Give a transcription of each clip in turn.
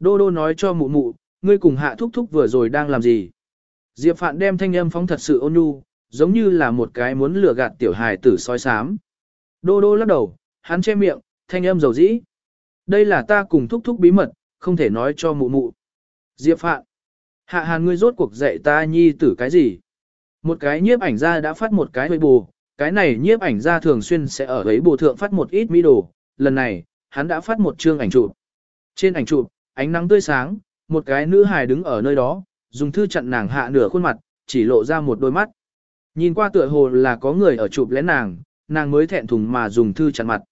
Đô đô nói cho mụ mụ, ngươi cùng hạ thúc thúc vừa rồi đang làm gì. Diệp Phạn đem thanh âm phóng thật sự ôn nhu, giống như là một cái muốn lừa gạt tiểu hài tử soi sám. Đô đô lắc đầu, hắn che miệng, thanh âm dầu dĩ. Đây là ta cùng thúc thúc bí mật, không thể nói cho mụ mụ. Diệp Phạn. Hạ hàn ngươi rốt cuộc dạy ta nhi tử cái gì? Một cái nhiếp ảnh ra đã phát một cái hơi bù, cái này nhiếp ảnh ra thường xuyên sẽ ở ấy bù thượng phát một ít mỹ đồ, lần này, hắn đã phát một chương ảnh chụp. Trên ảnh chụp, ánh nắng tươi sáng, một cái nữ hài đứng ở nơi đó, dùng thư chặn nàng hạ nửa khuôn mặt, chỉ lộ ra một đôi mắt. Nhìn qua tựa hồ là có người ở chụp lén nàng, nàng mới thẹn thùng mà dùng thư chặn mặt.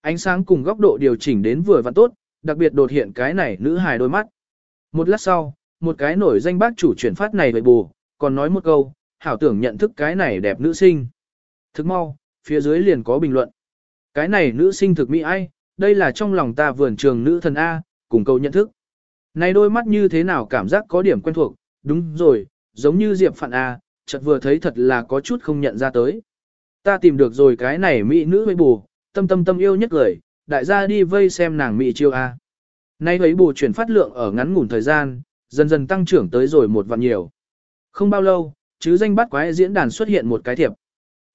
Ánh sáng cùng góc độ điều chỉnh đến vừa và tốt, đặc biệt đột hiện cái này nữ hài đôi mắt. Một lát sau, một cái nổi danh bác chủ chuyển phát này với bù, còn nói một câu, hảo tưởng nhận thức cái này đẹp nữ sinh. Thức mau, phía dưới liền có bình luận. Cái này nữ sinh thực mỹ ai, đây là trong lòng ta vườn trường nữ thần A, cùng câu nhận thức. Này đôi mắt như thế nào cảm giác có điểm quen thuộc, đúng rồi, giống như Diệp Phạn A, chợt vừa thấy thật là có chút không nhận ra tới. Ta tìm được rồi cái này mỹ nữ với bù, tâm tâm tâm yêu nhất lời, đại gia đi vây xem nàng mỹ chiêu A. Nay ấy bù chuyển phát lượng ở ngắn ngủn thời gian, dần dần tăng trưởng tới rồi một vạn nhiều. Không bao lâu, chứ danh bắt quái diễn đàn xuất hiện một cái thiệp.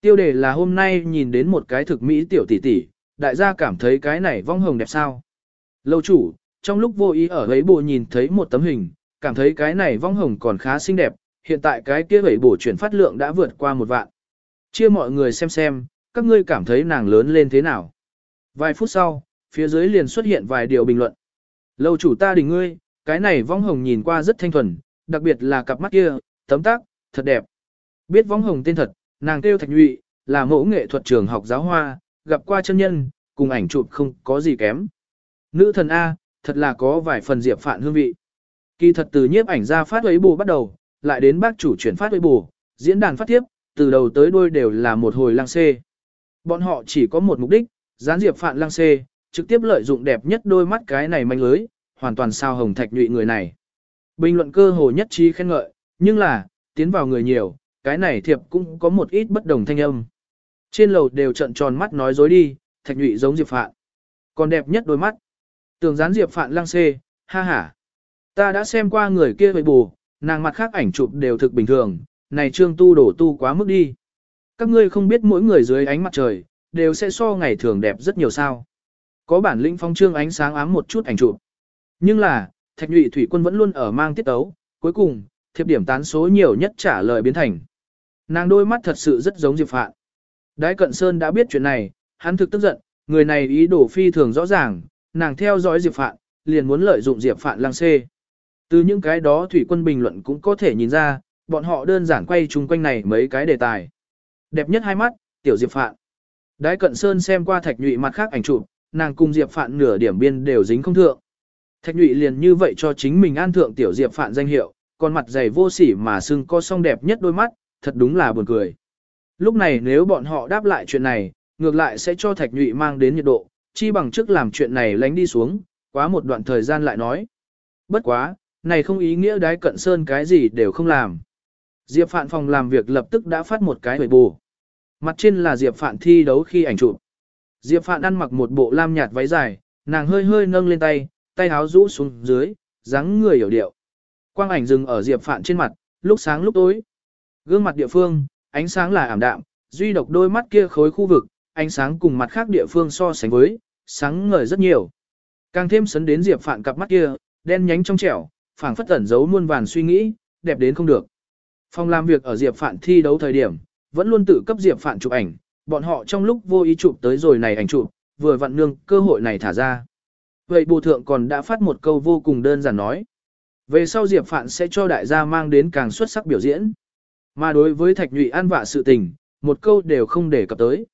Tiêu đề là hôm nay nhìn đến một cái thực mỹ tiểu tỷ tỷ, đại gia cảm thấy cái này vong hồng đẹp sao. Lâu chủ, trong lúc vô ý ở ấy bộ nhìn thấy một tấm hình, cảm thấy cái này vong hồng còn khá xinh đẹp, hiện tại cái kia ấy bổ chuyển phát lượng đã vượt qua một vạn. Chia mọi người xem xem, các ngươi cảm thấy nàng lớn lên thế nào. Vài phút sau, phía dưới liền xuất hiện vài điều bình luận. Lâu chủ ta đỉnh ngươi, cái này vong hồng nhìn qua rất thanh thuần, đặc biệt là cặp mắt kia, tấm tác, thật đẹp. Biết vong hồng tên thật, nàng kêu thạch nhụy, là mẫu nghệ thuật trường học giáo hoa, gặp qua chân nhân, cùng ảnh chụp không có gì kém. Nữ thần A, thật là có vài phần diệp phạn hương vị. Kỳ thật từ nhiếp ảnh ra phát ấy bù bắt đầu, lại đến bác chủ chuyển phát ấy bù, diễn đàn phát tiếp, từ đầu tới đuôi đều là một hồi lang xê. Bọn họ chỉ có một mục đích, gián diệp phạn lang xê, trực tiếp lợi dụng đẹp nhất đôi mắt cái này manh lưới, hoàn toàn sao hồng thạch nhụy người này. Bình luận cơ hồ nhất trí khen ngợi, nhưng là, tiến vào người nhiều, cái này thiệp cũng có một ít bất đồng thanh âm. Trên lầu đều trận tròn mắt nói dối đi, thạch nhụy giống Diệp Phạn. Còn đẹp nhất đôi mắt. Tưởng dán Diệp Phạn lăng xê, ha ha. Ta đã xem qua người kia vậy bù, nàng mặt khác ảnh chụp đều thực bình thường, này trương tu đổ tu quá mức đi. Các ngươi không biết mỗi người dưới ánh mặt trời, đều sẽ so ngày thường đẹp rất nhiều sao. Có bản lĩnh phong trương ánh sáng ám một chút ảnh chụp. Nhưng là, thạch nhụy thủy quân vẫn luôn ở mang tiết tấu, cuối cùng, thiệp điểm tán số nhiều nhất trả lời biến thành. Nàng đôi mắt thật sự rất giống Diệp Phạn. Đái Cận Sơn đã biết chuyện này, hắn thực tức giận, người này ý đồ phi thường rõ ràng, nàng theo dõi Diệp Phạn, liền muốn lợi dụng Diệp Phạn lăng xê. Từ những cái đó thủy quân bình luận cũng có thể nhìn ra, bọn họ đơn giản quay chung quanh này mấy cái đề tài. Đẹp nhất hai mắt, tiểu Diệp Phạn. Đái Cận Sơn xem qua thạch nhụy mặt khác ảnh chụp, nàng cùng Diệp Phạn nửa điểm biên đều dính không thượng. Thạch nhụy liền như vậy cho chính mình an thượng tiểu Diệp Phạn danh hiệu, còn mặt dày vô sỉ mà xưng co song đẹp nhất đôi mắt, thật đúng là buồn cười. Lúc này nếu bọn họ đáp lại chuyện này, ngược lại sẽ cho thạch nhụy mang đến nhiệt độ, chi bằng trước làm chuyện này lánh đi xuống, quá một đoạn thời gian lại nói. Bất quá, này không ý nghĩa đái cận sơn cái gì đều không làm. Diệp Phạn phòng làm việc lập tức đã phát một cái hồi bù. Mặt trên là Diệp Phạn thi đấu khi ảnh chụp. Diệp Phạn ăn mặc một bộ lam nhạt váy dài, nàng hơi hơi nâng lên tay, tay áo rũ xuống dưới, dáng người hiểu điệu. Quang ảnh dừng ở Diệp Phạn trên mặt, lúc sáng lúc tối. Gương mặt địa phương, ánh sáng là ảm đạm, duy độc đôi mắt kia khối khu vực, ánh sáng cùng mặt khác địa phương so sánh với, sáng ngời rất nhiều. Càng thêm sấn đến Diệp Phạn cặp mắt kia, đen nhánh trong trẻo, phảng phất ẩn giấu muôn vàn suy nghĩ, đẹp đến không được. Phòng làm việc ở Diệp Phạn thi đấu thời điểm, vẫn luôn tự cấp Diệp Phạn chụp ảnh, bọn họ trong lúc vô ý chụp tới rồi này ảnh chụp, vừa vặn nương cơ hội này thả ra. Vậy bù thượng còn đã phát một câu vô cùng đơn giản nói. Về sau Diệp Phạn sẽ cho đại gia mang đến càng xuất sắc biểu diễn. Mà đối với Thạch Nhụy an vạ sự tình, một câu đều không để cập tới.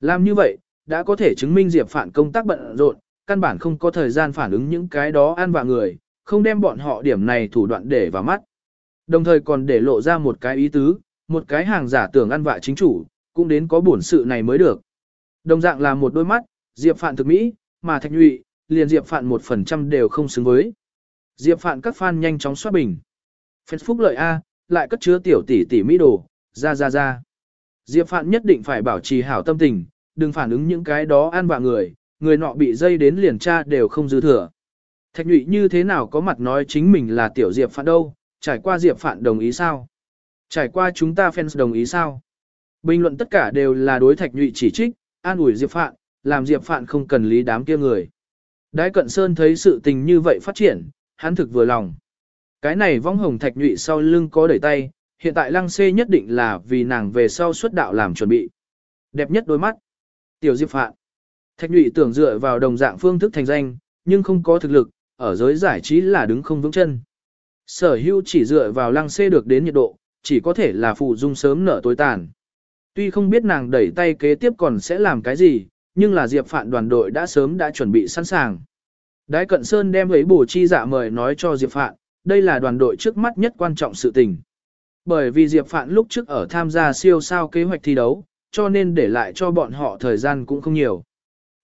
Làm như vậy, đã có thể chứng minh Diệp Phạn công tác bận rộn, căn bản không có thời gian phản ứng những cái đó an vạ người, không đem bọn họ điểm này thủ đoạn để vào mắt. Đồng thời còn để lộ ra một cái ý tứ, một cái hàng giả tưởng ăn vạ chính chủ, cũng đến có bổn sự này mới được. Đồng dạng là một đôi mắt, Diệp Phạn thực mỹ, mà Thạch Nhụy, liền Diệp Phạn một phần trăm đều không xứng với. Diệp Phạn các fan nhanh chóng xoát bình. Facebook lợi A, lại cất chứa tiểu tỷ tỷ mỹ đồ, ra ra ra. Diệp Phạn nhất định phải bảo trì hảo tâm tình, đừng phản ứng những cái đó an vạ người, người nọ bị dây đến liền tra đều không dư thừa. Thạch nhụy như thế nào có mặt nói chính mình là tiểu Diệp phản đâu, trải qua Diệp phản đồng ý sao? Trải qua chúng ta fans đồng ý sao? Bình luận tất cả đều là đối thạch nhụy chỉ trích, an ủi Diệp phản làm Diệp phản không cần lý đám kia người. Đái Cận Sơn thấy sự tình như vậy phát triển, hắn thực vừa lòng. Cái này vong hồng thạch nhụy sau lưng có đẩy tay, hiện tại lăng xê nhất định là vì nàng về sau xuất đạo làm chuẩn bị. Đẹp nhất đôi mắt. Tiểu Diệp Phạn. Thạch nhụy tưởng dựa vào đồng dạng phương thức thành danh, nhưng không có thực lực, ở giới giải trí là đứng không vững chân. Sở Hưu chỉ dựa vào lăng xê được đến nhiệt độ, chỉ có thể là phụ dung sớm nở tối tàn. Tuy không biết nàng đẩy tay kế tiếp còn sẽ làm cái gì, nhưng là Diệp Phạn đoàn đội đã sớm đã chuẩn bị sẵn sàng. Đái Cận Sơn đem ấy bổ chi dạ mời nói cho Diệp Phạn, đây là đoàn đội trước mắt nhất quan trọng sự tình. Bởi vì Diệp Phạn lúc trước ở tham gia siêu sao kế hoạch thi đấu, cho nên để lại cho bọn họ thời gian cũng không nhiều.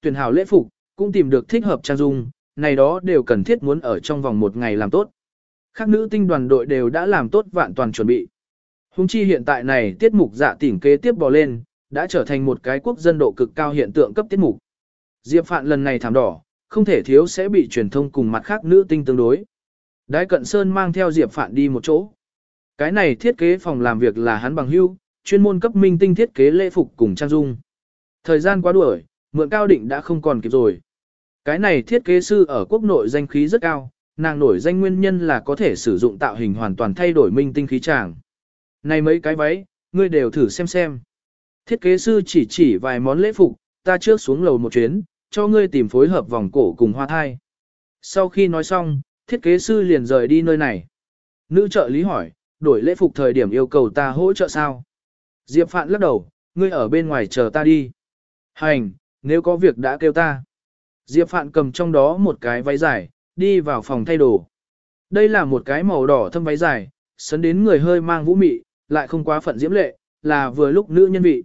Tuyển hào lễ phục, cũng tìm được thích hợp trang dung, này đó đều cần thiết muốn ở trong vòng một ngày làm tốt. Các nữ tinh đoàn đội đều đã làm tốt vạn toàn chuẩn bị. Hùng chi hiện tại này tiết mục dạ tỉnh kế tiếp bò lên, đã trở thành một cái quốc dân độ cực cao hiện tượng cấp tiết mục. Diệp Phạn lần này thảm đỏ, không thể thiếu sẽ bị truyền thông cùng mặt khác nữ tinh tương đối. Đái Cận Sơn mang theo Diệp Phạn đi một chỗ. Cái này thiết kế phòng làm việc là hắn bằng hưu, chuyên môn cấp minh tinh thiết kế lễ phục cùng trang dung. Thời gian quá đuổi, mượn cao định đã không còn kịp rồi. Cái này thiết kế sư ở quốc nội danh khí rất cao, nàng nổi danh nguyên nhân là có thể sử dụng tạo hình hoàn toàn thay đổi minh tinh khí tràng. Này mấy cái váy, ngươi đều thử xem xem. Thiết kế sư chỉ chỉ vài món lễ phục, ta trước xuống lầu một chuyến, cho ngươi tìm phối hợp vòng cổ cùng hoa thai. Sau khi nói xong, thiết kế sư liền rời đi nơi này. Nữ trợ lý hỏi, đổi lễ phục thời điểm yêu cầu ta hỗ trợ sao? Diệp Phạn lắc đầu, ngươi ở bên ngoài chờ ta đi. Hành, nếu có việc đã kêu ta. Diệp Phạn cầm trong đó một cái váy dài, đi vào phòng thay đồ. Đây là một cái màu đỏ thâm váy dài, sấn đến người hơi mang vũ mị, lại không quá phận diễm lệ, là vừa lúc nữ nhân vị.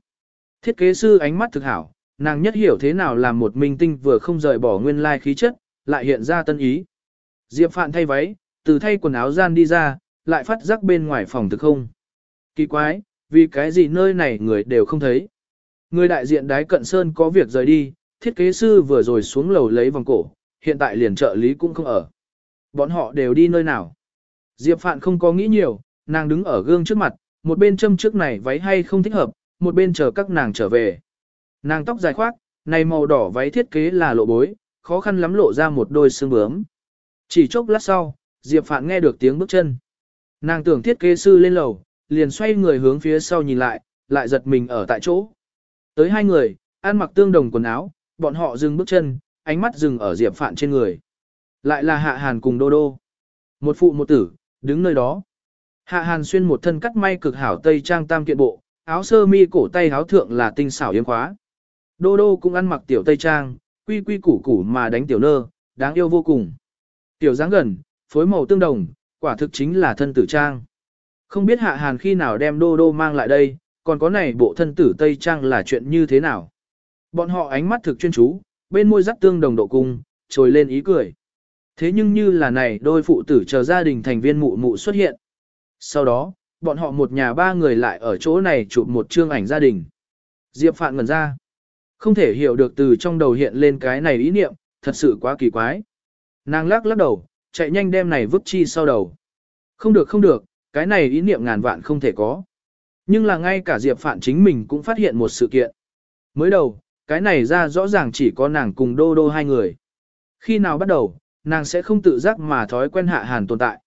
Thiết kế sư ánh mắt thực hảo, nàng nhất hiểu thế nào làm một minh tinh vừa không rời bỏ nguyên lai khí chất, lại hiện ra tân ý. Diệp Phạn thay váy, từ thay quần áo gian đi ra, lại phát giác bên ngoài phòng thực không. Kỳ quái, vì cái gì nơi này người đều không thấy. Người đại diện đái cận sơn có việc rời đi, thiết kế sư vừa rồi xuống lầu lấy vòng cổ, hiện tại liền trợ lý cũng không ở. Bọn họ đều đi nơi nào. Diệp Phạn không có nghĩ nhiều, nàng đứng ở gương trước mặt, một bên châm trước này váy hay không thích hợp, một bên chờ các nàng trở về. Nàng tóc dài khoác, này màu đỏ váy thiết kế là lộ bối, khó khăn lắm lộ ra một đôi xương bướm. Chỉ chốc lát sau, Diệp Phạn nghe được tiếng bước chân. Nàng tưởng thiết kế sư lên lầu, liền xoay người hướng phía sau nhìn lại, lại giật mình ở tại chỗ. Tới hai người, ăn mặc tương đồng quần áo, bọn họ dừng bước chân, ánh mắt dừng ở Diệp Phạn trên người. Lại là Hạ Hàn cùng Đô Đô. Một phụ một tử, đứng nơi đó. Hạ Hàn xuyên một thân cắt may cực hảo tây trang tam kiện bộ, áo sơ mi cổ tay áo thượng là tinh xảo yếm khóa. Đô Đô cũng ăn mặc tiểu tây trang, quy quy củ củ mà đánh tiểu nơ, đáng yêu vô cùng. Tiểu dáng gần, phối màu tương đồng, quả thực chính là thân tử trang. Không biết Hạ Hàn khi nào đem Đô Đô mang lại đây, còn có này bộ thân tử tây trang là chuyện như thế nào. Bọn họ ánh mắt thực chuyên chú, bên môi rắc tương đồng độ cung, trồi lên ý cười. Thế nhưng như là này đôi phụ tử chờ gia đình thành viên mụ mụ xuất hiện. Sau đó, bọn họ một nhà ba người lại ở chỗ này chụp một chương ảnh gia đình. Diệp Phạn ngẩn ra. Không thể hiểu được từ trong đầu hiện lên cái này ý niệm, thật sự quá kỳ quái. Nàng lắc lắc đầu, chạy nhanh đem này vứt chi sau đầu. Không được không được, cái này ý niệm ngàn vạn không thể có. Nhưng là ngay cả Diệp Phạn chính mình cũng phát hiện một sự kiện. Mới đầu, cái này ra rõ ràng chỉ có nàng cùng đô đô hai người. Khi nào bắt đầu, nàng sẽ không tự giác mà thói quen hạ hàn tồn tại.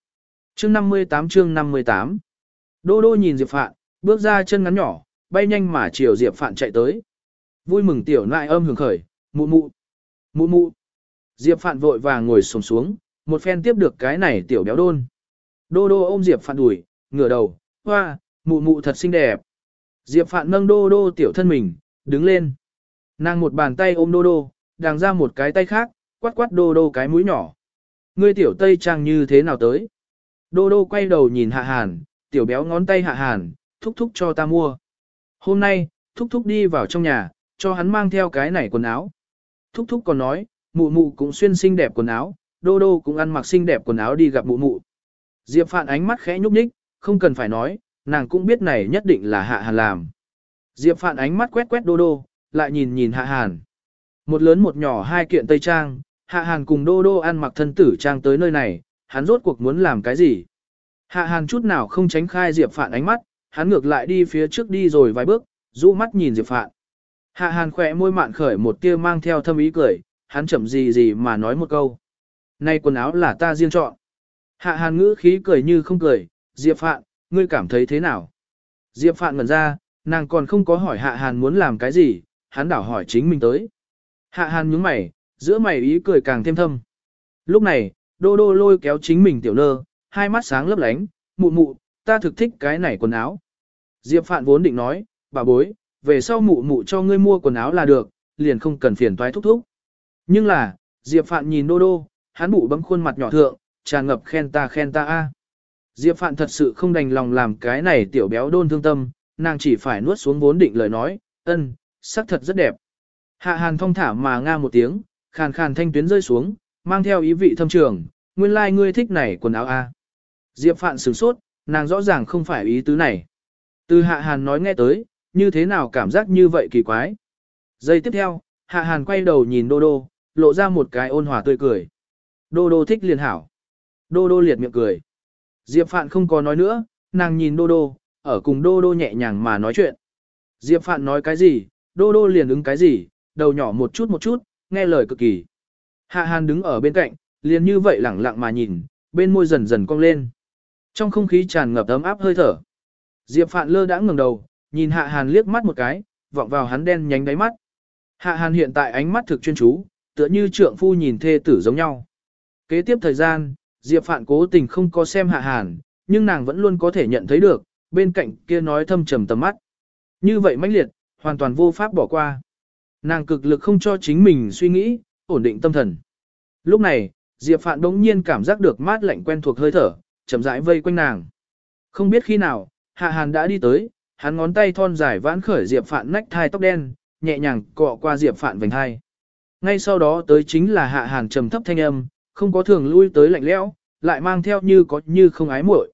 Chương 58 chương 58 Đô đô nhìn Diệp Phạn, bước ra chân ngắn nhỏ, bay nhanh mà chiều Diệp Phạn chạy tới. Vui mừng tiểu nại âm hưởng khởi, mụ mụ, mụ mụ. Diệp Phạn vội vàng ngồi sồm xuống, một phen tiếp được cái này tiểu béo đôn. Đô đô ôm Diệp Phạn đùi, ngửa đầu, hoa, mụ mụ thật xinh đẹp. Diệp Phạn nâng đô đô tiểu thân mình, đứng lên. Nàng một bàn tay ôm đô đô, đàng ra một cái tay khác, quát quát đô đô cái mũi nhỏ. Ngươi tiểu tây trang như thế nào tới? Đô đô quay đầu nhìn hạ hàn, tiểu béo ngón tay hạ hàn, thúc thúc cho ta mua. Hôm nay, thúc thúc đi vào trong nhà, cho hắn mang theo cái này quần áo. Thúc thúc còn nói, mụ mụ cũng xuyên xinh đẹp quần áo, đô đô cũng ăn mặc xinh đẹp quần áo đi gặp mụ mụ. Diệp Phạn ánh mắt khẽ nhúc nhích, không cần phải nói, nàng cũng biết này nhất định là hạ hàn làm. Diệp Phạn ánh mắt quét quét đô đô, lại nhìn nhìn hạ hàn. Một lớn một nhỏ hai kiện tây trang, Hạ Hàn cùng Đô Đô ăn mặc thân tử trang tới nơi này, hắn rốt cuộc muốn làm cái gì? Hạ Hàn chút nào không tránh khai Diệp Phạn ánh mắt, hắn ngược lại đi phía trước đi rồi vài bước, rũ mắt nhìn Diệp Phạn. Hạ Hàn khỏe môi mạn khởi một tia mang theo thâm ý cười, hắn chậm gì gì mà nói một câu. Này quần áo là ta riêng chọn. Hạ Hàn ngữ khí cười như không cười, Diệp Phạn, ngươi cảm thấy thế nào? Diệp Phạn ngẩn ra, nàng còn không có hỏi Hạ Hàn muốn làm cái gì, hắn đảo hỏi chính mình tới. Hạ Hàn nhướng mày, giữa mày ý cười càng thêm thâm. Lúc này, Đô Đô lôi kéo chính mình tiểu nơ, hai mắt sáng lấp lánh, mụ mụ, ta thực thích cái này quần áo. Diệp Phạn vốn định nói, bà bối, về sau mụ mụ cho ngươi mua quần áo là được, liền không cần phiền toái thúc thúc. Nhưng là, Diệp Phạn nhìn Đô Đô, hắn bụ bấm khuôn mặt nhỏ thượng, tràn ngập khen ta khen ta a. Diệp Phạn thật sự không đành lòng làm cái này tiểu béo đôn thương tâm, nàng chỉ phải nuốt xuống vốn định lời nói, ân, sắc thật rất đẹp. Hạ hàn thong thả mà nga một tiếng, khàn khàn thanh tuyến rơi xuống, mang theo ý vị thâm trường, nguyên lai like ngươi thích này quần áo a. Diệp Phạn sửng sốt, nàng rõ ràng không phải ý tứ này. Từ hạ hàn nói nghe tới, như thế nào cảm giác như vậy kỳ quái. Giây tiếp theo, hạ hàn quay đầu nhìn đô đô, lộ ra một cái ôn hòa tươi cười. Đô đô thích liền hảo. Đô đô liệt miệng cười. Diệp Phạn không có nói nữa, nàng nhìn đô đô, ở cùng đô đô nhẹ nhàng mà nói chuyện. Diệp Phạn nói cái gì, đô đô liền ứng cái gì, đầu nhỏ một chút một chút, nghe lời cực kỳ. Hạ Hàn đứng ở bên cạnh, liền như vậy lẳng lặng mà nhìn, bên môi dần dần cong lên. Trong không khí tràn ngập ấm áp hơi thở. Diệp Phạn lơ đã ngẩng đầu, nhìn Hạ Hàn liếc mắt một cái, vọng vào hắn đen nhánh đáy mắt. Hạ Hàn hiện tại ánh mắt thực chuyên chú, tựa như trượng phu nhìn thê tử giống nhau. Kế tiếp thời gian, Diệp Phạn cố tình không có xem Hạ Hàn, nhưng nàng vẫn luôn có thể nhận thấy được, bên cạnh kia nói thâm trầm tầm mắt. Như vậy mãnh liệt, hoàn toàn vô pháp bỏ qua. Nàng cực lực không cho chính mình suy nghĩ, ổn định tâm thần. Lúc này, Diệp Phạn đống nhiên cảm giác được mát lạnh quen thuộc hơi thở, chậm rãi vây quanh nàng. Không biết khi nào, Hạ Hàn đã đi tới, hắn ngón tay thon dài vãn khởi Diệp Phạn nách thai tóc đen, nhẹ nhàng cọ qua Diệp Phạn vành hai. Ngay sau đó tới chính là Hạ Hàn trầm thấp thanh âm, không có thường lui tới lạnh lẽo, lại mang theo như có như không ái muội.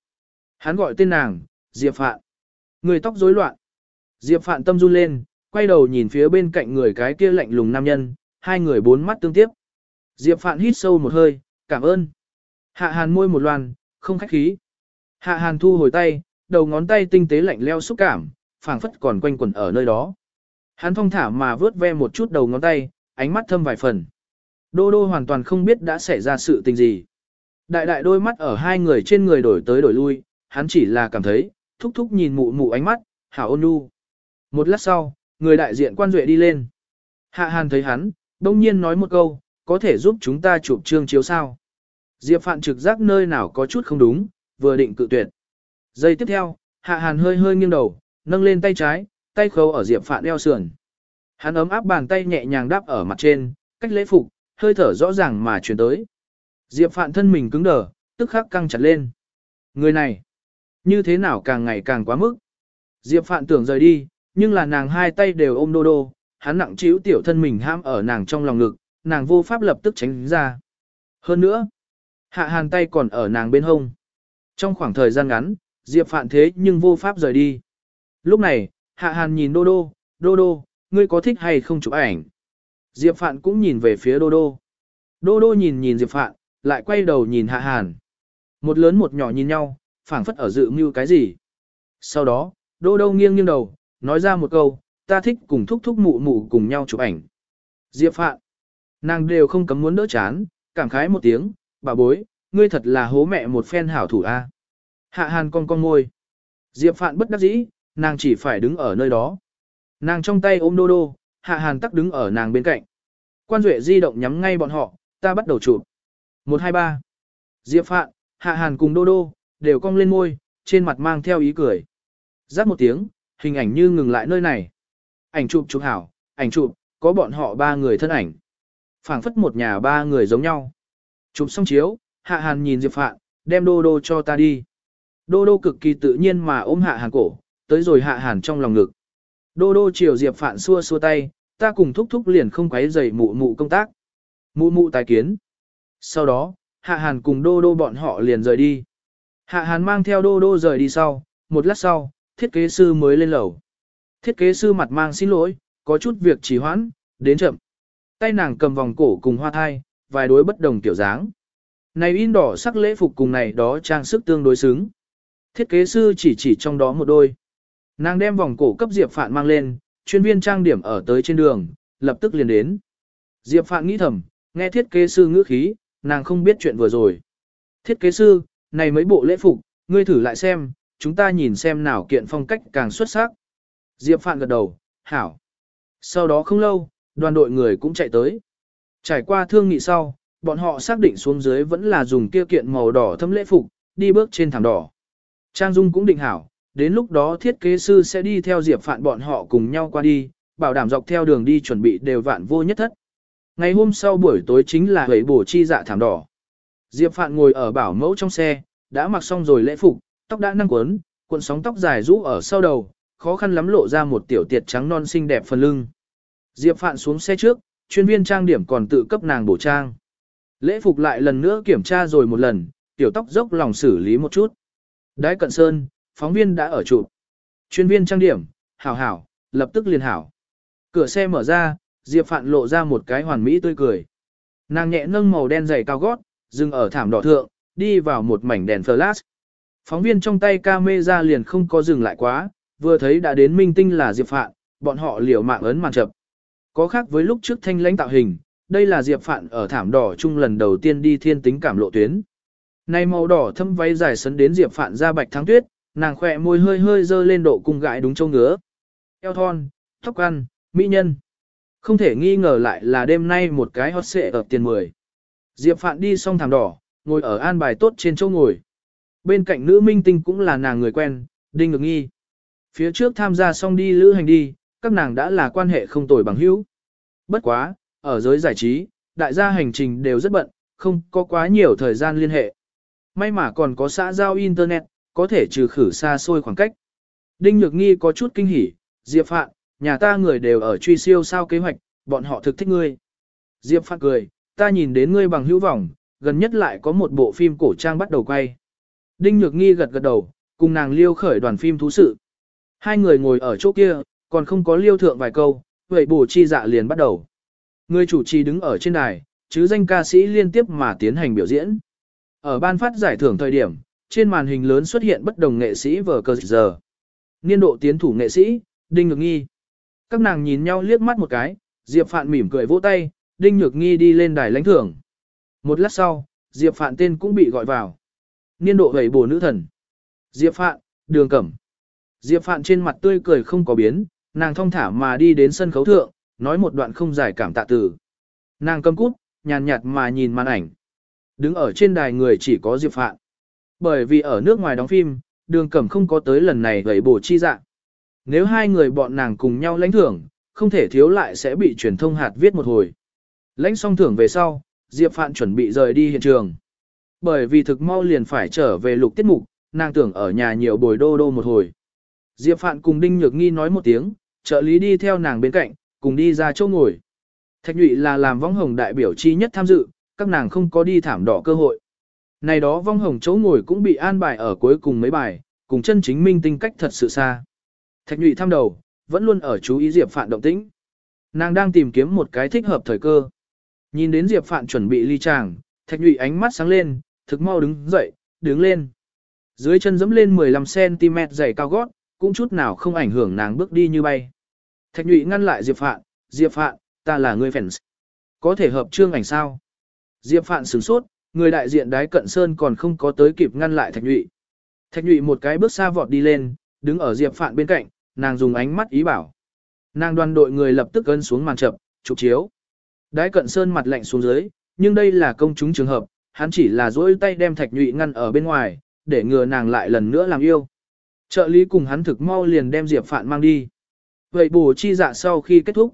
Hắn gọi tên nàng, Diệp Phạn. Người tóc rối loạn. Diệp Phạn tâm run lên, quay đầu nhìn phía bên cạnh người cái kia lạnh lùng nam nhân, hai người bốn mắt tương tiếp. Diệp Phạn hít sâu một hơi, cảm ơn. Hạ Hàn môi một loan, không khách khí. Hạ Hàn thu hồi tay, đầu ngón tay tinh tế lạnh leo xúc cảm, phảng phất còn quanh quẩn ở nơi đó. Hắn thong thả mà vớt ve một chút đầu ngón tay, ánh mắt thâm vài phần. Đô đô hoàn toàn không biết đã xảy ra sự tình gì. Đại đại đôi mắt ở hai người trên người đổi tới đổi lui, hắn chỉ là cảm thấy, thúc thúc nhìn mụ mụ ánh mắt, hảo ôn nhu. Một lát sau, người đại diện quan duệ đi lên. Hạ hàn thấy hắn, đông nhiên nói một câu, có thể giúp chúng ta chụp trương chiếu sao. Diệp Phạn trực giác nơi nào có chút không đúng, vừa định cự tuyệt. Giây tiếp theo, Hạ Hàn hơi hơi nghiêng đầu, nâng lên tay trái, tay khâu ở Diệp Phạn eo sườn. Hắn ấm áp bàn tay nhẹ nhàng đáp ở mặt trên, cách lễ phục, hơi thở rõ ràng mà truyền tới. Diệp Phạn thân mình cứng đờ, tức khắc căng chặt lên. Người này, như thế nào càng ngày càng quá mức. Diệp Phạn tưởng rời đi, nhưng là nàng hai tay đều ôm đô đô, hắn nặng chiếu tiểu thân mình ham ở nàng trong lòng ngực, nàng vô pháp lập tức tránh ra. Hơn nữa, hạ hàn tay còn ở nàng bên hông. Trong khoảng thời gian ngắn, Diệp Phạn thế nhưng vô pháp rời đi. Lúc này, hạ hàn nhìn đô đô, đô đô, ngươi có thích hay không chụp ảnh? Diệp Phạn cũng nhìn về phía đô đô. Đô đô nhìn nhìn Diệp Phạn, lại quay đầu nhìn hạ hàn. Một lớn một nhỏ nhìn nhau, phảng phất ở dự mưu cái gì. Sau đó, đô đô nghiêng nghiêng đầu, nói ra một câu, ta thích cùng thúc thúc mụ mụ cùng nhau chụp ảnh. Diệp Phạn, nàng đều không cấm muốn đỡ chán, cảm khái một tiếng, bà bối, ngươi thật là hố mẹ một phen hảo thủ a. Hạ hàn con con ngôi. Diệp Phạn bất đắc dĩ, nàng chỉ phải đứng ở nơi đó. Nàng trong tay ôm đô đô, hạ hàn tắc đứng ở nàng bên cạnh. Quan duệ di động nhắm ngay bọn họ, ta bắt đầu chụp. 123. Diệp Phạn, hạ hàn cùng đô đô, đều cong lên môi, trên mặt mang theo ý cười. Giáp một tiếng, hình ảnh như ngừng lại nơi này. Ảnh chụp chụp hảo, ảnh chụp, có bọn họ ba người thân ảnh. phảng phất một nhà ba người giống nhau. Chụp xong chiếu, hạ hàn nhìn Diệp Phạn, đem đô đô cho ta đi. Đô đô cực kỳ tự nhiên mà ôm hạ hàn cổ, tới rồi hạ hàn trong lòng ngực. Đô đô chiều Diệp Phạn xua xua tay, ta cùng thúc thúc liền không quấy rầy mụ mụ công tác. Mụ mụ tài kiến. Sau đó, hạ hàn cùng đô đô bọn họ liền rời đi. Hạ hàn mang theo đô đô rời đi sau, một lát sau, thiết kế sư mới lên lầu. Thiết kế sư mặt mang xin lỗi, có chút việc trì hoãn, đến chậm. Tay nàng cầm vòng cổ cùng hoa thai, vài đối bất đồng tiểu dáng. Này in đỏ sắc lễ phục cùng này đó trang sức tương đối xứng. Thiết kế sư chỉ chỉ trong đó một đôi. Nàng đem vòng cổ cấp Diệp Phạn mang lên, chuyên viên trang điểm ở tới trên đường, lập tức liền đến. Diệp Phạn nghĩ thầm, nghe thiết kế sư ngữ khí, nàng không biết chuyện vừa rồi. Thiết kế sư, này mấy bộ lễ phục, ngươi thử lại xem, chúng ta nhìn xem nào kiện phong cách càng xuất sắc. Diệp Phạn gật đầu, hảo. Sau đó không lâu, đoàn đội người cũng chạy tới. Trải qua thương nghị sau, bọn họ xác định xuống dưới vẫn là dùng kia kiện màu đỏ thâm lễ phục, đi bước trên thảm đỏ. Trang Dung cũng định hảo, đến lúc đó thiết kế sư sẽ đi theo Diệp Phạn bọn họ cùng nhau qua đi, bảo đảm dọc theo đường đi chuẩn bị đều vạn vô nhất thất. Ngày hôm sau buổi tối chính là hủy bổ chi dạ thảm đỏ. Diệp Phạn ngồi ở bảo mẫu trong xe, đã mặc xong rồi lễ phục, tóc đã năng quấn, cuộn sóng tóc dài rũ ở sau đầu, khó khăn lắm lộ ra một tiểu tiệt trắng non xinh đẹp phần lưng. Diệp Phạn xuống xe trước, chuyên viên trang điểm còn tự cấp nàng bổ trang. Lễ phục lại lần nữa kiểm tra rồi một lần, tiểu tóc dốc lòng xử lý một chút. Đái cận sơn, phóng viên đã ở trụ. Chuyên viên trang điểm, hảo hảo, lập tức liền hảo. Cửa xe mở ra, Diệp Phạn lộ ra một cái hoàn mỹ tươi cười. Nàng nhẹ nâng màu đen dày cao gót, dừng ở thảm đỏ thượng, đi vào một mảnh đèn flash. Phóng viên trong tay camera liền không có dừng lại quá, vừa thấy đã đến minh tinh là Diệp Phạn, bọn họ liều mạng ấn màn chập. Có khác với lúc trước thanh lãnh tạo hình, đây là Diệp Phạn ở thảm đỏ chung lần đầu tiên đi thiên tính cảm lộ tuyến. Này màu đỏ thâm váy dài sấn đến Diệp Phạn ra bạch thắng tuyết, nàng khỏe môi hơi hơi dơ lên độ cung gãi đúng châu ngứa. Eo thon, tóc ăn, mỹ nhân. Không thể nghi ngờ lại là đêm nay một cái hot xệ ở tiền mười. Diệp Phạn đi xong thảm đỏ, ngồi ở an bài tốt trên chỗ ngồi. Bên cạnh nữ minh tinh cũng là nàng người quen, Đinh Ngược Nghi. Phía trước tham gia xong đi lữ hành đi, các nàng đã là quan hệ không tồi bằng hữu. Bất quá, ở giới giải trí, đại gia hành trình đều rất bận, không có quá nhiều thời gian liên hệ. May mà còn có xã giao Internet, có thể trừ khử xa xôi khoảng cách. Đinh Nhược Nghi có chút kinh hỉ, Diệp Phạn, nhà ta người đều ở truy siêu sao kế hoạch, bọn họ thực thích ngươi. Diệp Phạn cười, ta nhìn đến ngươi bằng hữu vọng, gần nhất lại có một bộ phim cổ trang bắt đầu quay. Đinh Nhược Nghi gật gật đầu, cùng nàng liêu khởi đoàn phim thú sự. Hai người ngồi ở chỗ kia, còn không có liêu thượng vài câu, vậy bổ chi dạ liền bắt đầu. Người chủ trì đứng ở trên đài, chứ danh ca sĩ liên tiếp mà tiến hành biểu diễn. Ở ban phát giải thưởng thời điểm, trên màn hình lớn xuất hiện bất đồng nghệ sĩ vở cờ giờ. Niên độ tiến thủ nghệ sĩ, Đinh Nhược Nghi. Các nàng nhìn nhau liếc mắt một cái, Diệp Phạn mỉm cười vỗ tay, Đinh Nhược Nghi đi lên đài lãnh thưởng. Một lát sau, Diệp Phạn tên cũng bị gọi vào. Niên độ hầy bổ nữ thần. Diệp Phạn, đường cẩm. Diệp Phạn trên mặt tươi cười không có biến, nàng thong thả mà đi đến sân khấu thượng, nói một đoạn không giải cảm tạ từ. Nàng cầm cút, nhàn nhạt mà nhìn màn ảnh. Đứng ở trên đài người chỉ có Diệp Phạn. Bởi vì ở nước ngoài đóng phim, đường cẩm không có tới lần này gầy bổ chi dạng. Nếu hai người bọn nàng cùng nhau lãnh thưởng, không thể thiếu lại sẽ bị truyền thông hạt viết một hồi. Lãnh xong thưởng về sau, Diệp Phạn chuẩn bị rời đi hiện trường. Bởi vì thực mau liền phải trở về lục tiết mục, nàng tưởng ở nhà nhiều bồi đô đô một hồi. Diệp Phạn cùng Đinh Nhược Nghi nói một tiếng, trợ lý đi theo nàng bên cạnh, cùng đi ra chỗ ngồi. Thạch nhụy là làm vong hồng đại biểu chi nhất tham dự, các nàng không có đi thảm đỏ cơ hội. Này đó vong hồng chỗ ngồi cũng bị an bài ở cuối cùng mấy bài, cùng chân chính minh tinh cách thật sự xa. Thạch nhụy thăm đầu, vẫn luôn ở chú ý Diệp Phạn động tĩnh. Nàng đang tìm kiếm một cái thích hợp thời cơ. Nhìn đến Diệp Phạn chuẩn bị ly tràng, Thạch nhụy ánh mắt sáng lên, thực mau đứng dậy, đứng lên. Dưới chân dẫm lên 15cm dày cao gót, cũng chút nào không ảnh hưởng nàng bước đi như bay. Thạch nhụy ngăn lại Diệp Phạn, Diệp Phạn, ta là người fans. Có thể hợp trương ảnh sao? Diệp Phạn sửng sốt, người đại diện đái cận sơn còn không có tới kịp ngăn lại Thạch nhụy. Thạch nhụy một cái bước xa vọt đi lên, đứng ở Diệp Phạn bên cạnh, nàng dùng ánh mắt ý bảo. Nàng đoàn đội người lập tức gân xuống màn chập, chụp chiếu. Đái cận sơn mặt lạnh xuống dưới, nhưng đây là công chúng trường hợp, hắn chỉ là dỗi tay đem thạch nhụy ngăn ở bên ngoài, để ngừa nàng lại lần nữa làm yêu. Trợ lý cùng hắn thực mau liền đem Diệp Phạn mang đi. Vậy bù chi dạ sau khi kết thúc.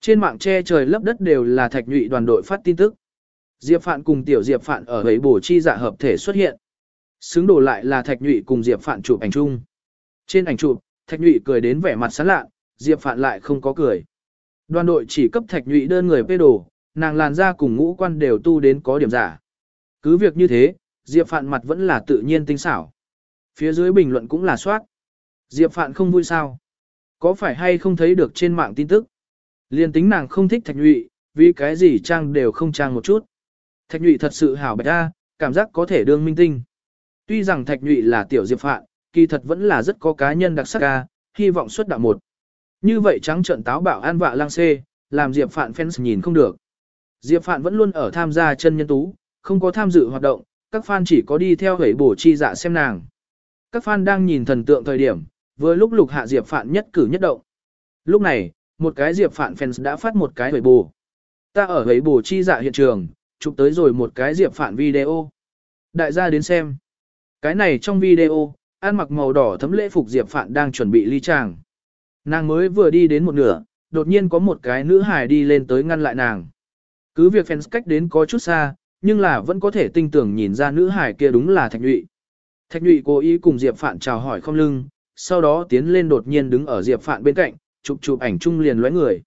Trên mạng che trời lấp đất đều là thạch nhụy đoàn đội phát tin tức. Diệp Phạn cùng tiểu Diệp Phạn ở vậy bổ chi dạ hợp thể xuất hiện. Xứng đổ lại là thạch nhụy cùng Diệp Phạn chụp ảnh chung. Trên ảnh chụp, thạch nhụy cười đến vẻ mặt sán lạ, Diệp Phạn lại không có cười. Đoàn đội chỉ cấp thạch nhụy đơn người phê đồ, nàng làn da cùng ngũ quan đều tu đến có điểm giả. Cứ việc như thế, Diệp Phạn mặt vẫn là tự nhiên tinh xảo. Phía dưới bình luận cũng là soát. Diệp Phạn không vui sao? Có phải hay không thấy được trên mạng tin tức? Liên tính nàng không thích thạch nhụy, vì cái gì trang đều không trang một chút. Thạch nhụy thật sự hảo bạch a, cảm giác có thể đương minh tinh. Tuy rằng thạch nhụy là tiểu diệp phạn, kỳ thật vẫn là rất có cá nhân đặc sắc a, hy vọng xuất đạo một. Như vậy trắng trận táo bạo an vạ lang xê, làm diệp phạn fans nhìn không được. Diệp phạn vẫn luôn ở tham gia chân nhân tú, không có tham dự hoạt động, các fan chỉ có đi theo hẩy bổ chi dạ xem nàng. Các fan đang nhìn thần tượng thời điểm, vừa lúc lục hạ diệp phạn nhất cử nhất động. Lúc này, một cái diệp phạn fans đã phát một cái hẩy bổ. Ta ở hẩy bổ chi dạ hiện trường, chụp tới rồi một cái diệp phạn video. Đại gia đến xem. Cái này trong video, ăn mặc màu đỏ thấm lễ phục diệp phạn đang chuẩn bị ly tràng. Nàng mới vừa đi đến một nửa, đột nhiên có một cái nữ hài đi lên tới ngăn lại nàng. Cứ việc fans cách đến có chút xa, nhưng là vẫn có thể tinh tưởng nhìn ra nữ hài kia đúng là Thạch Nhụy. Thạch Nhụy cố ý cùng Diệp Phạn chào hỏi không lưng, sau đó tiến lên đột nhiên đứng ở Diệp Phạn bên cạnh, chụp chụp ảnh chung liền lóe người.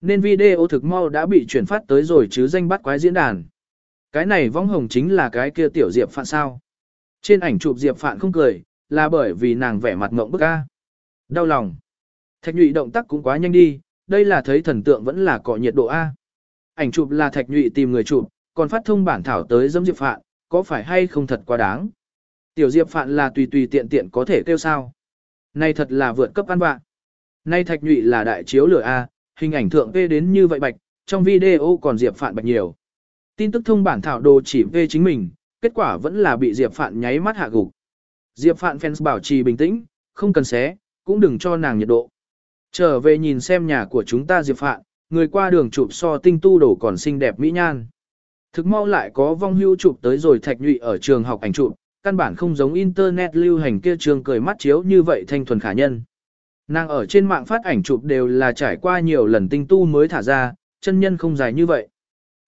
Nên video thực mau đã bị chuyển phát tới rồi chứ danh bắt quái diễn đàn. Cái này vong hồng chính là cái kia tiểu Diệp Phạn sao. Trên ảnh chụp Diệp Phạn không cười, là bởi vì nàng vẻ mặt ngộng bức a. Đau lòng. Thạch nhụy động tác cũng quá nhanh đi, đây là thấy thần tượng vẫn là cọ nhiệt độ A. Ảnh chụp là thạch nhụy tìm người chụp, còn phát thông bản thảo tới dâm Diệp Phạn, có phải hay không thật quá đáng. Tiểu Diệp Phạn là tùy tùy tiện tiện có thể kêu sao. Này thật là vượt cấp ăn bạn. Nay thạch nhụy là đại chiếu lửa A, hình ảnh thượng vê đến như vậy bạch, trong video còn Diệp Phạn bạch nhiều. Tin tức thông bản thảo đồ chỉ vê chính mình, kết quả vẫn là bị Diệp Phạn nháy mắt hạ gục. Diệp Phạn fans bảo trì bình tĩnh, không cần xé, cũng đừng cho nàng nhiệt độ. Trở về nhìn xem nhà của chúng ta Diệp Phạn, người qua đường chụp so tinh tu đổ còn xinh đẹp mỹ nhan. Thực mau lại có vong hưu chụp tới rồi thạch nhụy ở trường học ảnh chụp, căn bản không giống internet lưu hành kia trường cười mắt chiếu như vậy thanh thuần khả nhân. Nàng ở trên mạng phát ảnh chụp đều là trải qua nhiều lần tinh tu mới thả ra, chân nhân không dài như vậy.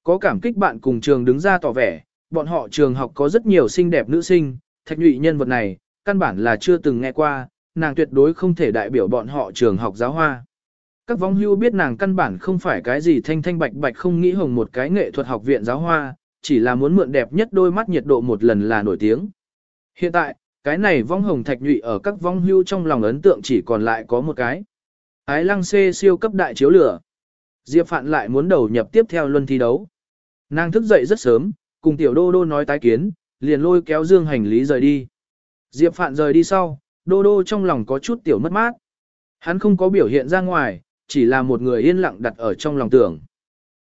Có cảm kích bạn cùng trường đứng ra tỏ vẻ, bọn họ trường học có rất nhiều xinh đẹp nữ sinh, thạch nhụy nhân vật này, căn bản là chưa từng nghe qua, nàng tuyệt đối không thể đại biểu bọn họ trường học giáo hoa. Các vong hưu biết nàng căn bản không phải cái gì thanh thanh bạch bạch không nghĩ hồng một cái nghệ thuật học viện giáo hoa, chỉ là muốn mượn đẹp nhất đôi mắt nhiệt độ một lần là nổi tiếng. Hiện tại, cái này vong hồng thạch nhụy ở các vong hưu trong lòng ấn tượng chỉ còn lại có một cái. Ái lăng xê siêu cấp đại chiếu lửa. Diệp Phạn lại muốn đầu nhập tiếp theo luân thi đấu. Nàng thức dậy rất sớm, cùng tiểu đô đô nói tái kiến, liền lôi kéo dương hành lý rời đi. Diệp Phạn rời đi sau, đô đô trong lòng có chút tiểu mất mát. Hắn không có biểu hiện ra ngoài, chỉ là một người yên lặng đặt ở trong lòng tưởng.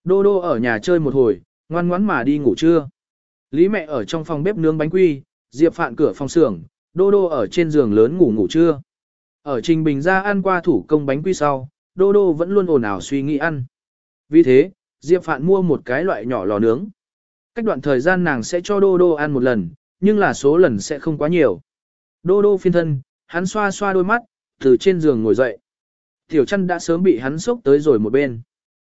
Đô đô ở nhà chơi một hồi, ngoan ngoãn mà đi ngủ trưa. Lý mẹ ở trong phòng bếp nướng bánh quy, Diệp Phạn cửa phòng xưởng, đô đô ở trên giường lớn ngủ ngủ trưa. Ở Trình Bình ra ăn qua thủ công bánh quy sau, đô đô vẫn luôn ồn ào suy nghĩ ăn. Vì thế, Diệp Phạn mua một cái loại nhỏ lò nướng. Cách đoạn thời gian nàng sẽ cho đô đô ăn một lần, nhưng là số lần sẽ không quá nhiều. Đô đô phiên thân, hắn xoa xoa đôi mắt, từ trên giường ngồi dậy. Tiểu chăn đã sớm bị hắn sốc tới rồi một bên.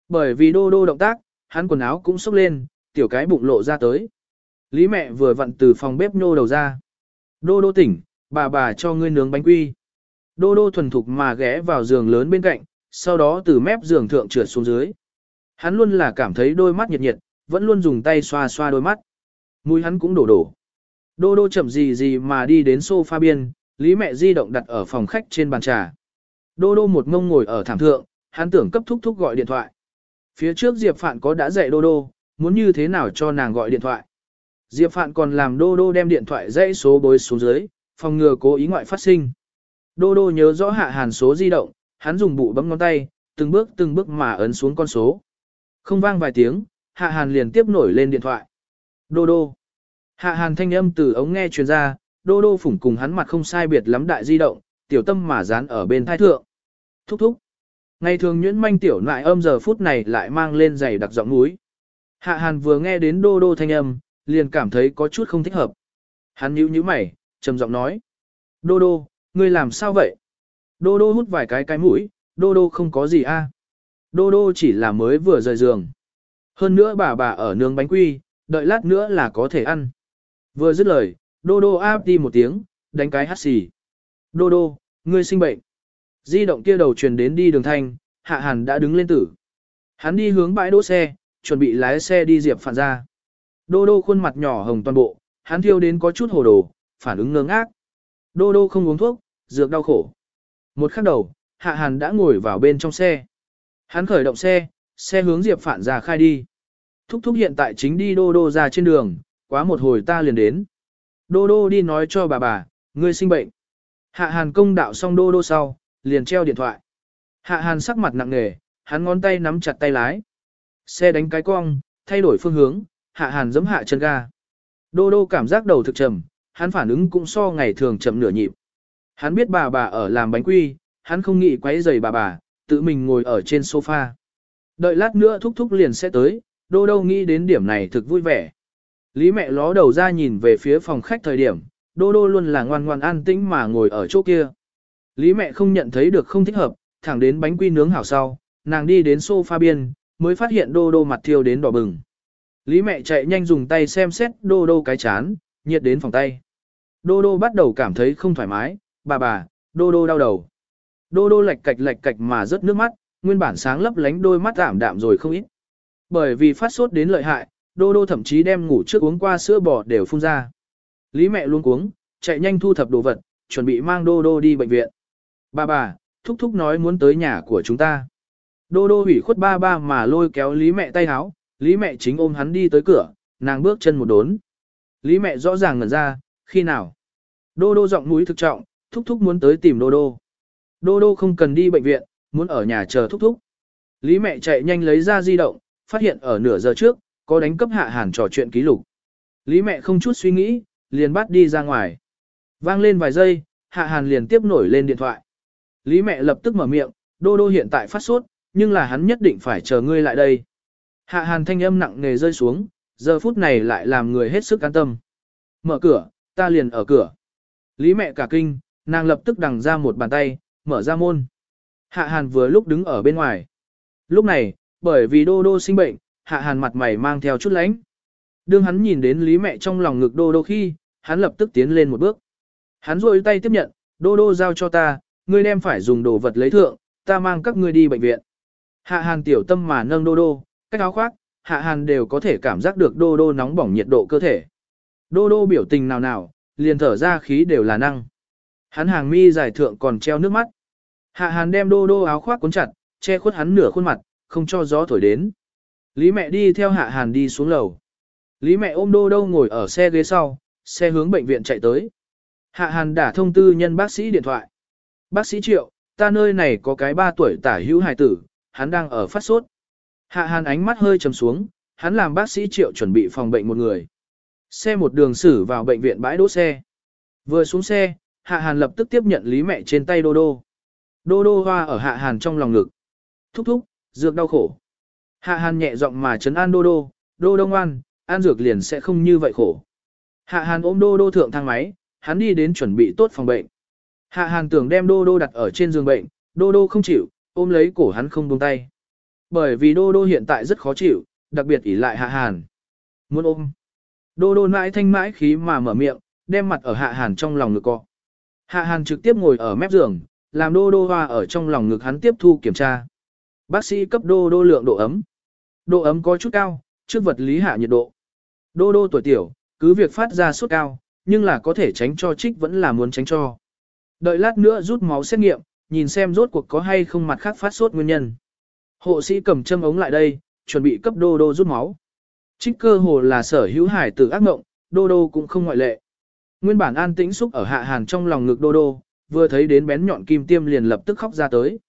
Bởi vì đô đô động tác, hắn quần áo cũng sốc lên, tiểu cái bụng lộ ra tới. Lý mẹ vừa vặn từ phòng bếp nô đầu ra. Đô đô tỉnh, bà bà cho ngươi nướng bánh quy. Đô đô thuần thục mà ghé vào giường lớn bên cạnh, sau đó từ mép giường thượng trượt xuống dưới. Hắn luôn là cảm thấy đôi mắt nhiệt nhiệt, vẫn luôn dùng tay xoa xoa đôi mắt. Mũi hắn cũng đổ đổ. Đô đô chậm gì gì mà đi đến sofa biên, Lý mẹ di động đặt ở phòng khách trên bàn trà. Đô đô một ngông ngồi ở thảm thượng, hắn tưởng cấp thúc thúc gọi điện thoại. Phía trước Diệp Phạn có đã dạy đô đô, muốn như thế nào cho nàng gọi điện thoại. Diệp Phạn còn làm đô đô đem điện thoại dãy số bối xuống dưới, phòng ngừa cố ý ngoại phát sinh. Đô đô nhớ rõ hạ hàn số di động, hắn dùng bụ bấm ngón tay, từng bước từng bước mà ấn xuống con số. Không vang vài tiếng, hạ hàn liền tiếp nổi lên điện thoại. Đô đô. Hạ hàn thanh âm từ ống nghe truyền ra, đô đô phủng cùng hắn mặt không sai biệt lắm đại di động, tiểu tâm mà dán ở bên thai thượng. Thúc thúc. Ngày thường nhuyễn manh tiểu nại âm giờ phút này lại mang lên giày đặc giọng núi. Hạ hàn vừa nghe đến đô đô thanh âm, liền cảm thấy có chút không thích hợp. Hắn nhíu nhíu mày, trầm giọng nói. Đô đô, ngươi làm sao vậy? Đô đô hút vài cái cái mũi, đô đô không có gì a. Đô đô chỉ là mới vừa rời giường. Hơn nữa bà bà ở nướng bánh quy, đợi lát nữa là có thể ăn. Vừa dứt lời, đô đô áp đi một tiếng, đánh cái hắt xì. Đô đô, ngươi sinh bệnh. Di động kia đầu truyền đến đi đường thanh, hạ hàn đã đứng lên tử. Hắn đi hướng bãi đỗ xe, chuẩn bị lái xe đi diệp phản ra. Đô đô khuôn mặt nhỏ hồng toàn bộ, hắn thiêu đến có chút hồ đồ, phản ứng ngơ ngác. Đô đô không uống thuốc, dược đau khổ. Một khắc đầu, hạ hàn đã ngồi vào bên trong xe. Hắn khởi động xe, xe hướng diệp phản ra khai đi. Thúc thúc hiện tại chính đi đô đô ra trên đường, quá một hồi ta liền đến. Đô đô đi nói cho bà bà, ngươi sinh bệnh. Hạ hàn công đạo xong đô đô sau, liền treo điện thoại. Hạ hàn sắc mặt nặng nề, hắn ngón tay nắm chặt tay lái. Xe đánh cái cong, thay đổi phương hướng, hạ hàn giẫm hạ chân ga. Đô đô cảm giác đầu thực trầm, hắn phản ứng cũng so ngày thường chậm nửa nhịp. Hắn biết bà bà ở làm bánh quy, hắn không nghĩ quấy rầy bà bà, tự mình ngồi ở trên sofa. Đợi lát nữa thúc thúc liền sẽ tới, đô đô nghĩ đến điểm này thực vui vẻ. Lý mẹ ló đầu ra nhìn về phía phòng khách thời điểm, đô đô luôn là ngoan ngoan an tĩnh mà ngồi ở chỗ kia. Lý mẹ không nhận thấy được không thích hợp, thẳng đến bánh quy nướng hảo sau, nàng đi đến sofa biên, mới phát hiện đô đô mặt thiêu đến đỏ bừng. Lý mẹ chạy nhanh dùng tay xem xét đô đô cái chán, nhiệt đến phòng tay. Đô đô bắt đầu cảm thấy không thoải mái, bà bà, đô đô đau đầu. Đô đô lạch cạch lạch cạch mà rớt nước mắt, nguyên bản sáng lấp lánh đôi mắt ảm đạm rồi không ít. Bởi vì phát sốt đến lợi hại, đô đô thậm chí đem ngủ trước uống qua sữa bò đều phun ra. Lý mẹ luôn cuống, chạy nhanh thu thập đồ vật, chuẩn bị mang đô đô đi bệnh viện. Bà bà, thúc thúc nói muốn tới nhà của chúng ta. Đô đô hủy khuất ba ba mà lôi kéo Lý mẹ tay háo, Lý mẹ chính ôm hắn đi tới cửa, nàng bước chân một đốn. Lý mẹ rõ ràng ngẩn ra, khi nào? Đô đô giọng mũi thực trọng, thúc thúc muốn tới tìm đô đô. Đô đô không cần đi bệnh viện, muốn ở nhà chờ thúc thúc. Lý mẹ chạy nhanh lấy ra di động, phát hiện ở nửa giờ trước, có đánh cấp hạ hàn trò chuyện ký lục. Lý mẹ không chút suy nghĩ, liền bắt đi ra ngoài. Vang lên vài giây, hạ hàn liền tiếp nổi lên điện thoại. Lý mẹ lập tức mở miệng, đô đô hiện tại phát sốt, nhưng là hắn nhất định phải chờ ngươi lại đây. Hạ hàn thanh âm nặng nề rơi xuống, giờ phút này lại làm người hết sức an tâm. Mở cửa, ta liền ở cửa. Lý mẹ cả kinh, nàng lập tức đằng ra một bàn tay, mở ra môn. Hạ hàn vừa lúc đứng ở bên ngoài. Lúc này, bởi vì đô đô sinh bệnh, hạ hàn mặt mày mang theo chút lánh. Đương hắn nhìn đến lý mẹ trong lòng ngực đô đô khi, hắn lập tức tiến lên một bước. Hắn rôi tay tiếp nhận, đô đô giao cho ta, ngươi đem phải dùng đồ vật lấy thượng, ta mang các ngươi đi bệnh viện. Hạ hàn tiểu tâm mà nâng đô đô, cách áo khoác, hạ hàn đều có thể cảm giác được đô đô nóng bỏng nhiệt độ cơ thể. Đô đô biểu tình nào nào, liền thở ra khí đều là năng. Hắn hàng mi dài thượng còn treo nước mắt. Hạ hàn đem đô đô áo khoác cuốn chặt, che khuất hắn nửa khuôn mặt, không cho gió thổi đến. Lý mẹ đi theo hạ hàn đi xuống lầu. Lý mẹ ôm đô đô ngồi ở xe ghế sau, xe hướng bệnh viện chạy tới. Hạ hàn đã thông tư nhân bác sĩ điện thoại. Bác sĩ triệu, ta nơi này có cái 3 tuổi tả hữu hài tử, hắn đang ở phát sốt. Hạ hàn ánh mắt hơi trầm xuống, hắn làm bác sĩ triệu chuẩn bị phòng bệnh một người. Xe một đường xử vào bệnh viện bãi đỗ xe. Vừa xuống xe, hạ hàn lập tức tiếp nhận lý mẹ trên tay đô đô. Đô đô hoa ở hạ hàn trong lòng ngực. Thúc thúc, dược đau khổ. Hạ hàn nhẹ giọng mà chấn an đô đô, đô đô ngoan, an dược liền sẽ không như vậy khổ. Hạ hàn ôm đô đô thượng thang máy, hắn đi đến chuẩn bị tốt phòng bệnh. Hạ hàn tưởng đem đô đô đặt ở trên giường bệnh, đô đô không chịu, ôm lấy cổ hắn không buông tay. Bởi vì đô đô hiện tại rất khó chịu, đặc biệt ỉ lại hạ hàn. Muốn ôm. Đô đô mãi thanh mãi khí mà mở miệng, đem mặt ở hạ hàn trong lòng ngực cọ. Hạ hàn trực tiếp ngồi ở mép giường, làm đô đô hoa ở trong lòng ngực hắn tiếp thu kiểm tra. Bác sĩ cấp đô đô lượng độ ấm. Độ ấm có chút cao, trước vật lý hạ nhiệt độ. Đô đô tuổi tiểu, cứ việc phát ra sốt cao, nhưng là có thể tránh cho trích vẫn là muốn tránh cho. Đợi lát nữa rút máu xét nghiệm, nhìn xem rốt cuộc có hay không mặt khác phát sốt nguyên nhân. Hộ sĩ cầm châm ống lại đây, chuẩn bị cấp đô đô rút máu. Trích cơ hồ là sở hữu hải tử ác mộng, đô đô cũng không ngoại lệ. Nguyên bản an tĩnh xúc ở hạ hàn trong lòng ngực đô đô, vừa thấy đến bén nhọn kim tiêm liền lập tức khóc ra tới.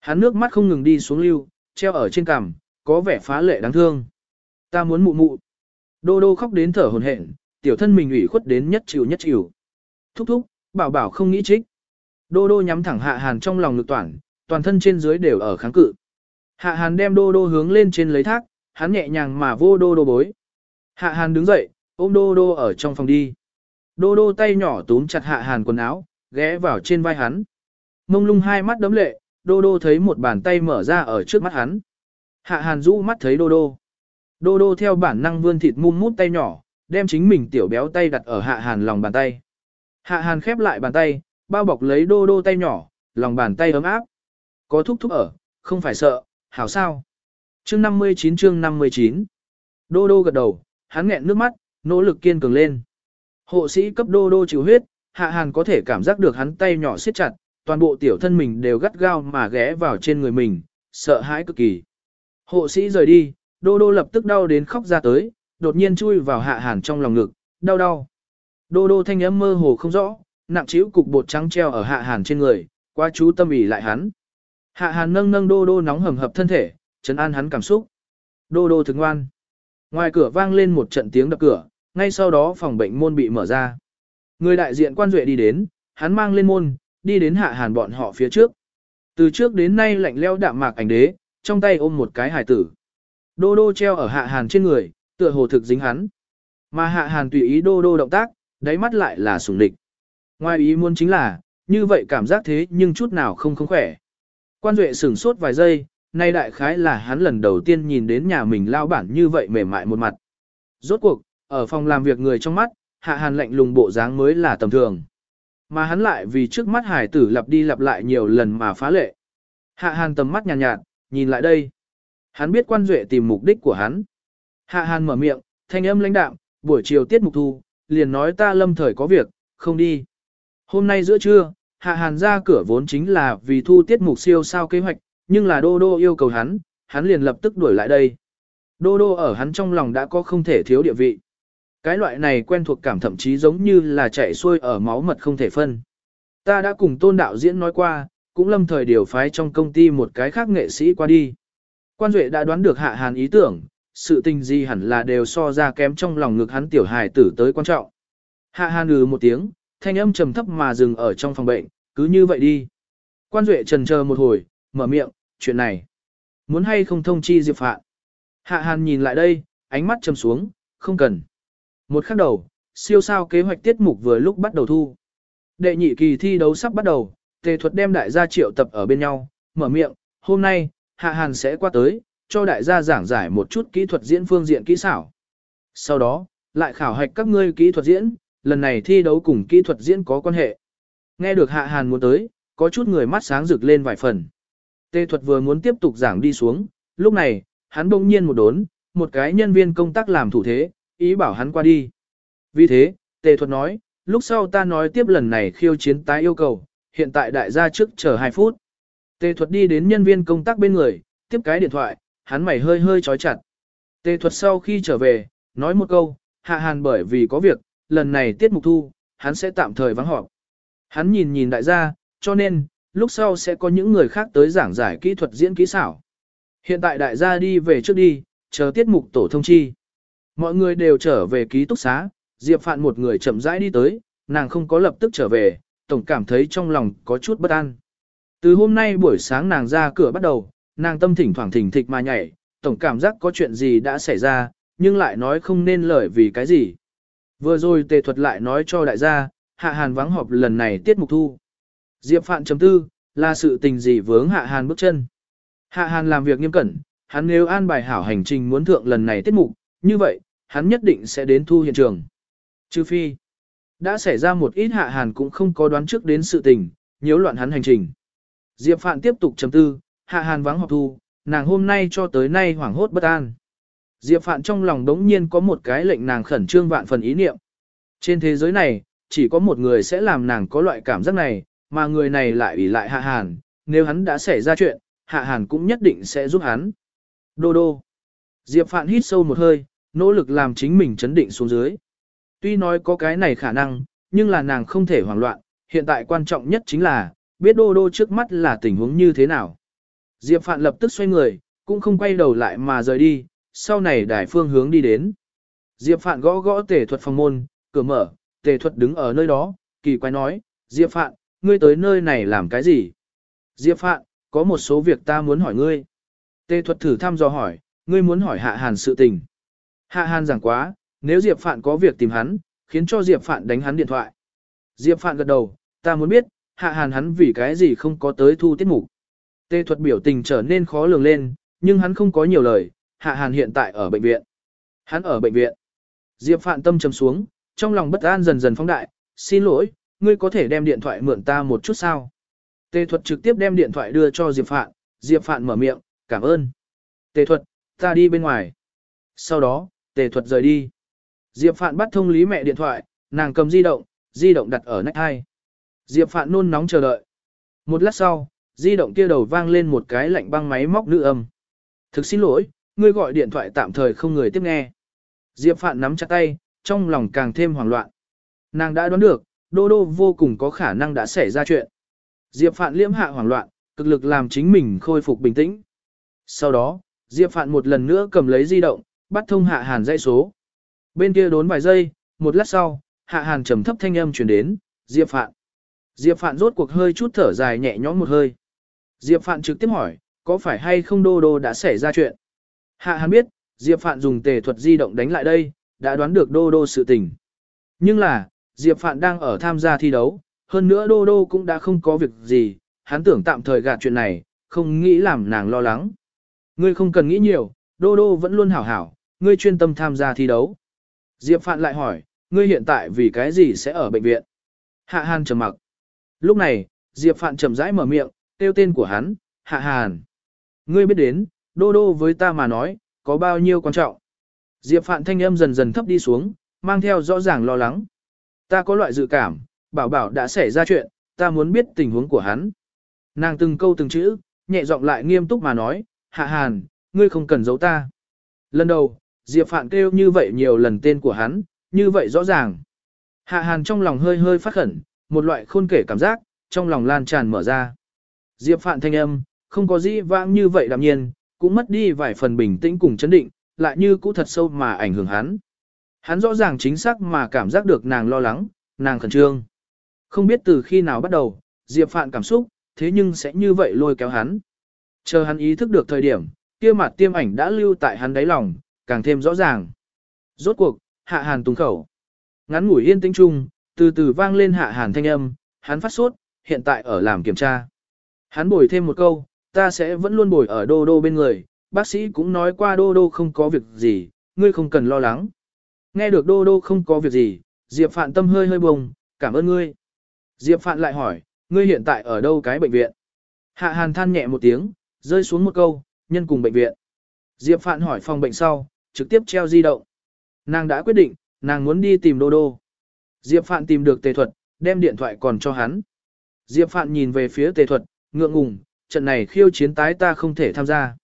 Hắn nước mắt không ngừng đi xuống lưu, treo ở trên cằm, có vẻ phá lệ đáng thương. Ta muốn mụ mụ. Đô đô khóc đến thở hồn hển, tiểu thân mình ủy khuất đến nhất chịu nhất chịu. Thúc thúc, bảo bảo không nghĩ trích. Đô đô nhắm thẳng hạ hàn trong lòng ngực toàn, toàn thân trên dưới đều ở kháng cự. Hạ hàn đem đô đô hướng lên trên lấy thác, hắn nhẹ nhàng mà vô đô đô bối. Hạ hàn đứng dậy, ôm đô đô ở trong phòng đi. Đô đô tay nhỏ túm chặt hạ hàn quần áo, ghé vào trên vai hắn. Mông lung hai mắt đấm lệ, đô đô thấy một bàn tay mở ra ở trước mắt hắn. Hạ hàn rũ mắt thấy đô đô. Đô đô theo bản năng vươn thịt mum mút tay nhỏ, đem chính mình tiểu béo tay đặt ở hạ hàn lòng bàn tay. Hạ hàn khép lại bàn tay, bao bọc lấy đô đô tay nhỏ, lòng bàn tay ấm áp. Có thúc thúc ở, không phải sợ, hảo sao. Chương 59 chương 59 Đô đô gật đầu, hắn nghẹn nước mắt, nỗ lực kiên cường lên. Hộ sĩ cấp đô đô chịu huyết, hạ hàn có thể cảm giác được hắn tay nhỏ siết chặt, toàn bộ tiểu thân mình đều gắt gao mà ghé vào trên người mình, sợ hãi cực kỳ. Hộ sĩ rời đi, đô đô lập tức đau đến khóc ra tới, đột nhiên chui vào hạ hàn trong lòng ngực, đau đau. Đô đô thanh âm mơ hồ không rõ, nặng chịu cục bột trắng treo ở hạ hàn trên người, qua chú tâm ý lại hắn. Hạ hàn nâng nâng đô đô nóng hầm hập thân thể, chấn an hắn cảm xúc. Đô đô thực ngoan. Ngoài cửa vang lên một trận tiếng đập cửa, ngay sau đó phòng bệnh môn bị mở ra. Người đại diện quan duệ đi đến, hắn mang lên môn, đi đến hạ hàn bọn họ phía trước. Từ trước đến nay lạnh leo đạm mạc ảnh đế, trong tay ôm một cái hải tử. Đô đô treo ở hạ hàn trên người, tựa hồ thực dính hắn. Mà hạ hàn tùy ý đô đô động tác, đáy mắt lại là sủng địch. Ngoài ý muốn chính là, như vậy cảm giác thế nhưng chút nào không không khỏe. Quan Duệ sửng sốt vài giây, nay đại khái là hắn lần đầu tiên nhìn đến nhà mình lao bản như vậy mềm mại một mặt. Rốt cuộc, ở phòng làm việc người trong mắt, hạ hàn lạnh lùng bộ dáng mới là tầm thường. Mà hắn lại vì trước mắt hải tử lặp đi lặp lại nhiều lần mà phá lệ. Hạ hàn tầm mắt nhàn nhạt, nhạt, nhìn lại đây. Hắn biết quan duệ tìm mục đích của hắn. Hạ hàn mở miệng, thanh âm lãnh đạm, buổi chiều tiết mục thu, liền nói ta lâm thời có việc, không đi. Hôm nay giữa trưa, hạ hàn ra cửa vốn chính là vì thu tiết mục siêu sao kế hoạch, nhưng là đô đô yêu cầu hắn, hắn liền lập tức đuổi lại đây. Đô đô ở hắn trong lòng đã có không thể thiếu địa vị. Cái loại này quen thuộc cảm thậm chí giống như là chạy xuôi ở máu mật không thể phân. Ta đã cùng tôn đạo diễn nói qua, cũng lâm thời điều phái trong công ty một cái khác nghệ sĩ qua đi. Quan Duệ đã đoán được hạ hàn ý tưởng, sự tình gì hẳn là đều so ra kém trong lòng ngực hắn tiểu hài tử tới quan trọng. Hạ hàn ừ một tiếng, thanh âm trầm thấp mà dừng ở trong phòng bệnh, cứ như vậy đi. Quan Duệ trần chờ một hồi, mở miệng, chuyện này. Muốn hay không thông chi Diệp Phạn. Hạ hàn nhìn lại đây, ánh mắt trầm xuống, không cần. Một khắc đầu, siêu sao kế hoạch tiết mục vừa lúc bắt đầu thu. Đệ nhị kỳ thi đấu sắp bắt đầu, tề thuật đem đại gia triệu tập ở bên nhau, mở miệng, hôm nay, Hạ Hàn sẽ qua tới, cho đại gia giảng giải một chút kỹ thuật diễn phương diện kỹ xảo. Sau đó, lại khảo hạch các ngươi kỹ thuật diễn, lần này thi đấu cùng kỹ thuật diễn có quan hệ. Nghe được Hạ Hàn muốn tới, có chút người mắt sáng rực lên vài phần. tê thuật vừa muốn tiếp tục giảng đi xuống, lúc này, hắn bỗng nhiên một đốn, một cái nhân viên công tác làm thủ thế, ý bảo hắn qua đi. Vì thế, tề thuật nói, lúc sau ta nói tiếp lần này khiêu chiến tái yêu cầu, hiện tại đại gia trước chờ 2 phút. Tề thuật đi đến nhân viên công tác bên người, tiếp cái điện thoại, hắn mày hơi hơi chói chặt. Tề thuật sau khi trở về, nói một câu, hạ hàn bởi vì có việc, lần này tiết mục thu, hắn sẽ tạm thời vắng họp. Hắn nhìn nhìn đại gia, cho nên, lúc sau sẽ có những người khác tới giảng giải kỹ thuật diễn kỹ xảo. Hiện tại đại gia đi về trước đi, chờ tiết mục tổ thông chi. Mọi người đều trở về ký túc xá, Diệp Phạn một người chậm rãi đi tới, nàng không có lập tức trở về, tổng cảm thấy trong lòng có chút bất an. Từ hôm nay buổi sáng nàng ra cửa bắt đầu, nàng tâm thỉnh thoảng thỉnh thịch mà nhảy, tổng cảm giác có chuyện gì đã xảy ra, nhưng lại nói không nên lời vì cái gì. Vừa rồi tề thuật lại nói cho đại gia, hạ hàn vắng họp lần này tiết mục thu. Diệp Phạn chấm tư, là sự tình gì vướng hạ hàn bước chân. Hạ hàn làm việc nghiêm cẩn, hắn nếu an bài hảo hành trình muốn thượng lần này tiết mục, như vậy, hắn nhất định sẽ đến thu hiện trường. Trừ phi, đã xảy ra một ít hạ hàn cũng không có đoán trước đến sự tình, nhiễu loạn hắn hành trình. Diệp Phạn tiếp tục chấm tư, hạ hàn vắng họp thu, nàng hôm nay cho tới nay hoảng hốt bất an. Diệp Phạn trong lòng đống nhiên có một cái lệnh nàng khẩn trương vạn phần ý niệm. Trên thế giới này, chỉ có một người sẽ làm nàng có loại cảm giác này, mà người này lại ủy lại hạ hàn, nếu hắn đã xảy ra chuyện, hạ hàn cũng nhất định sẽ giúp hắn. Đô đô. Diệp Phạn hít sâu một hơi, nỗ lực làm chính mình chấn định xuống dưới. Tuy nói có cái này khả năng, nhưng là nàng không thể hoảng loạn, hiện tại quan trọng nhất chính là, biết đô đô trước mắt là tình huống như thế nào. Diệp Phạn lập tức xoay người, cũng không quay đầu lại mà rời đi, sau này đài phương hướng đi đến. Diệp Phạn gõ gõ tề thuật phòng môn, cửa mở, tề thuật đứng ở nơi đó, kỳ quái nói, Diệp Phạn, ngươi tới nơi này làm cái gì? Diệp Phạn, có một số việc ta muốn hỏi ngươi. Tề thuật thử thăm dò hỏi, ngươi muốn hỏi hạ hàn sự tình. Hạ hàn giảng quá, nếu Diệp Phạn có việc tìm hắn, khiến cho Diệp Phạn đánh hắn điện thoại. Diệp Phạn gật đầu, ta muốn biết, hạ hàn hắn vì cái gì không có tới thu tiết mục. Tê thuật biểu tình trở nên khó lường lên, nhưng hắn không có nhiều lời, hạ hàn hiện tại ở bệnh viện. Hắn ở bệnh viện. Diệp Phạn tâm trầm xuống, trong lòng bất an dần dần phóng đại, xin lỗi, ngươi có thể đem điện thoại mượn ta một chút sao. Tề thuật trực tiếp đem điện thoại đưa cho Diệp Phạn, Diệp Phạn mở miệng, cảm ơn. Tề thuật, ta đi bên ngoài. Sau đó, tề thuật rời đi. Diệp Phạn bắt thông lý mẹ điện thoại, nàng cầm di động, di động đặt ở nách hai. Diệp Phạn nôn nóng chờ đợi. Một lát sau, di động kia đầu vang lên một cái lạnh băng máy móc nữ âm. Thực xin lỗi, ngươi gọi điện thoại tạm thời không người tiếp nghe. Diệp Phạn nắm chặt tay, trong lòng càng thêm hoảng loạn. Nàng đã đoán được, Đô Đô vô cùng có khả năng đã xảy ra chuyện. Diệp Phạn liễm hạ hoảng loạn, cực lực làm chính mình khôi phục bình tĩnh. Sau đó, Diệp Phạn một lần nữa cầm lấy di động, bắt thông Hạ Hàn dãy số. Bên kia đốn vài giây, một lát sau, Hạ Hàn trầm thấp thanh âm truyền đến, Diệp Phạn. Diệp Phạn rốt cuộc hơi chút thở dài nhẹ nhõm một hơi. Diệp Phạn trực tiếp hỏi, có phải hay không Đô Đô đã xảy ra chuyện? Hạ hắn biết, Diệp Phạn dùng tề thuật di động đánh lại đây, đã đoán được Đô Đô sự tình. Nhưng là, Diệp Phạn đang ở tham gia thi đấu, hơn nữa Đô Đô cũng đã không có việc gì, hắn tưởng tạm thời gạt chuyện này, không nghĩ làm nàng lo lắng. Ngươi không cần nghĩ nhiều, Đô Đô vẫn luôn hảo hảo, ngươi chuyên tâm tham gia thi đấu. Diệp Phạn lại hỏi, ngươi hiện tại vì cái gì sẽ ở bệnh viện? Hạ Hàn trầm mặc. Lúc này, Diệp Phạn chậm rãi mở miệng, kêu tên của hắn, Hạ Hàn. Ngươi biết đến, Đô Đô với ta mà nói, có bao nhiêu quan trọng. Diệp Phạn thanh âm dần dần thấp đi xuống, mang theo rõ ràng lo lắng. Ta có loại dự cảm, bảo bảo đã xảy ra chuyện, ta muốn biết tình huống của hắn. Nàng từng câu từng chữ, nhẹ giọng lại nghiêm túc mà nói, Hạ Hàn, ngươi không cần giấu ta. Lần đầu, Diệp Phạn kêu như vậy nhiều lần tên của hắn, như vậy rõ ràng. Hạ Hàn trong lòng hơi hơi phát khẩn, một loại khôn kể cảm giác, trong lòng lan tràn mở ra. Diệp Phạn thanh âm, không có gì vãng như vậy đạm nhiên, cũng mất đi vài phần bình tĩnh cùng chấn định, lại như cũ thật sâu mà ảnh hưởng hắn. Hắn rõ ràng chính xác mà cảm giác được nàng lo lắng, nàng khẩn trương. Không biết từ khi nào bắt đầu, Diệp Phạn cảm xúc, thế nhưng sẽ như vậy lôi kéo hắn. Chờ hắn ý thức được thời điểm, kia mặt tiêm ảnh đã lưu tại hắn đáy lòng, càng thêm rõ ràng. Rốt cuộc, hạ hàn tung khẩu. Ngắn ngủi yên tĩnh chung, từ từ vang lên hạ hàn thanh âm, hắn phát sốt, hiện tại ở làm kiểm tra. Hắn bồi thêm một câu, ta sẽ vẫn luôn bồi ở đô đô bên người, bác sĩ cũng nói qua đô đô không có việc gì, ngươi không cần lo lắng. Nghe được đô đô không có việc gì, Diệp Phạn tâm hơi hơi bùng, cảm ơn ngươi. Diệp Phạn lại hỏi, ngươi hiện tại ở đâu cái bệnh viện? Hạ Hàn than nhẹ một tiếng, rơi xuống một câu, nhân cùng bệnh viện. Diệp Phạn hỏi phòng bệnh sau, trực tiếp treo di động. Nàng đã quyết định, nàng muốn đi tìm Đô Đô. Diệp Phạn tìm được tề thuật, đem điện thoại còn cho hắn. Diệp Phạn nhìn về phía tề thuật, ngượng ngùng, trận này khiêu chiến tái ta không thể tham gia.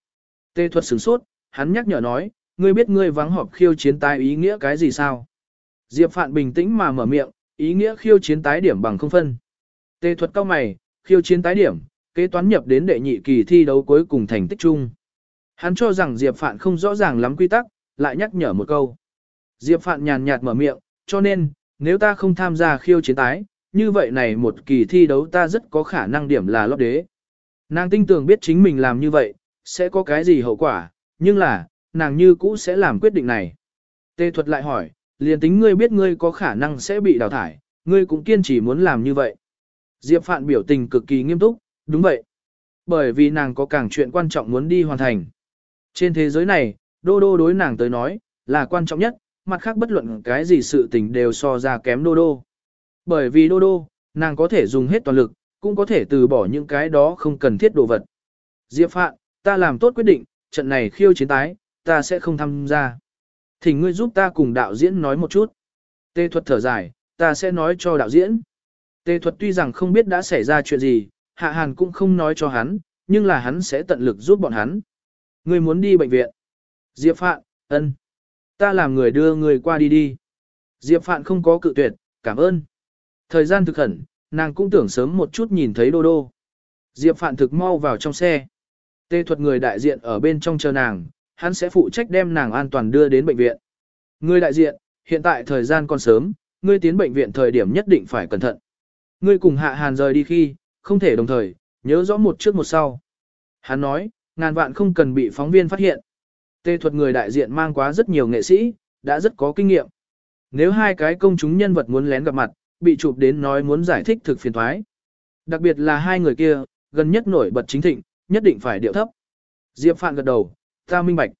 tê thuật sửng sốt, hắn nhắc nhở nói, ngươi biết ngươi vắng họp khiêu chiến tái ý nghĩa cái gì sao? Diệp Phạn bình tĩnh mà mở miệng, ý nghĩa khiêu chiến tái điểm bằng không phân. tê thuật cao mày, khiêu chiến tái điểm, kế toán nhập đến đệ nhị kỳ thi đấu cuối cùng thành tích chung. Hắn cho rằng Diệp Phạn không rõ ràng lắm quy tắc, lại nhắc nhở một câu. Diệp Phạn nhàn nhạt mở miệng, cho nên, nếu ta không tham gia khiêu chiến tái, như vậy này một kỳ thi đấu ta rất có khả năng điểm là lót đế. Nàng tin tưởng biết chính mình làm như vậy, sẽ có cái gì hậu quả, nhưng là, nàng như cũ sẽ làm quyết định này. Tê thuật lại hỏi, liền tính ngươi biết ngươi có khả năng sẽ bị đào thải, ngươi cũng kiên trì muốn làm như vậy. Diệp Phạn biểu tình cực kỳ nghiêm túc, đúng vậy. Bởi vì nàng có càng chuyện quan trọng muốn đi hoàn thành. Trên thế giới này, đô đô đối nàng tới nói, là quan trọng nhất, mặt khác bất luận cái gì sự tình đều so ra kém đô đô. Bởi vì đô đô, nàng có thể dùng hết toàn lực, cũng có thể từ bỏ những cái đó không cần thiết đồ vật. Diệp Phạn, ta làm tốt quyết định, trận này khiêu chiến tái, ta sẽ không tham gia. Thỉnh ngươi giúp ta cùng đạo diễn nói một chút. Tê thuật thở dài, ta sẽ nói cho đạo diễn. Tê thuật tuy rằng không biết đã xảy ra chuyện gì, Hạ Hàn cũng không nói cho hắn, nhưng là hắn sẽ tận lực giúp bọn hắn. Ngươi muốn đi bệnh viện. Diệp Phạn, ân. Ta làm người đưa người qua đi đi. Diệp Phạn không có cự tuyệt, cảm ơn. Thời gian thực khẩn, nàng cũng tưởng sớm một chút nhìn thấy Đô Đô. Diệp Phạn thực mau vào trong xe. Tê thuật người đại diện ở bên trong chờ nàng, hắn sẽ phụ trách đem nàng an toàn đưa đến bệnh viện. Người đại diện, hiện tại thời gian còn sớm, ngươi tiến bệnh viện thời điểm nhất định phải cẩn thận. Ngươi cùng Hạ Hàn rời đi khi, không thể đồng thời, nhớ rõ một trước một sau. Hắn nói, ngàn vạn không cần bị phóng viên phát hiện. Tê thuật người đại diện mang quá rất nhiều nghệ sĩ, đã rất có kinh nghiệm. Nếu hai cái công chúng nhân vật muốn lén gặp mặt, bị chụp đến nói muốn giải thích thực phiền thoái. Đặc biệt là hai người kia, gần nhất nổi bật chính thịnh, nhất định phải điệu thấp. Diệp Phạn gật đầu, ta minh bạch.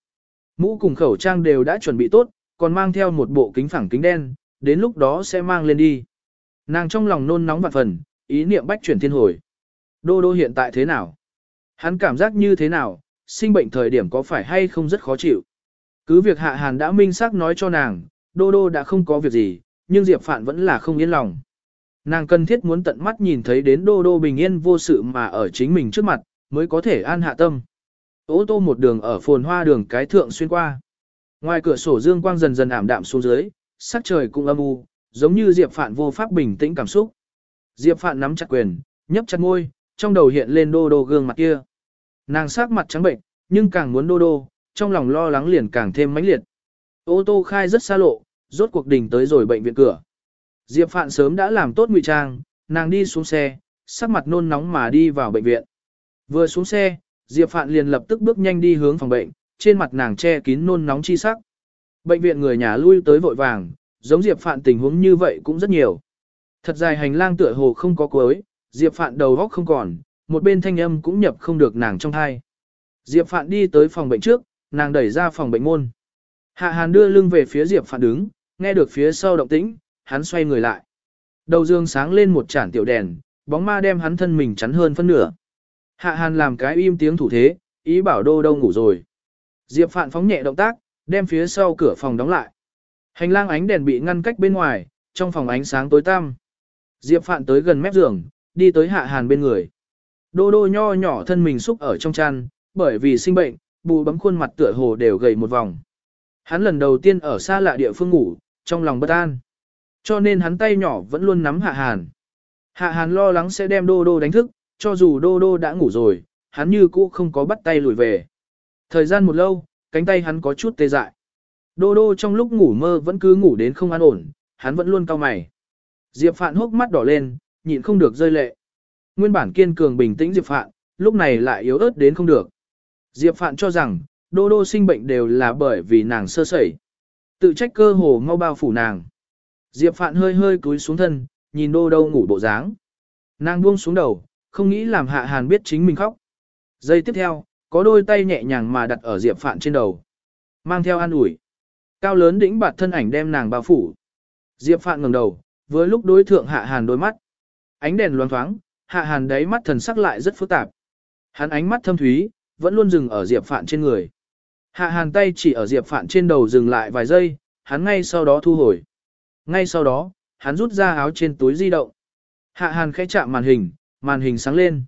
Mũ cùng khẩu trang đều đã chuẩn bị tốt, còn mang theo một bộ kính phẳng kính đen, đến lúc đó sẽ mang lên đi. Nàng trong lòng nôn nóng vạn phần, ý niệm bách chuyển thiên hồi. Đô đô hiện tại thế nào? Hắn cảm giác như thế nào, sinh bệnh thời điểm có phải hay không rất khó chịu. Cứ việc Hạ Hàn đã minh xác nói cho nàng, Đô Đô đã không có việc gì, nhưng Diệp Phạn vẫn là không yên lòng. Nàng cần thiết muốn tận mắt nhìn thấy đến Đô Đô bình yên vô sự mà ở chính mình trước mặt, mới có thể an hạ tâm. Ô tô một đường ở phồn hoa đường cái thượng xuyên qua. Ngoài cửa sổ dương quang dần dần ảm đạm xuống dưới, sắc trời cũng âm u, giống như Diệp Phạn vô pháp bình tĩnh cảm xúc. Diệp Phạn nắm chặt quyền, nhấp chặt môi, trong đầu hiện lên đô đô gương mặt kia. Nàng sắc mặt trắng bệnh, nhưng càng muốn đô đô, trong lòng lo lắng liền càng thêm mãnh liệt. Ô tô khai rất xa lộ, rốt cuộc đỉnh tới rồi bệnh viện cửa. Diệp Phạn sớm đã làm tốt ngụy trang, nàng đi xuống xe, sắc mặt nôn nóng mà đi vào bệnh viện. Vừa xuống xe, Diệp Phạn liền lập tức bước nhanh đi hướng phòng bệnh, trên mặt nàng che kín nôn nóng chi sắc. Bệnh viện người nhà lui tới vội vàng, giống Diệp Phạn tình huống như vậy cũng rất nhiều. Thật dài hành lang tựa hồ không có cuối, Diệp Phạn đầu góc không còn, một bên thanh âm cũng nhập không được nàng trong thai. Diệp Phạn đi tới phòng bệnh trước, nàng đẩy ra phòng bệnh môn. Hạ Hàn đưa lưng về phía Diệp Phạn đứng, nghe được phía sau động tĩnh, hắn xoay người lại. Đầu dương sáng lên một chản tiểu đèn, bóng ma đem hắn thân mình chắn hơn phân nửa. Hạ Hàn làm cái im tiếng thủ thế, ý bảo đô đâu ngủ rồi. Diệp Phạn phóng nhẹ động tác, đem phía sau cửa phòng đóng lại. Hành lang ánh đèn bị ngăn cách bên ngoài, trong phòng ánh sáng tối tăm. Diệp Phạn tới gần mép giường, đi tới Hạ Hàn bên người. Đô đô nho nhỏ thân mình xúc ở trong chăn, bởi vì sinh bệnh, bù bấm khuôn mặt tựa hồ đều gầy một vòng. Hắn lần đầu tiên ở xa lạ địa phương ngủ, trong lòng bất an. Cho nên hắn tay nhỏ vẫn luôn nắm Hạ Hàn. Hạ Hàn lo lắng sẽ đem Đô Đô đánh thức, cho dù Đô Đô đã ngủ rồi, hắn như cũ không có bắt tay lùi về. Thời gian một lâu, cánh tay hắn có chút tê dại. Đô Đô trong lúc ngủ mơ vẫn cứ ngủ đến không an ổn, hắn vẫn luôn cau mày. Diệp Phạn hốc mắt đỏ lên, nhịn không được rơi lệ. Nguyên bản kiên cường bình tĩnh Diệp Phạn, lúc này lại yếu ớt đến không được. Diệp Phạn cho rằng, Đô Đô sinh bệnh đều là bởi vì nàng sơ sẩy. Tự trách cơ hồ mau bao phủ nàng. Diệp Phạn hơi hơi cúi xuống thân, nhìn Đô Đô ngủ bộ dáng. Nàng buông xuống đầu, không nghĩ làm Hạ Hàn biết chính mình khóc. Giây tiếp theo, có đôi tay nhẹ nhàng mà đặt ở Diệp Phạn trên đầu. Mang theo an ủi. Cao lớn đĩnh bạt thân ảnh đem nàng bao phủ. Diệp Phạn ngẩng đầu, với lúc đối thượng Hạ Hàn đôi mắt. Ánh đèn loáng thoáng, Hạ Hàn đáy mắt thần sắc lại rất phức tạp. Hắn ánh mắt thâm thúy, vẫn luôn dừng ở Diệp Phạn trên người. Hạ Hàn tay chỉ ở Diệp Phạn trên đầu dừng lại vài giây, hắn ngay sau đó thu hồi. Ngay sau đó, hắn rút ra áo trên túi di động. Hạ Hàn khẽ chạm màn hình, màn hình sáng lên.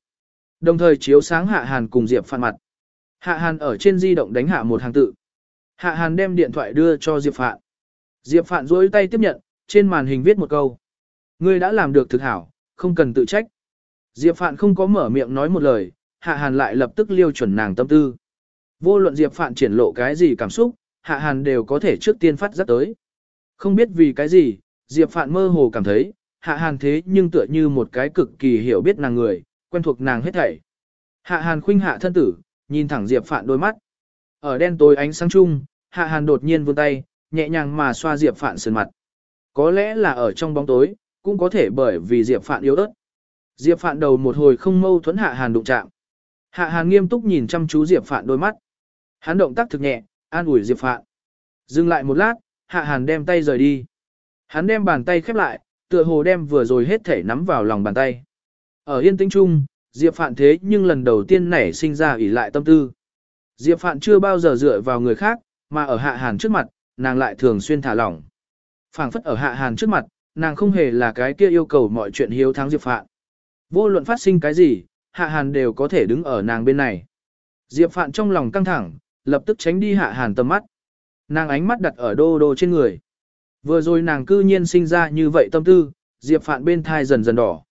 Đồng thời chiếu sáng Hạ Hàn cùng Diệp Phạn mặt. Hạ Hàn ở trên di động đánh hạ một hàng tự. Hạ Hàn đem điện thoại đưa cho Diệp Phạn. Diệp Phạn duỗi tay tiếp nhận, trên màn hình viết một câu. Ngươi đã làm được thực hảo, không cần tự trách. Diệp Phạn không có mở miệng nói một lời, Hạ Hàn lại lập tức liêu chuẩn nàng tâm tư. Vô luận Diệp Phạn triển lộ cái gì cảm xúc, Hạ Hàn đều có thể trước tiên phát giác tới. Không biết vì cái gì, Diệp Phạn mơ hồ cảm thấy, Hạ Hàn thế nhưng tựa như một cái cực kỳ hiểu biết nàng người, quen thuộc nàng hết thảy. Hạ Hàn khuynh hạ thân tử, nhìn thẳng Diệp Phạn đôi mắt. Ở đen tối ánh sáng chung, Hạ Hàn đột nhiên vươn tay, nhẹ nhàng mà xoa Diệp Phạn sườn mặt. Có lẽ là ở trong bóng tối, cũng có thể bởi vì Diệp Phạn yếu ớt. Diệp Phạn đầu một hồi không mâu thuẫn Hạ Hàn đụng chạm. Hạ Hàn nghiêm túc nhìn chăm chú Diệp Phạn đôi mắt. Hắn động tác thực nhẹ, an ủi Diệp Phạn. Dừng lại một lát, Hạ Hàn đem tay rời đi. Hắn đem bàn tay khép lại, tựa hồ đem vừa rồi hết thể nắm vào lòng bàn tay. Ở yên tĩnh chung, Diệp Phạn thế nhưng lần đầu tiên nảy sinh ra ỷ lại tâm tư. Diệp Phạn chưa bao giờ dựa vào người khác, mà ở Hạ Hàn trước mặt, nàng lại thường xuyên thả lỏng. phảng phất ở Hạ Hàn trước mặt, nàng không hề là cái kia yêu cầu mọi chuyện hiếu thắng Diệp Phạn. Vô luận phát sinh cái gì, Hạ Hàn đều có thể đứng ở nàng bên này. Diệp Phạn trong lòng căng thẳng, lập tức tránh đi Hạ Hàn tầm mắt. Nàng ánh mắt đặt ở đô đô trên người. Vừa rồi nàng cư nhiên sinh ra như vậy tâm tư, Diệp Phạn bên thai dần dần đỏ.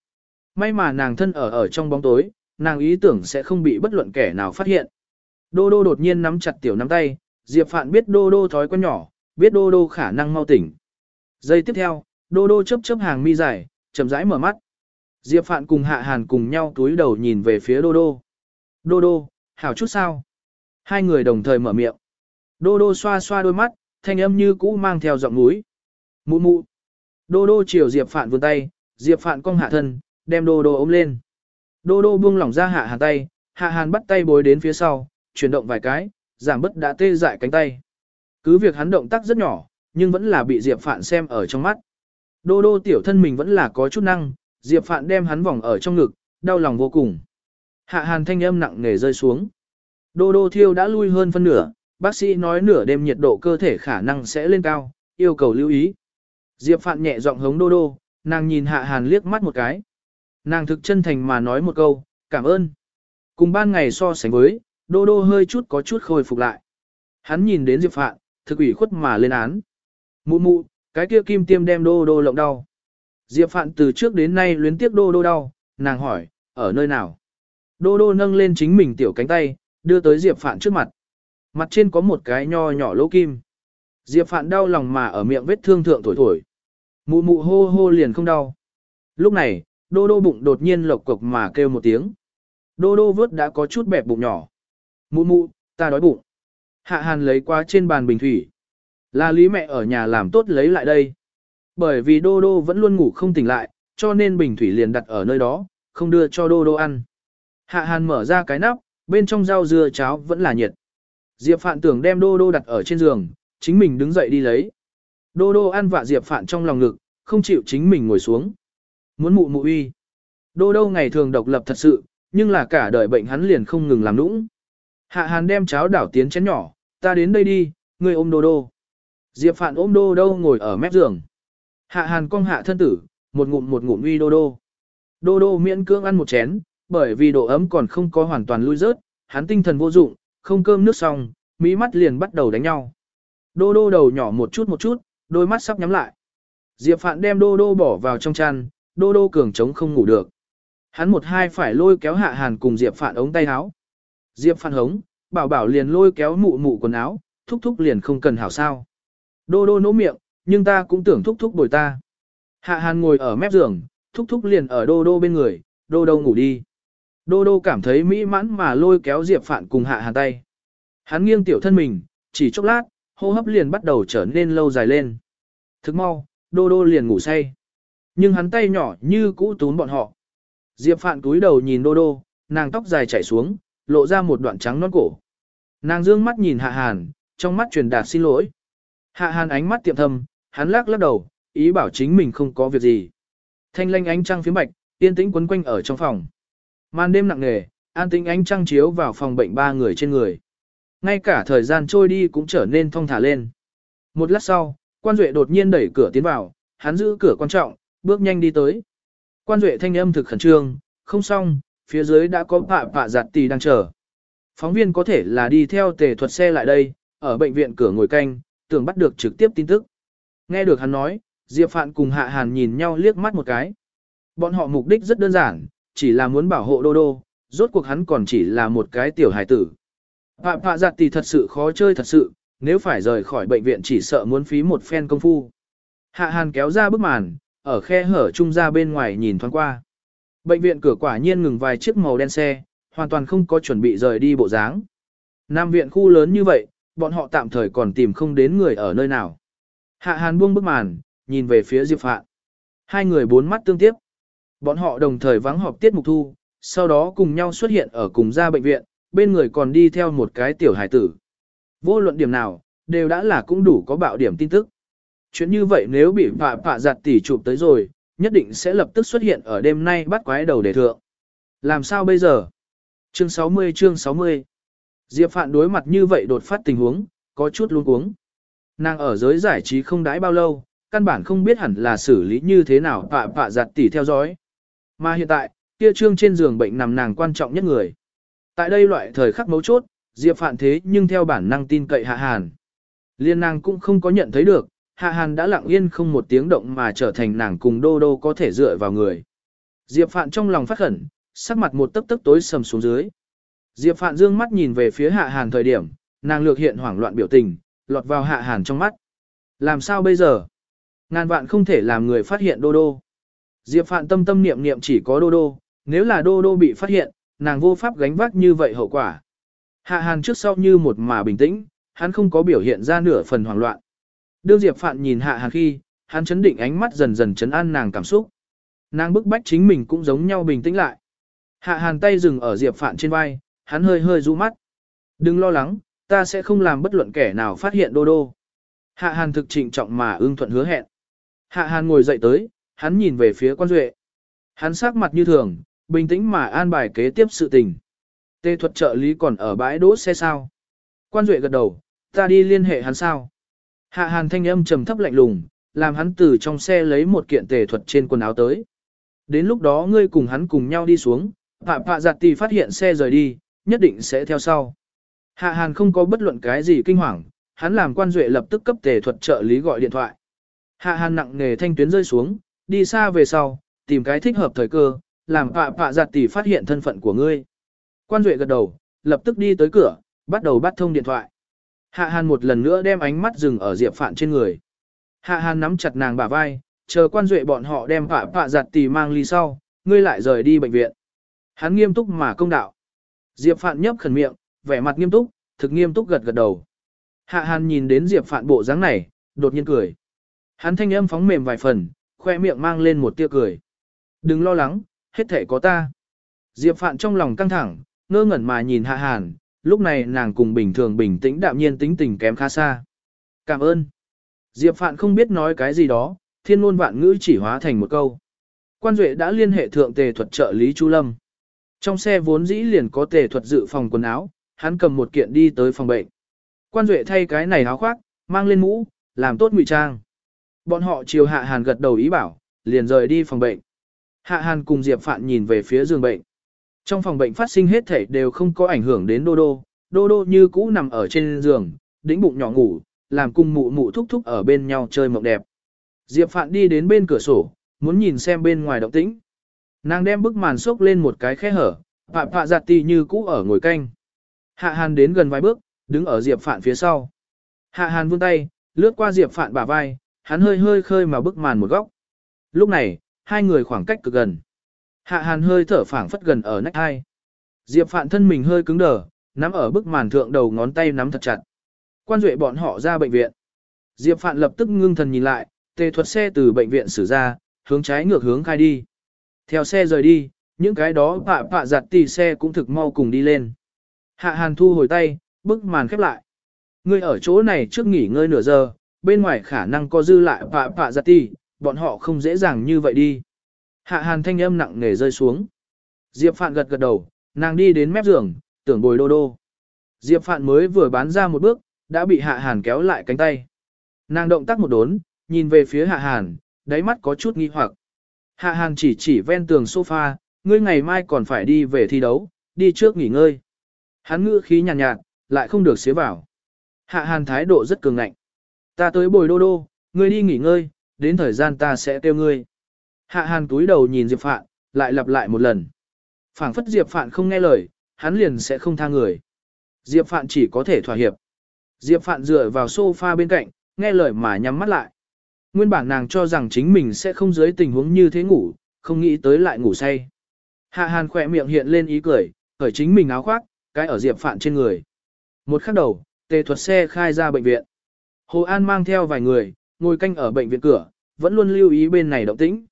May mà nàng thân ở ở trong bóng tối, nàng ý tưởng sẽ không bị bất luận kẻ nào phát hiện. Đô đô đột nhiên nắm chặt tiểu nắm tay, Diệp Phạn biết đô đô thói quen nhỏ, biết đô đô khả năng mau tỉnh. Giây tiếp theo, đô đô chấp chấp hàng mi dài, chậm rãi mở mắt. Diệp Phạn cùng Hạ Hàn cùng nhau túi đầu nhìn về phía đô đô. Đô đô, hảo chút sao? Hai người đồng thời mở miệng. Đô đô xoa xoa đôi mắt, thanh âm như cũ mang theo giọng núi. Mụ mụ. Đô đô chiều Diệp Phạn vươn tay, Diệp Phạn cong hạ thân, đem đô đô ôm lên. Đô đô buông lỏng ra hạ hàn tay, hạ hàn bắt tay bối đến phía sau, chuyển động vài cái, giảm bớt đã tê dại cánh tay. Cứ việc hắn động tác rất nhỏ, nhưng vẫn là bị Diệp Phạn xem ở trong mắt. Đô đô tiểu thân mình vẫn là có chút năng, Diệp Phạn đem hắn vòng ở trong ngực, đau lòng vô cùng. Hạ hàn thanh âm nặng nề rơi xuống. Đô đô thiêu đã lui hơn phân nửa, bác sĩ nói nửa đêm nhiệt độ cơ thể khả năng sẽ lên cao, yêu cầu lưu ý. Diệp Phạn nhẹ giọng hống đô đô, nàng nhìn Hạ Hàn liếc mắt một cái. Nàng thực chân thành mà nói một câu, cảm ơn. Cùng ban ngày so sánh với, đô đô hơi chút có chút khôi phục lại. Hắn nhìn đến Diệp Phạn, thực ủy khuất mà lên án. Mụ mụ, cái kia kim tiêm đem đô đô lộng đau. Diệp Phạn từ trước đến nay luyến tiếc đô đô đau, nàng hỏi, ở nơi nào? Đô đô nâng lên chính mình tiểu cánh tay, đưa tới Diệp Phạn trước mặt. Mặt trên có một cái nho nhỏ lỗ kim. Diệp Phạn đau lòng mà ở miệng vết thương thượng thổi thổi. Mụ mụ hô hô liền không đau. Lúc này, đô đô bụng đột nhiên lộc cục mà kêu một tiếng. Đô đô vớt đã có chút bẹp bụng nhỏ. Mụ mụ, ta đói bụng. Hạ hàn lấy qua trên bàn bình thủy. Là lý mẹ ở nhà làm tốt lấy lại đây. Bởi vì đô đô vẫn luôn ngủ không tỉnh lại, cho nên bình thủy liền đặt ở nơi đó, không đưa cho đô đô ăn. Hạ hàn mở ra cái nắp, bên trong rau dưa cháo vẫn là nhiệt. Diệp Phạn tưởng đem đô đô đặt ở trên giường, chính mình đứng dậy đi lấy. Đô đô ăn vạ Diệp Phạn trong lòng ngực, không chịu chính mình ngồi xuống. Muốn mụ mụ uy. Đô đô ngày thường độc lập thật sự, nhưng là cả đời bệnh hắn liền không ngừng làm nũng. Hạ hàn đem cháo đảo tiến chén nhỏ, ta đến đây đi, ngươi ôm đô đô. Diệp Phạn ôm đô đô ngồi ở mép giường. Hạ hàn cong hạ thân tử, một ngụm một ngụm uy đô đô. Đô đô miễn cưỡng ăn một chén, bởi vì độ ấm còn không có hoàn toàn lui rớt, hắn tinh thần vô dụng, không cơm nước xong, mỹ mắt liền bắt đầu đánh nhau. Đô đô đầu nhỏ một chút một chút, đôi mắt sắp nhắm lại. Diệp Phạn đem đô đô bỏ vào trong chăn, đô đô cường trống không ngủ được. Hắn một hai phải lôi kéo hạ hàn cùng Diệp Phạn ống tay áo. Diệp Phạn hống, bảo bảo liền lôi kéo mụ mụ quần áo, thúc thúc liền không cần hảo sao. Đô đô nỗ miệng, nhưng ta cũng tưởng thúc thúc bồi ta. Hạ hàn ngồi ở mép giường, thúc thúc liền ở đô đô bên người, đô đô ngủ đi. Đô đô cảm thấy mỹ mãn mà lôi kéo Diệp Phạn cùng hạ hàn tay. Hắn nghiêng tiểu thân mình, chỉ chốc lát, hô hấp liền bắt đầu trở nên lâu dài lên. Thức mau, đô đô liền ngủ say. Nhưng hắn tay nhỏ như cũ tún bọn họ. Diệp Phạn cúi đầu nhìn đô đô, nàng tóc dài chảy xuống, lộ ra một đoạn trắng non cổ. Nàng dương mắt nhìn hạ hàn, trong mắt truyền đạt xin lỗi. Hạ hàn ánh mắt tiệm thâm, hắn lắc lắc đầu, ý bảo chính mình không có việc gì. Thanh lanh ánh trăng phía bạch, tiên tĩnh quấn quanh ở trong phòng. Màn đêm nặng nề, an tĩnh ánh trăng chiếu vào phòng bệnh ba người trên người. Ngay cả thời gian trôi đi cũng trở nên thong thả lên. Một lát sau, quan duệ đột nhiên đẩy cửa tiến vào, hắn giữ cửa quan trọng, bước nhanh đi tới. Quan duệ thanh âm thực khẩn trương, không xong, phía dưới đã có pạ pạ giặt tì đang chờ. Phóng viên có thể là đi theo tề thuật xe lại đây, ở bệnh viện cửa ngồi canh, tưởng bắt được trực tiếp tin tức. Nghe được hắn nói, Diệp Phạn cùng Hạ Hàn nhìn nhau liếc mắt một cái. Bọn họ mục đích rất đơn giản, chỉ là muốn bảo hộ Đô Đô, rốt cuộc hắn còn chỉ là một cái tiểu hài tử. Phạm Phạ giặt dạ tỷ thật sự khó chơi thật sự, nếu phải rời khỏi bệnh viện chỉ sợ muốn phí một phen công phu. Hạ Hàn kéo ra bức màn, ở khe hở trung ra bên ngoài nhìn thoáng qua. Bệnh viện cửa quả nhiên ngừng vài chiếc màu đen xe, hoàn toàn không có chuẩn bị rời đi bộ dáng. Nam viện khu lớn như vậy, bọn họ tạm thời còn tìm không đến người ở nơi nào. Hạ Hàn buông bức màn, nhìn về phía Diệp Phạn. Hai người bốn mắt tương tiếp. Bọn họ đồng thời vắng họp tiết mục thu, sau đó cùng nhau xuất hiện ở cùng ra bệnh viện, bên người còn đi theo một cái tiểu hải tử. Vô luận điểm nào, đều đã là cũng đủ có bạo điểm tin tức. Chuyện như vậy nếu bị phạ phạ giặt tỉ chụp tới rồi, nhất định sẽ lập tức xuất hiện ở đêm nay bắt quái đầu đề thượng. Làm sao bây giờ? Chương 60 chương 60 Diệp Phạn đối mặt như vậy đột phát tình huống, có chút luống cuống. Nàng ở giới giải trí không đãi bao lâu, căn bản không biết hẳn là xử lý như thế nào phạ phạ giặt tỉ theo dõi. Mà hiện tại, kia trương trên giường bệnh nằm nàng quan trọng nhất người. Tại đây loại thời khắc mấu chốt, Diệp Phạn thế nhưng theo bản năng tin cậy Hạ Hàn. Liên nàng cũng không có nhận thấy được, Hạ Hàn đã lặng yên không một tiếng động mà trở thành nàng cùng đô đô có thể dựa vào người. Diệp Phạn trong lòng phát khẩn, sắc mặt một tấc tấc tối sầm xuống dưới. Diệp Phạn dương mắt nhìn về phía Hạ Hàn thời điểm, nàng lược hiện hoảng loạn biểu tình, lọt vào Hạ Hàn trong mắt. Làm sao bây giờ? Ngàn vạn không thể làm người phát hiện đô đô. Diệp Phạn tâm tâm niệm niệm chỉ có đô đô, nếu là đô đô bị phát hiện, nàng vô pháp gánh vác như vậy hậu quả. Hạ Hàn trước sau như một mà bình tĩnh, hắn không có biểu hiện ra nửa phần hoảng loạn. Đương Diệp Phạn nhìn Hạ Hàn khi, hắn chấn định ánh mắt dần dần chấn an nàng cảm xúc. Nàng bức bách chính mình cũng giống nhau bình tĩnh lại. Hạ Hàn tay dừng ở Diệp Phạn trên vai, hắn hơi hơi rũ mắt. Đừng lo lắng, ta sẽ không làm bất luận kẻ nào phát hiện đô đô. Hạ Hàn thực trịnh trọng mà ưng thuận hứa hẹn. Hạ Hàn ngồi dậy tới, hắn nhìn về phía quan duệ. Hắn sắc mặt như thường, bình tĩnh mà an bài kế tiếp sự tình. Tê thuật trợ lý còn ở bãi đỗ xe sao. Quan duệ gật đầu, ta đi liên hệ hắn sao. Hạ hàn thanh âm trầm thấp lạnh lùng, làm hắn từ trong xe lấy một kiện tề thuật trên quần áo tới. Đến lúc đó ngươi cùng hắn cùng nhau đi xuống, hạ Phạ Giặt Tì phát hiện xe rời đi, nhất định sẽ theo sau. Hạ Hàn không có bất luận cái gì kinh hoàng, hắn làm quan duệ lập tức cấp tề thuật trợ lý gọi điện thoại. Hạ Hàn nặng nề thanh tuyến rơi xuống, đi xa về sau, tìm cái thích hợp thời cơ, làm pạ pạ giặt tỷ phát hiện thân phận của ngươi. Quan duệ gật đầu, lập tức đi tới cửa, bắt đầu bắt thông điện thoại. Hạ Hàn một lần nữa đem ánh mắt dừng ở Diệp Phạn trên người. Hạ Hàn nắm chặt nàng bả vai, chờ quan duệ bọn họ đem pạ pạ giặt tỷ mang ly sau, ngươi lại rời đi bệnh viện. Hắn nghiêm túc mà công đạo. Diệp Phạn nhấp khẩn miệng, vẻ mặt nghiêm túc, thực nghiêm túc gật gật đầu. Hạ Hàn nhìn đến Diệp Phạn bộ dáng này, đột nhiên cười. Hắn thanh âm phóng mềm vài phần, khoe miệng mang lên một tia cười. Đừng lo lắng, hết thể có ta. Diệp Phạn trong lòng căng thẳng, ngơ ngẩn mà nhìn Hạ Hàn, lúc này nàng cùng bình thường bình tĩnh đạm nhiên tính tình kém khá xa. Cảm ơn. Diệp Phạn không biết nói cái gì đó, thiên ngôn vạn ngữ chỉ hóa thành một câu. Quan Duệ đã liên hệ thượng tề thuật trợ lý Chu Lâm. Trong xe vốn dĩ liền có tề thuật dự phòng quần áo, hắn cầm một kiện đi tới phòng bệnh. Quan Duệ thay cái này áo khoác, mang lên mũ, làm tốt ngụy trang. Bọn họ chiều Hạ Hàn gật đầu ý bảo, liền rời đi phòng bệnh. Hạ Hàn cùng Diệp Phạn nhìn về phía giường bệnh. Trong phòng bệnh phát sinh hết thể đều không có ảnh hưởng đến Đô Đô, Đô Đô như cũ nằm ở trên giường, đĩnh bụng nhỏ ngủ, làm cung mụ mụ thúc thúc ở bên nhau chơi mộng đẹp. Diệp Phạn đi đến bên cửa sổ, muốn nhìn xem bên ngoài động tĩnh. Nàng đem bức màn xốc lên một cái khe hở, pạ Phạ giặt tì như cũ ở ngồi canh. Hạ Hàn đến gần vài bước, đứng ở Diệp Phạn phía sau. Hạ Hàn vươn tay, lướt qua Diệp Phạn bả vai, hắn hơi hơi khơi mà bức màn một góc. Lúc này, hai người khoảng cách cực gần. Hạ Hàn hơi thở phảng phất gần ở nách hai. Diệp Phạn thân mình hơi cứng đờ, nắm ở bức màn thượng đầu ngón tay nắm thật chặt. Quan duệ bọn họ ra bệnh viện. Diệp Phạn lập tức ngưng thần nhìn lại, tề thuật xe từ bệnh viện xử ra, hướng trái ngược hướng khai đi. Theo xe rời đi, những cái đó pạ pạ giặt tì xe cũng thực mau cùng đi lên. Hạ Hàn thu hồi tay, bức màn khép lại. Ngươi ở chỗ này trước nghỉ ngơi nửa giờ, bên ngoài khả năng có dư lại pạ pạ giặt tì, bọn họ không dễ dàng như vậy đi. Hạ Hàn thanh âm nặng nề rơi xuống. Diệp Phạn gật gật đầu, nàng đi đến mép giường, tưởng bồi đô đô. Diệp Phạn mới vừa bán ra một bước, đã bị Hạ Hàn kéo lại cánh tay. Nàng động tác một đốn, nhìn về phía Hạ Hàn, đáy mắt có chút nghi hoặc. Hạ Hàn chỉ chỉ ven tường sofa, ngươi ngày mai còn phải đi về thi đấu, đi trước nghỉ ngơi. Hắn ngữ khí nhàn nhạt, nhạt, lại không được xế vào. Hạ Hàn thái độ rất cường ngạnh. Ta tới bồi đô đô, ngươi đi nghỉ ngơi, đến thời gian ta sẽ kêu ngươi. Hạ Hàn túi đầu nhìn Diệp Phạn, lại lặp lại một lần. phảng phất Diệp Phạn không nghe lời, hắn liền sẽ không tha người. Diệp Phạn chỉ có thể thỏa hiệp. Diệp Phạn dựa vào sofa bên cạnh, nghe lời mà nhắm mắt lại. Nguyên bản nàng cho rằng chính mình sẽ không dưới tình huống như thế ngủ, không nghĩ tới lại ngủ say. Hạ Hàn khỏe miệng hiện lên ý cười, khởi chính mình áo khoác, cái ở Diệp Phạn trên người. Một khắc đầu, tề thuật xe khai ra bệnh viện. Hồ An mang theo vài người, ngồi canh ở bệnh viện cửa, vẫn luôn lưu ý bên này động tĩnh.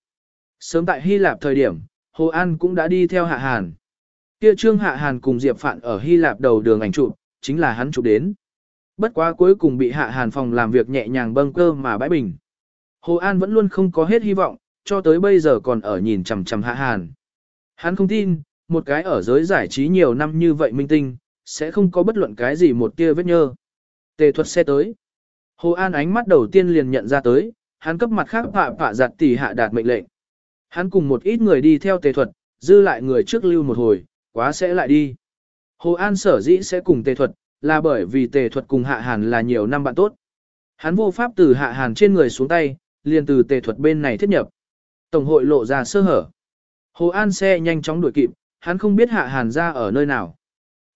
Sớm tại Hy Lạp thời điểm, Hồ An cũng đã đi theo Hạ Hàn. Kia Trương Hạ Hàn cùng Diệp Phạn ở Hy Lạp đầu đường ảnh chụp, chính là hắn chụp đến. Bất quá cuối cùng bị Hạ Hàn phòng làm việc nhẹ nhàng bâng cơ mà bãi bình. Hồ An vẫn luôn không có hết hy vọng, cho tới bây giờ còn ở nhìn chằm chằm Hạ Hàn. Hắn không tin, một cái ở giới giải trí nhiều năm như vậy minh tinh, sẽ không có bất luận cái gì một tia vết nhơ. Tề thuật xe tới. Hồ An ánh mắt đầu tiên liền nhận ra tới, hắn cấp mặt khác phạ phạ giặt tỷ hạ đạt mệnh lệnh. Hắn cùng một ít người đi theo tề thuật, dư lại người trước lưu một hồi, quá sẽ lại đi. Hồ An sở dĩ sẽ cùng tề thuật, là bởi vì tề thuật cùng hạ hàn là nhiều năm bạn tốt. Hắn vô pháp từ hạ hàn trên người xuống tay, liền từ tề thuật bên này thiết nhập. Tổng hội lộ ra sơ hở. Hồ An xe nhanh chóng đuổi kịp, hắn không biết hạ hàn ra ở nơi nào.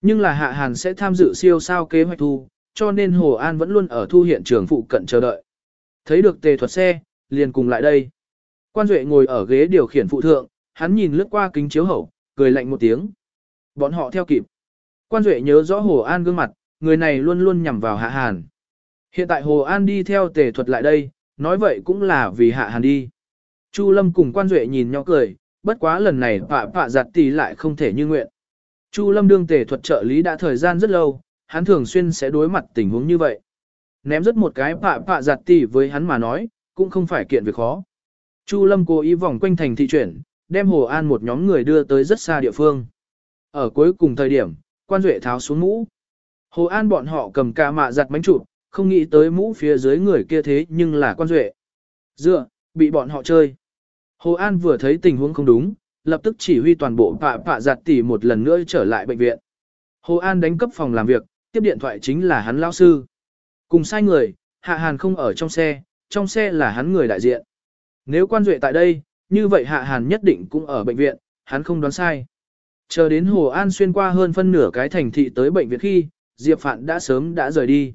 Nhưng là hạ hàn sẽ tham dự siêu sao kế hoạch thu, cho nên Hồ An vẫn luôn ở thu hiện trường phụ cận chờ đợi. Thấy được tề thuật xe, liền cùng lại đây. Quan Duệ ngồi ở ghế điều khiển phụ thượng, hắn nhìn lướt qua kính chiếu hậu, cười lạnh một tiếng. Bọn họ theo kịp. Quan Duệ nhớ rõ Hồ An gương mặt, người này luôn luôn nhằm vào Hạ Hàn. Hiện tại Hồ An đi theo tề thuật lại đây, nói vậy cũng là vì Hạ Hàn đi. Chu Lâm cùng Quan Duệ nhìn nhau cười, bất quá lần này pạ pạ giặt tỷ lại không thể như nguyện. Chu Lâm đương tề thuật trợ lý đã thời gian rất lâu, hắn thường xuyên sẽ đối mặt tình huống như vậy. Ném rất một cái pạ pạ giặt tỉ với hắn mà nói, cũng không phải kiện việc khó. Chu Lâm cố ý vòng quanh thành thị chuyển, đem Hồ An một nhóm người đưa tới rất xa địa phương. Ở cuối cùng thời điểm, quan duệ tháo xuống mũ. Hồ An bọn họ cầm ca mạ giặt bánh chụp, không nghĩ tới mũ phía dưới người kia thế nhưng là quan duệ. Dựa, bị bọn họ chơi. Hồ An vừa thấy tình huống không đúng, lập tức chỉ huy toàn bộ pạ pạ giặt tỉ một lần nữa trở lại bệnh viện. Hồ An đánh cấp phòng làm việc, tiếp điện thoại chính là hắn lão sư. Cùng sai người, Hạ Hàn không ở trong xe, trong xe là hắn người đại diện. Nếu quan duệ tại đây, như vậy Hạ Hàn nhất định cũng ở bệnh viện, hắn không đoán sai. Chờ đến Hồ An xuyên qua hơn phân nửa cái thành thị tới bệnh viện khi, Diệp Phạn đã sớm đã rời đi.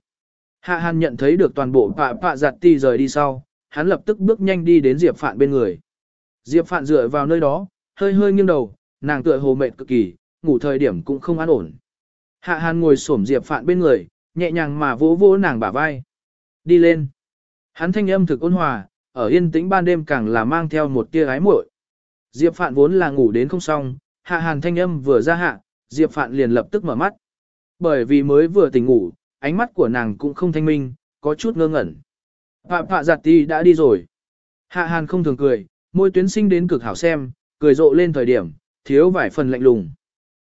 Hạ Hàn nhận thấy được toàn bộ pạ pạ giặt ti rời đi sau, hắn lập tức bước nhanh đi đến Diệp Phạn bên người. Diệp Phạn dựa vào nơi đó, hơi hơi nghiêng đầu, nàng tựa hồ mệt cực kỳ, ngủ thời điểm cũng không an ổn. Hạ Hàn ngồi xổm Diệp Phạn bên người, nhẹ nhàng mà vỗ vỗ nàng bả vai. Đi lên. Hắn thanh âm thực ôn hòa, ở yên tĩnh ban đêm càng là mang theo một tia ái muội. Diệp Phạn vốn là ngủ đến không xong, Hạ Hàn thanh âm vừa ra hạ, Diệp Phạn liền lập tức mở mắt. Bởi vì mới vừa tỉnh ngủ, ánh mắt của nàng cũng không thanh minh, có chút ngơ ngẩn. Phạm phạ giặt ti đã đi rồi. Hạ Hàn không thường cười, môi tuyến sinh đến cực hảo xem, cười rộ lên thời điểm, thiếu vài phần lạnh lùng.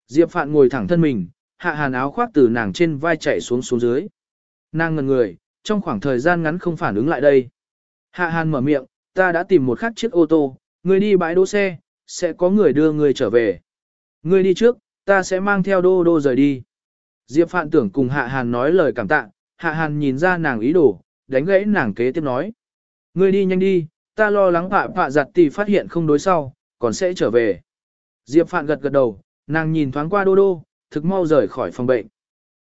Diệp Phạn ngồi thẳng thân mình, Hạ Hàn áo khoác từ nàng trên vai chạy xuống xuống dưới. Nàng ngần người, trong khoảng thời gian ngắn không phản ứng lại đây. Hạ Hàn mở miệng, ta đã tìm một khắc chiếc ô tô, người đi bãi đỗ xe, sẽ có người đưa người trở về. Người đi trước, ta sẽ mang theo đô đô rời đi. Diệp Phạn tưởng cùng Hạ Hàn nói lời cảm tạ, Hạ Hàn nhìn ra nàng ý đồ, đánh gãy nàng kế tiếp nói. Người đi nhanh đi, ta lo lắng phạ phạ giặt tỷ phát hiện không đối sau, còn sẽ trở về. Diệp Phạn gật gật đầu, nàng nhìn thoáng qua đô đô, thực mau rời khỏi phòng bệnh.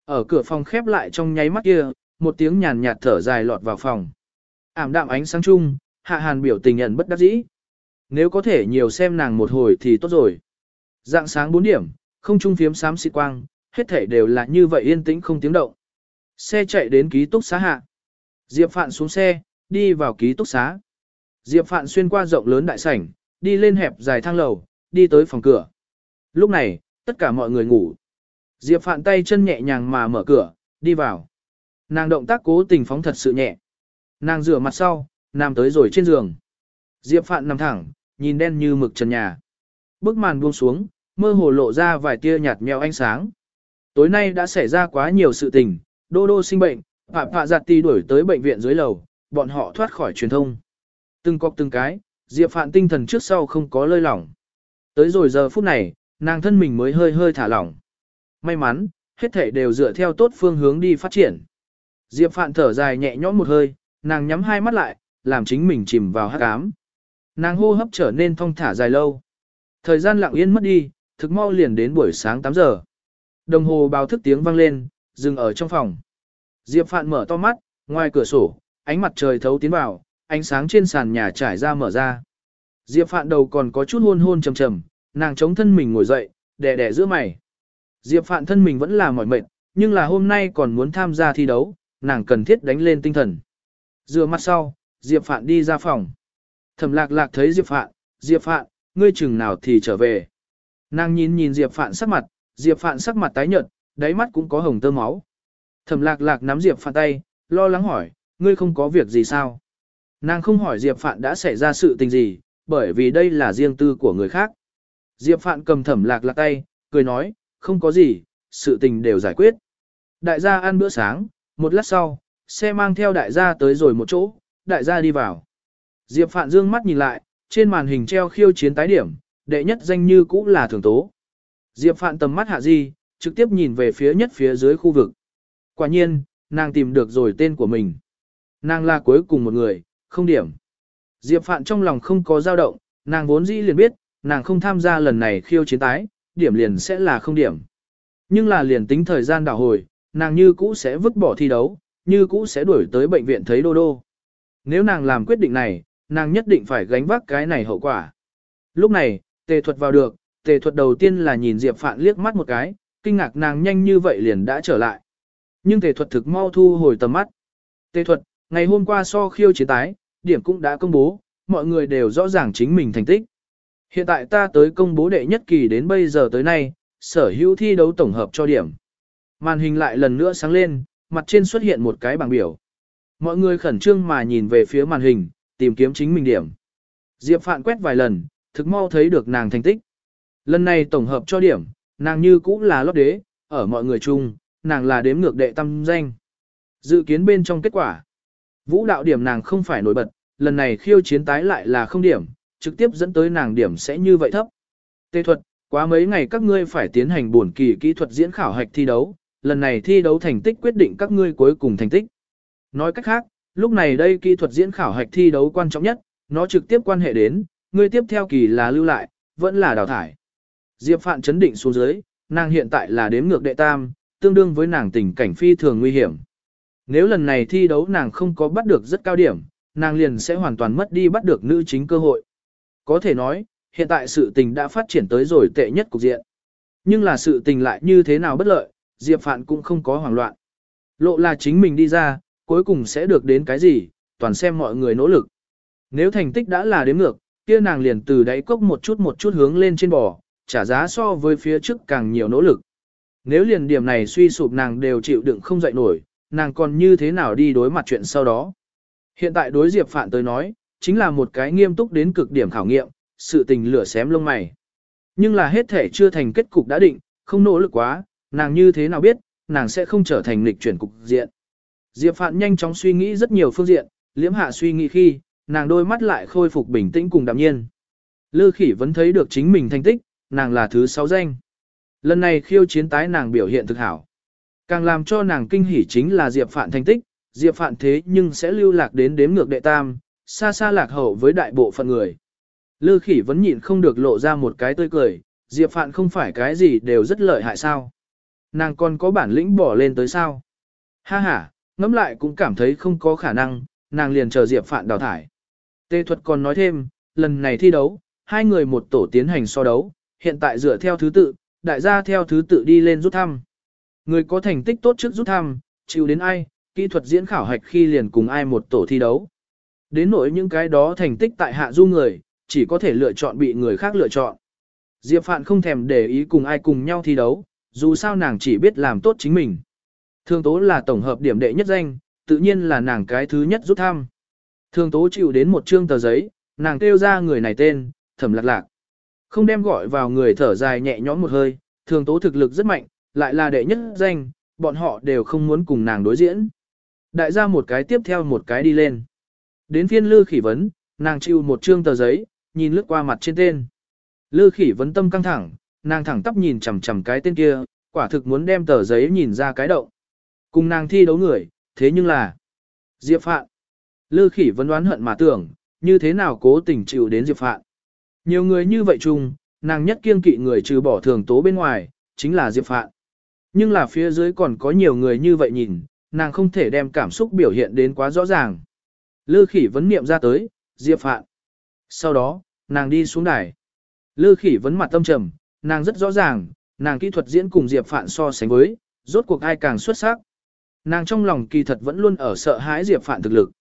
Ở cửa phòng khép lại trong nháy mắt kia, một tiếng nhàn nhạt thở dài lọt vào phòng. Ảm đạm ánh sáng chung, Hạ Hàn biểu tình nhận bất đắc dĩ. Nếu có thể nhiều xem nàng một hồi thì tốt rồi. Dạng sáng 4 điểm, không trung phiếm xám xịt quang, hết thể đều là như vậy yên tĩnh không tiếng động. Xe chạy đến ký túc xá hạ. Diệp Phạn xuống xe, đi vào ký túc xá. Diệp Phạn xuyên qua rộng lớn đại sảnh, đi lên hẹp dài thang lầu, đi tới phòng cửa. Lúc này, tất cả mọi người ngủ. Diệp Phạn tay chân nhẹ nhàng mà mở cửa, đi vào. Nàng động tác cố tình phóng thật sự nhẹ. Nàng rửa mặt sau, nằm tới rồi trên giường. Diệp Phạn nằm thẳng, nhìn đen như mực trần nhà. Bức màn buông xuống, mơ hồ lộ ra vài tia nhạt nhẽo ánh sáng. Tối nay đã xảy ra quá nhiều sự tình, Đô Đô sinh bệnh, Phạm Phạ Giặt Tì đuổi tới bệnh viện dưới lầu, bọn họ thoát khỏi truyền thông. Từng cọc từng cái, Diệp Phạn tinh thần trước sau không có lơi lỏng. Tới rồi giờ phút này, nàng thân mình mới hơi hơi thả lỏng. May mắn, hết thể đều dựa theo tốt phương hướng đi phát triển. Diệp Phạn thở dài nhẹ nhõm một hơi, nàng nhắm hai mắt lại, làm chính mình chìm vào hắc ám. Nàng hô hấp trở nên thong thả dài lâu. Thời gian lặng yên mất đi, thực mau liền đến buổi sáng 8 giờ. Đồng hồ báo thức tiếng vang lên, dừng ở trong phòng. Diệp Phạn mở to mắt, ngoài cửa sổ, ánh mặt trời thấu tiến vào, ánh sáng trên sàn nhà trải ra mở ra. Diệp Phạn đầu còn có chút hôn hôn trầm trầm, nàng chống thân mình ngồi dậy, đè đè giữa mày. Diệp Phạn thân mình vẫn là mỏi mệt, nhưng là hôm nay còn muốn tham gia thi đấu, nàng cần thiết đánh lên tinh thần. Dựa mặt sau, Diệp Phạn đi ra phòng. Thẩm lạc lạc thấy Diệp Phạn, Diệp Phạn, ngươi chừng nào thì trở về. Nàng nhìn nhìn Diệp Phạn sắc mặt, Diệp Phạn sắc mặt tái nhợt, đáy mắt cũng có hồng tơ máu. Thẩm lạc lạc nắm Diệp Phạn tay, lo lắng hỏi, ngươi không có việc gì sao? Nàng không hỏi Diệp Phạn đã xảy ra sự tình gì, bởi vì đây là riêng tư của người khác. Diệp Phạn cầm thẩm lạc lạc tay, cười nói, không có gì, sự tình đều giải quyết. Đại gia ăn bữa sáng, một lát sau, xe mang theo đại gia tới rồi một chỗ, đại gia đi vào. Diệp Phạn dương mắt nhìn lại, trên màn hình treo khiêu chiến tái điểm, đệ nhất danh như cũ là thường tố. Diệp Phạn tầm mắt hạ di, trực tiếp nhìn về phía nhất phía dưới khu vực. Quả nhiên, nàng tìm được rồi tên của mình. Nàng là cuối cùng một người, không điểm. Diệp Phạn trong lòng không có dao động, nàng vốn dĩ liền biết, nàng không tham gia lần này khiêu chiến tái, điểm liền sẽ là không điểm. Nhưng là liền tính thời gian đảo hồi, nàng như cũ sẽ vứt bỏ thi đấu, như cũ sẽ đuổi tới bệnh viện thấy Đô Đô. Nếu nàng làm quyết định này, nàng nhất định phải gánh vác cái này hậu quả. Lúc này, tề thuật vào được, tề thuật đầu tiên là nhìn Diệp Phạn liếc mắt một cái, kinh ngạc nàng nhanh như vậy liền đã trở lại. Nhưng tề thuật thực mau thu hồi tầm mắt. Tề thuật, ngày hôm qua so khiêu chiến tái, điểm cũng đã công bố, mọi người đều rõ ràng chính mình thành tích. Hiện tại ta tới công bố đệ nhất kỳ đến bây giờ tới nay, sở hữu thi đấu tổng hợp cho điểm. Màn hình lại lần nữa sáng lên, mặt trên xuất hiện một cái bảng biểu. Mọi người khẩn trương mà nhìn về phía màn hình, tìm kiếm chính mình điểm. Diệp Phạn quét vài lần, thực mau thấy được nàng thành tích. Lần này tổng hợp cho điểm, nàng như cũ là lót đế, ở mọi người chung, nàng là đếm ngược đệ tâm danh. Dự kiến bên trong kết quả. Vũ đạo điểm nàng không phải nổi bật, lần này khiêu chiến tái lại là không điểm, trực tiếp dẫn tới nàng điểm sẽ như vậy thấp. Tê thuật, Quá mấy ngày các ngươi phải tiến hành buồn kỳ kỹ thuật diễn khảo hạch thi đấu, lần này thi đấu thành tích quyết định các ngươi cuối cùng thành tích. Nói cách khác, lúc này đây kỹ thuật diễn khảo hạch thi đấu quan trọng nhất, nó trực tiếp quan hệ đến, ngươi tiếp theo kỳ là lưu lại, vẫn là đào thải. Diệp Phạn chấn định xuống dưới, nàng hiện tại là đếm ngược đệ tam, tương đương với nàng tình cảnh phi thường nguy hiểm. Nếu lần này thi đấu nàng không có bắt được rất cao điểm, nàng liền sẽ hoàn toàn mất đi bắt được nữ chính cơ hội. Có thể nói, hiện tại sự tình đã phát triển tới rồi tệ nhất cục diện. Nhưng là sự tình lại như thế nào bất lợi, Diệp Phạn cũng không có hoảng loạn. Lộ là chính mình đi ra, cuối cùng sẽ được đến cái gì, toàn xem mọi người nỗ lực. Nếu thành tích đã là đếm ngược, kia nàng liền từ đáy cốc một chút một chút hướng lên trên bò, trả giá so với phía trước càng nhiều nỗ lực. Nếu liền điểm này suy sụp nàng đều chịu đựng không dậy nổi, nàng còn như thế nào đi đối mặt chuyện sau đó. Hiện tại đối Diệp Phạn tới nói, chính là một cái nghiêm túc đến cực điểm khảo nghiệm, sự tình lửa xém lông mày. Nhưng là hết thể chưa thành kết cục đã định, không nỗ lực quá, nàng như thế nào biết, nàng sẽ không trở thành lịch chuyển cục diện. Diệp Phạn nhanh chóng suy nghĩ rất nhiều phương diện, liễm hạ suy nghĩ khi, nàng đôi mắt lại khôi phục bình tĩnh cùng đạm nhiên. Lư khỉ vẫn thấy được chính mình thành tích, nàng là thứ sáu danh. Lần này khiêu chiến tái nàng biểu hiện thực hảo. Càng làm cho nàng kinh hỉ chính là Diệp Phạn thành tích, Diệp Phạn thế nhưng sẽ lưu lạc đến đếm ngược đệ tam, xa xa lạc hậu với đại bộ phận người. Lư khỉ vẫn nhịn không được lộ ra một cái tươi cười, Diệp Phạn không phải cái gì đều rất lợi hại sao. Nàng còn có bản lĩnh bỏ lên tới sao. Ha ha, ngẫm lại cũng cảm thấy không có khả năng, nàng liền chờ Diệp Phạn đào thải. Tê thuật còn nói thêm, lần này thi đấu, hai người một tổ tiến hành so đấu, hiện tại dựa theo thứ tự, đại gia theo thứ tự đi lên rút thăm. Người có thành tích tốt trước rút thăm, chịu đến ai, kỹ thuật diễn khảo hạch khi liền cùng ai một tổ thi đấu. Đến nỗi những cái đó thành tích tại hạ du người, chỉ có thể lựa chọn bị người khác lựa chọn. Diệp Phạn không thèm để ý cùng ai cùng nhau thi đấu, dù sao nàng chỉ biết làm tốt chính mình. Thường tố là tổng hợp điểm đệ nhất danh, tự nhiên là nàng cái thứ nhất rút thăm. Thường tố chịu đến một chương tờ giấy, nàng kêu ra người này tên, thẩm lạc lạc. Không đem gọi vào người thở dài nhẹ nhõm một hơi, thường tố thực lực rất mạnh, lại là đệ nhất danh, bọn họ đều không muốn cùng nàng đối diễn. Đại gia một cái tiếp theo một cái đi lên. Đến phiên lư khỉ vấn, nàng chịu một trương tờ giấy, nhìn lướt qua mặt trên tên. Lư khỉ vấn tâm căng thẳng, nàng thẳng tắp nhìn chằm chằm cái tên kia, quả thực muốn đem tờ giấy nhìn ra cái động. Cùng nàng thi đấu người, thế nhưng là Diệp Phạn. Lư khỉ vấn đoán hận mà tưởng, như thế nào cố tình chịu đến Diệp Phạn. Nhiều người như vậy chung, nàng nhất kiêng kỵ người trừ bỏ thường tố bên ngoài, chính là Diệp Phạn. Nhưng là phía dưới còn có nhiều người như vậy nhìn, nàng không thể đem cảm xúc biểu hiện đến quá rõ ràng. Lư khỉ vấn niệm ra tới, Diệp Phạn. Sau đó, nàng đi xuống đài. Lư khỉ vấn mặt tâm trầm, nàng rất rõ ràng, nàng kỹ thuật diễn cùng Diệp Phạn so sánh với, rốt cuộc ai càng xuất sắc. Nàng trong lòng kỳ thật vẫn luôn ở sợ hãi Diệp Phạn thực lực.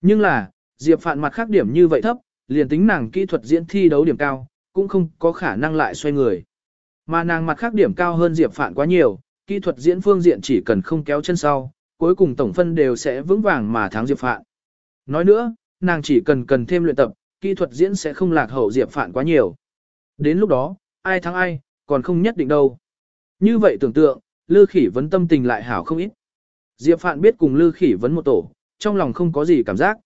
Nhưng là, Diệp Phạn mặt khác điểm như vậy thấp, liền tính nàng kỹ thuật diễn thi đấu điểm cao, cũng không có khả năng lại xoay người. Mà nàng mặt khác điểm cao hơn Diệp Phạn quá nhiều, kỹ thuật diễn phương diện chỉ cần không kéo chân sau, cuối cùng tổng phân đều sẽ vững vàng mà thắng Diệp Phạn. Nói nữa, nàng chỉ cần cần thêm luyện tập, kỹ thuật diễn sẽ không lạc hậu Diệp Phạn quá nhiều. Đến lúc đó, ai thắng ai, còn không nhất định đâu. Như vậy tưởng tượng, Lư Khỉ vấn tâm tình lại hảo không ít. Diệp Phạn biết cùng Lư Khỉ vấn một tổ, trong lòng không có gì cảm giác.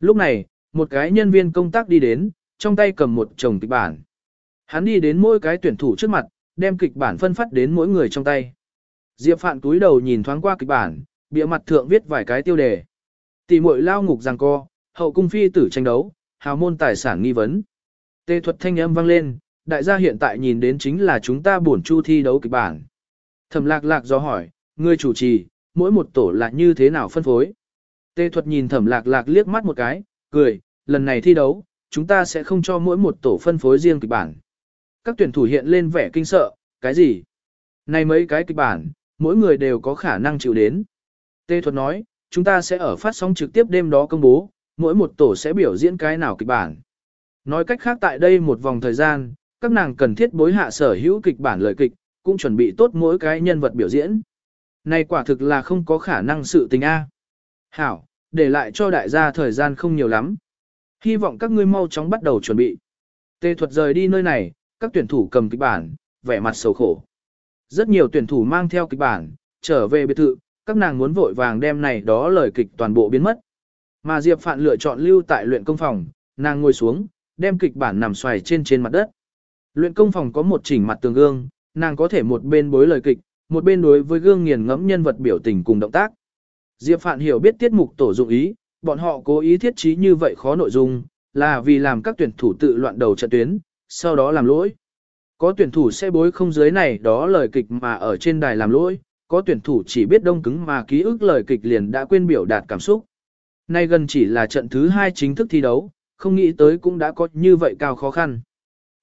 Lúc này, một cái nhân viên công tác đi đến, trong tay cầm một chồng kịch bản. Hắn đi đến mỗi cái tuyển thủ trước mặt, đem kịch bản phân phát đến mỗi người trong tay. Diệp Phạn túi đầu nhìn thoáng qua kịch bản, bìa mặt thượng viết vài cái tiêu đề. Tỷ muội lao ngục giằng co, hậu cung phi tử tranh đấu, hào môn tài sản nghi vấn. Tê thuật thanh âm vang lên, đại gia hiện tại nhìn đến chính là chúng ta bổn chu thi đấu kịch bản. Thẩm lạc lạc do hỏi, người chủ trì, mỗi một tổ là như thế nào phân phối? Tê thuật nhìn thẩm lạc lạc liếc mắt một cái, cười, lần này thi đấu, chúng ta sẽ không cho mỗi một tổ phân phối riêng kịch bản. Các tuyển thủ hiện lên vẻ kinh sợ, cái gì? Này mấy cái kịch bản, mỗi người đều có khả năng chịu đến. Tê thuật nói, chúng ta sẽ ở phát sóng trực tiếp đêm đó công bố, mỗi một tổ sẽ biểu diễn cái nào kịch bản. Nói cách khác tại đây một vòng thời gian, các nàng cần thiết bối hạ sở hữu kịch bản lời kịch, cũng chuẩn bị tốt mỗi cái nhân vật biểu diễn. Này quả thực là không có khả năng sự tình A. Hảo, để lại cho đại gia thời gian không nhiều lắm. Hy vọng các ngươi mau chóng bắt đầu chuẩn bị. Tê thuật rời đi nơi này, các tuyển thủ cầm kịch bản, vẻ mặt sầu khổ. Rất nhiều tuyển thủ mang theo kịch bản, trở về biệt thự, các nàng muốn vội vàng đem này đó lời kịch toàn bộ biến mất. Mà Diệp Phạn lựa chọn lưu tại luyện công phòng, nàng ngồi xuống, đem kịch bản nằm xoài trên trên mặt đất. Luyện công phòng có một chỉnh mặt tường gương, nàng có thể một bên bối lời kịch, một bên đối với gương nghiền ngẫm nhân vật biểu tình cùng động tác. Diệp Phạn hiểu biết tiết mục tổ dụng ý, bọn họ cố ý thiết trí như vậy khó nội dung, là vì làm các tuyển thủ tự loạn đầu trận tuyến, sau đó làm lỗi. Có tuyển thủ sẽ bối không dưới này đó lời kịch mà ở trên đài làm lỗi, có tuyển thủ chỉ biết đông cứng mà ký ức lời kịch liền đã quên biểu đạt cảm xúc. Nay gần chỉ là trận thứ hai chính thức thi đấu, không nghĩ tới cũng đã có như vậy cao khó khăn.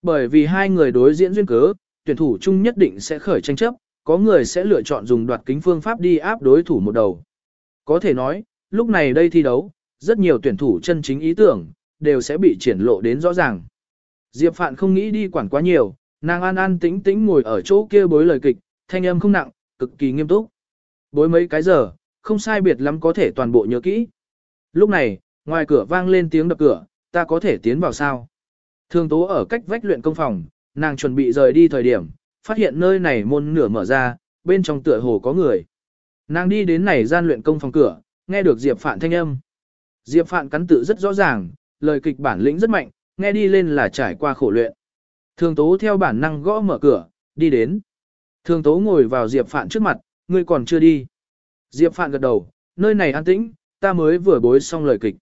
Bởi vì hai người đối diễn duyên cớ, tuyển thủ chung nhất định sẽ khởi tranh chấp, có người sẽ lựa chọn dùng đoạt kính phương pháp đi áp đối thủ một đầu. Có thể nói, lúc này đây thi đấu, rất nhiều tuyển thủ chân chính ý tưởng, đều sẽ bị triển lộ đến rõ ràng. Diệp Phạn không nghĩ đi quản quá nhiều, nàng an an tĩnh tĩnh ngồi ở chỗ kia bối lời kịch, thanh âm không nặng, cực kỳ nghiêm túc. Bối mấy cái giờ, không sai biệt lắm có thể toàn bộ nhớ kỹ. Lúc này, ngoài cửa vang lên tiếng đập cửa, ta có thể tiến vào sao? Thường tố ở cách vách luyện công phòng, nàng chuẩn bị rời đi thời điểm, phát hiện nơi này môn nửa mở ra, bên trong tựa hồ có người. Nàng đi đến này gian luyện công phòng cửa, nghe được Diệp Phạn thanh âm. Diệp Phạn cắn tự rất rõ ràng, lời kịch bản lĩnh rất mạnh, nghe đi lên là trải qua khổ luyện. Thường tố theo bản năng gõ mở cửa, đi đến. Thường tố ngồi vào Diệp Phạn trước mặt, ngươi còn chưa đi. Diệp Phạn gật đầu, nơi này an tĩnh, ta mới vừa bối xong lời kịch.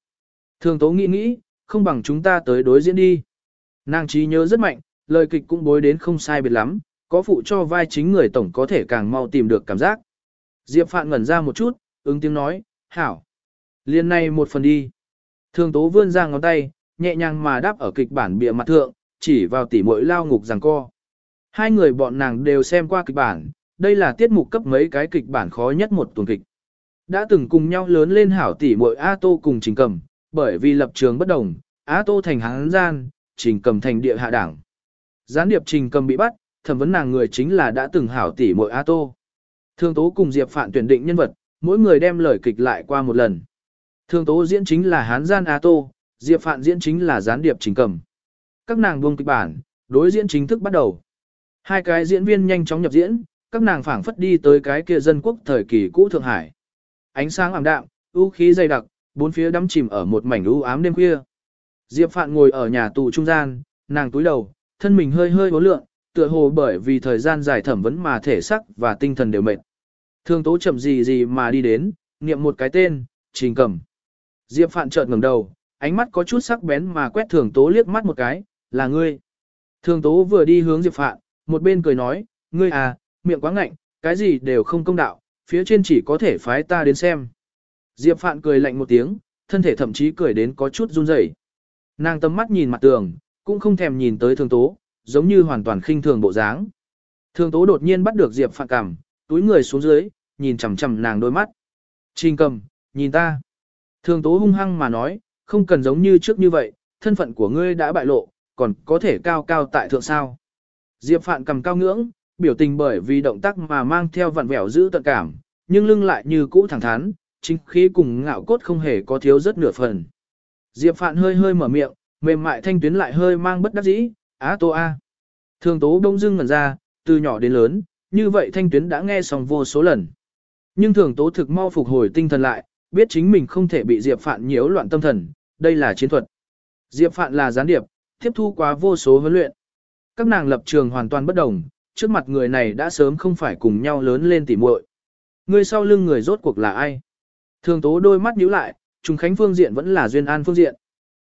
Thường tố nghĩ nghĩ, không bằng chúng ta tới đối diễn đi. Nàng trí nhớ rất mạnh, lời kịch cũng bối đến không sai biệt lắm, có phụ cho vai chính người tổng có thể càng mau tìm được cảm giác. Diệp Phạn ngẩn ra một chút, ứng tiếng nói, hảo. Liên này một phần đi. Thường tố vươn ra ngón tay, nhẹ nhàng mà đáp ở kịch bản bìa mặt thượng, chỉ vào tỉ mỗi lao ngục rằng co. Hai người bọn nàng đều xem qua kịch bản, đây là tiết mục cấp mấy cái kịch bản khó nhất một tuần kịch. Đã từng cùng nhau lớn lên hảo tỷ muội A Tô cùng Trình Cầm, bởi vì lập trường bất đồng, A Tô thành hán gian, Trình Cầm thành địa hạ đảng. Gián điệp Trình Cầm bị bắt, thẩm vấn nàng người chính là đã từng hảo tỷ muội A Tô. Thương Tố cùng Diệp Phạn tuyển định nhân vật, mỗi người đem lời kịch lại qua một lần. Thương Tố diễn chính là hán gian A Tô, Diệp Phạn diễn chính là gián điệp Trình Cầm. Các nàng buông kịch bản, đối diễn chính thức bắt đầu. Hai cái diễn viên nhanh chóng nhập diễn, các nàng phảng phất đi tới cái kia dân quốc thời kỳ cũ Thượng Hải. Ánh sáng ảm đạm, u khí dày đặc, bốn phía đắm chìm ở một mảnh u ám đêm khuya. Diệp Phạn ngồi ở nhà tù trung gian, nàng túi đầu, thân mình hơi hơi uốn lượng, tựa hồ bởi vì thời gian dài thẩm vấn mà thể sắc và tinh thần đều mệt. Thương tố chậm gì gì mà đi đến, niệm một cái tên, trình cầm. Diệp Phạn chợt ngẩng đầu, ánh mắt có chút sắc bén mà quét thường tố liếc mắt một cái, là ngươi. Thường tố vừa đi hướng Diệp Phạn, một bên cười nói, ngươi à, miệng quá ngạnh, cái gì đều không công đạo, phía trên chỉ có thể phái ta đến xem. Diệp Phạn cười lạnh một tiếng, thân thể thậm chí cười đến có chút run rẩy. Nàng tầm mắt nhìn mặt tường, cũng không thèm nhìn tới thường tố, giống như hoàn toàn khinh thường bộ dáng. Thường tố đột nhiên bắt được Diệp Phạn cằm, túi người xuống dưới, nhìn chằm chằm nàng đôi mắt. Trình cầm, nhìn ta. Thường tố hung hăng mà nói, không cần giống như trước như vậy, thân phận của ngươi đã bại lộ, còn có thể cao cao tại thượng sao. Diệp Phạn cầm cao ngưỡng, biểu tình bởi vì động tác mà mang theo vặn vẹo giữ tận cảm, nhưng lưng lại như cũ thẳng thắn, chính khí cùng ngạo cốt không hề có thiếu rất nửa phần. Diệp Phạn hơi hơi mở miệng, mềm mại thanh tuyến lại hơi mang bất đắc dĩ, á tô a. Thường tố đông dưng ngẩn ra, từ nhỏ đến lớn, như vậy thanh tuyến đã nghe xong vô số lần. Nhưng thường tố thực mau phục hồi tinh thần lại, biết chính mình không thể bị Diệp Phạn nhiễu loạn tâm thần, đây là chiến thuật. Diệp Phạn là gián điệp, tiếp thu quá vô số huấn luyện. Các nàng lập trường hoàn toàn bất đồng, trước mặt người này đã sớm không phải cùng nhau lớn lên tỉ muội. Người sau lưng người rốt cuộc là ai? Thường tố đôi mắt nhíu lại, trùng khánh phương diện vẫn là duyên an phương diện.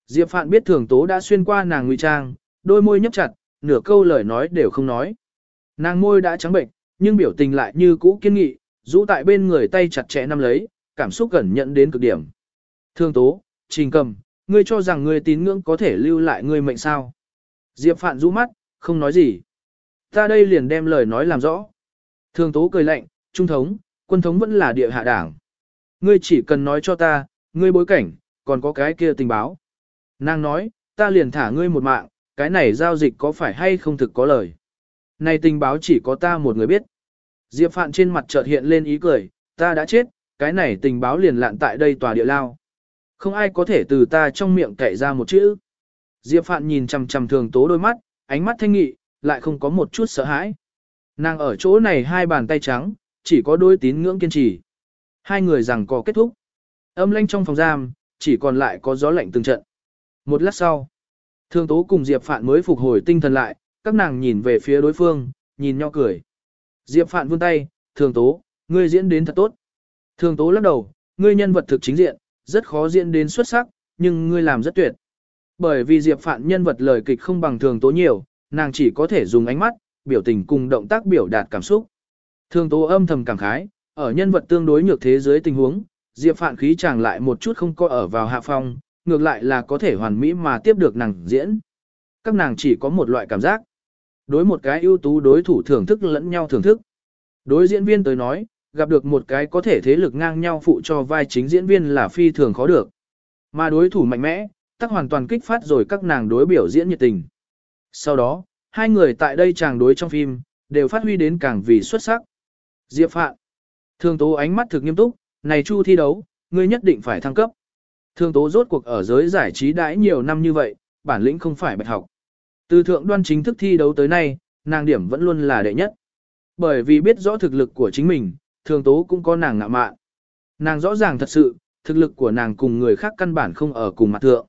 Diệp Phạn biết thường tố đã xuyên qua nàng ngụy trang, đôi môi nhấp chặt, nửa câu lời nói đều không nói. Nàng môi đã trắng bệnh, nhưng biểu tình lại như cũ kiên nghị, rũ tại bên người tay chặt chẽ nắm lấy, cảm xúc gần nhận đến cực điểm. Thương tố, trình cầm, ngươi cho rằng ngươi tín ngưỡng có thể lưu lại ngươi mệnh sao. Diệp Phạn rũ mắt, không nói gì. Ta đây liền đem lời nói làm rõ. Thường tố cười lạnh, trung thống, quân thống vẫn là địa hạ đảng. Ngươi chỉ cần nói cho ta, ngươi bối cảnh, còn có cái kia tình báo. Nàng nói, ta liền thả ngươi một mạng, cái này giao dịch có phải hay không thực có lời. Này tình báo chỉ có ta một người biết. Diệp Phạn trên mặt chợt hiện lên ý cười, ta đã chết, cái này tình báo liền lạn tại đây tòa địa lao. Không ai có thể từ ta trong miệng cậy ra một chữ. Diệp Phạn nhìn chằm chằm thường tố đôi mắt, ánh mắt thanh nghị, lại không có một chút sợ hãi. Nàng ở chỗ này hai bàn tay trắng, chỉ có đôi tín ngưỡng kiên trì. Hai người rằng có kết thúc. Âm lanh trong phòng giam, chỉ còn lại có gió lạnh từng trận. Một lát sau, thương tố cùng Diệp Phạn mới phục hồi tinh thần lại, các nàng nhìn về phía đối phương, nhìn nhau cười. Diệp Phạn vươn tay, Thương tố, ngươi diễn đến thật tốt. Thương tố lắc đầu, ngươi nhân vật thực chính diện, rất khó diễn đến xuất sắc, nhưng ngươi làm rất tuyệt. Bởi vì Diệp Phạn nhân vật lời kịch không bằng thường tố nhiều, nàng chỉ có thể dùng ánh mắt, biểu tình cùng động tác biểu đạt cảm xúc. Thường tố âm thầm cảm khái, ở nhân vật tương đối nhược thế giới tình huống, Diệp Phạn khí chàng lại một chút không có ở vào hạ phong, ngược lại là có thể hoàn mỹ mà tiếp được nàng diễn. Các nàng chỉ có một loại cảm giác. Đối một cái ưu tú đối thủ thưởng thức lẫn nhau thưởng thức. Đối diễn viên tới nói, gặp được một cái có thể thế lực ngang nhau phụ cho vai chính diễn viên là phi thường khó được. Mà đối thủ mạnh mẽ, tắc hoàn toàn kích phát rồi các nàng đối biểu diễn nhiệt tình. Sau đó, hai người tại đây chàng đối trong phim, đều phát huy đến càng vì xuất sắc. Diệp Phạn. Thường tố ánh mắt thực nghiêm túc, này chu thi đấu, ngươi nhất định phải thăng cấp. Thường tố rốt cuộc ở giới giải trí đãi nhiều năm như vậy, bản lĩnh không phải bạch học. Từ thượng đoan chính thức thi đấu tới nay, nàng điểm vẫn luôn là đệ nhất. Bởi vì biết rõ thực lực của chính mình, thường tố cũng có nàng ngạ mạn. Nàng rõ ràng thật sự, thực lực của nàng cùng người khác căn bản không ở cùng mặt thượng.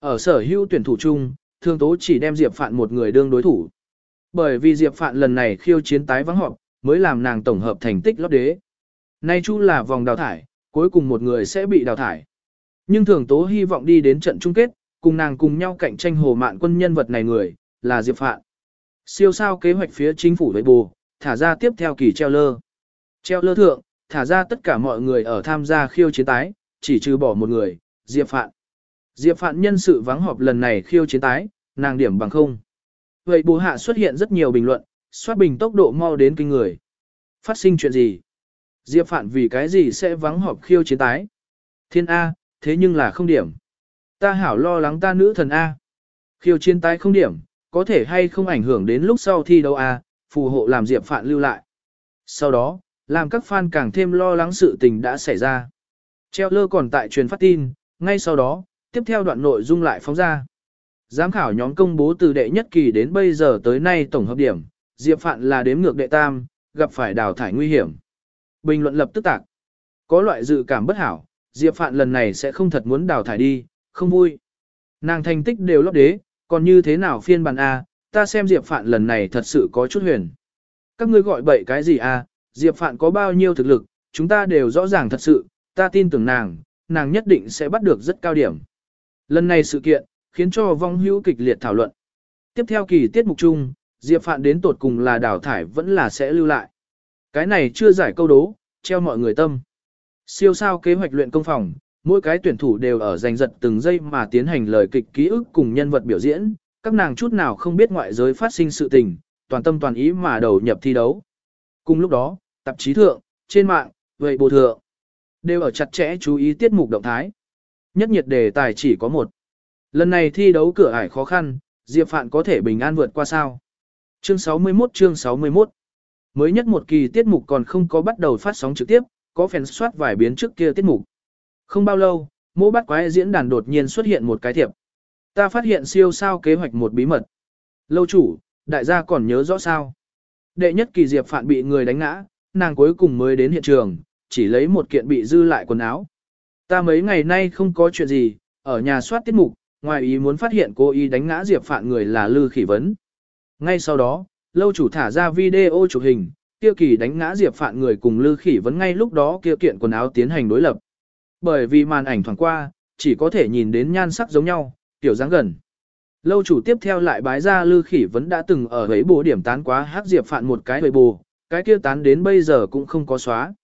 Ở sở hữu tuyển thủ chung, thường tố chỉ đem Diệp Phạn một người đương đối thủ. Bởi vì Diệp Phạn lần này khiêu chiến tái vắng họp, mới làm nàng tổng hợp thành tích lót đế. Nay chu là vòng đào thải, cuối cùng một người sẽ bị đào thải. Nhưng thường tố hy vọng đi đến trận chung kết, cùng nàng cùng nhau cạnh tranh hồ mạn quân nhân vật này người, là Diệp Phạn. Siêu sao kế hoạch phía chính phủ với bù, thả ra tiếp theo kỳ treo lơ. Treo lơ thượng, thả ra tất cả mọi người ở tham gia khiêu chiến tái, chỉ trừ bỏ một người, Diệp Phạn. Diệp Phạn nhân sự vắng họp lần này khiêu chiến tái, nàng điểm bằng không. Vậy bù hạ xuất hiện rất nhiều bình luận, soát bình tốc độ mau đến kinh người. Phát sinh chuyện gì? Diệp Phạn vì cái gì sẽ vắng họp khiêu chiến tái? Thiên A, thế nhưng là không điểm. Ta hảo lo lắng ta nữ thần A. Khiêu chiến tái không điểm, có thể hay không ảnh hưởng đến lúc sau thi đấu A, phù hộ làm Diệp Phạn lưu lại. Sau đó, làm các fan càng thêm lo lắng sự tình đã xảy ra. Treo lơ còn tại truyền phát tin, ngay sau đó, tiếp theo đoạn nội dung lại phóng ra. Giám khảo nhóm công bố từ đệ nhất kỳ đến bây giờ tới nay tổng hợp điểm, Diệp Phạn là đếm ngược đệ tam, gặp phải đào thải nguy hiểm. Bình luận lập tức tạc. Có loại dự cảm bất hảo, Diệp Phạn lần này sẽ không thật muốn đào thải đi, không vui. Nàng thành tích đều lót đế, còn như thế nào phiên bản A, ta xem Diệp Phạn lần này thật sự có chút huyền. Các ngươi gọi bậy cái gì A, Diệp Phạn có bao nhiêu thực lực, chúng ta đều rõ ràng thật sự, ta tin tưởng nàng, nàng nhất định sẽ bắt được rất cao điểm. Lần này sự kiện, khiến cho vong hữu kịch liệt thảo luận. Tiếp theo kỳ tiết mục chung, Diệp Phạn đến tột cùng là đào thải vẫn là sẽ lưu lại. Cái này chưa giải câu đố, treo mọi người tâm. Siêu sao kế hoạch luyện công phòng, mỗi cái tuyển thủ đều ở giành giật từng giây mà tiến hành lời kịch ký ức cùng nhân vật biểu diễn, các nàng chút nào không biết ngoại giới phát sinh sự tình, toàn tâm toàn ý mà đầu nhập thi đấu. Cùng lúc đó, tạp chí thượng, trên mạng, vậy bộ thượng, đều ở chặt chẽ chú ý tiết mục động thái. Nhất nhiệt đề tài chỉ có một. Lần này thi đấu cửa ải khó khăn, Diệp Phạn có thể bình an vượt qua sao. Chương 61 chương 61 Mới nhất một kỳ tiết mục còn không có bắt đầu phát sóng trực tiếp, có phèn soát vài biến trước kia tiết mục. Không bao lâu, mô bắt quái diễn đàn đột nhiên xuất hiện một cái thiệp. Ta phát hiện siêu sao kế hoạch một bí mật. Lâu chủ, đại gia còn nhớ rõ sao. Đệ nhất kỳ Diệp Phạn bị người đánh ngã, nàng cuối cùng mới đến hiện trường, chỉ lấy một kiện bị dư lại quần áo. Ta mấy ngày nay không có chuyện gì, ở nhà soát tiết mục, ngoài ý muốn phát hiện cô y đánh ngã Diệp Phạn người là Lư Khỉ Vấn. Ngay sau đó, lâu chủ thả ra video chụp hình, kia kỳ đánh ngã Diệp Phạn người cùng Lư Khỉ Vấn ngay lúc đó kia kiện quần áo tiến hành đối lập. Bởi vì màn ảnh thoảng qua, chỉ có thể nhìn đến nhan sắc giống nhau, tiểu dáng gần. Lâu chủ tiếp theo lại bái ra Lư Khỉ Vấn đã từng ở ấy bồ điểm tán quá hát Diệp Phạn một cái hồi bù, cái kia tán đến bây giờ cũng không có xóa.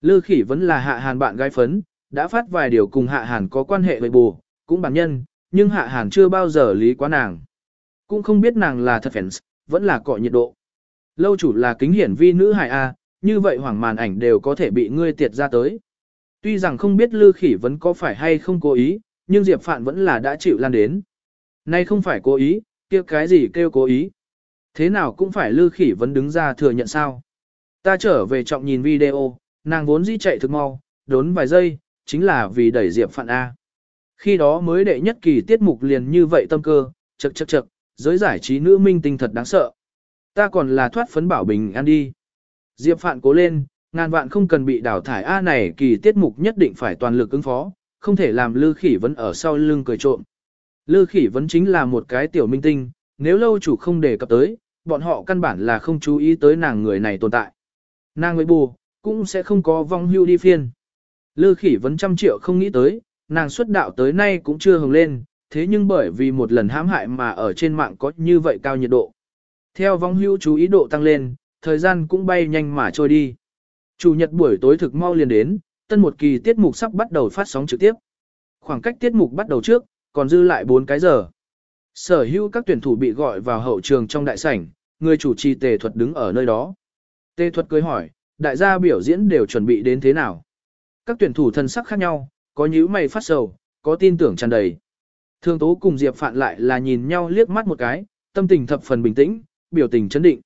Lư Khỉ Vấn là hạ hàn bạn gái phấn, đã phát vài điều cùng hạ hàn có quan hệ với bù, cũng bản nhân, nhưng hạ hàn chưa bao giờ lý quá nàng. Cũng không biết nàng là thật fans, vẫn là cọ nhiệt độ. Lâu chủ là kính hiển vi nữ hài A, như vậy hoàng màn ảnh đều có thể bị ngươi tiệt ra tới. Tuy rằng không biết Lư Khỉ vẫn có phải hay không cố ý, nhưng Diệp Phạn vẫn là đã chịu lan đến. Nay không phải cố ý, kia cái gì kêu cố ý. Thế nào cũng phải Lư Khỉ vẫn đứng ra thừa nhận sao. Ta trở về trọng nhìn video, nàng vốn dĩ chạy thực mau, đốn vài giây, chính là vì đẩy Diệp Phạn A. Khi đó mới đệ nhất kỳ tiết mục liền như vậy tâm cơ, chật chật chật, giới giải trí nữ minh tinh thật đáng sợ. Ta còn là thoát phấn bảo bình an đi. Diệp Phạn cố lên, ngàn vạn không cần bị đào thải A này kỳ tiết mục nhất định phải toàn lực ứng phó, không thể làm Lư Khỉ Vấn ở sau lưng cười trộm. Lư Khỉ Vấn chính là một cái tiểu minh tinh, nếu lâu chủ không đề cập tới, bọn họ căn bản là không chú ý tới nàng người này tồn tại. Nàng với bù, cũng sẽ không có vong hưu đi phiên. Lư khỉ vấn trăm triệu không nghĩ tới, nàng xuất đạo tới nay cũng chưa hồng lên, thế nhưng bởi vì một lần hãm hại mà ở trên mạng có như vậy cao nhiệt độ. Theo vong hưu chú ý độ tăng lên, thời gian cũng bay nhanh mà trôi đi. Chủ nhật buổi tối thực mau liền đến, tân một kỳ tiết mục sắp bắt đầu phát sóng trực tiếp. Khoảng cách tiết mục bắt đầu trước, còn dư lại 4 cái giờ. Sở hữu các tuyển thủ bị gọi vào hậu trường trong đại sảnh, người chủ trì tề thuật đứng ở nơi đó. Tề thuật cười hỏi, đại gia biểu diễn đều chuẩn bị đến thế nào? Các tuyển thủ thân sắc khác nhau, có nhíu mày phát sầu, có tin tưởng tràn đầy. Thương tố cùng Diệp Phạn lại là nhìn nhau liếc mắt một cái, tâm tình thập phần bình tĩnh, biểu tình chấn định.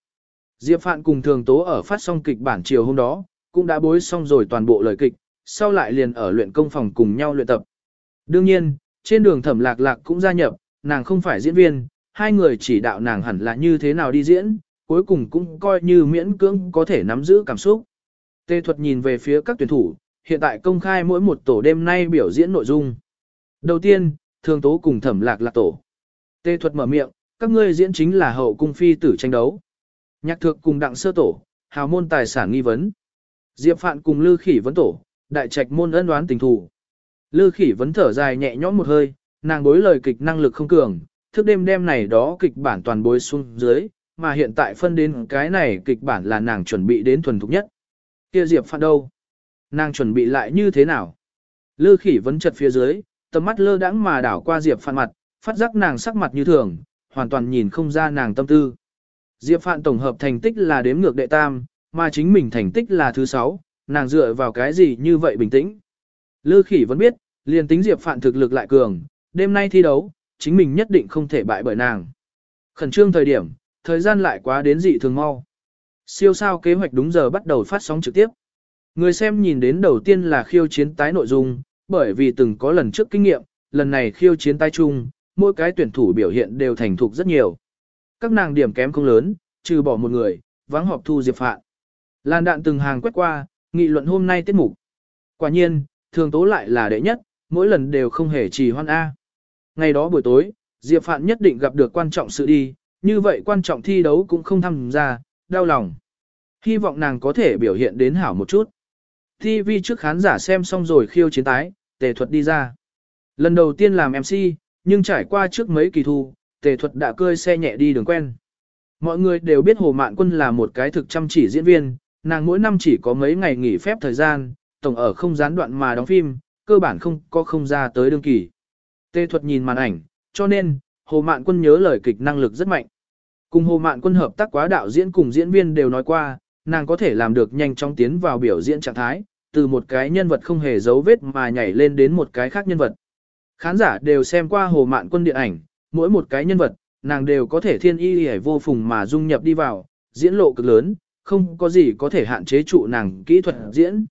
Diệp Phạn cùng Thường Tố ở phát xong kịch bản chiều hôm đó, cũng đã bối xong rồi toàn bộ lời kịch, sau lại liền ở luyện công phòng cùng nhau luyện tập. Đương nhiên, trên đường thẩm lạc lạc cũng gia nhập, nàng không phải diễn viên, hai người chỉ đạo nàng hẳn là như thế nào đi diễn, cuối cùng cũng coi như miễn cưỡng có thể nắm giữ cảm xúc. Tê thuật nhìn về phía các tuyển thủ, hiện tại công khai mỗi một tổ đêm nay biểu diễn nội dung. Đầu tiên, thường tố cùng thẩm lạc lạc tổ. Tê thuật mở miệng, các ngươi diễn chính là hậu cung phi tử tranh đấu. Nhạc thược cùng đặng sơ tổ, hào môn tài sản nghi vấn. Diệp Phạn cùng Lư Khỉ vấn tổ, đại trạch môn ân đoán tình thù. Lư Khỉ vấn thở dài nhẹ nhõm một hơi, nàng bối lời kịch năng lực không cường, thức đêm đêm này đó kịch bản toàn bối xuống dưới, mà hiện tại phân đến cái này kịch bản là nàng chuẩn bị đến thuần thục nhất. Kia Diệp Phạn đâu? Nàng chuẩn bị lại như thế nào? Lư Khỉ vấn chật phía dưới, tầm mắt lơ đãng mà đảo qua Diệp Phạn mặt, phát giác nàng sắc mặt như thường, hoàn toàn nhìn không ra nàng tâm tư. Diệp Phạn tổng hợp thành tích là đếm ngược đệ tam, mà chính mình thành tích là thứ sáu, nàng dựa vào cái gì như vậy bình tĩnh. Lư khỉ vẫn biết, liền tính Diệp Phạn thực lực lại cường, đêm nay thi đấu, chính mình nhất định không thể bại bởi nàng. Khẩn trương thời điểm, thời gian lại quá đến dị thường mau. Siêu sao kế hoạch đúng giờ bắt đầu phát sóng trực tiếp. Người xem nhìn đến đầu tiên là khiêu chiến tái nội dung, bởi vì từng có lần trước kinh nghiệm, lần này khiêu chiến tái chung, mỗi cái tuyển thủ biểu hiện đều thành thục rất nhiều. Các nàng điểm kém không lớn, trừ bỏ một người, vắng họp thu Diệp Phạn. Lan đạn từng hàng quét qua, nghị luận hôm nay tiết mục. Quả nhiên, thường tố lại là đệ nhất, mỗi lần đều không hề trì hoan A. Ngày đó buổi tối, Diệp Phạn nhất định gặp được quan trọng sự đi, như vậy quan trọng thi đấu cũng không tham gia, đau lòng. Hy vọng nàng có thể biểu hiện đến hảo một chút. TV trước khán giả xem xong rồi khiêu chiến tái, tề thuật đi ra. Lần đầu tiên làm MC, nhưng trải qua trước mấy kỳ thu, tề thuật đã cơi xe nhẹ đi đường quen. Mọi người đều biết Hồ Mạn Quân là một cái thực chăm chỉ diễn viên, nàng mỗi năm chỉ có mấy ngày nghỉ phép thời gian, tổng ở không gián đoạn mà đóng phim, cơ bản không có không ra tới đương kỳ. Tề thuật nhìn màn ảnh, cho nên, Hồ Mạn Quân nhớ lời kịch năng lực rất mạnh. Cùng Hồ Mạn Quân hợp tác quá đạo diễn cùng diễn viên đều nói qua, nàng có thể làm được nhanh chóng tiến vào biểu diễn trạng thái, từ một cái nhân vật không hề dấu vết mà nhảy lên đến một cái khác nhân vật. Khán giả đều xem qua Hồ Mạn Quân điện ảnh, mỗi một cái nhân vật, nàng đều có thể thiên y hề vô phùng mà dung nhập đi vào, diễn lộ cực lớn, không có gì có thể hạn chế trụ nàng kỹ thuật diễn.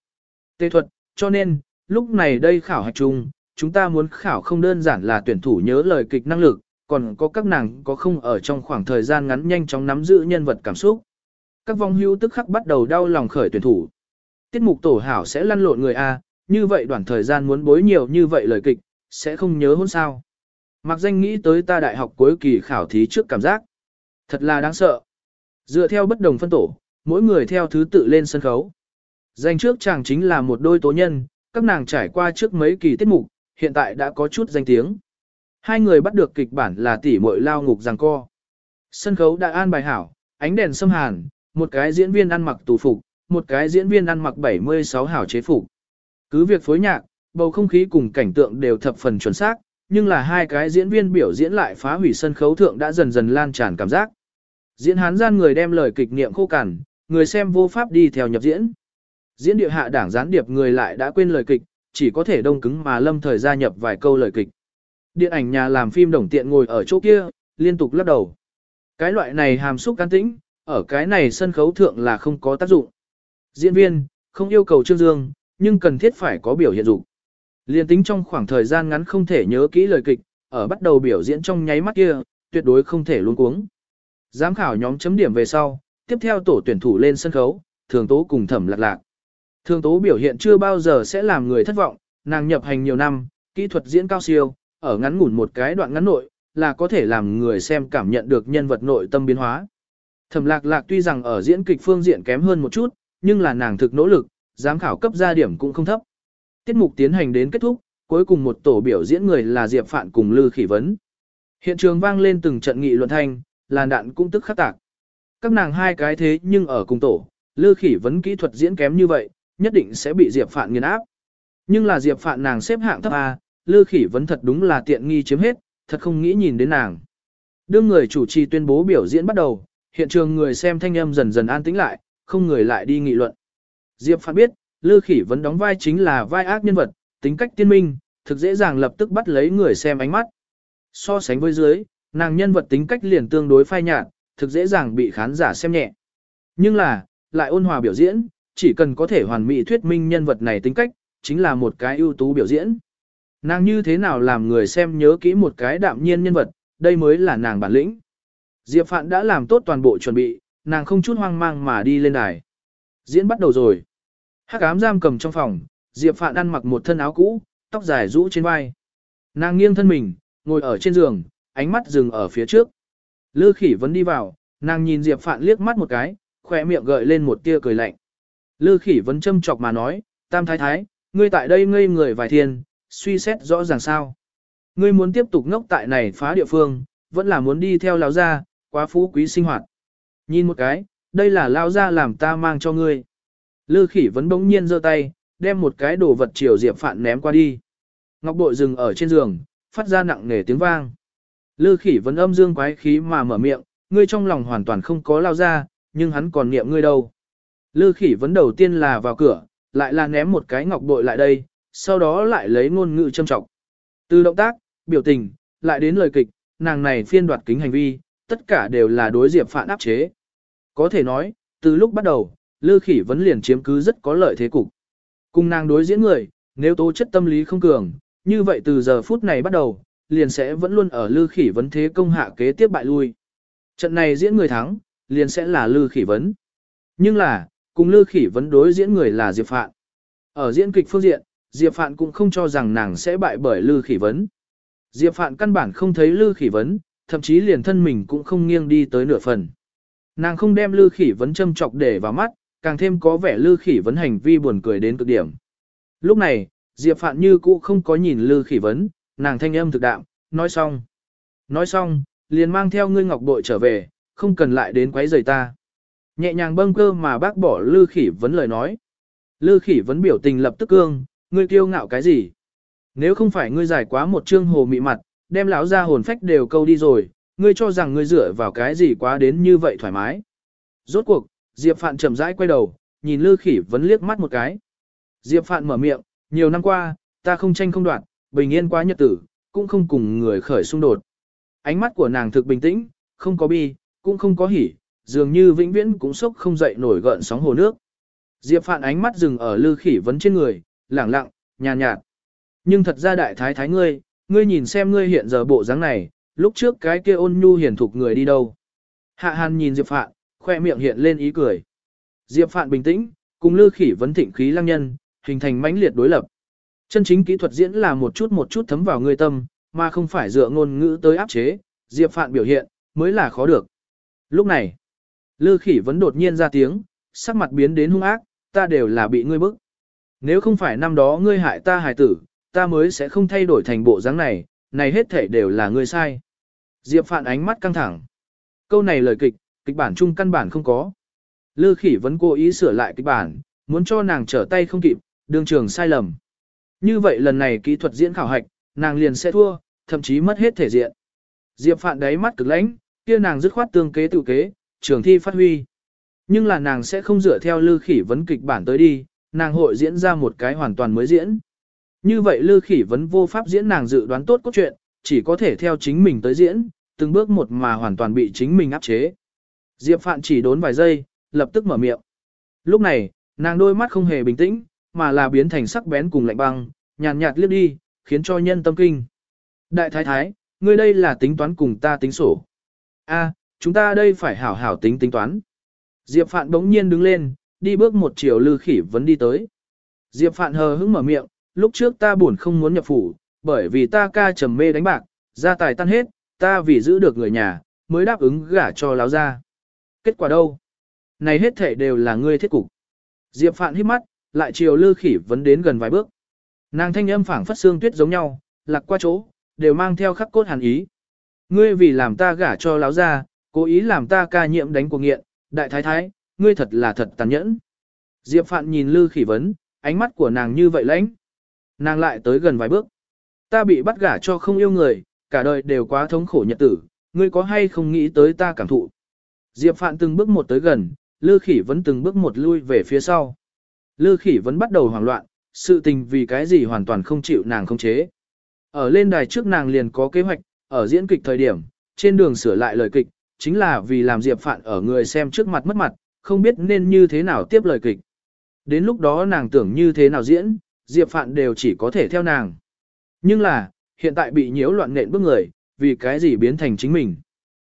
Tê thuật, cho nên, lúc này đây khảo hạch chung, chúng ta muốn khảo không đơn giản là tuyển thủ nhớ lời kịch năng lực, còn có các nàng có không ở trong khoảng thời gian ngắn nhanh chóng nắm giữ nhân vật cảm xúc. Các vong hưu tức khắc bắt đầu đau lòng khởi tuyển thủ. Tiết mục tổ hảo sẽ lăn lộn người A, như vậy đoạn thời gian muốn bối nhiều như vậy lời kịch, sẽ không nhớ hôn sao. Mặc danh nghĩ tới ta đại học cuối kỳ khảo thí trước cảm giác. Thật là đáng sợ. Dựa theo bất đồng phân tổ, mỗi người theo thứ tự lên sân khấu. Danh trước chàng chính là một đôi tố nhân, các nàng trải qua trước mấy kỳ tiết mục, hiện tại đã có chút danh tiếng. Hai người bắt được kịch bản là tỷ muội lao ngục giằng co. Sân khấu đã an bài hảo, ánh đèn xâm hàn, một cái diễn viên ăn mặc tù phục, một cái diễn viên ăn mặc 76 hảo chế phục. Cứ việc phối nhạc, bầu không khí cùng cảnh tượng đều thập phần chuẩn xác, nhưng là hai cái diễn viên biểu diễn lại phá hủy sân khấu thượng đã dần dần lan tràn cảm giác. Diễn hán gian người đem lời kịch niệm khô cằn, người xem vô pháp đi theo nhập diễn. Diễn địa hạ đảng gián điệp người lại đã quên lời kịch, chỉ có thể đông cứng mà lâm thời gia nhập vài câu lời kịch. Điện ảnh nhà làm phim đồng tiện ngồi ở chỗ kia, liên tục lắc đầu. Cái loại này hàm xúc can tĩnh, ở cái này sân khấu thượng là không có tác dụng. Diễn viên, không yêu cầu trương dương, nhưng cần thiết phải có biểu hiện dục. Liên tính trong khoảng thời gian ngắn không thể nhớ kỹ lời kịch, ở bắt đầu biểu diễn trong nháy mắt kia, tuyệt đối không thể luôn cuống. Giám khảo nhóm chấm điểm về sau, tiếp theo tổ tuyển thủ lên sân khấu, thường tố cùng thẩm lạc lạc. Thường tố biểu hiện chưa bao giờ sẽ làm người thất vọng, nàng nhập hành nhiều năm, kỹ thuật diễn cao siêu, ở ngắn ngủn một cái đoạn ngắn nội, là có thể làm người xem cảm nhận được nhân vật nội tâm biến hóa. Thẩm lạc lạc tuy rằng ở diễn kịch phương diện kém hơn một chút, nhưng là nàng thực nỗ lực, giám khảo cấp ra điểm cũng không thấp. Tiết mục tiến hành đến kết thúc, cuối cùng một tổ biểu diễn người là Diệp Phạn cùng Lư Khỉ Vấn. Hiện trường vang lên từng trận nghị luận thanh, làn đạn cũng tức khắc tạc. Các nàng hai cái thế nhưng ở cùng tổ, Lư Khỉ Vấn kỹ thuật diễn kém như vậy, nhất định sẽ bị Diệp Phạn nghiền áp. Nhưng là Diệp Phạn nàng xếp hạng thấp A, Lư Khỉ Vấn thật đúng là tiện nghi chiếm hết, thật không nghĩ nhìn đến nàng. Đương người chủ trì tuyên bố biểu diễn bắt đầu, hiện trường người xem thanh âm dần dần an tĩnh lại, không người lại đi nghị luận. Diệp Phạn biết, Lư Khỉ vẫn đóng vai chính là vai ác nhân vật, tính cách tiên minh, thực dễ dàng lập tức bắt lấy người xem ánh mắt. So sánh với dưới, nàng nhân vật tính cách liền tương đối phai nhạt, thực dễ dàng bị khán giả xem nhẹ. Nhưng là, lại ôn hòa biểu diễn, chỉ cần có thể hoàn mỹ thuyết minh nhân vật này tính cách, chính là một cái ưu tú biểu diễn. Nàng như thế nào làm người xem nhớ kỹ một cái đạm nhiên nhân vật, đây mới là nàng bản lĩnh. Diệp Phạn đã làm tốt toàn bộ chuẩn bị, nàng không chút hoang mang mà đi lên đài. Diễn bắt đầu rồi. Hắc ám giam cầm trong phòng, Diệp Phạn ăn mặc một thân áo cũ, tóc dài rũ trên vai. Nàng nghiêng thân mình, ngồi ở trên giường, ánh mắt dừng ở phía trước. Lư khỉ vẫn đi vào, nàng nhìn Diệp Phạn liếc mắt một cái, khỏe miệng gợi lên một tia cười lạnh. Lư khỉ vẫn châm chọc mà nói, tam thái thái, ngươi tại đây ngây người vài thiên, suy xét rõ ràng sao. Ngươi muốn tiếp tục ngốc tại này phá địa phương, vẫn là muốn đi theo lão gia, quá phú quý sinh hoạt. Nhìn một cái, đây là lão gia làm ta mang cho ngươi. Lư khỉ vẫn bỗng nhiên giơ tay, đem một cái đồ vật chiều Diệp Phạn ném qua đi. Ngọc bội dừng ở trên giường, phát ra nặng nề tiếng vang. Lư khỉ vẫn âm dương quái khí mà mở miệng, ngươi trong lòng hoàn toàn không có lao ra, nhưng hắn còn niệm ngươi đâu. Lư khỉ vẫn đầu tiên là vào cửa, lại là ném một cái ngọc bội lại đây, sau đó lại lấy ngôn ngữ châm trọng. Từ động tác, biểu tình, lại đến lời kịch, nàng này phiên đoạt kính hành vi, tất cả đều là đối diệp Phạn áp chế. Có thể nói, từ lúc bắt đầu, Lư Khỉ vẫn liền chiếm cứ rất có lợi thế cục. Cùng nàng đối diễn người, nếu tố chất tâm lý không cường, như vậy từ giờ phút này bắt đầu, liền sẽ vẫn luôn ở Lư Khỉ vấn thế công hạ kế tiếp bại lui. Trận này diễn người thắng, liền sẽ là Lư Khỉ vấn. Nhưng là, cùng Lư Khỉ vấn đối diễn người là Diệp Phạn. Ở diễn kịch phương diện, Diệp Phạn cũng không cho rằng nàng sẽ bại bởi Lư Khỉ vấn. Diệp Phạn căn bản không thấy Lư Khỉ vấn, thậm chí liền thân mình cũng không nghiêng đi tới nửa phần. Nàng không đem Lư Khỉ vấn châm chọc để vào mắt, càng thêm có vẻ Lư Khỉ vấn hành vi buồn cười đến cực điểm. Lúc này, Diệp Phạn như cũ không có nhìn Lư Khỉ vấn, nàng thanh âm thực đạm, nói xong. Nói xong, liền mang theo ngươi ngọc bội trở về, không cần lại đến quấy rầy ta. Nhẹ nhàng bâng cơ mà bác bỏ Lư Khỉ vấn lời nói. Lư Khỉ vấn biểu tình lập tức cương, ngươi kiêu ngạo cái gì? Nếu không phải ngươi giải quá một chương hồ mị mặt, đem lão ra hồn phách đều câu đi rồi, ngươi cho rằng ngươi dựa vào cái gì quá đến như vậy thoải mái. Rốt cuộc, Diệp Phạn chậm rãi quay đầu, nhìn Lư Khỉ vấn liếc mắt một cái. Diệp Phạn mở miệng, nhiều năm qua, ta không tranh không đoạt, bình yên quá nhật tử, cũng không cùng người khởi xung đột. Ánh mắt của nàng thực bình tĩnh, không có bi, cũng không có hỉ, dường như vĩnh viễn cũng sốc không dậy nổi gợn sóng hồ nước. Diệp Phạn ánh mắt dừng ở Lư Khỉ vấn trên người, lẳng lặng, nhàn nhạt, Nhưng thật ra đại thái thái ngươi, ngươi nhìn xem ngươi hiện giờ bộ dáng này, lúc trước cái kia ôn nhu hiền thục người đi đâu. Hạ Hàn nhìn Diệp Phạn, khoe miệng hiện lên ý cười. Diệp Phạn bình tĩnh, cùng Lư Khỉ vấn thịnh khí lăng nhân, hình thành mãnh liệt đối lập. Chân chính kỹ thuật diễn là một chút một chút thấm vào người tâm, mà không phải dựa ngôn ngữ tới áp chế, Diệp Phạn biểu hiện, mới là khó được. Lúc này, Lư Khỉ vấn đột nhiên ra tiếng, sắc mặt biến đến hung ác, ta đều là bị ngươi bức. Nếu không phải năm đó ngươi hại ta hài tử, ta mới sẽ không thay đổi thành bộ dáng này, này hết thể đều là ngươi sai. Diệp Phạn ánh mắt căng thẳng. Câu này lời kịch, kịch bản chung căn bản không có. Lư khỉ vẫn cố ý sửa lại kịch bản, muốn cho nàng trở tay không kịp, đường trường sai lầm. Như vậy lần này kỹ thuật diễn khảo hạch, nàng liền sẽ thua, thậm chí mất hết thể diện. Diệp Phạn đáy mắt cực lãnh, kia nàng dứt khoát tương kế tự kế, trường thi phát huy. Nhưng là nàng sẽ không dựa theo lư khỉ vấn kịch bản tới đi, nàng hội diễn ra một cái hoàn toàn mới diễn. Như vậy lư khỉ vấn vô pháp diễn nàng dự đoán tốt cốt truyện, chỉ có thể theo chính mình tới diễn, từng bước một mà hoàn toàn bị chính mình áp chế. Diệp Phạn chỉ đốn vài giây, lập tức mở miệng. Lúc này, nàng đôi mắt không hề bình tĩnh, mà là biến thành sắc bén cùng lạnh băng, nhàn nhạt, liếc đi, khiến cho nhân tâm kinh. Đại thái thái, ngươi đây là tính toán cùng ta tính sổ. A, chúng ta đây phải hảo hảo tính tính toán. Diệp Phạn bỗng nhiên đứng lên, đi bước một chiều lư khỉ vấn đi tới. Diệp Phạn hờ hững mở miệng, lúc trước ta buồn không muốn nhập phủ, bởi vì ta ca trầm mê đánh bạc, gia tài tan hết, ta vì giữ được người nhà, mới đáp ứng gả cho láo ra. Kết quả đâu? Này hết thể đều là ngươi thiết cục. Diệp Phạn hít mắt, lại chiều lư khỉ vấn đến gần vài bước. Nàng thanh âm phảng phất xương tuyết giống nhau, lạc qua chỗ, đều mang theo khắc cốt hàn ý. Ngươi vì làm ta gả cho láo ra, cố ý làm ta ca nhiễm đánh cuộc nghiện, đại thái thái, ngươi thật là thật tàn nhẫn. Diệp Phạn nhìn lư khỉ vấn, ánh mắt của nàng như vậy lãnh. Nàng lại tới gần vài bước. Ta bị bắt gả cho không yêu người, cả đời đều quá thống khổ nhật tử, ngươi có hay không nghĩ tới ta cảm thụ. Diệp Phạn từng bước một tới gần, Lư Khỉ vẫn từng bước một lui về phía sau. Lư Khỉ vẫn bắt đầu hoảng loạn, sự tình vì cái gì hoàn toàn không chịu nàng không chế. Ở lên đài trước nàng liền có kế hoạch, ở diễn kịch thời điểm, trên đường sửa lại lời kịch, chính là vì làm Diệp Phạn ở người xem trước mặt mất mặt, không biết nên như thế nào tiếp lời kịch. Đến lúc đó nàng tưởng như thế nào diễn, Diệp Phạn đều chỉ có thể theo nàng. Nhưng là, hiện tại bị nhiễu loạn nện bước người, vì cái gì biến thành chính mình.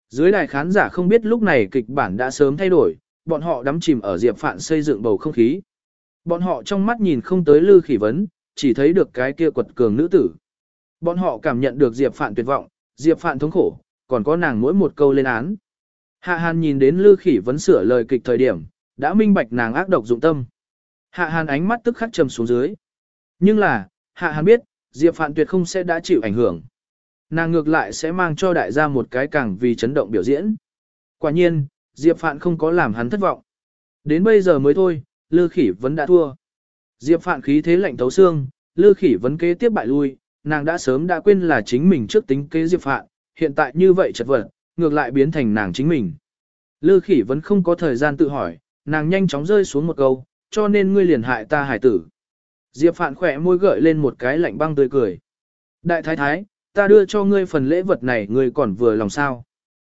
Dưới đài khán giả không biết lúc này kịch bản đã sớm thay đổi, bọn họ đắm chìm ở Diệp Phạn xây dựng bầu không khí. Bọn họ trong mắt nhìn không tới Lư Khỉ Vấn, chỉ thấy được cái kia quật cường nữ tử. Bọn họ cảm nhận được Diệp Phạn tuyệt vọng, Diệp Phạn thống khổ, còn có nàng mỗi một câu lên án. Hạ Hàn nhìn đến Lư Khỉ Vấn sửa lời kịch thời điểm, đã minh bạch nàng ác độc dụng tâm. Hạ Hàn ánh mắt tức khắc trầm xuống dưới. Nhưng là, Hạ Hàn biết, Diệp Phạn tuyệt không sẽ đã chịu ảnh hưởng. Nàng ngược lại sẽ mang cho đại gia một cái càng vì chấn động biểu diễn. Quả nhiên, Diệp Phạn không có làm hắn thất vọng. Đến bây giờ mới thôi, Lư Khỉ vẫn đã thua. Diệp Phạn khí thế lạnh thấu xương, Lư Khỉ vẫn kế tiếp bại lui, nàng đã sớm đã quên là chính mình trước tính kế Diệp Phạn, hiện tại như vậy chật vật, ngược lại biến thành nàng chính mình. Lư Khỉ vẫn không có thời gian tự hỏi, nàng nhanh chóng rơi xuống một câu, cho nên ngươi liền hại ta hải tử. Diệp Phạn khỏe môi gợi lên một cái lạnh băng tươi cười. Đại thái thái, ta đưa cho ngươi phần lễ vật này ngươi còn vừa lòng sao.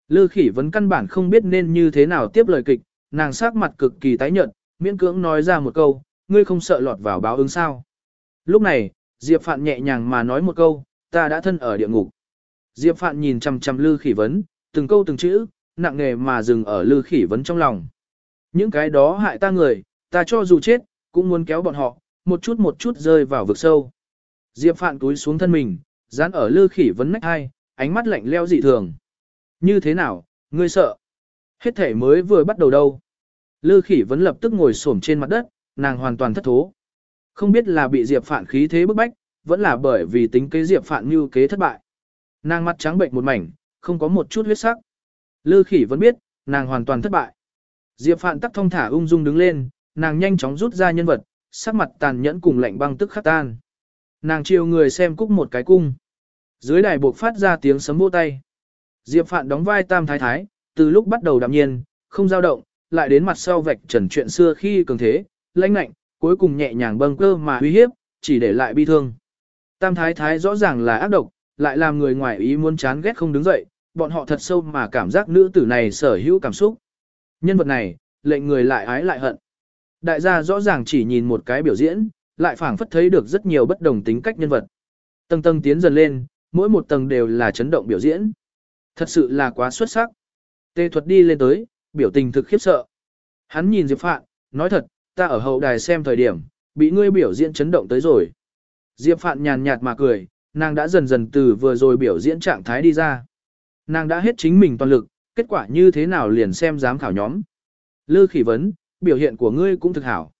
Lư khỉ vẫn căn bản không biết nên như thế nào tiếp lời kịch, nàng sắc mặt cực kỳ tái nhợt, miễn cưỡng nói ra một câu, ngươi không sợ lọt vào báo ứng sao. Lúc này, Diệp Phạn nhẹ nhàng mà nói một câu, ta đã thân ở địa ngục. Diệp Phạn nhìn chằm chằm Lư Khỉ Vấn, từng câu từng chữ, nặng nề mà dừng ở Lư Khỉ Vấn trong lòng. Những cái đó hại ta người, ta cho dù chết, cũng muốn kéo bọn họ, một chút một chút rơi vào vực sâu. Diệp Phạn túi xuống thân mình, dán ở Lư Khỉ Vấn nách hai, ánh mắt lạnh leo dị thường. Như thế nào, ngươi sợ? Hết thể mới vừa bắt đầu đâu. Lư khỉ vẫn lập tức ngồi xổm trên mặt đất, nàng hoàn toàn thất thố. Không biết là bị Diệp Phạn khí thế bức bách, vẫn là bởi vì tính kế Diệp Phạn như kế thất bại. Nàng mặt trắng bệnh một mảnh, không có một chút huyết sắc. Lư khỉ vẫn biết, nàng hoàn toàn thất bại. Diệp Phạn tắc thông thả ung dung đứng lên, nàng nhanh chóng rút ra nhân vật, sắc mặt tàn nhẫn cùng lạnh băng tức khắc tan. Nàng chiều người xem cúc một cái cung. Dưới đài buộc phát ra tiếng sấm vỗ tay. Diệp Phạn đóng vai tam thái thái, từ lúc bắt đầu đạm nhiên, không dao động, lại đến mặt sau vạch trần chuyện xưa khi cường thế, lãnh lạnh, cuối cùng nhẹ nhàng bâng cơ mà uy hiếp, chỉ để lại bi thương. Tam thái thái rõ ràng là ác độc, lại làm người ngoài ý muốn chán ghét không đứng dậy, bọn họ thật sâu mà cảm giác nữ tử này sở hữu cảm xúc. Nhân vật này, lệnh người lại ái lại hận. Đại gia rõ ràng chỉ nhìn một cái biểu diễn, lại phảng phất thấy được rất nhiều bất đồng tính cách nhân vật. Tầng tầng tiến dần lên, mỗi một tầng đều là chấn động biểu diễn. Thật sự là quá xuất sắc. Tê thuật đi lên tới, biểu tình thực khiếp sợ. Hắn nhìn Diệp Phạn, nói thật, ta ở hậu đài xem thời điểm, bị ngươi biểu diễn chấn động tới rồi. Diệp Phạn nhàn nhạt mà cười, nàng đã dần dần từ vừa rồi biểu diễn trạng thái đi ra. Nàng đã hết chính mình toàn lực, kết quả như thế nào liền xem giám khảo nhóm. Lư khỉ vấn, biểu hiện của ngươi cũng thực hảo.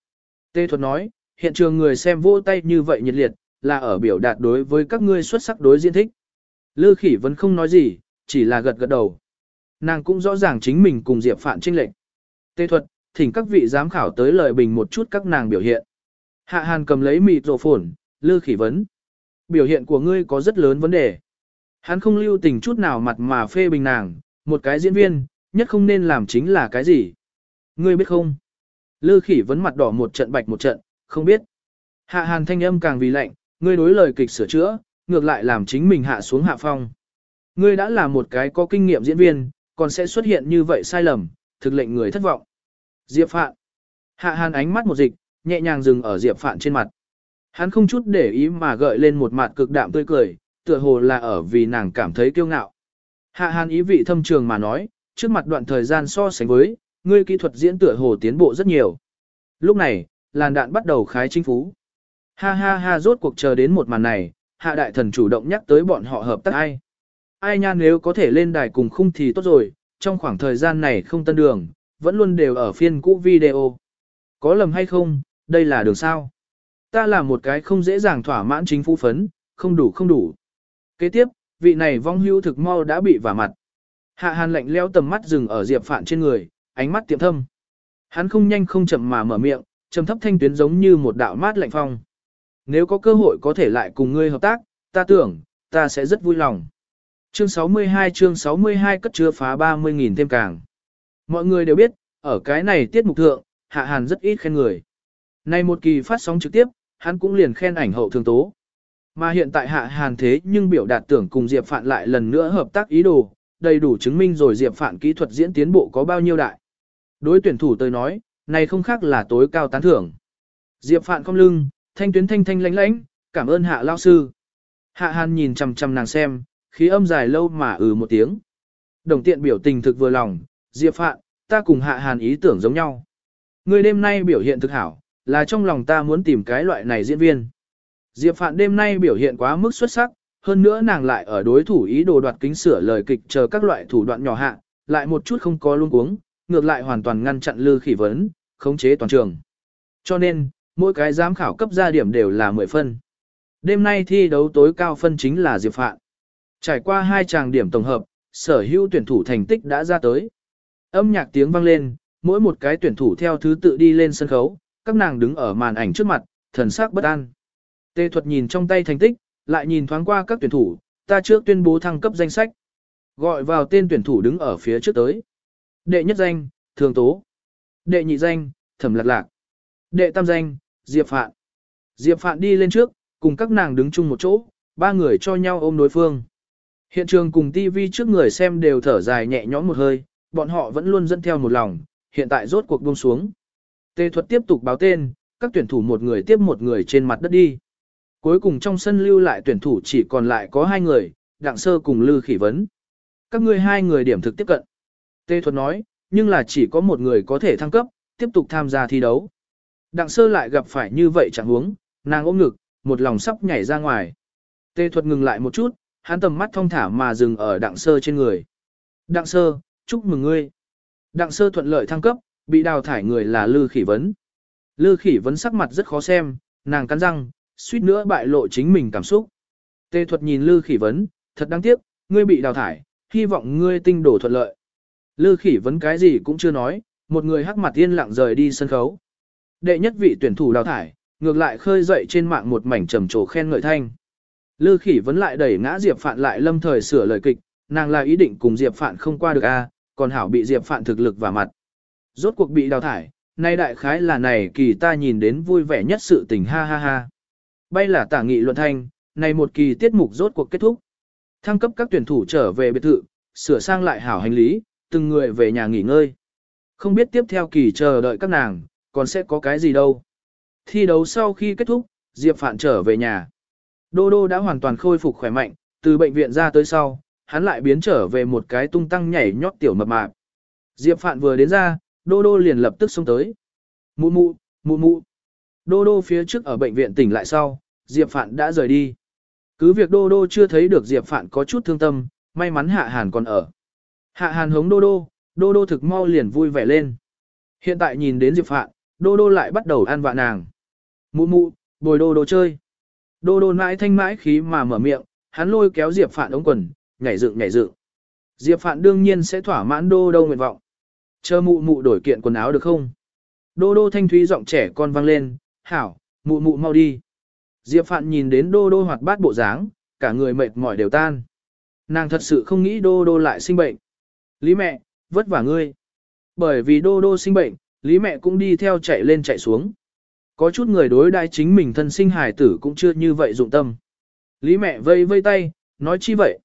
Tê thuật nói, hiện trường người xem vỗ tay như vậy nhiệt liệt, là ở biểu đạt đối với các ngươi xuất sắc đối diễn thích. Lư khỉ vẫn không nói gì, chỉ là gật gật đầu. Nàng cũng rõ ràng chính mình cùng Diệp Phạn trinh lệnh. Tê thuật, thỉnh các vị giám khảo tới lời bình một chút các nàng biểu hiện. Hạ Hàn cầm lấy mịt rổ phổn, lư khỉ vấn. Biểu hiện của ngươi có rất lớn vấn đề. Hắn không lưu tình chút nào mặt mà phê bình nàng, một cái diễn viên, nhất không nên làm chính là cái gì. Ngươi biết không? Lư khỉ vấn mặt đỏ một trận bạch một trận, không biết. Hạ Hàn thanh âm càng vì lạnh, ngươi đối lời kịch sửa chữa, ngược lại làm chính mình hạ xuống hạ phong. Ngươi đã là một cái có kinh nghiệm diễn viên, còn sẽ xuất hiện như vậy sai lầm, thực lệnh người thất vọng. Diệp Phạn. Hạ Hàn ánh mắt một dịch, nhẹ nhàng dừng ở Diệp Phạn trên mặt. Hắn không chút để ý mà gợi lên một mặt cực đạm tươi cười, tựa hồ là ở vì nàng cảm thấy kiêu ngạo. Hạ Hàn ý vị thâm trường mà nói, trước mặt đoạn thời gian so sánh với, ngươi kỹ thuật diễn tựa hồ tiến bộ rất nhiều. Lúc này, làn đạn bắt đầu khái chính phú. Ha ha ha rốt cuộc chờ đến một màn này, hạ đại thần chủ động nhắc tới bọn họ hợp tác ai. ai nha nếu có thể lên đài cùng khung thì tốt rồi, trong khoảng thời gian này không tân đường, vẫn luôn đều ở phiên cũ video. Có lầm hay không, đây là đường sao? Ta là một cái không dễ dàng thỏa mãn chính phủ phấn, không đủ không đủ. Kế tiếp, vị này vong hưu thực mau đã bị vả mặt. Hạ hàn lạnh leo tầm mắt dừng ở Diệp Phạn trên người, ánh mắt tiệm thâm. Hắn không nhanh không chậm mà mở miệng, trầm thấp thanh tuyến giống như một đạo mát lạnh phong. Nếu có cơ hội có thể lại cùng ngươi hợp tác, ta tưởng, ta sẽ rất vui lòng. Chương 62 chương 62 cất chứa phá 30.000 thêm càng. Mọi người đều biết, ở cái này tiết mục thượng, Hạ Hàn rất ít khen người. Nay một kỳ phát sóng trực tiếp, hắn cũng liền khen ảnh hậu thường tố. Mà hiện tại Hạ Hàn thế nhưng biểu đạt tưởng cùng Diệp Phạn lại lần nữa hợp tác ý đồ, đầy đủ chứng minh rồi Diệp Phạn kỹ thuật diễn tiến bộ có bao nhiêu đại. Đối tuyển thủ tôi nói, này không khác là tối cao tán thưởng. Diệp Phạn cong lưng, thanh tuyến thanh thanh lánh lánh, cảm ơn Hạ lao sư. Hạ Hàn nhìn chằm chằm nàng xem, khí âm dài lâu mà ừ một tiếng. Đồng tiện biểu tình thực vừa lòng, Diệp Phạn, ta cùng Hạ Hàn ý tưởng giống nhau. Người đêm nay biểu hiện thực hảo, là trong lòng ta muốn tìm cái loại này diễn viên. Diệp Phạn đêm nay biểu hiện quá mức xuất sắc, hơn nữa nàng lại ở đối thủ ý đồ đoạt kính sửa lời kịch chờ các loại thủ đoạn nhỏ hạ, lại một chút không có luôn cuống, ngược lại hoàn toàn ngăn chặn lư khỉ vấn, khống chế toàn trường. Cho nên, mỗi cái giám khảo cấp ra điểm đều là 10 phân. Đêm nay thi đấu tối cao phân chính là Diệp Phạn. Trải qua hai tràng điểm tổng hợp, sở hữu tuyển thủ thành tích đã ra tới. Âm nhạc tiếng vang lên, mỗi một cái tuyển thủ theo thứ tự đi lên sân khấu, các nàng đứng ở màn ảnh trước mặt, thần sắc bất an. Tê thuật nhìn trong tay thành tích, lại nhìn thoáng qua các tuyển thủ, ta trước tuyên bố thăng cấp danh sách. Gọi vào tên tuyển thủ đứng ở phía trước tới. Đệ nhất danh, Thường Tố. Đệ nhị danh, Thẩm Lạc Lạc. Đệ tam danh, Diệp Phạn. Diệp Phạn đi lên trước, cùng các nàng đứng chung một chỗ, ba người cho nhau ôm đối phương. Hiện trường cùng TV trước người xem đều thở dài nhẹ nhõm một hơi, bọn họ vẫn luôn dẫn theo một lòng, hiện tại rốt cuộc buông xuống. Tê thuật tiếp tục báo tên, các tuyển thủ một người tiếp một người trên mặt đất đi. Cuối cùng trong sân lưu lại tuyển thủ chỉ còn lại có hai người, Đặng Sơ cùng Lư Khỉ Vấn. Các ngươi hai người điểm thực tiếp cận. Tê thuật nói, nhưng là chỉ có một người có thể thăng cấp, tiếp tục tham gia thi đấu. Đặng Sơ lại gặp phải như vậy chẳng huống, nàng ôm ngực, một lòng sắp nhảy ra ngoài. Tê thuật ngừng lại một chút, hắn tầm mắt thong thả mà dừng ở Đặng Sơ trên người. Đặng Sơ, chúc mừng ngươi. Đặng Sơ thuận lợi thăng cấp, bị đào thải người là Lư Khỉ Vấn. Lư Khỉ Vấn sắc mặt rất khó xem, nàng cắn răng, suýt nữa bại lộ chính mình cảm xúc. Tê thuật nhìn Lư Khỉ Vấn, thật đáng tiếc, ngươi bị đào thải, hy vọng ngươi tinh đổ thuận lợi. Lư Khỉ Vấn cái gì cũng chưa nói, một người hắc mặt yên lặng rời đi sân khấu. Đệ nhất vị tuyển thủ đào thải, ngược lại khơi dậy trên mạng một mảnh trầm trồ khen ngợi thanh. Lư Khỉ Vấn lại đẩy ngã Diệp Phạn lại lâm thời sửa lời kịch, nàng là ý định cùng Diệp Phạn không qua được a, còn hảo bị Diệp Phạn thực lực và mặt. Rốt cuộc bị đào thải, nay đại khái là này kỳ ta nhìn đến vui vẻ nhất sự tình ha ha ha. Bay là tả nghị luận thanh, này một kỳ tiết mục rốt cuộc kết thúc. Thăng cấp các tuyển thủ trở về biệt thự, sửa sang lại hảo hành lý, từng người về nhà nghỉ ngơi. Không biết tiếp theo kỳ chờ đợi các nàng, còn sẽ có cái gì đâu. Thi đấu sau khi kết thúc, Diệp Phạn trở về nhà. Đô Đô đã hoàn toàn khôi phục khỏe mạnh, từ bệnh viện ra tới sau, hắn lại biến trở về một cái tung tăng nhảy nhót tiểu mập mạp. Diệp Phạn vừa đến ra, Đô Đô liền lập tức xông tới. Mụ mụ, mụ mụ. Đô Đô phía trước ở bệnh viện tỉnh lại sau, Diệp Phạn đã rời đi. Cứ việc Đô Đô chưa thấy được Diệp Phạn có chút thương tâm, may mắn Hạ Hàn còn ở. Hạ Hàn hống Đô Đô, Đô Đô thực mau liền vui vẻ lên. Hiện tại nhìn đến Diệp Phạn, Đô Đô lại bắt đầu ăn vạ nàng. Mụ mụ, bồi Đô Đô chơi. Đô Đô mãi thanh mãi khí mà mở miệng, hắn lôi kéo Diệp Phạn ống quần, nhảy dựng nhảy dựng. Diệp Phạn đương nhiên sẽ thỏa mãn Đô Đô nguyện vọng. Chờ mụ mụ đổi kiện quần áo được không? Đô Đô thanh thúy giọng trẻ con vang lên, hảo, mụ mụ mau đi. Diệp Phạn nhìn đến Đô Đô hoạt bát bộ dáng, cả người mệt mỏi đều tan. Nàng thật sự không nghĩ Đô Đô lại sinh bệnh. Lý mẹ, vất vả ngươi. Bởi vì Đô Đô sinh bệnh, Lý mẹ cũng đi theo chạy lên chạy xuống. Có chút người đối đãi chính mình thân sinh hài tử cũng chưa như vậy dụng tâm. Lý mẹ vây vây tay, nói chi vậy?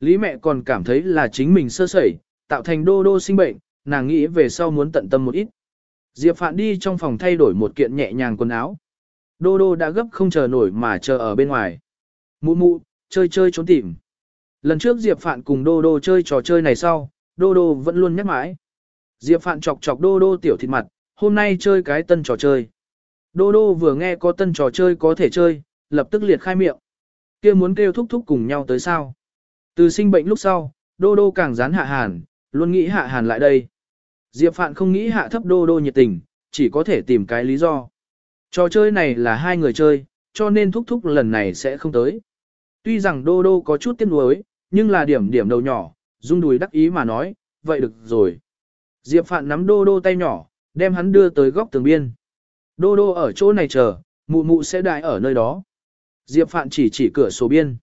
Lý mẹ còn cảm thấy là chính mình sơ sẩy, tạo thành Đô Đô sinh bệnh, nàng nghĩ về sau muốn tận tâm một ít. Diệp Phạn đi trong phòng thay đổi một kiện nhẹ nhàng quần áo. Đô đô đã gấp không chờ nổi mà chờ ở bên ngoài. Mụ mụ, chơi chơi trốn tìm. Lần trước Diệp Phạn cùng đô đô chơi trò chơi này sau, đô đô vẫn luôn nhắc mãi. Diệp Phạn chọc chọc đô đô tiểu thịt mặt, hôm nay chơi cái tân trò chơi. Đô đô vừa nghe có tân trò chơi có thể chơi, lập tức liệt khai miệng. kia muốn kêu thúc thúc cùng nhau tới sao. Từ sinh bệnh lúc sau, Đô Đô càng dán hạ hàn, luôn nghĩ hạ hàn lại đây. Diệp Phạn không nghĩ hạ thấp Đô Đô nhiệt tình, chỉ có thể tìm cái lý do. Trò chơi này là hai người chơi, cho nên thúc thúc lần này sẽ không tới. Tuy rằng Đô Đô có chút tiếc nuối, nhưng là điểm điểm đầu nhỏ, rung đùi đắc ý mà nói, vậy được rồi. Diệp Phạn nắm Đô Đô tay nhỏ, đem hắn đưa tới góc tường biên. Đô Đô ở chỗ này chờ, mụ mụ sẽ đại ở nơi đó. Diệp Phạn chỉ chỉ cửa sổ biên.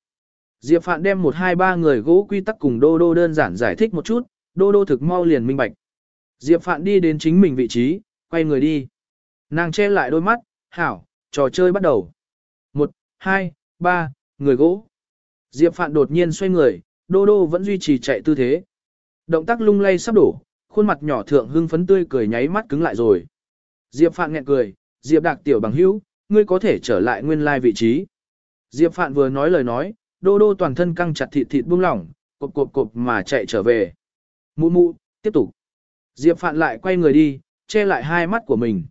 Diệp Phạn đem một hai ba người gỗ quy tắc cùng Đô Đô đơn giản giải thích một chút, Đô Đô thực mau liền minh bạch. Diệp Phạn đi đến chính mình vị trí, quay người đi. Nàng che lại đôi mắt, hảo, trò chơi bắt đầu. Một, hai, ba, người gỗ. Diệp Phạn đột nhiên xoay người, Đô Đô vẫn duy trì chạy tư thế. Động tác lung lay sắp đổ, khuôn mặt nhỏ thượng hưng phấn tươi cười nháy mắt cứng lại rồi. Diệp Phạn nghẹn cười, Diệp Đạc tiểu bằng hữu, ngươi có thể trở lại nguyên lai vị trí. Diệp Phạn vừa nói lời nói, Đô Đô toàn thân căng chặt thịt thịt buông lỏng, cộp cộp cộp mà chạy trở về. Mụ mụ, tiếp tục. Diệp Phạn lại quay người đi, che lại hai mắt của mình.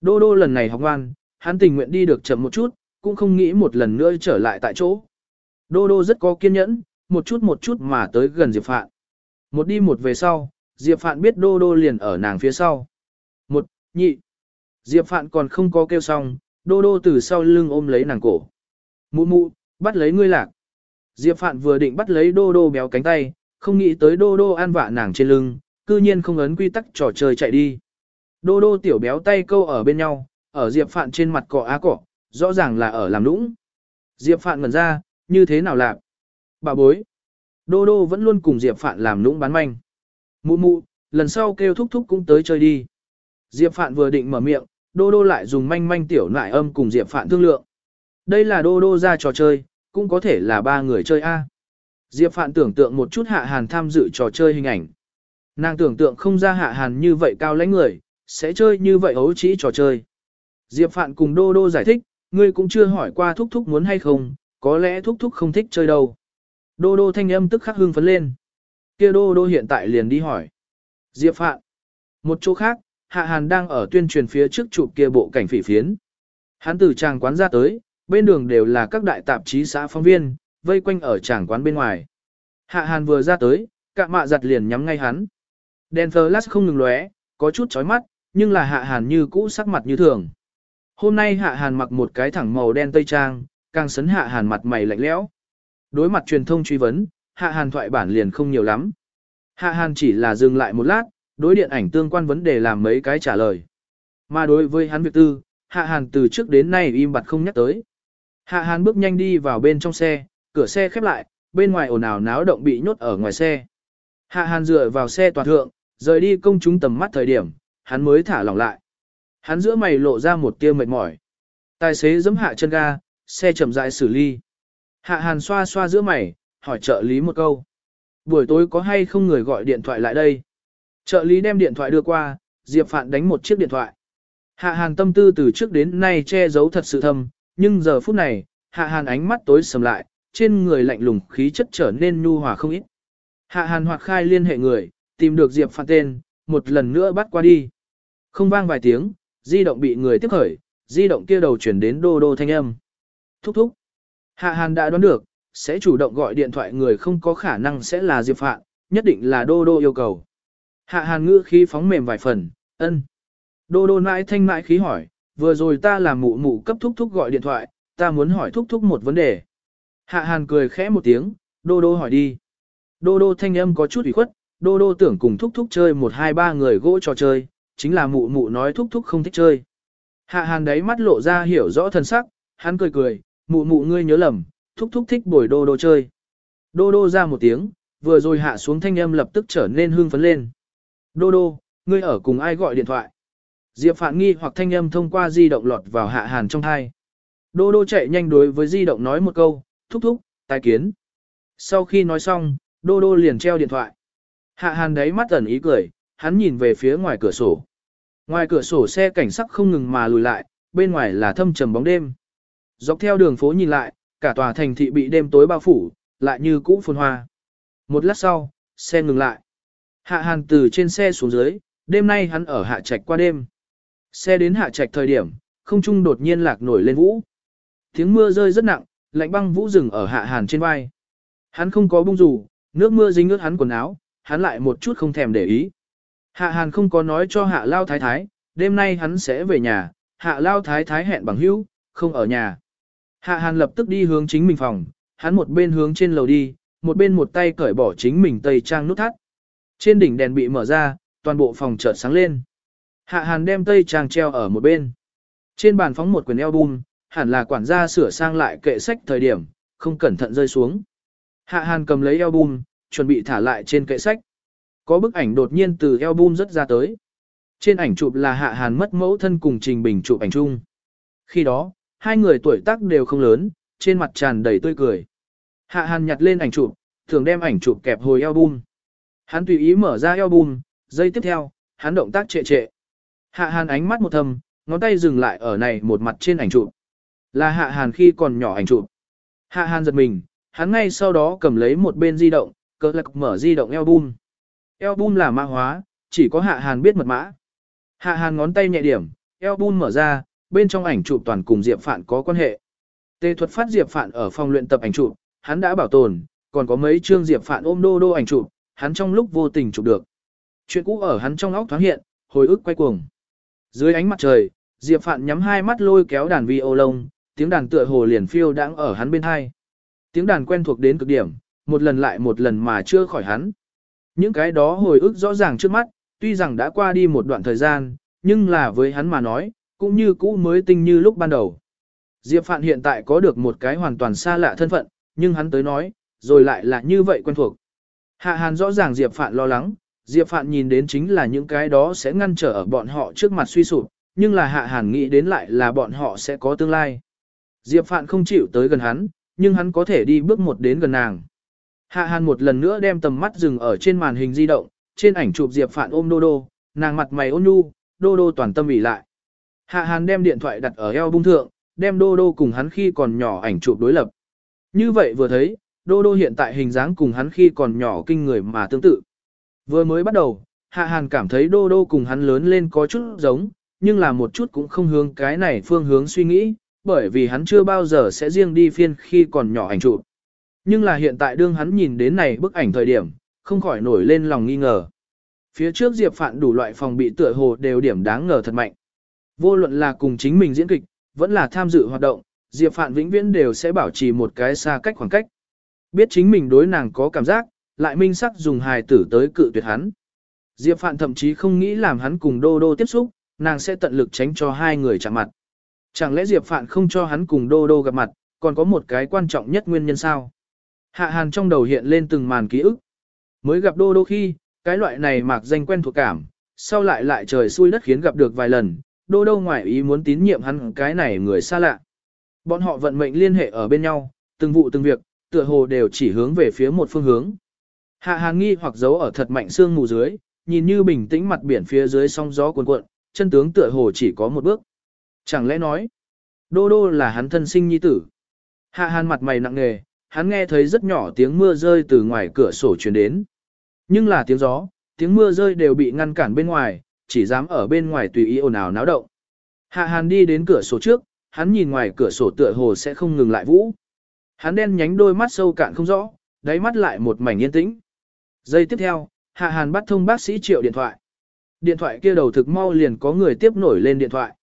Đô Đô lần này học ngoan, hắn tình nguyện đi được chậm một chút, cũng không nghĩ một lần nữa trở lại tại chỗ. Đô Đô rất có kiên nhẫn, một chút một chút mà tới gần Diệp Phạn. Một đi một về sau, Diệp Phạn biết Đô Đô liền ở nàng phía sau. Một, nhị. Diệp Phạn còn không có kêu xong, Đô Đô từ sau lưng ôm lấy nàng cổ. Mụ mụ, bắt lấy ngươi lạc. Diệp Phạn vừa định bắt lấy Đô Đô béo cánh tay, không nghĩ tới Đô Đô an vạ nàng trên lưng, cư nhiên không ấn quy tắc trò chơi chạy đi. Đô Đô tiểu béo tay câu ở bên nhau, ở Diệp Phạn trên mặt cọ á cọ, rõ ràng là ở làm nũng. Diệp Phạn ngẩn ra, như thế nào lạc? Bà bối. Đô Đô vẫn luôn cùng Diệp Phạn làm nũng bán manh. Mụ mụ, lần sau kêu thúc thúc cũng tới chơi đi. Diệp Phạn vừa định mở miệng, Đô Đô lại dùng manh manh tiểu nại âm cùng Diệp Phạn thương lượng. Đây là Đô Đô ra trò chơi, cũng có thể là ba người chơi A. Diệp Phạn tưởng tượng một chút hạ hàn tham dự trò chơi hình ảnh. Nàng tưởng tượng không ra hạ hàn như vậy cao lãnh người, sẽ chơi như vậy ấu trĩ trò chơi. Diệp Phạn cùng Đô Đô giải thích, ngươi cũng chưa hỏi qua thúc thúc muốn hay không, có lẽ thúc thúc không thích chơi đâu. Đô Đô thanh âm tức khắc hưng phấn lên. Kia Đô Đô hiện tại liền đi hỏi. Diệp Phạn. Một chỗ khác, Hạ Hàn đang ở tuyên truyền phía trước chụp kia bộ cảnh phỉ phiến. Hắn từ tràng quán ra tới, bên đường đều là các đại tạp chí xã phóng viên, vây quanh ở tràng quán bên ngoài. Hạ Hàn vừa ra tới, cạ mạ giặt liền nhắm ngay hắn. Đèn flash không ngừng lóe, có chút chói mắt, nhưng là Hạ Hàn như cũ sắc mặt như thường. Hôm nay Hạ Hàn mặc một cái thẳng màu đen tây trang, càng sấn Hạ Hàn mặt mày lạnh lẽo. Đối mặt truyền thông truy vấn, Hạ Hàn thoại bản liền không nhiều lắm. Hạ Hàn chỉ là dừng lại một lát, đối điện ảnh tương quan vấn đề làm mấy cái trả lời. Mà đối với hắn việc tư, Hạ Hàn từ trước đến nay im bặt không nhắc tới. Hạ Hàn bước nhanh đi vào bên trong xe, cửa xe khép lại, bên ngoài ồn ào náo động bị nhốt ở ngoài xe. Hạ Hàn dựa vào xe toàn thượng, rời đi công chúng tầm mắt thời điểm, hắn mới thả lỏng lại. Hắn giữa mày lộ ra một tia mệt mỏi. Tài xế giẫm hạ chân ga, xe chậm rãi xử lý. Hạ Hàn xoa xoa giữa mày, hỏi trợ lý một câu. Buổi tối có hay không người gọi điện thoại lại đây? Trợ lý đem điện thoại đưa qua, Diệp Phạn đánh một chiếc điện thoại. Hạ Hàn tâm tư từ trước đến nay che giấu thật sự thâm, nhưng giờ phút này, Hạ Hàn ánh mắt tối sầm lại, trên người lạnh lùng khí chất trở nên nhu hòa không ít. Hạ Hàn hoặc khai liên hệ người, tìm được Diệp Phạn tên, một lần nữa bắt qua đi. Không vang vài tiếng, di động bị người tiếp khởi, di động kia đầu chuyển đến đô đô thanh âm. Thúc thúc. Hạ Hàn đã đoán được, sẽ chủ động gọi điện thoại người không có khả năng sẽ là Diệp Phạn, nhất định là đô đô yêu cầu. Hạ Hàn ngữ khí phóng mềm vài phần, ân. Đô đô mãi thanh mãi khí hỏi, vừa rồi ta làm mụ mụ cấp thúc thúc gọi điện thoại, ta muốn hỏi thúc thúc một vấn đề. Hạ Hàn cười khẽ một tiếng, đô đô hỏi đi. Đô đô thanh âm có chút ủy khuất, đô đô tưởng cùng thúc thúc chơi một hai ba người gỗ trò chơi, chính là mụ mụ nói thúc thúc không thích chơi. Hạ Hàn đấy mắt lộ ra hiểu rõ thân sắc, hắn cười cười, mụ mụ ngươi nhớ lầm, thúc thúc thích bồi đô đô chơi. Đô đô ra một tiếng, vừa rồi hạ xuống thanh âm lập tức trở nên hưng phấn lên. Đô đô, ngươi ở cùng ai gọi điện thoại? Diệp Phạn nghi hoặc thanh âm thông qua di động lọt vào hạ hàn trong thai. Đô đô chạy nhanh đối với di động nói một câu, thúc thúc, tài kiến. Sau khi nói xong, đô đô liền treo điện thoại. Hạ hàn đấy mắt ẩn ý cười, hắn nhìn về phía ngoài cửa sổ. Ngoài cửa sổ xe cảnh sắc không ngừng mà lùi lại, bên ngoài là thâm trầm bóng đêm. Dọc theo đường phố nhìn lại, cả tòa thành thị bị đêm tối bao phủ, lại như cũ phồn hoa. Một lát sau, xe ngừng lại. Hạ hàn từ trên xe xuống dưới, đêm nay hắn ở hạ trạch qua đêm. Xe đến hạ trạch thời điểm, không trung đột nhiên lạc nổi lên vũ. Tiếng mưa rơi rất nặng, lạnh băng vũ rừng ở hạ hàn trên vai. Hắn không có bung rủ, nước mưa dính ướt hắn quần áo, hắn lại một chút không thèm để ý. Hạ Hàn không có nói cho Hạ Lao Thái Thái, đêm nay hắn sẽ về nhà, Hạ Lao Thái Thái hẹn bằng hữu, không ở nhà. Hạ Hàn lập tức đi hướng chính mình phòng, hắn một bên hướng trên lầu đi, một bên một tay cởi bỏ chính mình tây trang nút thắt. Trên đỉnh đèn bị mở ra, toàn bộ phòng chợt sáng lên. Hạ Hàn đem tây trang treo ở một bên. Trên bàn phóng một quyển album, hẳn là quản gia sửa sang lại kệ sách thời điểm, không cẩn thận rơi xuống. Hạ Hàn cầm lấy album, chuẩn bị thả lại trên kệ sách. Có bức ảnh đột nhiên từ album rất ra tới. Trên ảnh chụp là Hạ Hàn mất mẫu thân cùng Trình Bình chụp ảnh chung. Khi đó, hai người tuổi tác đều không lớn, trên mặt tràn đầy tươi cười. Hạ Hàn nhặt lên ảnh chụp, thường đem ảnh chụp kẹp hồi album. Hắn tùy ý mở ra album, giây tiếp theo, hắn động tác trệ trệ. Hạ Hàn ánh mắt một thầm, ngón tay dừng lại ở này một mặt trên ảnh chụp. Là Hạ Hàn khi còn nhỏ ảnh chụp. Hạ Hàn giật mình, hắn ngay sau đó cầm lấy một bên di động, cỡ lạc mở di động album. Album là mã hóa, chỉ có Hạ Hàn biết mật mã. Hạ Hàn ngón tay nhẹ điểm, album mở ra, bên trong ảnh chụp toàn cùng Diệp Phạn có quan hệ. Tê thuật phát Diệp Phạn ở phòng luyện tập ảnh chụp, hắn đã bảo tồn, còn có mấy chương Diệp Phạn ôm đô đô ảnh chụp, hắn trong lúc vô tình chụp được. Chuyện cũ ở hắn trong óc thoáng hiện, hồi ức quay cuồng. Dưới ánh mặt trời, Diệp Phạn nhắm hai mắt lôi kéo đàn vi ô lông, tiếng đàn tựa hồ liền phiêu đang ở hắn bên hai. Tiếng đàn quen thuộc đến cực điểm, một lần lại một lần mà chưa khỏi hắn. Những cái đó hồi ức rõ ràng trước mắt, tuy rằng đã qua đi một đoạn thời gian, nhưng là với hắn mà nói, cũng như cũ mới tinh như lúc ban đầu. Diệp Phạn hiện tại có được một cái hoàn toàn xa lạ thân phận, nhưng hắn tới nói, rồi lại là như vậy quen thuộc. Hạ Hàn rõ ràng Diệp Phạn lo lắng, Diệp Phạn nhìn đến chính là những cái đó sẽ ngăn trở ở bọn họ trước mặt suy sụp, nhưng là Hạ Hàn nghĩ đến lại là bọn họ sẽ có tương lai. Diệp Phạn không chịu tới gần hắn, nhưng hắn có thể đi bước một đến gần nàng. Hạ Hàn một lần nữa đem tầm mắt dừng ở trên màn hình di động, trên ảnh chụp Diệp Phạn ôm Đô Đô, nàng mặt mày ôn nhu, Đô Đô toàn tâm ủy lại. Hạ Hàn đem điện thoại đặt ở eo bung thượng, đem Đô Đô cùng hắn khi còn nhỏ ảnh chụp đối lập. Như vậy vừa thấy, Đô Đô hiện tại hình dáng cùng hắn khi còn nhỏ kinh người mà tương tự. Vừa mới bắt đầu, Hạ Hàn cảm thấy Đô Đô cùng hắn lớn lên có chút giống, nhưng là một chút cũng không hướng cái này phương hướng suy nghĩ, bởi vì hắn chưa bao giờ sẽ riêng đi phiên khi còn nhỏ ảnh chụp. Nhưng là hiện tại đương hắn nhìn đến này bức ảnh thời điểm, không khỏi nổi lên lòng nghi ngờ. Phía trước Diệp Phạn đủ loại phòng bị tựa hồ đều điểm đáng ngờ thật mạnh. Vô luận là cùng chính mình diễn kịch, vẫn là tham dự hoạt động, Diệp Phạn vĩnh viễn đều sẽ bảo trì một cái xa cách khoảng cách. Biết chính mình đối nàng có cảm giác, lại minh sắc dùng hài tử tới cự tuyệt hắn. Diệp Phạn thậm chí không nghĩ làm hắn cùng Đô Đô tiếp xúc, nàng sẽ tận lực tránh cho hai người chạm mặt. Chẳng lẽ Diệp Phạn không cho hắn cùng Đô Đô gặp mặt, còn có một cái quan trọng nhất nguyên nhân sao? Hạ Hàn trong đầu hiện lên từng màn ký ức. Mới gặp Đô Đô khi, cái loại này mạc danh quen thuộc cảm, sau lại lại trời xui đất khiến gặp được vài lần, Đô Đô ngoại ý muốn tín nhiệm hắn cái này người xa lạ. Bọn họ vận mệnh liên hệ ở bên nhau, từng vụ từng việc, tựa hồ đều chỉ hướng về phía một phương hướng. Hạ Hàn nghi hoặc giấu ở thật mạnh xương mù dưới, nhìn như bình tĩnh mặt biển phía dưới sóng gió cuồn cuộn, chân tướng tựa hồ chỉ có một bước. Chẳng lẽ nói, Đô Đô là hắn thân sinh nhi tử. Hạ Hàn mặt mày nặng nề, hắn nghe thấy rất nhỏ tiếng mưa rơi từ ngoài cửa sổ truyền đến. Nhưng là tiếng gió, tiếng mưa rơi đều bị ngăn cản bên ngoài, chỉ dám ở bên ngoài tùy ý ồn ào náo động. Hạ Hàn đi đến cửa sổ trước, hắn nhìn ngoài cửa sổ tựa hồ sẽ không ngừng lại vũ. Hắn đen nhánh đôi mắt sâu cạn không rõ, đáy mắt lại một mảnh yên tĩnh. Giây tiếp theo, Hạ Hàn bắt thông bác sĩ triệu điện thoại. Điện thoại kia đầu thực mau liền có người tiếp nổi lên điện thoại.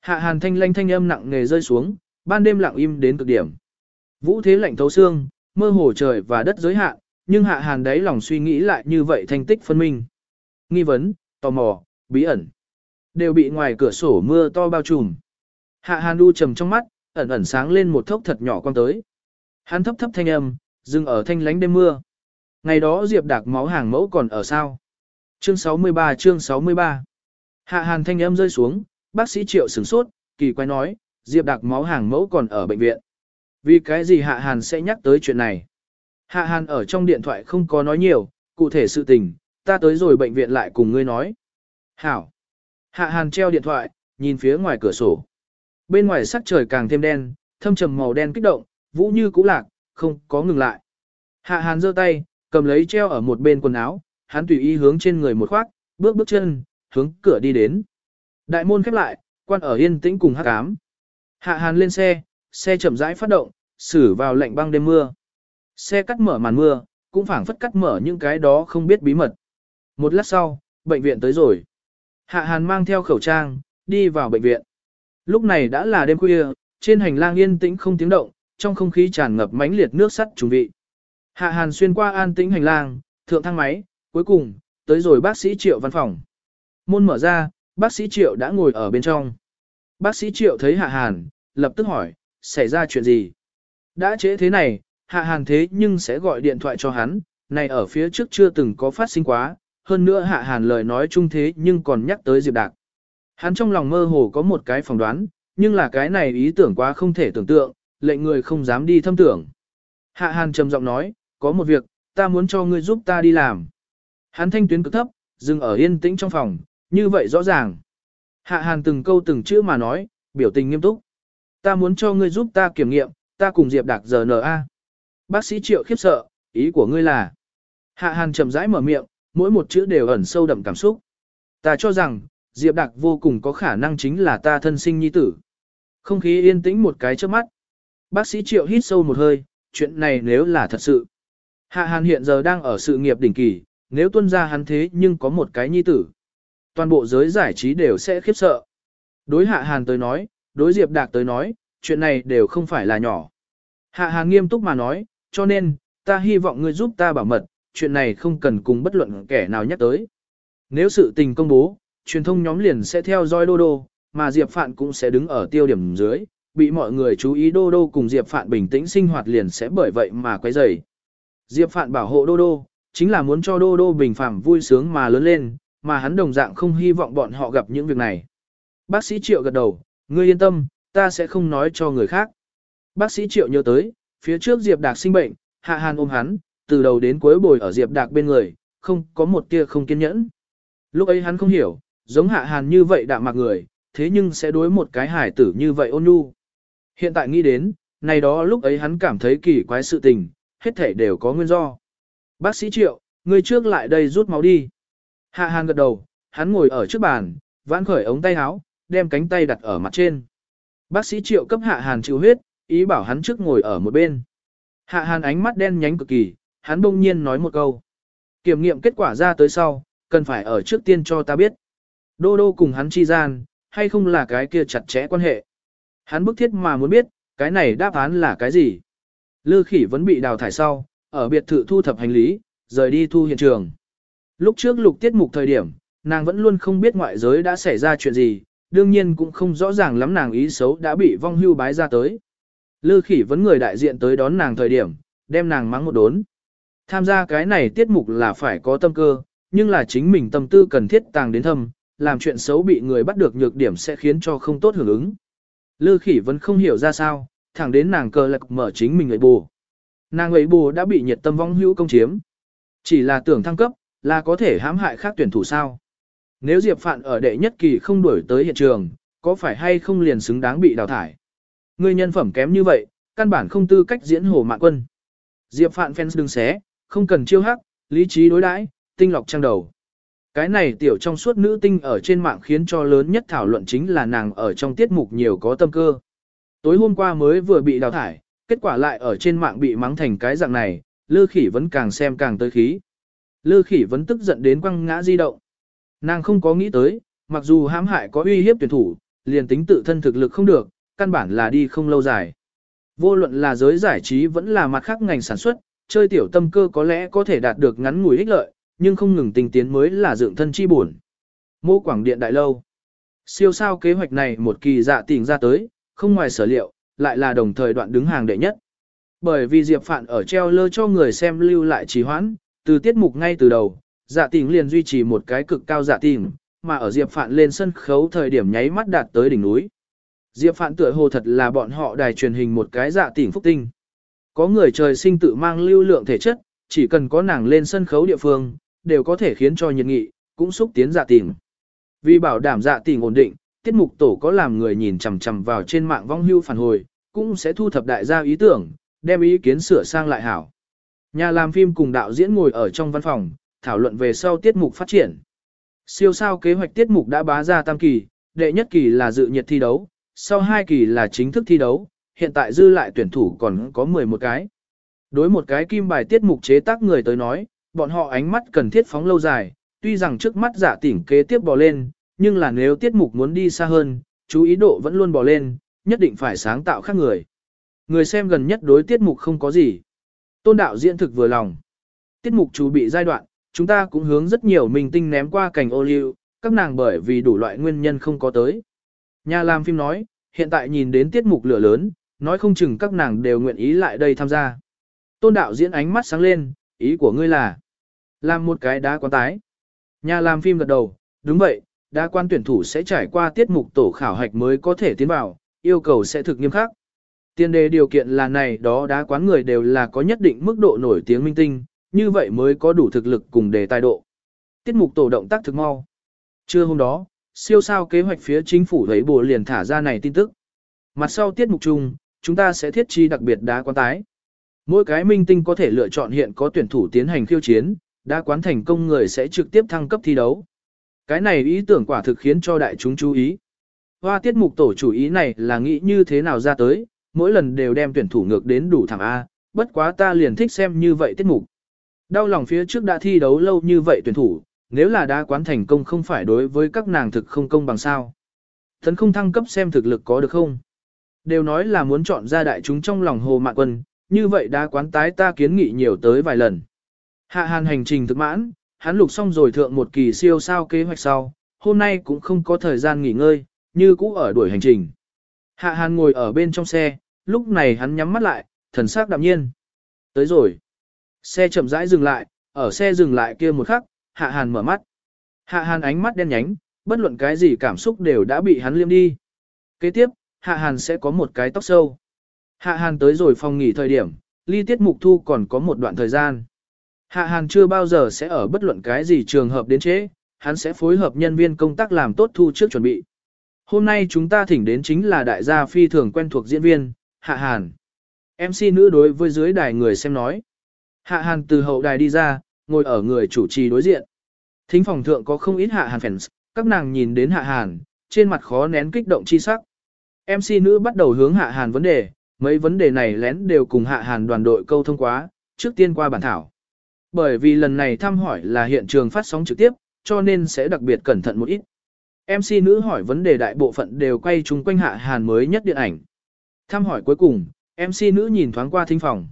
Hạ Hàn thanh lanh thanh âm nặng nề rơi xuống, ban đêm lặng im đến cực điểm. Vũ thế lạnh thấu xương, mơ hồ trời và đất giới hạn, nhưng Hạ Hàn đáy lòng suy nghĩ lại như vậy thành tích phân minh. Nghi vấn, tò mò, bí ẩn, đều bị ngoài cửa sổ mưa to bao trùm. Hạ Hàn đu trầm trong mắt, ẩn ẩn sáng lên một thốc thật nhỏ quang tới. Hắn thấp thấp thanh âm, dừng ở thanh lánh đêm mưa. Ngày đó Diệp Đạc máu hàng mẫu còn ở sao? Chương 63 chương 63 Hạ Hàn thanh âm rơi xuống, bác sĩ Triệu sửng sốt, kỳ quái nói, Diệp Đạc máu hàng mẫu còn ở bệnh viện. Vì cái gì Hạ Hàn sẽ nhắc tới chuyện này? Hạ Hàn ở trong điện thoại không có nói nhiều, cụ thể sự tình, ta tới rồi bệnh viện lại cùng ngươi nói. Hảo. Hạ Hàn treo điện thoại, nhìn phía ngoài cửa sổ. Bên ngoài sắc trời càng thêm đen, thâm trầm màu đen kích động, vũ như cũ lạc, không có ngừng lại. Hạ Hàn giơ tay, cầm lấy treo ở một bên quần áo, hắn tùy ý hướng trên người một khoác, bước bước chân, hướng cửa đi đến. Đại môn khép lại, quan ở yên tĩnh cùng hắc ám. Hạ Hàn lên xe, xe chậm rãi phát động, xử vào lạnh băng đêm mưa. Xe cắt mở màn mưa, cũng phảng phất cắt mở những cái đó không biết bí mật. Một lát sau, bệnh viện tới rồi. Hạ Hàn mang theo khẩu trang, đi vào bệnh viện. Lúc này đã là đêm khuya, trên hành lang yên tĩnh không tiếng động, trong không khí tràn ngập mãnh liệt nước sắt trùng vị. Hạ Hàn xuyên qua an tĩnh hành lang, thượng thang máy, cuối cùng, tới rồi bác sĩ Triệu văn phòng. Môn mở ra, bác sĩ Triệu đã ngồi ở bên trong. Bác sĩ Triệu thấy Hạ Hàn, lập tức hỏi, xảy ra chuyện gì? Đã chế thế này, Hạ Hàn thế nhưng sẽ gọi điện thoại cho hắn, này ở phía trước chưa từng có phát sinh quá, hơn nữa Hạ Hàn lời nói chung thế nhưng còn nhắc tới Diệp Đạc. Hắn trong lòng mơ hồ có một cái phỏng đoán, nhưng là cái này ý tưởng quá không thể tưởng tượng, lệnh người không dám đi thâm tưởng. Hạ Hàn trầm giọng nói, có một việc, ta muốn cho ngươi giúp ta đi làm. Hắn thanh tuyến cực thấp, dừng ở yên tĩnh trong phòng, như vậy rõ ràng. Hạ Hàn từng câu từng chữ mà nói, biểu tình nghiêm túc. Ta muốn cho ngươi giúp ta kiểm nghiệm, ta cùng Diệp Đạc giờ NA. Bác sĩ Triệu khiếp sợ, ý của ngươi là. Hạ Hàn chậm rãi mở miệng, mỗi một chữ đều ẩn sâu đậm cảm xúc. Ta cho rằng, Diệp Đạc vô cùng có khả năng chính là ta thân sinh nhi tử. Không khí yên tĩnh một cái trước mắt. Bác sĩ Triệu hít sâu một hơi, chuyện này nếu là thật sự. Hạ Hàn hiện giờ đang ở sự nghiệp đỉnh kỳ, nếu tuân ra hắn thế nhưng có một cái nhi tử. Toàn bộ giới giải trí đều sẽ khiếp sợ. Đối Hạ Hàn tới nói, đối Diệp Đạc tới nói, chuyện này đều không phải là nhỏ. Hạ Hà nghiêm túc mà nói, cho nên, ta hy vọng ngươi giúp ta bảo mật, chuyện này không cần cùng bất luận kẻ nào nhắc tới. Nếu sự tình công bố, truyền thông nhóm liền sẽ theo dõi Đô Đô, mà Diệp Phạn cũng sẽ đứng ở tiêu điểm dưới, bị mọi người chú ý Đô Đô cùng Diệp Phạn bình tĩnh sinh hoạt liền sẽ bởi vậy mà quấy rầy. Diệp Phạn bảo hộ Đô Đô, chính là muốn cho Đô Đô bình phẳng vui sướng mà lớn lên, mà hắn đồng dạng không hy vọng bọn họ gặp những việc này. Bác sĩ Triệu gật đầu, ngươi yên tâm, ta sẽ không nói cho người khác. Bác sĩ Triệu nhớ tới, phía trước Diệp Đạc sinh bệnh, Hạ Hàn ôm hắn, từ đầu đến cuối bồi ở Diệp Đạc bên người, không có một tia không kiên nhẫn. Lúc ấy hắn không hiểu, giống Hạ Hàn như vậy đạm mạc người, thế nhưng sẽ đối một cái hải tử như vậy ôn nhu. Hiện tại nghĩ đến, này đó lúc ấy hắn cảm thấy kỳ quái sự tình, hết thể đều có nguyên do. Bác sĩ Triệu, người trước lại đây rút máu đi. Hạ Hàn gật đầu, hắn ngồi ở trước bàn, vãn khởi ống tay áo, đem cánh tay đặt ở mặt trên. Bác sĩ Triệu cấp Hạ Hàn chịu huyết, ý bảo hắn trước ngồi ở một bên. Hạ Hàn ánh mắt đen nhánh cực kỳ, hắn bỗng nhiên nói một câu. Kiểm nghiệm kết quả ra tới sau, cần phải ở trước tiên cho ta biết. Đô đô cùng hắn chi gian, hay không là cái kia chặt chẽ quan hệ. Hắn bức thiết mà muốn biết, cái này đáp án là cái gì. Lư khỉ vẫn bị đào thải sau, ở biệt thự thu thập hành lý, rời đi thu hiện trường. Lúc trước lục tiết mục thời điểm, nàng vẫn luôn không biết ngoại giới đã xảy ra chuyện gì, đương nhiên cũng không rõ ràng lắm nàng ý xấu đã bị vong hưu bái ra tới. Lư khỉ vẫn người đại diện tới đón nàng thời điểm, đem nàng mắng một đốn. Tham gia cái này tiết mục là phải có tâm cơ, nhưng là chính mình tâm tư cần thiết tàng đến thâm, làm chuyện xấu bị người bắt được nhược điểm sẽ khiến cho không tốt hưởng ứng. Lư khỉ vẫn không hiểu ra sao, thẳng đến nàng cờ lạc mở chính mình ấy bù. Nàng ấy bù đã bị nhiệt tâm vong hữu công chiếm. Chỉ là tưởng thăng cấp, là có thể hãm hại khác tuyển thủ sao. Nếu Diệp Phạn ở đệ nhất kỳ không đuổi tới hiện trường, có phải hay không liền xứng đáng bị đào thải? Người nhân phẩm kém như vậy, căn bản không tư cách diễn hồ mạn quân. Diệp Phạn fans đừng xé, không cần chiêu hắc, lý trí đối đãi, tinh lọc trang đầu. Cái này tiểu trong suốt nữ tinh ở trên mạng khiến cho lớn nhất thảo luận chính là nàng ở trong tiết mục nhiều có tâm cơ. Tối hôm qua mới vừa bị đào thải, kết quả lại ở trên mạng bị mắng thành cái dạng này, lư khỉ vẫn càng xem càng tới khí. Lư khỉ vẫn tức giận đến quăng ngã di động. Nàng không có nghĩ tới, mặc dù hãm hại có uy hiếp tuyển thủ, liền tính tự thân thực lực không được, căn bản là đi không lâu dài. Vô luận là giới giải trí vẫn là mặt khác ngành sản xuất, chơi tiểu tâm cơ có lẽ có thể đạt được ngắn ngủi ích lợi, nhưng không ngừng tình tiến mới là dựng thân chi buồn. Mô Quảng Điện Đại Lâu Siêu sao kế hoạch này một kỳ dạ tỉnh ra tới, không ngoài sở liệu, lại là đồng thời đoạn đứng hàng đệ nhất. Bởi vì Diệp Phạn ở treo lơ cho người xem lưu lại trì hoãn, từ tiết mục ngay từ đầu, dạ tình liền duy trì một cái cực cao dạ tình, mà ở Diệp Phạn lên sân khấu thời điểm nháy mắt đạt tới đỉnh núi. Diệp Phạn tựa hồ thật là bọn họ đài truyền hình một cái dạ tình phúc tinh. Có người trời sinh tự mang lưu lượng thể chất, chỉ cần có nàng lên sân khấu địa phương, đều có thể khiến cho nhiệt nghị, cũng xúc tiến dạ tình. Vì bảo đảm dạ tình ổn định, tiết mục tổ có làm người nhìn chằm chằm vào trên mạng vong hưu phản hồi, cũng sẽ thu thập đại gia ý tưởng, đem ý kiến sửa sang lại hảo. Nhà làm phim cùng đạo diễn ngồi ở trong văn phòng, thảo luận về sau tiết mục phát triển. Siêu sao kế hoạch tiết mục đã bá ra tam kỳ, đệ nhất kỳ là dự nhiệt thi đấu, sau hai kỳ là chính thức thi đấu, hiện tại dư lại tuyển thủ còn có 11 cái. Đối một cái kim bài tiết mục chế tác người tới nói, bọn họ ánh mắt cần thiết phóng lâu dài, tuy rằng trước mắt giả tỉnh kế tiếp bò lên, nhưng là nếu tiết mục muốn đi xa hơn, chú ý độ vẫn luôn bò lên, nhất định phải sáng tạo khác người. Người xem gần nhất đối tiết mục không có gì. Tôn đạo diễn thực vừa lòng. Tiết mục chú bị giai đoạn, chúng ta cũng hướng rất nhiều minh tinh ném qua cảnh ô liu, các nàng bởi vì đủ loại nguyên nhân không có tới. Nhà làm phim nói, hiện tại nhìn đến tiết mục lửa lớn, nói không chừng các nàng đều nguyện ý lại đây tham gia. Tôn đạo diễn ánh mắt sáng lên, ý của ngươi là làm một cái đá quán tái. Nhà làm phim gật đầu, đúng vậy, đá quan tuyển thủ sẽ trải qua tiết mục tổ khảo hạch mới có thể tiến vào, yêu cầu sẽ thực nghiêm khắc. Tiên đề điều kiện là này đó đá quán người đều là có nhất định mức độ nổi tiếng minh tinh, như vậy mới có đủ thực lực cùng đề tài độ. Tiết mục tổ động tác thực mau. Trưa hôm đó, siêu sao kế hoạch phía chính phủ thấy bùa liền thả ra này tin tức. Mặt sau tiết mục chung, chúng ta sẽ thiết chi đặc biệt đá quán tái. Mỗi cái minh tinh có thể lựa chọn hiện có tuyển thủ tiến hành khiêu chiến, đá quán thành công người sẽ trực tiếp thăng cấp thi đấu. Cái này ý tưởng quả thực khiến cho đại chúng chú ý. Hoa tiết mục tổ chủ ý này là nghĩ như thế nào ra tới, mỗi lần đều đem tuyển thủ ngược đến đủ thẳng A, bất quá ta liền thích xem như vậy tiết mục. Đau lòng phía trước đã thi đấu lâu như vậy tuyển thủ, nếu là đá quán thành công không phải đối với các nàng thực không công bằng sao. Tấn không thăng cấp xem thực lực có được không? Đều nói là muốn chọn ra đại chúng trong lòng hồ mạn quân, như vậy đá quán tái ta kiến nghị nhiều tới vài lần. Hạ hàn hành trình thực mãn, hắn lục xong rồi thượng một kỳ siêu sao kế hoạch sau, hôm nay cũng không có thời gian nghỉ ngơi, như cũ ở đuổi hành trình. Hạ hàn ngồi ở bên trong xe, lúc này hắn nhắm mắt lại, thần sắc đạm nhiên. Tới rồi. Xe chậm rãi dừng lại, ở xe dừng lại kia một khắc, hạ hàn mở mắt. Hạ hàn ánh mắt đen nhánh, bất luận cái gì cảm xúc đều đã bị hắn liêm đi. Kế tiếp, hạ hàn sẽ có một cái tóc sâu. Hạ hàn tới rồi phòng nghỉ thời điểm, ly tiết mục thu còn có một đoạn thời gian. Hạ hàn chưa bao giờ sẽ ở bất luận cái gì trường hợp đến chế, hắn sẽ phối hợp nhân viên công tác làm tốt thu trước chuẩn bị. Hôm nay chúng ta thỉnh đến chính là đại gia phi thường quen thuộc diễn viên, Hạ Hàn. MC nữ đối với dưới đài người xem nói. Hạ Hàn từ hậu đài đi ra, ngồi ở người chủ trì đối diện. Thính phòng thượng có không ít Hạ Hàn fans, các nàng nhìn đến Hạ Hàn, trên mặt khó nén kích động chi sắc. MC nữ bắt đầu hướng Hạ Hàn vấn đề, mấy vấn đề này lén đều cùng Hạ Hàn đoàn đội câu thông quá, trước tiên qua bản thảo. Bởi vì lần này thăm hỏi là hiện trường phát sóng trực tiếp, cho nên sẽ đặc biệt cẩn thận một ít. MC nữ hỏi vấn đề đại bộ phận đều quay chung quanh Hạ Hàn mới nhất điện ảnh. Thăm hỏi cuối cùng, MC nữ nhìn thoáng qua thính phòng.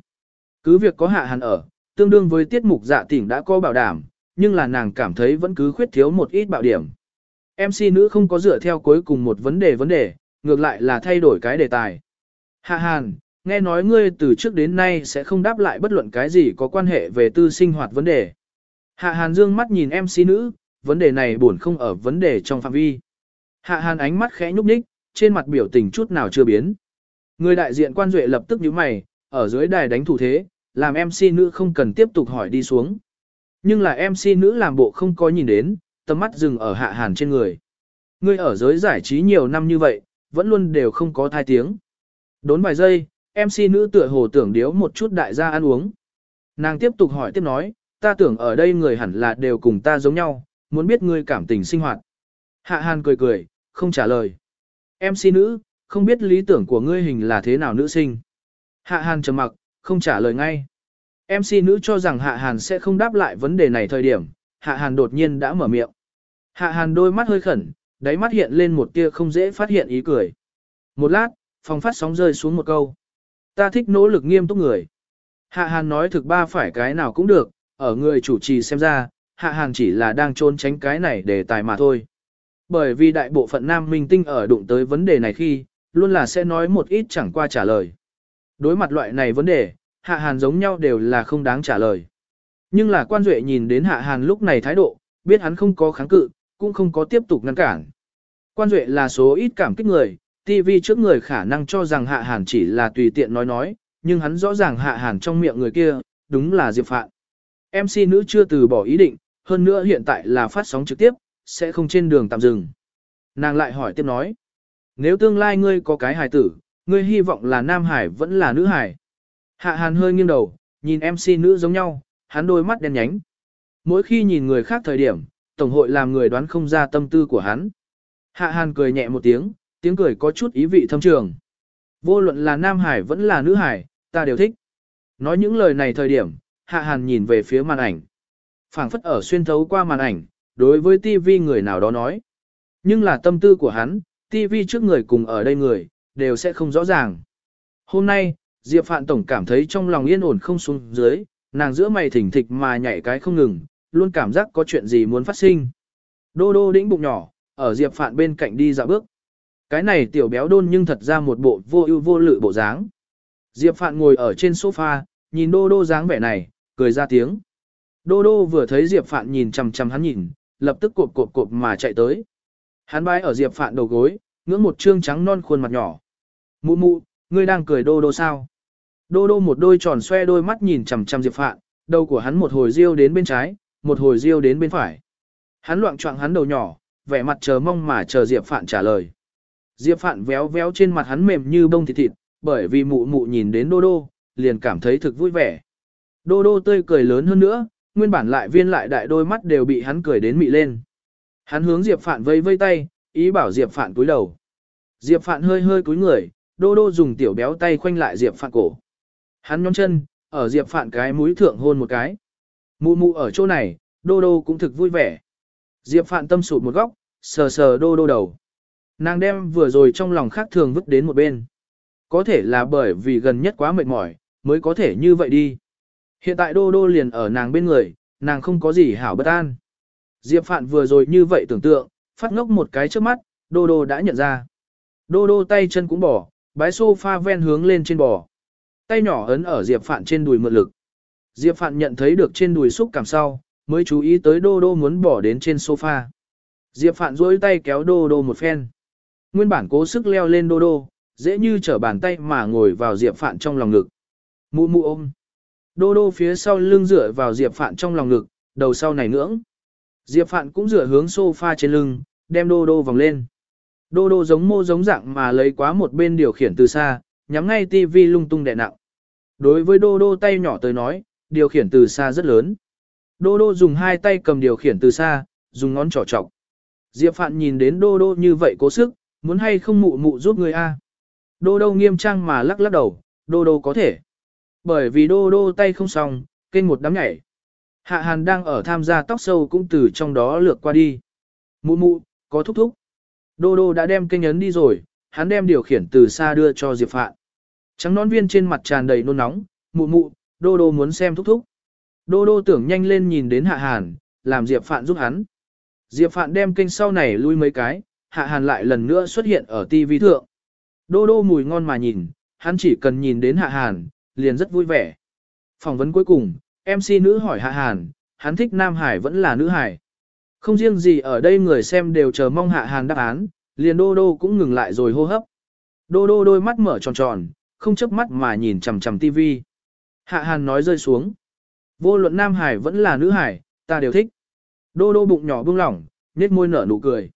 Cứ việc có Hạ Hàn ở, tương đương với tiết mục dạ tỉnh đã có bảo đảm, nhưng là nàng cảm thấy vẫn cứ khuyết thiếu một ít bảo điểm. MC nữ không có dựa theo cuối cùng một vấn đề vấn đề, ngược lại là thay đổi cái đề tài. Hạ Hàn, nghe nói ngươi từ trước đến nay sẽ không đáp lại bất luận cái gì có quan hệ về tư sinh hoạt vấn đề. Hạ Hàn dương mắt nhìn MC nữ, vấn đề này buồn không ở vấn đề trong phạm vi. Hạ Hàn ánh mắt khẽ nhúc nhích, trên mặt biểu tình chút nào chưa biến. Người đại diện quan duệ lập tức nhíu mày, ở dưới đài đánh thủ thế, làm MC nữ không cần tiếp tục hỏi đi xuống. Nhưng là MC nữ làm bộ không có nhìn đến, tầm mắt dừng ở Hạ Hàn trên người. Ngươi ở giới giải trí nhiều năm như vậy, vẫn luôn đều không có thai tiếng. Đốn vài giây, MC nữ tựa hồ tưởng điếu một chút đại gia ăn uống. Nàng tiếp tục hỏi tiếp nói, ta tưởng ở đây người hẳn là đều cùng ta giống nhau, muốn biết ngươi cảm tình sinh hoạt. Hạ Hàn cười cười, không trả lời. MC nữ, không biết lý tưởng của ngươi hình là thế nào nữ sinh. Hạ Hàn trầm mặc, không trả lời ngay. MC nữ cho rằng Hạ Hàn sẽ không đáp lại vấn đề này thời điểm, Hạ Hàn đột nhiên đã mở miệng. Hạ Hàn đôi mắt hơi khẩn, đáy mắt hiện lên một tia không dễ phát hiện ý cười. Một lát, phòng phát sóng rơi xuống một câu. Ta thích nỗ lực nghiêm túc người. Hạ Hàn nói thực ba phải cái nào cũng được, ở người chủ trì xem ra, Hạ Hàn chỉ là đang trốn tránh cái này để tài mà thôi. Bởi vì đại bộ phận nam minh tinh ở đụng tới vấn đề này khi, luôn là sẽ nói một ít chẳng qua trả lời. Đối mặt loại này vấn đề, Hạ Hàn giống nhau đều là không đáng trả lời. Nhưng là quan duệ nhìn đến Hạ Hàn lúc này thái độ, biết hắn không có kháng cự, cũng không có tiếp tục ngăn cản. Quan duệ là số ít cảm kích người, TV trước người khả năng cho rằng Hạ Hàn chỉ là tùy tiện nói nói, nhưng hắn rõ ràng Hạ Hàn trong miệng người kia, đúng là Diệp Phạn. MC nữ chưa từ bỏ ý định, hơn nữa hiện tại là phát sóng trực tiếp, sẽ không trên đường tạm dừng. Nàng lại hỏi tiếp nói, nếu tương lai ngươi có cái hài tử, ngươi hy vọng là nam hải vẫn là nữ hải. Hạ Hàn hơi nghiêng đầu, nhìn MC nữ giống nhau, hắn đôi mắt đen nhánh. Mỗi khi nhìn người khác thời điểm, Tổng hội làm người đoán không ra tâm tư của hắn. Hạ Hàn cười nhẹ một tiếng, tiếng cười có chút ý vị thâm trường. Vô luận là nam hải vẫn là nữ hải, ta đều thích. Nói những lời này thời điểm, Hạ Hàn nhìn về phía màn ảnh. phảng phất ở xuyên thấu qua màn ảnh, đối với TV người nào đó nói. Nhưng là tâm tư của hắn, TV trước người cùng ở đây người, đều sẽ không rõ ràng. Hôm nay, Diệp Phạn Tổng cảm thấy trong lòng yên ổn không xuống dưới, nàng giữa mày thỉnh thịch mà nhảy cái không ngừng, luôn cảm giác có chuyện gì muốn phát sinh. Đô đô đĩnh bụng nhỏ, ở Diệp Phạn bên cạnh đi dạo bước. Cái này tiểu béo đôn nhưng thật ra một bộ vô ưu vô lự bộ dáng. Diệp Phạn ngồi ở trên sofa, nhìn đô đô dáng vẻ này, cười ra tiếng. Đô đô vừa thấy Diệp Phạn nhìn chằm chằm hắn nhìn, lập tức cộp cộp cộp mà chạy tới. Hắn bay ở Diệp Phạn đầu gối, ngưỡng một trương trắng non khuôn mặt nhỏ. Mụ mụ, ngươi đang cười đô đô sao? Đô đô một đôi tròn xoe đôi mắt nhìn chằm chằm Diệp Phạn, đầu của hắn một hồi riêu đến bên trái, một hồi riêu đến bên phải. Hắn loạn choạng hắn đầu nhỏ, vẻ mặt chờ mong mà chờ Diệp Phạn trả lời. Diệp Phạn véo véo trên mặt hắn mềm như bông thịt thịt, bởi vì mụ mụ nhìn đến đô đô, liền cảm thấy thực vui vẻ. Đô đô tươi cười lớn hơn nữa, nguyên bản lại viên lại đại đôi mắt đều bị hắn cười đến mị lên. Hắn hướng Diệp Phạn vây vây tay, ý bảo Diệp Phạn cúi đầu. Diệp Phạn hơi hơi cúi người, đô đô dùng tiểu béo tay khoanh lại Diệp Phạn cổ. Hắn nhón chân, ở Diệp Phạn cái mũi thượng hôn một cái. Mụ mụ ở chỗ này, đô đô cũng thực vui vẻ. Diệp Phạn tâm sụt một góc, sờ sờ đô đô đầu. Nàng đem vừa rồi trong lòng khác thường vứt đến một bên. Có thể là bởi vì gần nhất quá mệt mỏi, mới có thể như vậy đi. Hiện tại đô đô liền ở nàng bên người, nàng không có gì hảo bất an. Diệp Phạn vừa rồi như vậy tưởng tượng, phát ngốc một cái trước mắt, đô đô đã nhận ra. Đô đô tay chân cũng bỏ, bái sofa ven hướng lên trên bò. Tay nhỏ ấn ở Diệp Phạn trên đùi mượn lực. Diệp Phạn nhận thấy được trên đùi xúc cảm sau, mới chú ý tới đô đô muốn bỏ đến trên sofa. Diệp Phạn duỗi tay kéo đô đô một phen. Nguyên bản cố sức leo lên đô đô, dễ như trở bàn tay mà ngồi vào Diệp Phạn trong lòng ngực. Mụ mụ ôm. Đô đô phía sau lưng dựa vào Diệp Phạn trong lòng ngực, đầu sau này ngưỡng. Diệp Phạn cũng dựa hướng sofa trên lưng, đem đô đô vòng lên. Đô đô giống mô giống dạng mà lấy quá một bên điều khiển từ xa, nhắm ngay tivi lung tung đè nặng. Đối với đô đô tay nhỏ tới nói, điều khiển từ xa rất lớn. Đô đô dùng hai tay cầm điều khiển từ xa, dùng ngón trỏ trọc. Diệp Phạn nhìn đến đô đô như vậy cố sức, muốn hay không mụ mụ giúp người a? Đô đô nghiêm trang mà lắc lắc đầu, đô đô có thể. Bởi vì đô đô tay không xong, kênh một đám nhảy. Hạ Hàn đang ở tham gia tóc sâu cũng từ trong đó lược qua đi. Mụ mụ, có thúc thúc. Đô đô đã đem kênh ấn đi rồi, hắn đem điều khiển từ xa đưa cho Diệp Phạn. Trắng nón viên trên mặt tràn đầy nôn nóng, mụ mụ, đô đô muốn xem thúc thúc. Đô đô tưởng nhanh lên nhìn đến Hạ Hàn, làm Diệp Phạn giúp hắn. Diệp Phạn đem kênh sau này lui mấy cái, Hạ Hàn lại lần nữa xuất hiện ở TV thượng. Đô đô mùi ngon mà nhìn, hắn chỉ cần nhìn đến Hạ Hàn, liền rất vui vẻ. Phỏng vấn cuối cùng, MC nữ hỏi Hạ Hàn, hắn thích Nam Hải vẫn là nữ Hải. Không riêng gì ở đây người xem đều chờ mong Hạ Hàn đáp án, liền Đô Đô cũng ngừng lại rồi hô hấp. Đô Đô đôi mắt mở tròn tròn, không chớp mắt mà nhìn chằm chằm TV. Hạ Hàn nói rơi xuống. Vô luận Nam Hải vẫn là nữ Hải, ta đều thích. Đô Đô bụng nhỏ buông lỏng, nết môi nở nụ cười.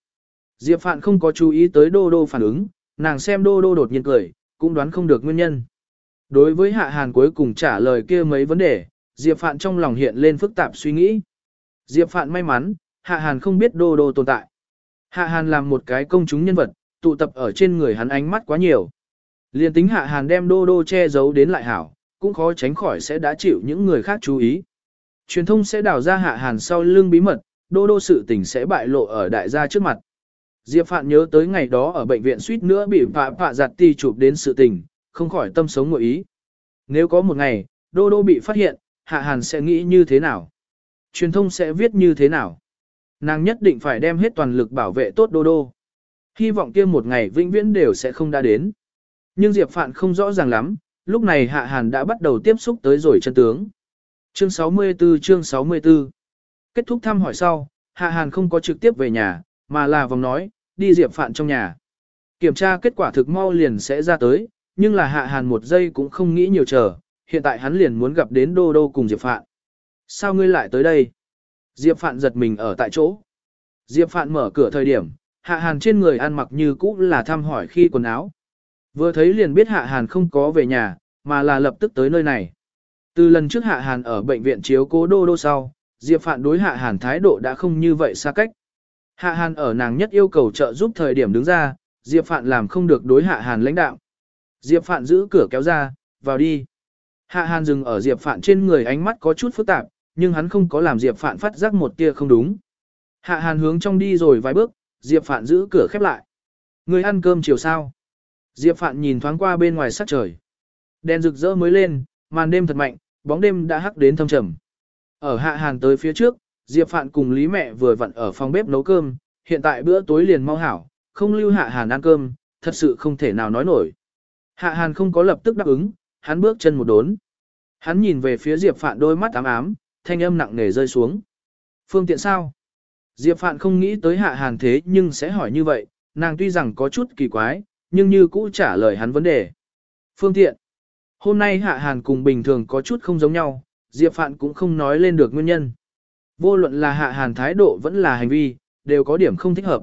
Diệp Phạn không có chú ý tới Đô Đô phản ứng, nàng xem Đô Đô đột nhiên cười, cũng đoán không được nguyên nhân. Đối với Hạ Hàn cuối cùng trả lời kia mấy vấn đề, Diệp Phạn trong lòng hiện lên phức tạp suy nghĩ. Diệp Phạn may mắn, Hạ Hàn không biết Đô Đô tồn tại. Hạ Hàn làm một cái công chúng nhân vật, tụ tập ở trên người hắn ánh mắt quá nhiều. Liên tính Hạ Hàn đem Đô Đô che giấu đến lại hảo, cũng khó tránh khỏi sẽ đã chịu những người khác chú ý. Truyền thông sẽ đào ra Hạ Hàn sau lưng bí mật, Đô Đô sự tình sẽ bại lộ ở đại gia trước mặt. Diệp Phạn nhớ tới ngày đó ở bệnh viện suýt nữa bị phạ phạ giặt ti chụp đến sự tình, không khỏi tâm sống ngội ý. Nếu có một ngày, Đô Đô bị phát hiện, Hạ Hàn sẽ nghĩ như thế nào? Truyền thông sẽ viết như thế nào? Nàng nhất định phải đem hết toàn lực bảo vệ tốt Đô Đô. Hy vọng kia một ngày vĩnh viễn đều sẽ không đã đến. Nhưng Diệp Phạn không rõ ràng lắm, lúc này Hạ Hàn đã bắt đầu tiếp xúc tới rồi chân tướng. Chương 64 chương 64 Kết thúc thăm hỏi sau, Hạ Hàn không có trực tiếp về nhà, mà là vòng nói, đi Diệp Phạn trong nhà. Kiểm tra kết quả thực mau liền sẽ ra tới, nhưng là Hạ Hàn một giây cũng không nghĩ nhiều chờ, hiện tại hắn liền muốn gặp đến Đô Đô cùng Diệp Phạn. Sao ngươi lại tới đây? Diệp Phạn giật mình ở tại chỗ. Diệp Phạn mở cửa thời điểm, Hạ Hàn trên người ăn mặc như cũ là thăm hỏi khi quần áo. Vừa thấy liền biết Hạ Hàn không có về nhà, mà là lập tức tới nơi này. Từ lần trước Hạ Hàn ở bệnh viện chiếu cố Đô Đô sau, Diệp Phạn đối Hạ Hàn thái độ đã không như vậy xa cách. Hạ Hàn ở nàng nhất yêu cầu trợ giúp thời điểm đứng ra, Diệp Phạn làm không được đối Hạ Hàn lãnh đạo. Diệp Phạn giữ cửa kéo ra, vào đi. Hạ Hàn dừng ở Diệp Phạn trên người ánh mắt có chút phức tạp, nhưng hắn không có làm Diệp Phạn phát giác một tia không đúng. Hạ Hàn hướng trong đi rồi vài bước, Diệp Phạn giữ cửa khép lại. Người ăn cơm chiều sao? Diệp Phạn nhìn thoáng qua bên ngoài sắc trời. Đèn rực rỡ mới lên, màn đêm thật mạnh, bóng đêm đã hắc đến thâm trầm. Ở Hạ Hàn tới phía trước, Diệp Phạn cùng Lý mẹ vừa vặn ở phòng bếp nấu cơm, hiện tại bữa tối liền mau hảo, không lưu Hạ Hàn ăn cơm, thật sự không thể nào nói nổi. Hạ Hàn không có lập tức đáp ứng, hắn bước chân một đốn. Hắn nhìn về phía Diệp Phạn đôi mắt ám ám, thanh âm nặng nề rơi xuống. Phương tiện sao? Diệp Phạn không nghĩ tới Hạ Hàn thế nhưng sẽ hỏi như vậy, nàng tuy rằng có chút kỳ quái, nhưng như cũ trả lời hắn vấn đề. Phương tiện. Hôm nay Hạ Hàn cùng bình thường có chút không giống nhau, Diệp Phạn cũng không nói lên được nguyên nhân. Vô luận là Hạ Hàn thái độ vẫn là hành vi, đều có điểm không thích hợp.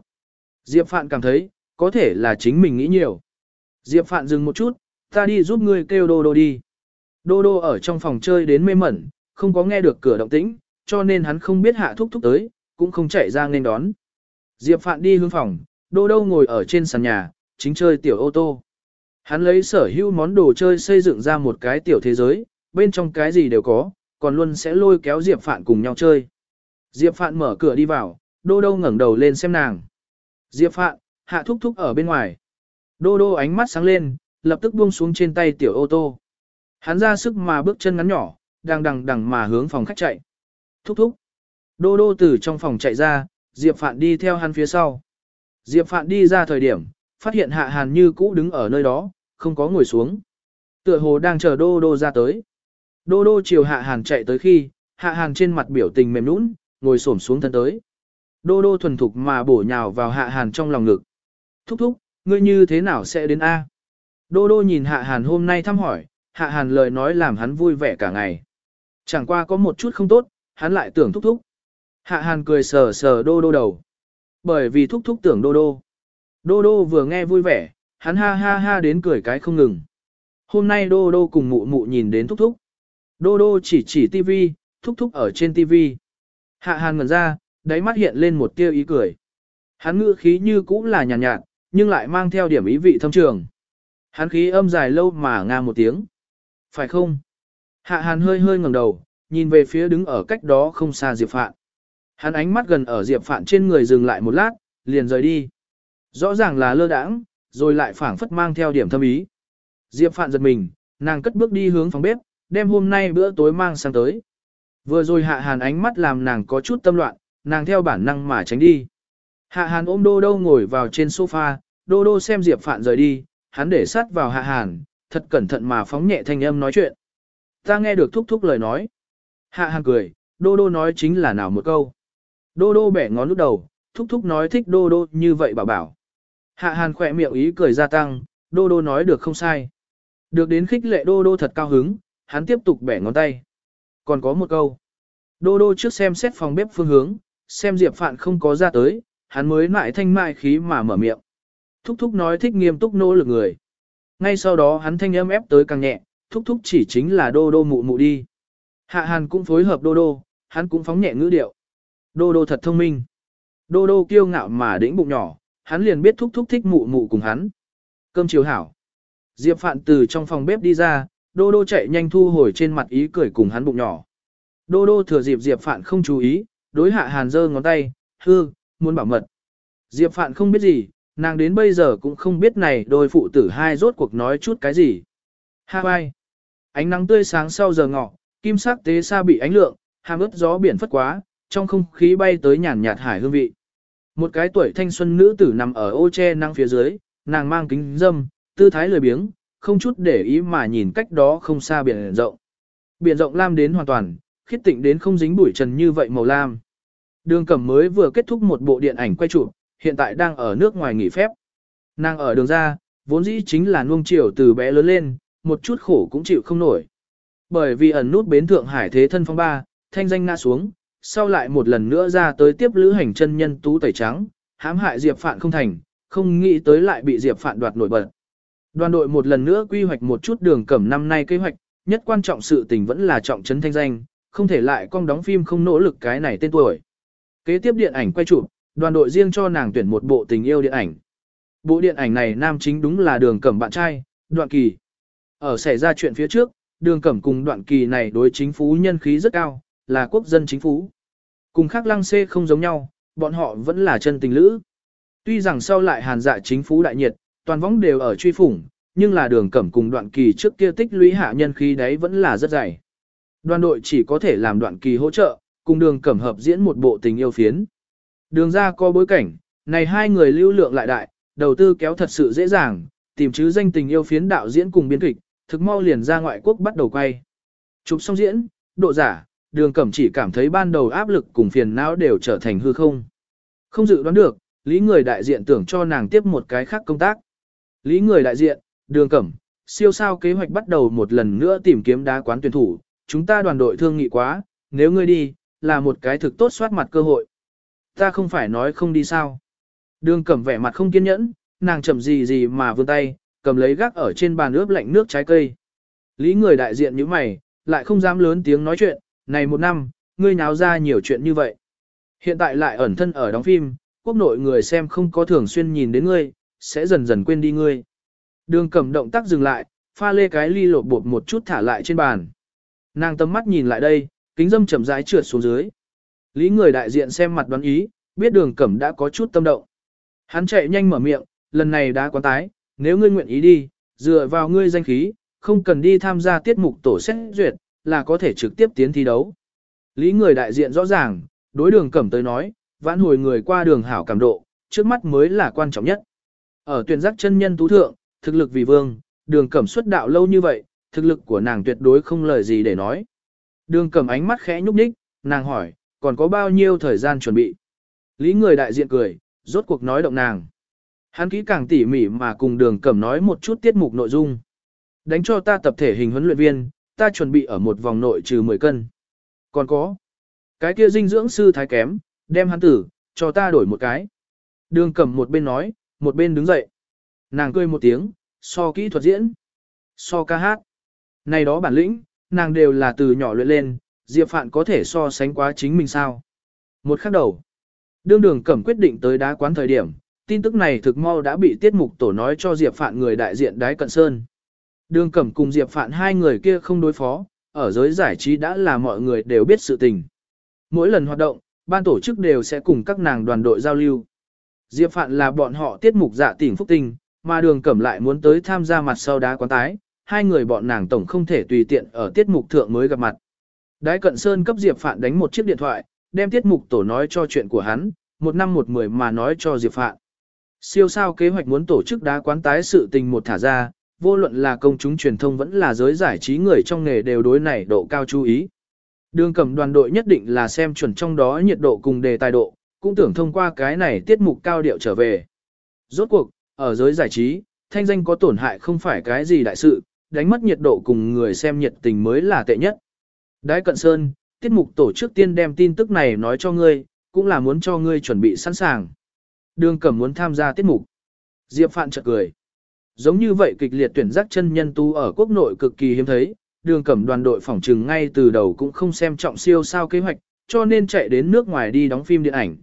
Diệp Phạn cảm thấy, có thể là chính mình nghĩ nhiều. Diệp Phạn dừng một chút, ta đi giúp ngươi kêu đô đô đi. Đô đô ở trong phòng chơi đến mê mẩn, không có nghe được cửa động tĩnh, cho nên hắn không biết hạ thúc thúc tới, cũng không chạy ra nên đón. Diệp Phạn đi hướng phòng, đô đô ngồi ở trên sàn nhà, chính chơi tiểu ô tô. Hắn lấy sở hữu món đồ chơi xây dựng ra một cái tiểu thế giới, bên trong cái gì đều có, còn luôn sẽ lôi kéo Diệp Phạn cùng nhau chơi. Diệp Phạn mở cửa đi vào, đô đô ngẩng đầu lên xem nàng. Diệp Phạn, hạ thúc thúc ở bên ngoài. Đô đô ánh mắt sáng lên, lập tức buông xuống trên tay tiểu ô tô. Hắn ra sức mà bước chân ngắn nhỏ, đang đằng đằng mà hướng phòng khách chạy. Thúc thúc. Đô đô từ trong phòng chạy ra, Diệp Phạn đi theo hắn phía sau. Diệp Phạn đi ra thời điểm, phát hiện Hạ Hàn như cũ đứng ở nơi đó, không có ngồi xuống. Tựa hồ đang chờ Đô Đô ra tới. Đô Đô chiều Hạ Hàn chạy tới khi, Hạ Hàn trên mặt biểu tình mềm nũng, ngồi xổm xuống thân tới. Đô Đô thuần thục mà bổ nhào vào Hạ Hàn trong lòng ngực. Thúc thúc, ngươi như thế nào sẽ đến A? Đô Đô nhìn Hạ Hàn hôm nay thăm hỏi, Hạ Hàn lời nói làm hắn vui vẻ cả ngày. Chẳng qua có một chút không tốt, hắn lại tưởng thúc thúc. Hạ Hàn cười sờ sờ Đô Đô đầu. Bởi vì thúc thúc tưởng Đô Đô. Đô Đô vừa nghe vui vẻ, hắn ha ha ha đến cười cái không ngừng. Hôm nay Đô Đô cùng mụ mụ nhìn đến thúc thúc. Đô Đô chỉ chỉ tivi, thúc thúc ở trên tivi. Hạ Hàn ngẩn ra, đáy mắt hiện lên một tia ý cười. Hắn ngữ khí như cũng là nhàn nhạt, nhạt, nhưng lại mang theo điểm ý vị thâm trường. Hắn khí âm dài lâu mà nga một tiếng. Phải không? Hạ Hàn hơi hơi ngẩng đầu, nhìn về phía đứng ở cách đó không xa Diệp Phạn. Hắn ánh mắt gần ở Diệp Phạn trên người dừng lại một lát, liền rời đi. Rõ ràng là lơ đãng, rồi lại phảng phất mang theo điểm thâm ý. Diệp Phạn giật mình, nàng cất bước đi hướng phòng bếp, đem hôm nay bữa tối mang sang tới. Vừa rồi Hạ Hàn ánh mắt làm nàng có chút tâm loạn, nàng theo bản năng mà tránh đi. Hạ Hàn ôm Đô Đô ngồi vào trên sofa, Đô Đô xem Diệp Phạn rời đi, hắn để sát vào Hạ Hàn, thật cẩn thận mà phóng nhẹ thanh âm nói chuyện. Ta nghe được thúc thúc lời nói. Hạ Hàn cười, Đô Đô nói chính là nào một câu. Đô Đô bẻ ngón lúc đầu, thúc thúc nói thích Đô Đô như vậy bảo bảo. Hạ Hàn khỏe miệng ý cười gia tăng, Đô Đô nói được không sai. Được đến khích lệ Đô Đô thật cao hứng, hắn tiếp tục bẻ ngón tay. Còn có một câu. Đô Đô trước xem xét phòng bếp phương hướng, xem Diệp Phạn không có ra tới, hắn mới lại thanh mại khí mà mở miệng. Thúc thúc nói thích nghiêm túc nỗ lực người. Ngay sau đó hắn thanh âm ép tới càng nhẹ, thúc thúc chỉ chính là Đô Đô mụ mụ đi. Hạ Hàn cũng phối hợp Đô Đô, hắn cũng phóng nhẹ ngữ điệu. Đô Đô thật thông minh. Đô Đô kiêu ngạo mà đĩnh bụng nhỏ, hắn liền biết thúc thúc thích mụ mụ cùng hắn. Cơm chiều hảo. Diệp Phạn từ trong phòng bếp đi ra, Đô Đô chạy nhanh thu hồi trên mặt ý cười cùng hắn bụng nhỏ. Đô Đô thừa dịp Diệp Phạn không chú ý, đối hạ hàn giơ ngón tay, hư, muốn bảo mật. Diệp Phạn không biết gì, nàng đến bây giờ cũng không biết này đôi phụ tử hai rốt cuộc nói chút cái gì. Hawaii. Ánh nắng tươi sáng sau giờ ngọ, kim sắc tế xa bị ánh lượng, hàm ướt gió biển phất quá, trong không khí bay tới nhàn nhạt hải hương vị. Một cái tuổi thanh xuân nữ tử nằm ở ô che nắng phía dưới, nàng mang kính dâm, tư thái lười biếng, không chút để ý mà nhìn cách đó không xa biển rộng. Biển rộng lam đến hoàn toàn, khiết tịnh đến không dính bụi trần như vậy màu lam. Đường Cẩm mới vừa kết thúc một bộ điện ảnh quay chụp, hiện tại đang ở nước ngoài nghỉ phép. Nàng ở đường ra, vốn dĩ chính là nuông chiều từ bé lớn lên, một chút khổ cũng chịu không nổi. Bởi vì ẩn nút bến Thượng Hải thế thân phong ba, thanh danh ngã xuống, sau lại một lần nữa ra tới tiếp lữ hành chân nhân tú tẩy trắng, hãm hại Diệp Phạn không thành, không nghĩ tới lại bị Diệp Phạn đoạt nổi bật. Đoàn đội một lần nữa quy hoạch một chút đường cẩm năm nay kế hoạch, nhất quan trọng sự tình vẫn là trọng trấn thanh danh, không thể lại con đóng phim không nỗ lực cái này tên tuổi. Kế tiếp điện ảnh quay chụp, đoàn đội riêng cho nàng tuyển một bộ tình yêu điện ảnh. Bộ điện ảnh này nam chính đúng là đường cẩm bạn trai, đoạn kỳ. Ở xảy ra chuyện phía trước, đường cẩm cùng đoạn kỳ này đối chính phú nhân khí rất cao, là quốc dân chính phú. Cùng khác lăng xê không giống nhau, bọn họ vẫn là chân tình lữ. Tuy rằng sau lại hàn dạ chính phú đại nhiệt, toàn võng đều ở truy phủng, nhưng là đường cẩm cùng đoạn kỳ trước kia tích lũy hạ nhân khí đấy vẫn là rất dày. Đoàn đội chỉ có thể làm đoạn kỳ hỗ trợ, cùng đường cẩm hợp diễn một bộ tình yêu phiến. Đường ra có bối cảnh, này hai người lưu lượng lại đại, đầu tư kéo thật sự dễ dàng, tìm chứ danh tình yêu phiến đạo diễn cùng biên kịch, thực mau liền ra ngoại quốc bắt đầu quay. Chụp xong diễn, độ giả, đường cẩm chỉ cảm thấy ban đầu áp lực cùng phiền não đều trở thành hư không. Không dự đoán được, lý người đại diện tưởng cho nàng tiếp một cái khác công tác. Lý người đại diện, đường cẩm, siêu sao kế hoạch bắt đầu một lần nữa tìm kiếm đá quán tuyển thủ, chúng ta đoàn đội thương nghị quá, nếu ngươi đi, là một cái thực tốt soát mặt cơ hội. Ta không phải nói không đi sao. Đường cẩm vẻ mặt không kiên nhẫn, nàng chậm gì gì mà vươn tay, cầm lấy gác ở trên bàn ướp lạnh nước trái cây. Lý người đại diện như mày, lại không dám lớn tiếng nói chuyện, này một năm, ngươi nháo ra nhiều chuyện như vậy. Hiện tại lại ẩn thân ở đóng phim, quốc nội người xem không có thường xuyên nhìn đến ngươi, sẽ dần dần quên đi ngươi. Đường cầm động tác dừng lại, pha lê cái ly lột bột một chút thả lại trên bàn. Nàng tâm mắt nhìn lại đây, kính dâm chậm rãi trượt xuống dưới. Lý người đại diện xem mặt đoán ý, biết đường cẩm đã có chút tâm động. Hắn chạy nhanh mở miệng, lần này đã quán tái, nếu ngươi nguyện ý đi, dựa vào ngươi danh khí, không cần đi tham gia tiết mục tổ xét duyệt, là có thể trực tiếp tiến thi đấu. Lý người đại diện rõ ràng, đối đường cẩm tới nói, vãn hồi người qua đường hảo cảm độ, trước mắt mới là quan trọng nhất. Ở tuyển giác chân nhân tú thượng, thực lực vì vương, đường cẩm xuất đạo lâu như vậy, thực lực của nàng tuyệt đối không lời gì để nói. Đường cẩm ánh mắt khẽ nhúc nhích, nàng hỏi, còn có bao nhiêu thời gian chuẩn bị? Lý người đại diện cười, rốt cuộc nói động nàng. Hắn kỹ càng tỉ mỉ mà cùng đường cẩm nói một chút tiết mục nội dung. Đánh cho ta tập thể hình huấn luyện viên, ta chuẩn bị ở một vòng nội trừ 10 cân. Còn có, cái kia dinh dưỡng sư thái kém, đem hắn tử, cho ta đổi một cái. Đường cẩm một bên nói, một bên đứng dậy. Nàng cười một tiếng, so kỹ thuật diễn, so ca hát. Này đó bản lĩnh, nàng đều là từ nhỏ luyện lên, Diệp Phạn có thể so sánh quá chính mình sao. Một khắc đầu, đương đường cẩm quyết định tới đá quán thời điểm, tin tức này thực mau đã bị tiết mục tổ nói cho Diệp Phạn người đại diện đái cận sơn. Đường cẩm cùng Diệp Phạn hai người kia không đối phó, ở giới giải trí đã là mọi người đều biết sự tình. Mỗi lần hoạt động, ban tổ chức đều sẽ cùng các nàng đoàn đội giao lưu. Diệp Phạn là bọn họ tiết mục dạ tỉnh phúc tình, mà đường cẩm lại muốn tới tham gia mặt sau đá quán tái, hai người bọn nàng tổng không thể tùy tiện ở tiết mục thượng mới gặp mặt. Đái cận sơn cấp Diệp Phạn đánh một chiếc điện thoại, đem tiết mục tổ nói cho chuyện của hắn, một năm một mười mà nói cho Diệp Phạn. Siêu sao kế hoạch muốn tổ chức đá quán tái sự tình một thả ra, vô luận là công chúng truyền thông vẫn là giới giải trí người trong nghề đều đối này độ cao chú ý. Đường cầm đoàn đội nhất định là xem chuẩn trong đó nhiệt độ cùng đề tài độ, cũng tưởng thông qua cái này tiết mục cao điệu trở về. Rốt cuộc, ở giới giải trí, thanh danh có tổn hại không phải cái gì đại sự, đánh mất nhiệt độ cùng người xem nhiệt tình mới là tệ nhất. Đái Cận Sơn, tiết mục tổ chức tiên đem tin tức này nói cho ngươi, cũng là muốn cho ngươi chuẩn bị sẵn sàng. Đường Cẩm muốn tham gia tiết mục. Diệp Phạn chợt cười. Giống như vậy kịch liệt tuyển giác chân nhân tu ở quốc nội cực kỳ hiếm thấy, đường cẩm đoàn đội phỏng trừng ngay từ đầu cũng không xem trọng siêu sao kế hoạch, cho nên chạy đến nước ngoài đi đóng phim điện ảnh.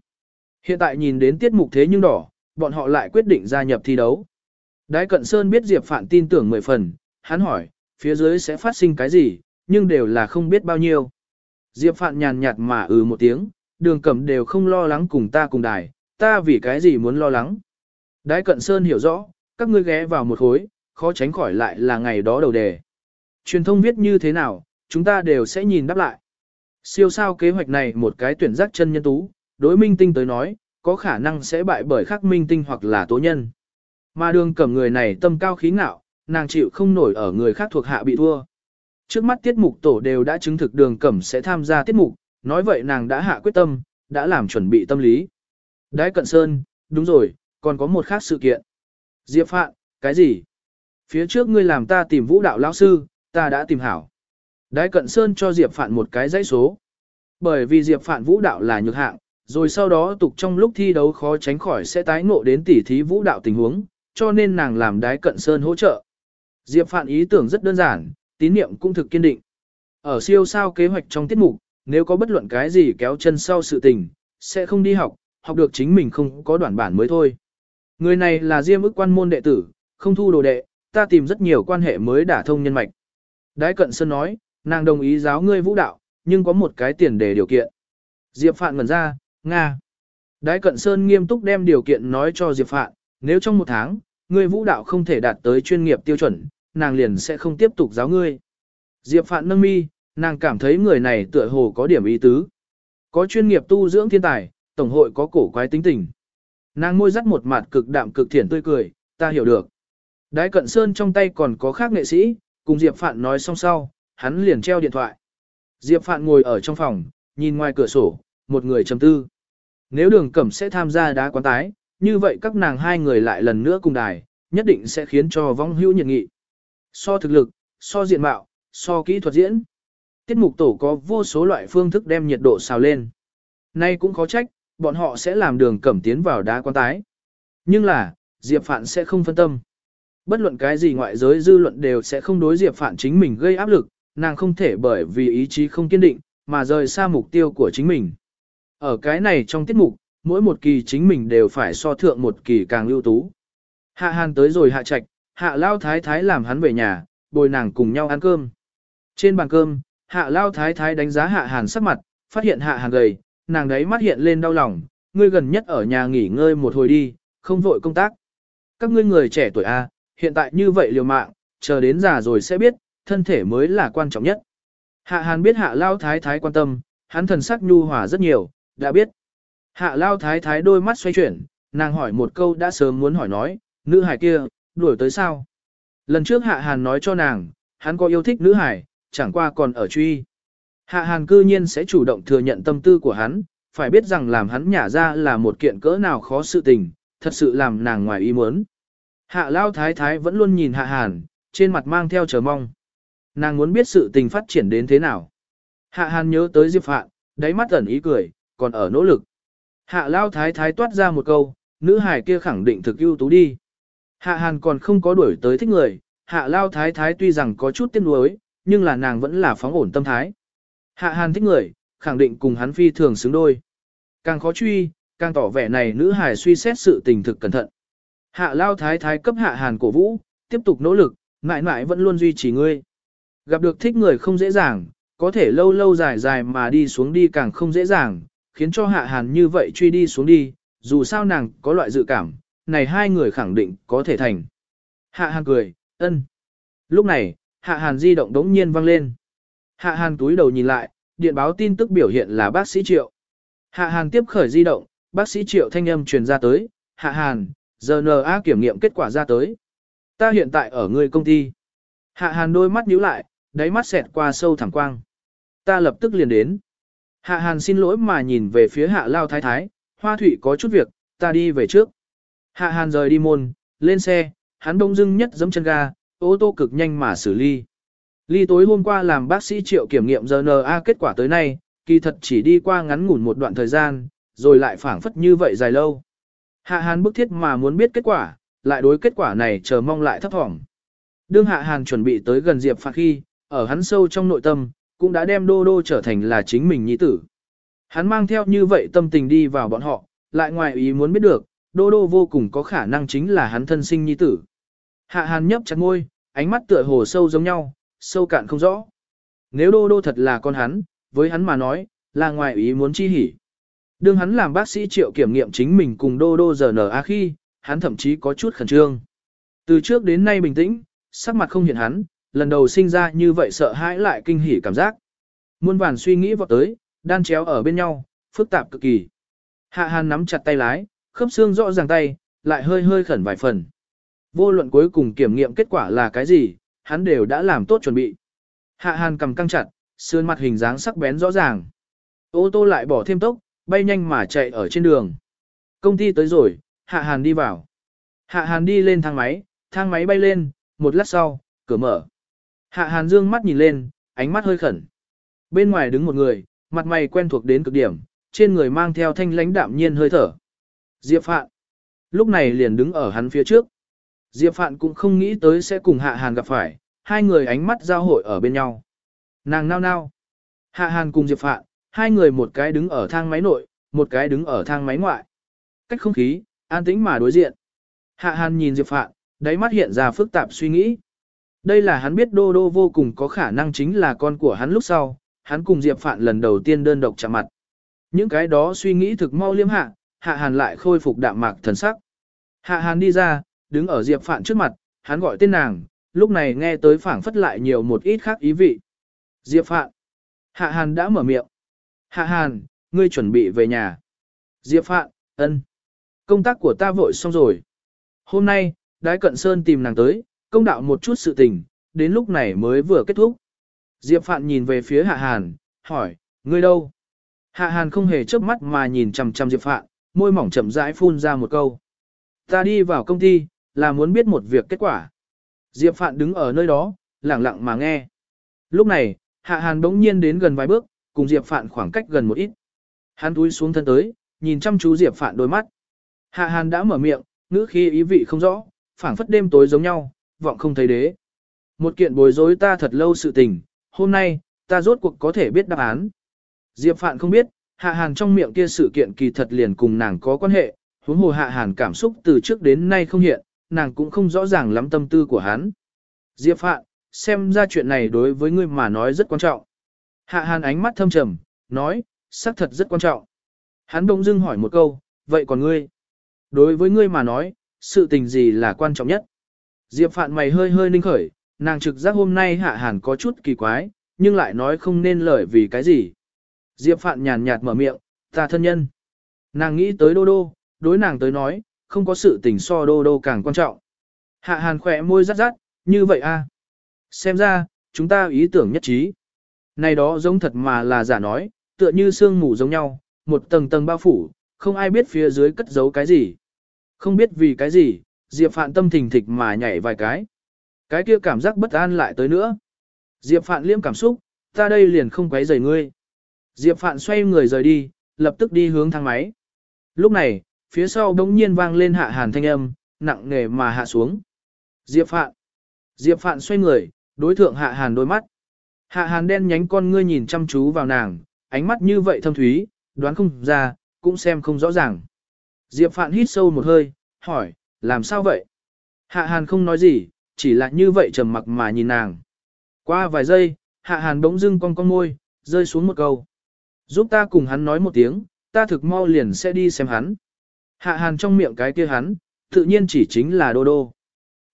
Hiện tại nhìn đến tiết mục thế nhưng đỏ, bọn họ lại quyết định gia nhập thi đấu. Đái Cận Sơn biết Diệp Phạn tin tưởng mười phần, hắn hỏi, phía dưới sẽ phát sinh cái gì, nhưng đều là không biết bao nhiêu. Diệp Phạn nhàn nhạt mà ừ một tiếng, đường cẩm đều không lo lắng cùng ta cùng đài, ta vì cái gì muốn lo lắng. Đái Cận Sơn hiểu rõ, các ngươi ghé vào một khối, khó tránh khỏi lại là ngày đó đầu đề. Truyền thông viết như thế nào, chúng ta đều sẽ nhìn đáp lại. Siêu sao kế hoạch này một cái tuyển giác chân nhân tú, đối minh tinh tới nói, có khả năng sẽ bại bởi khắc minh tinh hoặc là tố nhân. Mà đường cầm người này tâm cao khí ngạo, nàng chịu không nổi ở người khác thuộc hạ bị thua. Trước mắt tiết mục tổ đều đã chứng thực đường cẩm sẽ tham gia tiết mục, nói vậy nàng đã hạ quyết tâm, đã làm chuẩn bị tâm lý. Đái cận sơn, đúng rồi, còn có một khác sự kiện. Diệp Phạn, cái gì? Phía trước ngươi làm ta tìm vũ đạo lão sư, ta đã tìm hảo. Đái cận sơn cho Diệp Phạn một cái dãy số. Bởi vì Diệp Phạn vũ đạo là nhược hạng, rồi sau đó tục trong lúc thi đấu khó tránh khỏi sẽ tái ngộ đến tỉ thí vũ đạo tình huống, cho nên nàng làm đái cận sơn hỗ trợ. Diệp Phạn ý tưởng rất đơn giản, tín niệm cũng thực kiên định. Ở siêu sao kế hoạch trong tiết mục, nếu có bất luận cái gì kéo chân sau sự tình, sẽ không đi học, học được chính mình không có đoạn bản mới thôi. Người này là Diêm ức quan môn đệ tử, không thu đồ đệ, ta tìm rất nhiều quan hệ mới đả thông nhân mạch. Đái cận sơn nói, nàng đồng ý giáo ngươi vũ đạo, nhưng có một cái tiền đề điều kiện. Diệp Phạn ngẩn ra, Nga. Đái cận sơn nghiêm túc đem điều kiện nói cho Diệp Phạn, nếu trong một tháng, ngươi vũ đạo không thể đạt tới chuyên nghiệp tiêu chuẩn, nàng liền sẽ không tiếp tục giáo ngươi. Diệp Phạn nâng mi, nàng cảm thấy người này tựa hồ có điểm ý tứ. Có chuyên nghiệp tu dưỡng thiên tài, tổng hội có cổ quái tính tình. Nàng môi dắt một mặt cực đạm cực thiển tươi cười, ta hiểu được. Đái cận sơn trong tay còn có khác nghệ sĩ, cùng Diệp Phạn nói xong sau, hắn liền treo điện thoại. Diệp Phạn ngồi ở trong phòng, nhìn ngoài cửa sổ, một người trầm tư. Nếu đường cẩm sẽ tham gia đá quán tái, như vậy các nàng hai người lại lần nữa cùng đài, nhất định sẽ khiến cho vong hữu nhiệt nghị. So thực lực, so diện mạo, so kỹ thuật diễn. Tiết mục tổ có vô số loại phương thức đem nhiệt độ xào lên. Nay cũng khó trách, bọn họ sẽ làm đường cẩm tiến vào đá quan tái. Nhưng là, Diệp Phạn sẽ không phân tâm. Bất luận cái gì ngoại giới dư luận đều sẽ không đối Diệp Phạn chính mình gây áp lực, nàng không thể bởi vì ý chí không kiên định, mà rời xa mục tiêu của chính mình. Ở cái này trong tiết mục, mỗi một kỳ chính mình đều phải so thượng một kỳ càng ưu tú. Hạ Hàn tới rồi hạ trạch, hạ lao thái thái làm hắn về nhà, bồi nàng cùng nhau ăn cơm. Trên bàn cơm, hạ lao thái thái đánh giá hạ Hàn sắc mặt, phát hiện hạ Hàn gầy, nàng đấy mắt hiện lên đau lòng, ngươi gần nhất ở nhà nghỉ ngơi một hồi đi, không vội công tác. Các ngươi người trẻ tuổi A, hiện tại như vậy liều mạng, chờ đến già rồi sẽ biết, thân thể mới là quan trọng nhất. Hạ Hàn biết hạ lao thái thái quan tâm, hắn thần sắc nhu hòa rất nhiều, đã biết. Hạ lao thái thái đôi mắt xoay chuyển, nàng hỏi một câu đã sớm muốn hỏi nói, nữ hải kia, đuổi tới sao? Lần trước Hạ Hàn nói cho nàng, hắn có yêu thích nữ hải, chẳng qua còn ở truy. Hạ Hàn cư nhiên sẽ chủ động thừa nhận tâm tư của hắn, phải biết rằng làm hắn nhả ra là một kiện cỡ nào khó sự tình, thật sự làm nàng ngoài ý muốn. Hạ Lao Thái Thái vẫn luôn nhìn Hạ Hàn, trên mặt mang theo chờ mong. Nàng muốn biết sự tình phát triển đến thế nào. Hạ Hàn nhớ tới Diệp Phạn, đáy mắt ẩn ý cười, còn ở nỗ lực. Hạ Lao Thái Thái toát ra một câu, nữ hải kia khẳng định thực ưu tú đi. Hạ Hàn còn không có đuổi tới thích người, Hạ Lao Thái Thái tuy rằng có chút tiếc nuối, nhưng là nàng vẫn là phóng ổn tâm thái. Hạ Hàn thích người, khẳng định cùng hắn phi thường xứng đôi. Càng khó truy, càng tỏ vẻ này nữ hài suy xét sự tình thực cẩn thận. Hạ Lao Thái Thái cấp Hạ Hàn cổ vũ, tiếp tục nỗ lực, mãi mãi vẫn luôn duy trì ngươi. Gặp được thích người không dễ dàng, có thể lâu lâu dài dài mà đi xuống đi càng không dễ dàng, khiến cho Hạ Hàn như vậy truy đi xuống đi, dù sao nàng có loại dự cảm, này hai người khẳng định có thể thành. Hạ Hàn cười, ân. Lúc này, Hạ Hàn di động đống nhiên vang lên. Hạ Hàn túi đầu nhìn lại, điện báo tin tức biểu hiện là bác sĩ Triệu. Hạ Hàn tiếp khởi di động, bác sĩ Triệu thanh âm truyền ra tới, Hạ Hàn, GNA kiểm nghiệm kết quả ra tới. Ta hiện tại ở người công ty. Hạ Hàn đôi mắt nhíu lại, đáy mắt xẹt qua sâu thẳm quang. Ta lập tức liền đến. Hạ Hàn xin lỗi mà nhìn về phía Hạ Lao Thái Thái, Hoa Thụy có chút việc, ta đi về trước. Hạ Hàn rời đi môn, lên xe, hắn đông dưng nhất giẫm chân ga, ô tô cực nhanh mà xử lý. Ly tối hôm qua làm bác sĩ triệu kiểm nghiệm RNA kết quả tới nay, kỳ thật chỉ đi qua ngắn ngủn một đoạn thời gian, rồi lại phảng phất như vậy dài lâu. Hạ Hàn bức thiết mà muốn biết kết quả, lại đối kết quả này chờ mong lại thấp thỏm. Đương Hạ Hàn chuẩn bị tới gần Diệp Phạt khi, ở hắn sâu trong nội tâm, cũng đã đem Đô Đô trở thành là chính mình nhi tử. Hắn mang theo như vậy tâm tình đi vào bọn họ, lại ngoài ý muốn biết được, Đô Đô vô cùng có khả năng chính là hắn thân sinh nhi tử. Hạ Hàn nhấp chặt ngôi, ánh mắt tựa hồ sâu giống nhau, sâu cạn không rõ. Nếu Đô Đô thật là con hắn, với hắn mà nói, là ngoài ý muốn chi hỉ. Đương hắn làm bác sĩ triệu kiểm nghiệm chính mình cùng Đô Đô giờ nở a khi, hắn thậm chí có chút khẩn trương. Từ trước đến nay bình tĩnh, sắc mặt không hiện hắn, lần đầu sinh ra như vậy sợ hãi lại kinh hỉ cảm giác. Muôn vàn suy nghĩ vọt tới, đan chéo ở bên nhau, phức tạp cực kỳ. Hạ Hàn nắm chặt tay lái, khớp xương rõ ràng tay, lại hơi hơi khẩn vài phần. Vô luận cuối cùng kiểm nghiệm kết quả là cái gì, hắn đều đã làm tốt chuẩn bị. Hạ Hàn cầm căng chặt, sườn mặt hình dáng sắc bén rõ ràng. Ô tô lại bỏ thêm tốc, bay nhanh mà chạy ở trên đường. Công ty tới rồi, Hạ Hàn đi vào. Hạ Hàn đi lên thang máy, thang máy bay lên, một lát sau, cửa mở. Hạ Hàn dương mắt nhìn lên, ánh mắt hơi khẩn. Bên ngoài đứng một người, mặt mày quen thuộc đến cực điểm, trên người mang theo thanh lãnh đạm nhiên hơi thở. Diệp Phạn. Lúc này liền đứng ở hắn phía trước. Diệp Phạn cũng không nghĩ tới sẽ cùng Hạ Hàn gặp phải, hai người ánh mắt giao hội ở bên nhau. Nàng nao nao. Hạ Hàn cùng Diệp Phạn, hai người một cái đứng ở thang máy nội, một cái đứng ở thang máy ngoại. Cách không khí, an tĩnh mà đối diện. Hạ Hàn nhìn Diệp Phạn, đáy mắt hiện ra phức tạp suy nghĩ. Đây là hắn biết Đô Đô vô cùng có khả năng chính là con của hắn lúc sau, hắn cùng Diệp Phạn lần đầu tiên đơn độc chạm mặt. Những cái đó suy nghĩ thực mau liếm hạ, Hạ Hàn lại khôi phục đạm mạc thần sắc. Hạ Hàn đi ra, đứng ở Diệp Phạn trước mặt, hắn gọi tên nàng, lúc này nghe tới phảng phất lại nhiều một ít khác ý vị. Diệp Phạn. Hạ Hàn đã mở miệng. Hạ Hàn, ngươi chuẩn bị về nhà. Diệp Phạn, ân. Công tác của ta vội xong rồi. Hôm nay, Đái Cận Sơn tìm nàng tới, công đạo một chút sự tình, đến lúc này mới vừa kết thúc. Diệp Phạn nhìn về phía Hạ Hàn, hỏi, ngươi đâu? Hạ Hàn không hề chớp mắt mà nhìn chằm chằm Diệp Phạn, môi mỏng chậm rãi phun ra một câu. Ta đi vào công ty, là muốn biết một việc kết quả. Diệp Phạn đứng ở nơi đó, lặng lặng mà nghe. Lúc này, Hạ Hàn bỗng nhiên đến gần vài bước, cùng Diệp Phạn khoảng cách gần một ít. Hắn túi xuống thân tới, nhìn chăm chú Diệp Phạn đôi mắt. Hạ Hàn đã mở miệng, ngữ khí ý vị không rõ, phảng phất đêm tối giống nhau, vọng không thấy đế. Một kiện bối rối ta thật lâu sự tình, hôm nay, ta rốt cuộc có thể biết đáp án. Diệp Phạn không biết, Hạ Hàn trong miệng kia sự kiện kỳ thật liền cùng nàng có quan hệ, huống hồ Hạ Hàn cảm xúc từ trước đến nay không hiện, nàng cũng không rõ ràng lắm tâm tư của hắn. Diệp Phạn, xem ra chuyện này đối với ngươi mà nói rất quan trọng. Hạ Hàn ánh mắt thâm trầm, nói, xác thật rất quan trọng. Hắn bỗng dưng hỏi một câu, vậy còn ngươi? Đối với ngươi mà nói, sự tình gì là quan trọng nhất? Diệp Phạn mày hơi hơi ninh khởi, nàng trực giác hôm nay Hạ Hàn có chút kỳ quái, nhưng lại nói không nên lời vì cái gì. Diệp Phạn nhàn nhạt mở miệng, ta thân nhân. Nàng nghĩ tới Đô Đô, đối nàng tới nói, không có sự tình so Đô Đô càng quan trọng. Hạ Hàn khỏe môi rắt rắt, như vậy a. À? Xem ra, chúng ta ý tưởng nhất trí. Này đó giống thật mà là giả nói, tựa như sương mù giống nhau, một tầng tầng bao phủ, không ai biết phía dưới cất giấu cái gì. Không biết vì cái gì, Diệp Phạn tâm thình thịch mà nhảy vài cái. Cái kia cảm giác bất an lại tới nữa. Diệp Phạn liêm cảm xúc, ta đây liền không quấy rầy ngươi. Diệp Phạn xoay người rời đi, lập tức đi hướng thang máy. Lúc này, phía sau đống nhiên vang lên hạ hàn thanh âm, nặng nề mà hạ xuống. Diệp Phạn. Diệp Phạn xoay người, đối thượng hạ hàn đôi mắt. Hạ hàn đen nhánh con ngươi nhìn chăm chú vào nàng, ánh mắt như vậy thâm thúy, đoán không ra, cũng xem không rõ ràng. Diệp Phạn hít sâu một hơi, hỏi, làm sao vậy? Hạ hàn không nói gì, chỉ là như vậy trầm mặc mà nhìn nàng. Qua vài giây, hạ hàn bỗng dưng cong cong môi, rơi xuống một câu. Giúp ta cùng hắn nói một tiếng, ta thực mau liền sẽ đi xem hắn. Hạ hàn trong miệng cái kia hắn, tự nhiên chỉ chính là Đô Đô.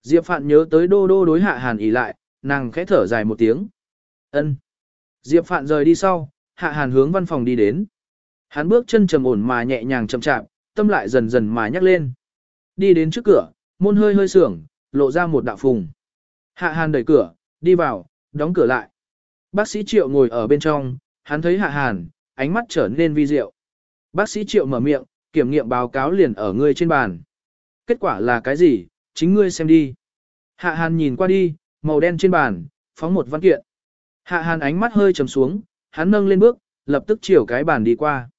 Diệp Phạn nhớ tới Đô Đô đối hạ hàn ỉ lại, nàng khẽ thở dài một tiếng. ân Diệp Phạn rời đi sau, hạ hàn hướng văn phòng đi đến. Hắn bước chân trầm ổn mà nhẹ nhàng chậm chạp, tâm lại dần dần mà nhắc lên. Đi đến trước cửa, môn hơi hơi sưởng, lộ ra một đạo phùng. Hạ hàn đẩy cửa, đi vào, đóng cửa lại. Bác sĩ Triệu ngồi ở bên trong, hắn thấy hạ hàn, ánh mắt trở nên vi diệu. Bác sĩ Triệu mở miệng, kiểm nghiệm báo cáo liền ở ngươi trên bàn. Kết quả là cái gì, chính ngươi xem đi. Hạ Hàn nhìn qua đi, màu đen trên bàn, phóng một văn kiện. Hạ Hàn ánh mắt hơi trầm xuống, hắn nâng lên bước, lập tức chiều cái bàn đi qua.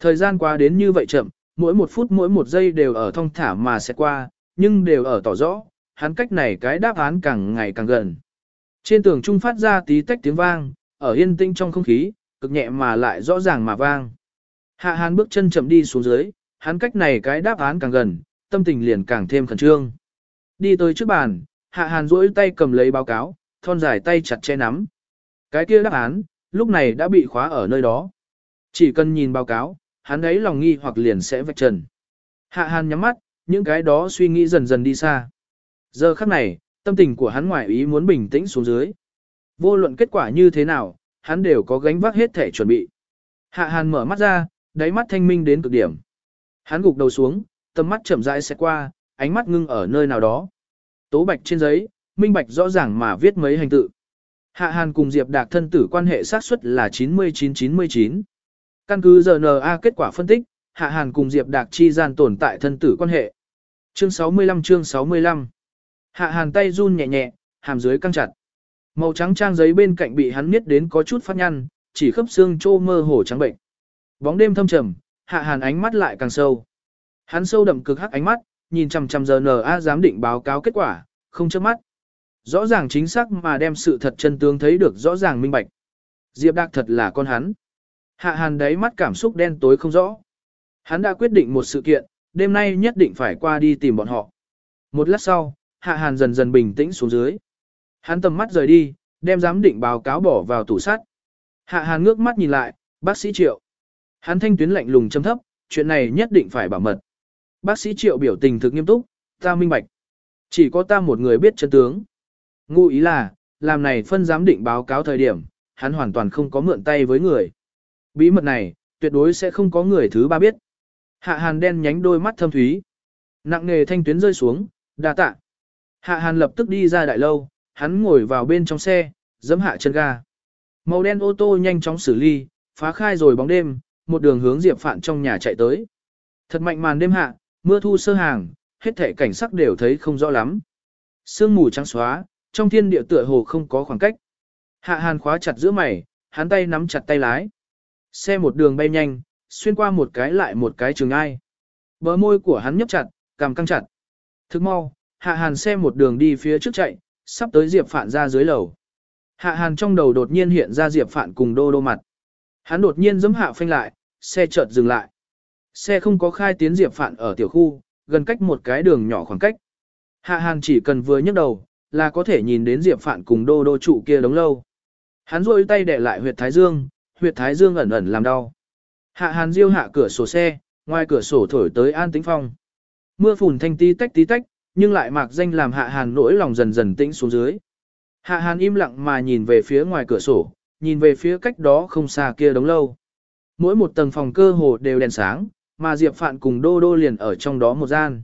Thời gian qua đến như vậy chậm, mỗi một phút mỗi một giây đều ở thong thả mà sẽ qua, nhưng đều ở tỏ rõ, hắn cách này cái đáp án càng ngày càng gần. Trên tường trung phát ra tí tách tiếng vang, ở yên tĩnh trong không khí, cực nhẹ mà lại rõ ràng mà vang. Hạ hàn bước chân chậm đi xuống dưới, hắn cách này cái đáp án càng gần, tâm tình liền càng thêm khẩn trương. Đi tới trước bàn, hạ hàn duỗi tay cầm lấy báo cáo, thon dài tay chặt che nắm. Cái kia đáp án, lúc này đã bị khóa ở nơi đó. Chỉ cần nhìn báo cáo, hắn ấy lòng nghi hoặc liền sẽ vạch trần. Hạ hàn nhắm mắt, những cái đó suy nghĩ dần dần đi xa. Giờ khắc này, tâm tình của hắn ngoại ý muốn bình tĩnh xuống dưới. Vô luận kết quả như thế nào, hắn đều có gánh vác hết thể chuẩn bị. Hạ hàn mở mắt ra, đáy mắt thanh minh đến cực điểm. Hắn gục đầu xuống, tầm mắt chậm rãi sẽ qua, ánh mắt ngưng ở nơi nào đó. Tố bạch trên giấy, minh bạch rõ ràng mà viết mấy hành tự. Hạ Hàn cùng Diệp Đạc thân tử quan hệ xác suất là 99-99. Căn cứ RNA kết quả phân tích, Hạ Hàn cùng Diệp Đạc chi gian tồn tại thân tử quan hệ. Chương 65 chương 65 Hạ Hàn tay run nhẹ nhẹ, hàm dưới căng chặt. Màu trắng trang giấy bên cạnh bị hắn niết đến có chút phát nhăn, chỉ khớp xương trô mơ hồ trắng bệnh. Bóng đêm thâm trầm, hạ hàn ánh mắt lại càng sâu. Hắn sâu đậm cực hắc ánh mắt, nhìn chằm chằm giờ NA giám định báo cáo kết quả, không chớp mắt. Rõ ràng chính xác mà đem sự thật chân tướng thấy được rõ ràng minh bạch. Diệp Đạc thật là con hắn. Hạ hàn đáy mắt cảm xúc đen tối không rõ. Hắn đã quyết định một sự kiện, đêm nay nhất định phải qua đi tìm bọn họ. Một lát sau, hạ hàn dần dần bình tĩnh xuống dưới. Hắn tầm mắt rời đi, đem giám định báo cáo bỏ vào tủ sắt. Hạ Hàn ngước mắt nhìn lại, bác sĩ Triệu. Hắn thanh tuyến lạnh lùng châm thấp, chuyện này nhất định phải bảo mật. Bác sĩ Triệu biểu tình thực nghiêm túc, ta minh bạch. Chỉ có ta một người biết chân tướng. Ngụ ý là, làm này phân giám định báo cáo thời điểm, hắn hoàn toàn không có mượn tay với người. Bí mật này, tuyệt đối sẽ không có người thứ ba biết. Hạ Hàn đen nhánh đôi mắt thâm thúy. Nặng nề thanh tuyến rơi xuống, đa tạ. Hạ Hàn lập tức đi ra đại lâu, hắn ngồi vào bên trong xe, giẫm hạ chân ga. Màu đen ô tô nhanh chóng xử lý, phá khai rồi bóng đêm, một đường hướng Diệp Phạn trong nhà chạy tới. Thật mạnh màn đêm hạ, mưa thu sơ hàng, hết thể cảnh sắc đều thấy không rõ lắm. Sương mù trắng xóa, trong thiên địa tựa hồ không có khoảng cách. Hạ Hàn khóa chặt giữa mày, hắn tay nắm chặt tay lái. Xe một đường bay nhanh, xuyên qua một cái lại một cái trường ai. Bờ môi của hắn nhấp chặt, cằm căng chặt. Thức mau, Hạ Hàn xe một đường đi phía trước chạy, sắp tới Diệp Phạn ra dưới lầu. Hạ Hàn trong đầu đột nhiên hiện ra Diệp Phạn cùng đô đô mặt. Hắn đột nhiên giẫm hạ phanh lại, xe chợt dừng lại. Xe không có khai tiến Diệp Phạn ở tiểu khu, gần cách một cái đường nhỏ khoảng cách. Hạ Hàn chỉ cần vừa nhấc đầu, là có thể nhìn đến Diệp Phạn cùng đô đô trụ kia đống lâu. Hắn rôi tay để lại huyệt thái dương, huyệt thái dương ẩn ẩn làm đau. Hạ Hàn diêu hạ cửa sổ xe, ngoài cửa sổ thổi tới an tĩnh phong. Mưa phùn thanh tí tách tí tách, nhưng lại mạc danh làm Hạ Hàn nỗi lòng dần dần tĩnh xuống dưới. Hạ Hàn im lặng mà nhìn về phía ngoài cửa sổ, nhìn về phía cách đó không xa kia đống lâu. Mỗi một tầng phòng cơ hồ đều đèn sáng, mà Diệp Phạn cùng Đô Đô liền ở trong đó một gian.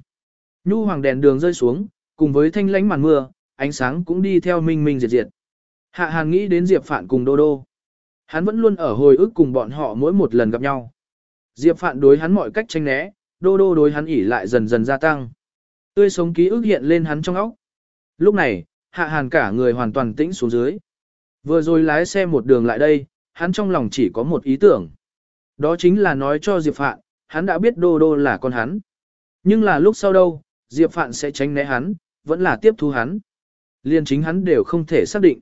Nhu hoàng đèn đường rơi xuống, cùng với thanh lánh màn mưa, ánh sáng cũng đi theo minh minh diệt diệt. Hạ Hàn nghĩ đến Diệp Phạn cùng Đô Đô. Hắn vẫn luôn ở hồi ức cùng bọn họ mỗi một lần gặp nhau. Diệp Phạn đối hắn mọi cách tranh né, Đô Đô đối hắn ỉ lại dần dần gia tăng. Tươi sống ký ức hiện lên hắn trong óc. Lúc này, Hạ Hàn cả người hoàn toàn tĩnh xuống dưới. Vừa rồi lái xe một đường lại đây, hắn trong lòng chỉ có một ý tưởng. Đó chính là nói cho Diệp Phạn, hắn đã biết Đô Đô là con hắn. Nhưng là lúc sau đâu, Diệp Phạn sẽ tránh né hắn, vẫn là tiếp thu hắn. Liên chính hắn đều không thể xác định.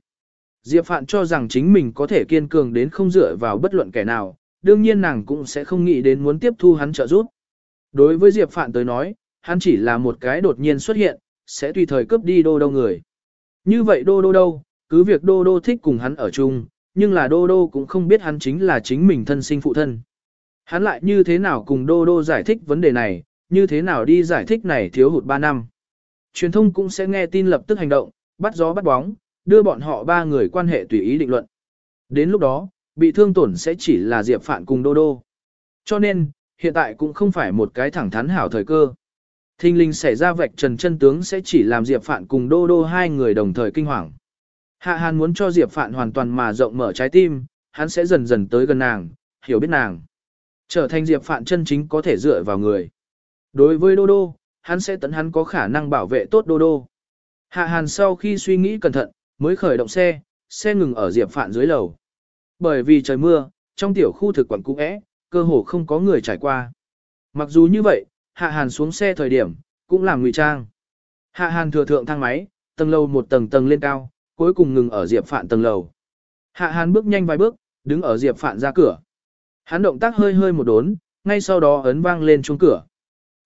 Diệp Phạn cho rằng chính mình có thể kiên cường đến không dựa vào bất luận kẻ nào, đương nhiên nàng cũng sẽ không nghĩ đến muốn tiếp thu hắn trợ giúp. Đối với Diệp Phạn tới nói, hắn chỉ là một cái đột nhiên xuất hiện, sẽ tùy thời cướp đi đô đô người. Như vậy đô đô đâu, cứ việc đô đô thích cùng hắn ở chung, nhưng là đô đô cũng không biết hắn chính là chính mình thân sinh phụ thân. Hắn lại như thế nào cùng đô đô giải thích vấn đề này, như thế nào đi giải thích này thiếu hụt 3 năm. Truyền thông cũng sẽ nghe tin lập tức hành động, bắt gió bắt bóng, đưa bọn họ ba người quan hệ tùy ý định luận. Đến lúc đó, bị thương tổn sẽ chỉ là Diệp Phạn cùng Đô Đô. Cho nên, hiện tại cũng không phải một cái thẳng thắn hảo thời cơ. Thinh linh xảy ra vạch trần chân tướng sẽ chỉ làm Diệp Phạn cùng Đô Đô hai người đồng thời kinh hoàng. Hạ Hàn muốn cho Diệp Phạn hoàn toàn mà rộng mở trái tim, hắn sẽ dần dần tới gần nàng, hiểu biết nàng. Trở thành Diệp Phạn chân chính có thể dựa vào người. Đối với Đô Đô, hắn sẽ tận hắn có khả năng bảo vệ tốt Đô Đô. Hạ Hàn sau khi suy nghĩ cẩn thận, mới khởi động xe, xe ngừng ở Diệp Phạn dưới lầu. Bởi vì trời mưa, trong tiểu khu thực quản cũ é, cơ hồ không có người trải qua. Mặc dù như vậy, Hạ Hàn xuống xe thời điểm, cũng làm ngụy trang. Hạ Hàn thừa thượng thang máy, tầng lầu một tầng tầng lên cao, cuối cùng ngừng ở Diệp Phạn tầng lầu. Hạ Hàn bước nhanh vài bước, đứng ở Diệp Phạn ra cửa. Hắn động tác hơi hơi một đốn, ngay sau đó ấn vang lên chuông cửa.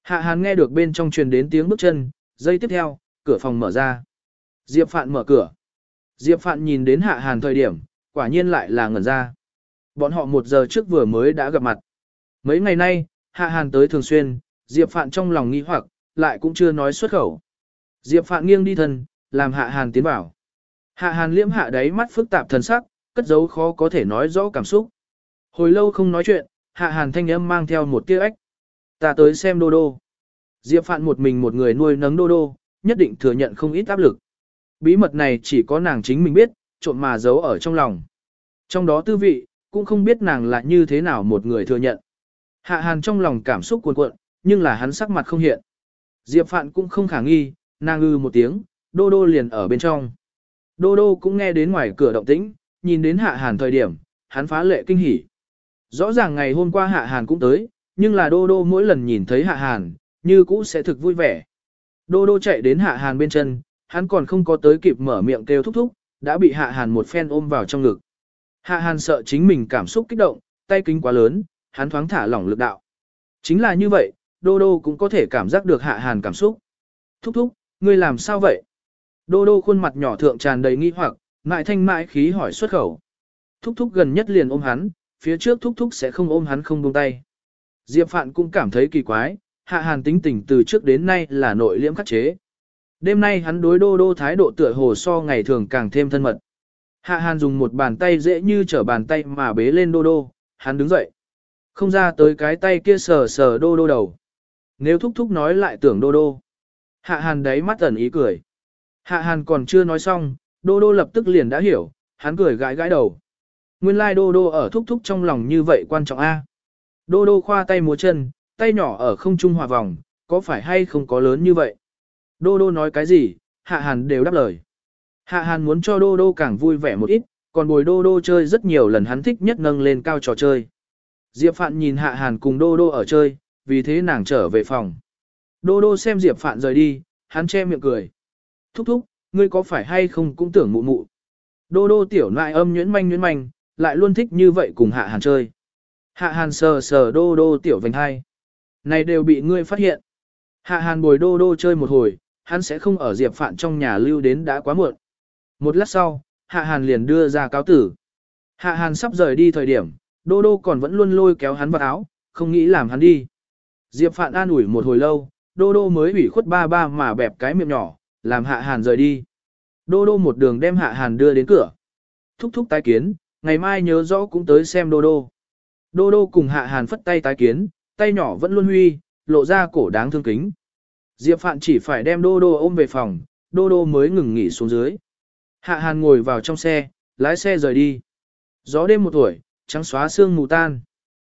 Hạ Hàn nghe được bên trong truyền đến tiếng bước chân, giây tiếp theo, cửa phòng mở ra. Diệp Phạn mở cửa. Diệp Phạn nhìn đến Hạ Hàn thời điểm, quả nhiên lại là ngẩn ra. Bọn họ một giờ trước vừa mới đã gặp mặt. Mấy ngày nay, Hạ Hàn tới thường xuyên, Diệp Phạn trong lòng nghi hoặc, lại cũng chưa nói xuất khẩu. Diệp Phạn nghiêng đi thân, làm Hạ Hàn tiến vào. Hạ Hàn liễm hạ đáy mắt phức tạp thần sắc, cất giấu khó có thể nói rõ cảm xúc. Hồi lâu không nói chuyện, Hạ Hàn thanh âm mang theo một tia ếch. Ta tới xem Đô Đô. Diệp Phạn một mình một người nuôi nấng Đô Đô, nhất định thừa nhận không ít áp lực. Bí mật này chỉ có nàng chính mình biết, trộn mà giấu ở trong lòng. Trong đó tư vị, cũng không biết nàng là như thế nào một người thừa nhận. Hạ hàn trong lòng cảm xúc cuồn cuộn, nhưng là hắn sắc mặt không hiện. Diệp Phạn cũng không khả nghi, nàng ư một tiếng, đô đô liền ở bên trong. Đô đô cũng nghe đến ngoài cửa động tĩnh, nhìn đến hạ hàn thời điểm, hắn phá lệ kinh hỉ. Rõ ràng ngày hôm qua hạ hàn cũng tới, nhưng là đô đô mỗi lần nhìn thấy hạ hàn, như cũ sẽ thực vui vẻ. Đô đô chạy đến hạ hàn bên chân, hắn còn không có tới kịp mở miệng kêu thúc thúc, đã bị hạ hàn một phen ôm vào trong ngực. Hạ hàn sợ chính mình cảm xúc kích động, tay kính quá lớn, hắn thoáng thả lỏng lực đạo. Chính là như vậy, đô đô cũng có thể cảm giác được hạ hàn cảm xúc. Thúc thúc, ngươi làm sao vậy? Đô đô khuôn mặt nhỏ thượng tràn đầy nghi hoặc, mại thanh mại khí hỏi xuất khẩu. Thúc thúc gần nhất liền ôm hắn, phía trước thúc thúc sẽ không ôm hắn không buông tay. Diệp Phạn cũng cảm thấy kỳ quái, hạ hàn tính tình từ trước đến nay là nội liễm khắc chế. Đêm nay hắn đối đô đô thái độ tựa hồ so ngày thường càng thêm thân mật. Hạ hàn dùng một bàn tay dễ như trở bàn tay mà bế lên đô đô, hắn đứng dậy. Không ra tới cái tay kia sờ sờ đô đô đầu. Nếu thúc thúc nói lại tưởng đô đô. Hạ hàn đấy mắt ẩn ý cười. Hạ hàn còn chưa nói xong, đô đô lập tức liền đã hiểu, hắn cười gãi gãi đầu. Nguyên lai like đô đô ở thúc thúc trong lòng như vậy quan trọng a. Đô đô khoa tay múa chân, tay nhỏ ở không trung hòa vòng, có phải hay không có lớn như vậy? Đô đô nói cái gì, hạ hàn đều đáp lời. Hạ hàn muốn cho đô đô càng vui vẻ một ít, còn bồi đô đô chơi rất nhiều lần hắn thích nhất nâng lên cao trò chơi. Diệp Phạn nhìn hạ hàn cùng đô đô ở chơi, vì thế nàng trở về phòng. Đô đô xem Diệp Phạn rời đi, hắn che miệng cười. Thúc thúc, ngươi có phải hay không cũng tưởng mụ mụ. Đô đô tiểu nại âm nhuyễn manh nhuyễn manh, lại luôn thích như vậy cùng hạ hàn chơi. Hạ hàn sờ sờ đô đô tiểu vành hai. Này đều bị ngươi phát hiện. Hạ hàn bồi đô đô chơi một hồi, hắn sẽ không ở Diệp Phạn trong nhà lưu đến đã quá muộn. Một lát sau, Hạ hàn liền đưa ra cáo tử. Hạ hàn sắp rời đi thời điểm, đô đô còn vẫn luôn lôi kéo hắn vào áo, không nghĩ làm hắn đi. Diệp Phạn an ủi một hồi lâu, đô đô mới ủy khuất ba ba mà bẹp cái miệng nhỏ, làm hạ hàn rời đi. Đô đô một đường đem hạ hàn đưa đến cửa. Thúc thúc tái kiến, ngày mai nhớ rõ cũng tới xem đô đô. Đô đô cùng hạ hàn phất tay tái kiến, tay nhỏ vẫn luôn huy, lộ ra cổ đáng thương kính. Diệp Phạn chỉ phải đem đô đô ôm về phòng, đô đô mới ngừng nghỉ xuống dưới. Hạ hàn ngồi vào trong xe, lái xe rời đi. Gió đêm một tuổi, trắng xóa sương mù tan.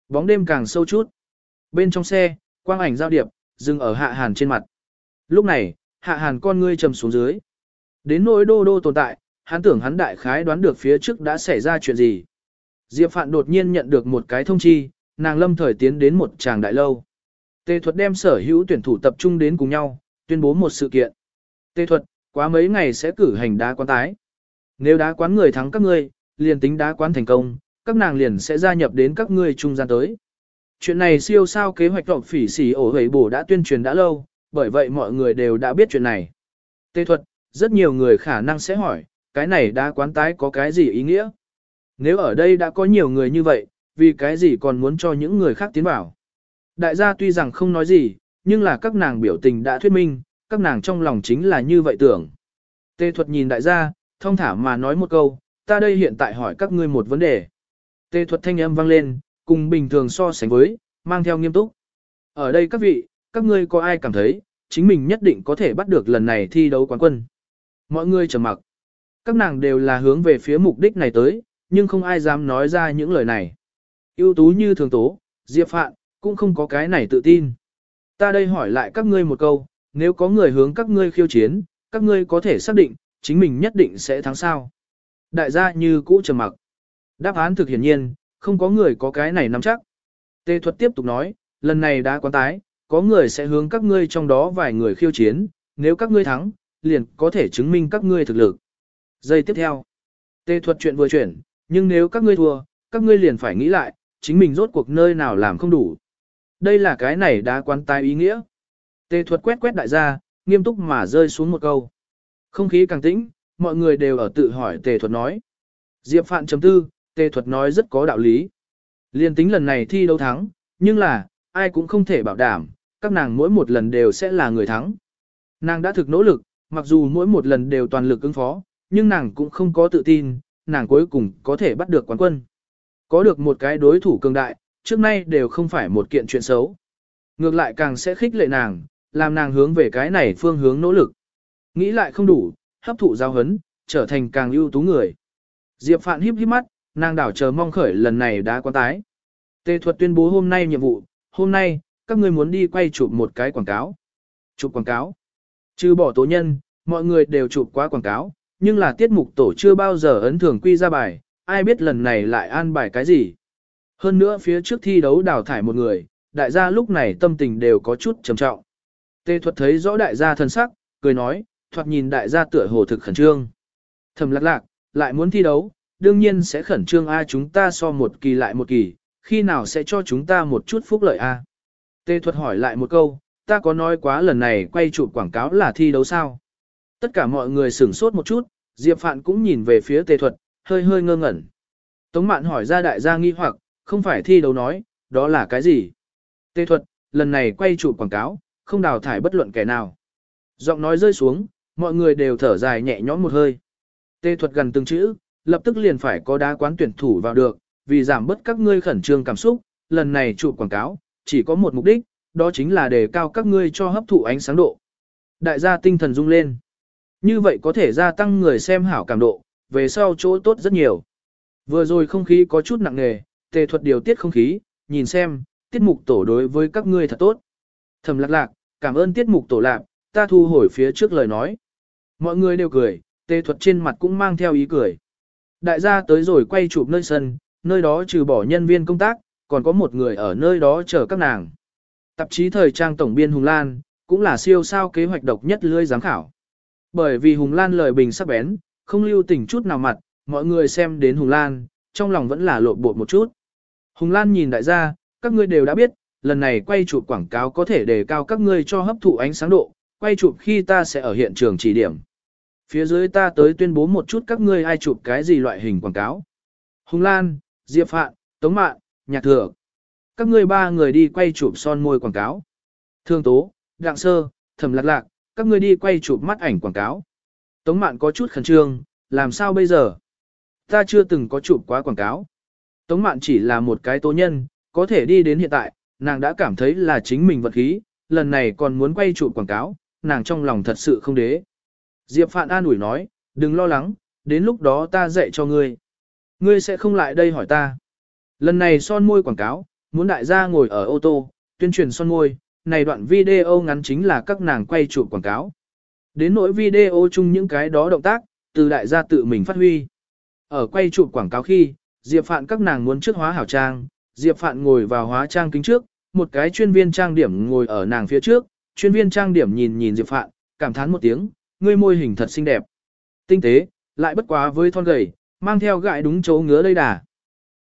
Bóng đêm càng sâu chút. Bên trong xe, quang ảnh giao điệp, dừng ở hạ hàn trên mặt. Lúc này, hạ hàn con ngươi trầm xuống dưới. Đến nỗi đô đô tồn tại, hắn tưởng hắn đại khái đoán được phía trước đã xảy ra chuyện gì. Diệp Phạn đột nhiên nhận được một cái thông chi, nàng lâm thời tiến đến một tràng đại lâu. Tê thuật đem sở hữu tuyển thủ tập trung đến cùng nhau, tuyên bố một sự kiện. Tê thuật, quá mấy ngày sẽ cử hành đá quán tái. Nếu đá quán người thắng các ngươi, liền tính đá quán thành công, các nàng liền sẽ gia nhập đến các ngươi trung gian tới. Chuyện này siêu sao kế hoạch đọc phỉ xỉ ổ hầy bổ đã tuyên truyền đã lâu, bởi vậy mọi người đều đã biết chuyện này. Tê thuật, rất nhiều người khả năng sẽ hỏi, cái này đá quán tái có cái gì ý nghĩa? Nếu ở đây đã có nhiều người như vậy, vì cái gì còn muốn cho những người khác tiến vào? Đại gia tuy rằng không nói gì, nhưng là các nàng biểu tình đã thuyết minh, các nàng trong lòng chính là như vậy tưởng. Tê thuật nhìn đại gia, thông thả mà nói một câu, ta đây hiện tại hỏi các ngươi một vấn đề. Tê thuật thanh âm vang lên, cùng bình thường so sánh với, mang theo nghiêm túc. Ở đây các vị, các ngươi có ai cảm thấy, chính mình nhất định có thể bắt được lần này thi đấu quán quân. Mọi người trầm mặc. Các nàng đều là hướng về phía mục đích này tới, nhưng không ai dám nói ra những lời này. ưu tú như thường tố, Diệp Phạn, cũng không có cái này tự tin. Ta đây hỏi lại các ngươi một câu, nếu có người hướng các ngươi khiêu chiến, các ngươi có thể xác định, chính mình nhất định sẽ thắng sao. Đại gia như cũ trầm mặc. Đáp án thực hiển nhiên, không có người có cái này nắm chắc. Tê thuật tiếp tục nói, lần này đã quán tái, có người sẽ hướng các ngươi trong đó vài người khiêu chiến, nếu các ngươi thắng, liền có thể chứng minh các ngươi thực lực. Giây tiếp theo, tê thuật chuyện vừa chuyển, nhưng nếu các ngươi thua, các ngươi liền phải nghĩ lại, chính mình rốt cuộc nơi nào làm không đủ. Đây là cái này đã quan tai ý nghĩa. Tê thuật quét quét đại gia, nghiêm túc mà rơi xuống một câu. Không khí càng tĩnh, mọi người đều ở tự hỏi tề thuật nói. Diệp Phạn chấm tư, tề thuật nói rất có đạo lý. Liên tính lần này thi đấu thắng, nhưng là, ai cũng không thể bảo đảm, các nàng mỗi một lần đều sẽ là người thắng. Nàng đã thực nỗ lực, mặc dù mỗi một lần đều toàn lực ứng phó, nhưng nàng cũng không có tự tin, nàng cuối cùng có thể bắt được quán quân. Có được một cái đối thủ cường đại, trước nay đều không phải một kiện chuyện xấu. Ngược lại càng sẽ khích lệ nàng, làm nàng hướng về cái này phương hướng nỗ lực. Nghĩ lại không đủ, hấp thụ giao hấn, trở thành càng ưu tú người. Diệp Phạn híp híp mắt, nàng đảo chờ mong khởi lần này đã quan tái. Tề thuật tuyên bố hôm nay nhiệm vụ, hôm nay, các ngươi muốn đi quay chụp một cái quảng cáo. Chụp quảng cáo. Trừ bỏ tố nhân, mọi người đều chụp quá quảng cáo, nhưng là tiết mục tổ chưa bao giờ ấn thường quy ra bài, ai biết lần này lại an bài cái gì. Hơn nữa phía trước thi đấu đào thải một người, đại gia lúc này tâm tình đều có chút trầm trọng. Tề thuật thấy rõ đại gia thân sắc, cười nói, thoạt nhìn đại gia tựa hồ thực khẩn trương. Thầm lạc lạc, lại muốn thi đấu, đương nhiên sẽ khẩn trương A chúng ta so một kỳ lại một kỳ, khi nào sẽ cho chúng ta một chút phúc lợi A. Tê thuật hỏi lại một câu, ta có nói quá lần này quay chụp quảng cáo là thi đấu sao? Tất cả mọi người sửng sốt một chút, Diệp Phạn cũng nhìn về phía tề thuật, hơi hơi ngơ ngẩn. Tống mạn hỏi ra đại gia nghi hoặc, không phải thi đấu nói, đó là cái gì? Tề thuật, lần này quay chụp quảng cáo, không đào thải bất luận kẻ nào. Giọng nói rơi xuống, mọi người đều thở dài nhẹ nhõm một hơi. Tề thuật gần từng chữ, lập tức liền phải có đá quán tuyển thủ vào được, vì giảm bớt các ngươi khẩn trương cảm xúc, lần này chụp quảng cáo, chỉ có một mục đích, đó chính là đề cao các ngươi cho hấp thụ ánh sáng độ. Đại gia tinh thần rung lên. Như vậy có thể gia tăng người xem hảo cảm độ, về sau chỗ tốt rất nhiều. Vừa rồi không khí có chút nặng nề, tề thuật điều tiết không khí, nhìn xem, tiết mục tổ đối với các ngươi thật tốt. Thầm lạc lạc, cảm ơn tiết mục tổ lạc, ta thu hồi phía trước lời nói. Mọi người đều cười, tề thuật trên mặt cũng mang theo ý cười. Đại gia tới rồi quay chụp nơi sân, nơi đó trừ bỏ nhân viên công tác, còn có một người ở nơi đó chờ các nàng. Tạp chí thời trang tổng biên Hùng Lan, cũng là siêu sao kế hoạch độc nhất lưới giám khảo. Bởi vì Hùng Lan lời bình sắc bén, không lưu tình chút nào mặt, mọi người xem đến Hùng Lan, trong lòng vẫn là lộn bột một chút. Hùng Lan nhìn đại gia, các ngươi đều đã biết, lần này quay chụp quảng cáo có thể đề cao các ngươi cho hấp thụ ánh sáng độ, quay chụp khi ta sẽ ở hiện trường chỉ điểm. Phía dưới ta tới tuyên bố một chút các ngươi ai chụp cái gì loại hình quảng cáo. Hùng Lan, Diệp Phạn, Tống Mạn, Nhạc Thừa. Các ngươi ba người đi quay chụp son môi quảng cáo. Thương Tố, Đặng Sơ, Thẩm Lạc Lạc, các ngươi đi quay chụp mắt ảnh quảng cáo. Tống Mạn có chút khẩn trương, làm sao bây giờ? Ta chưa từng có chụp quá quảng cáo. Tống Mạn chỉ là một cái tố nhân, có thể đi đến hiện tại, nàng đã cảm thấy là chính mình vật khí, lần này còn muốn quay chụp quảng cáo, nàng trong lòng thật sự không đế. Diệp Phạn an ủi nói, đừng lo lắng, đến lúc đó ta dạy cho ngươi. Ngươi sẽ không lại đây hỏi ta. Lần này son môi quảng cáo, muốn đại gia ngồi ở ô tô, tuyên truyền son môi, này đoạn video ngắn chính là các nàng quay chụp quảng cáo. Đến nỗi video chung những cái đó động tác, từ đại gia tự mình phát huy. Ở quay chụp quảng cáo khi, Diệp Phạn các nàng muốn trước hóa hảo trang, Diệp Phạn ngồi vào hóa trang kính trước, một cái chuyên viên trang điểm ngồi ở nàng phía trước, chuyên viên trang điểm nhìn nhìn Diệp Phạn, cảm thán một tiếng, ngươi môi hình thật xinh đẹp. Tinh tế, lại bất quá với thon gầy, mang theo gại đúng chỗ ngứa đây đà.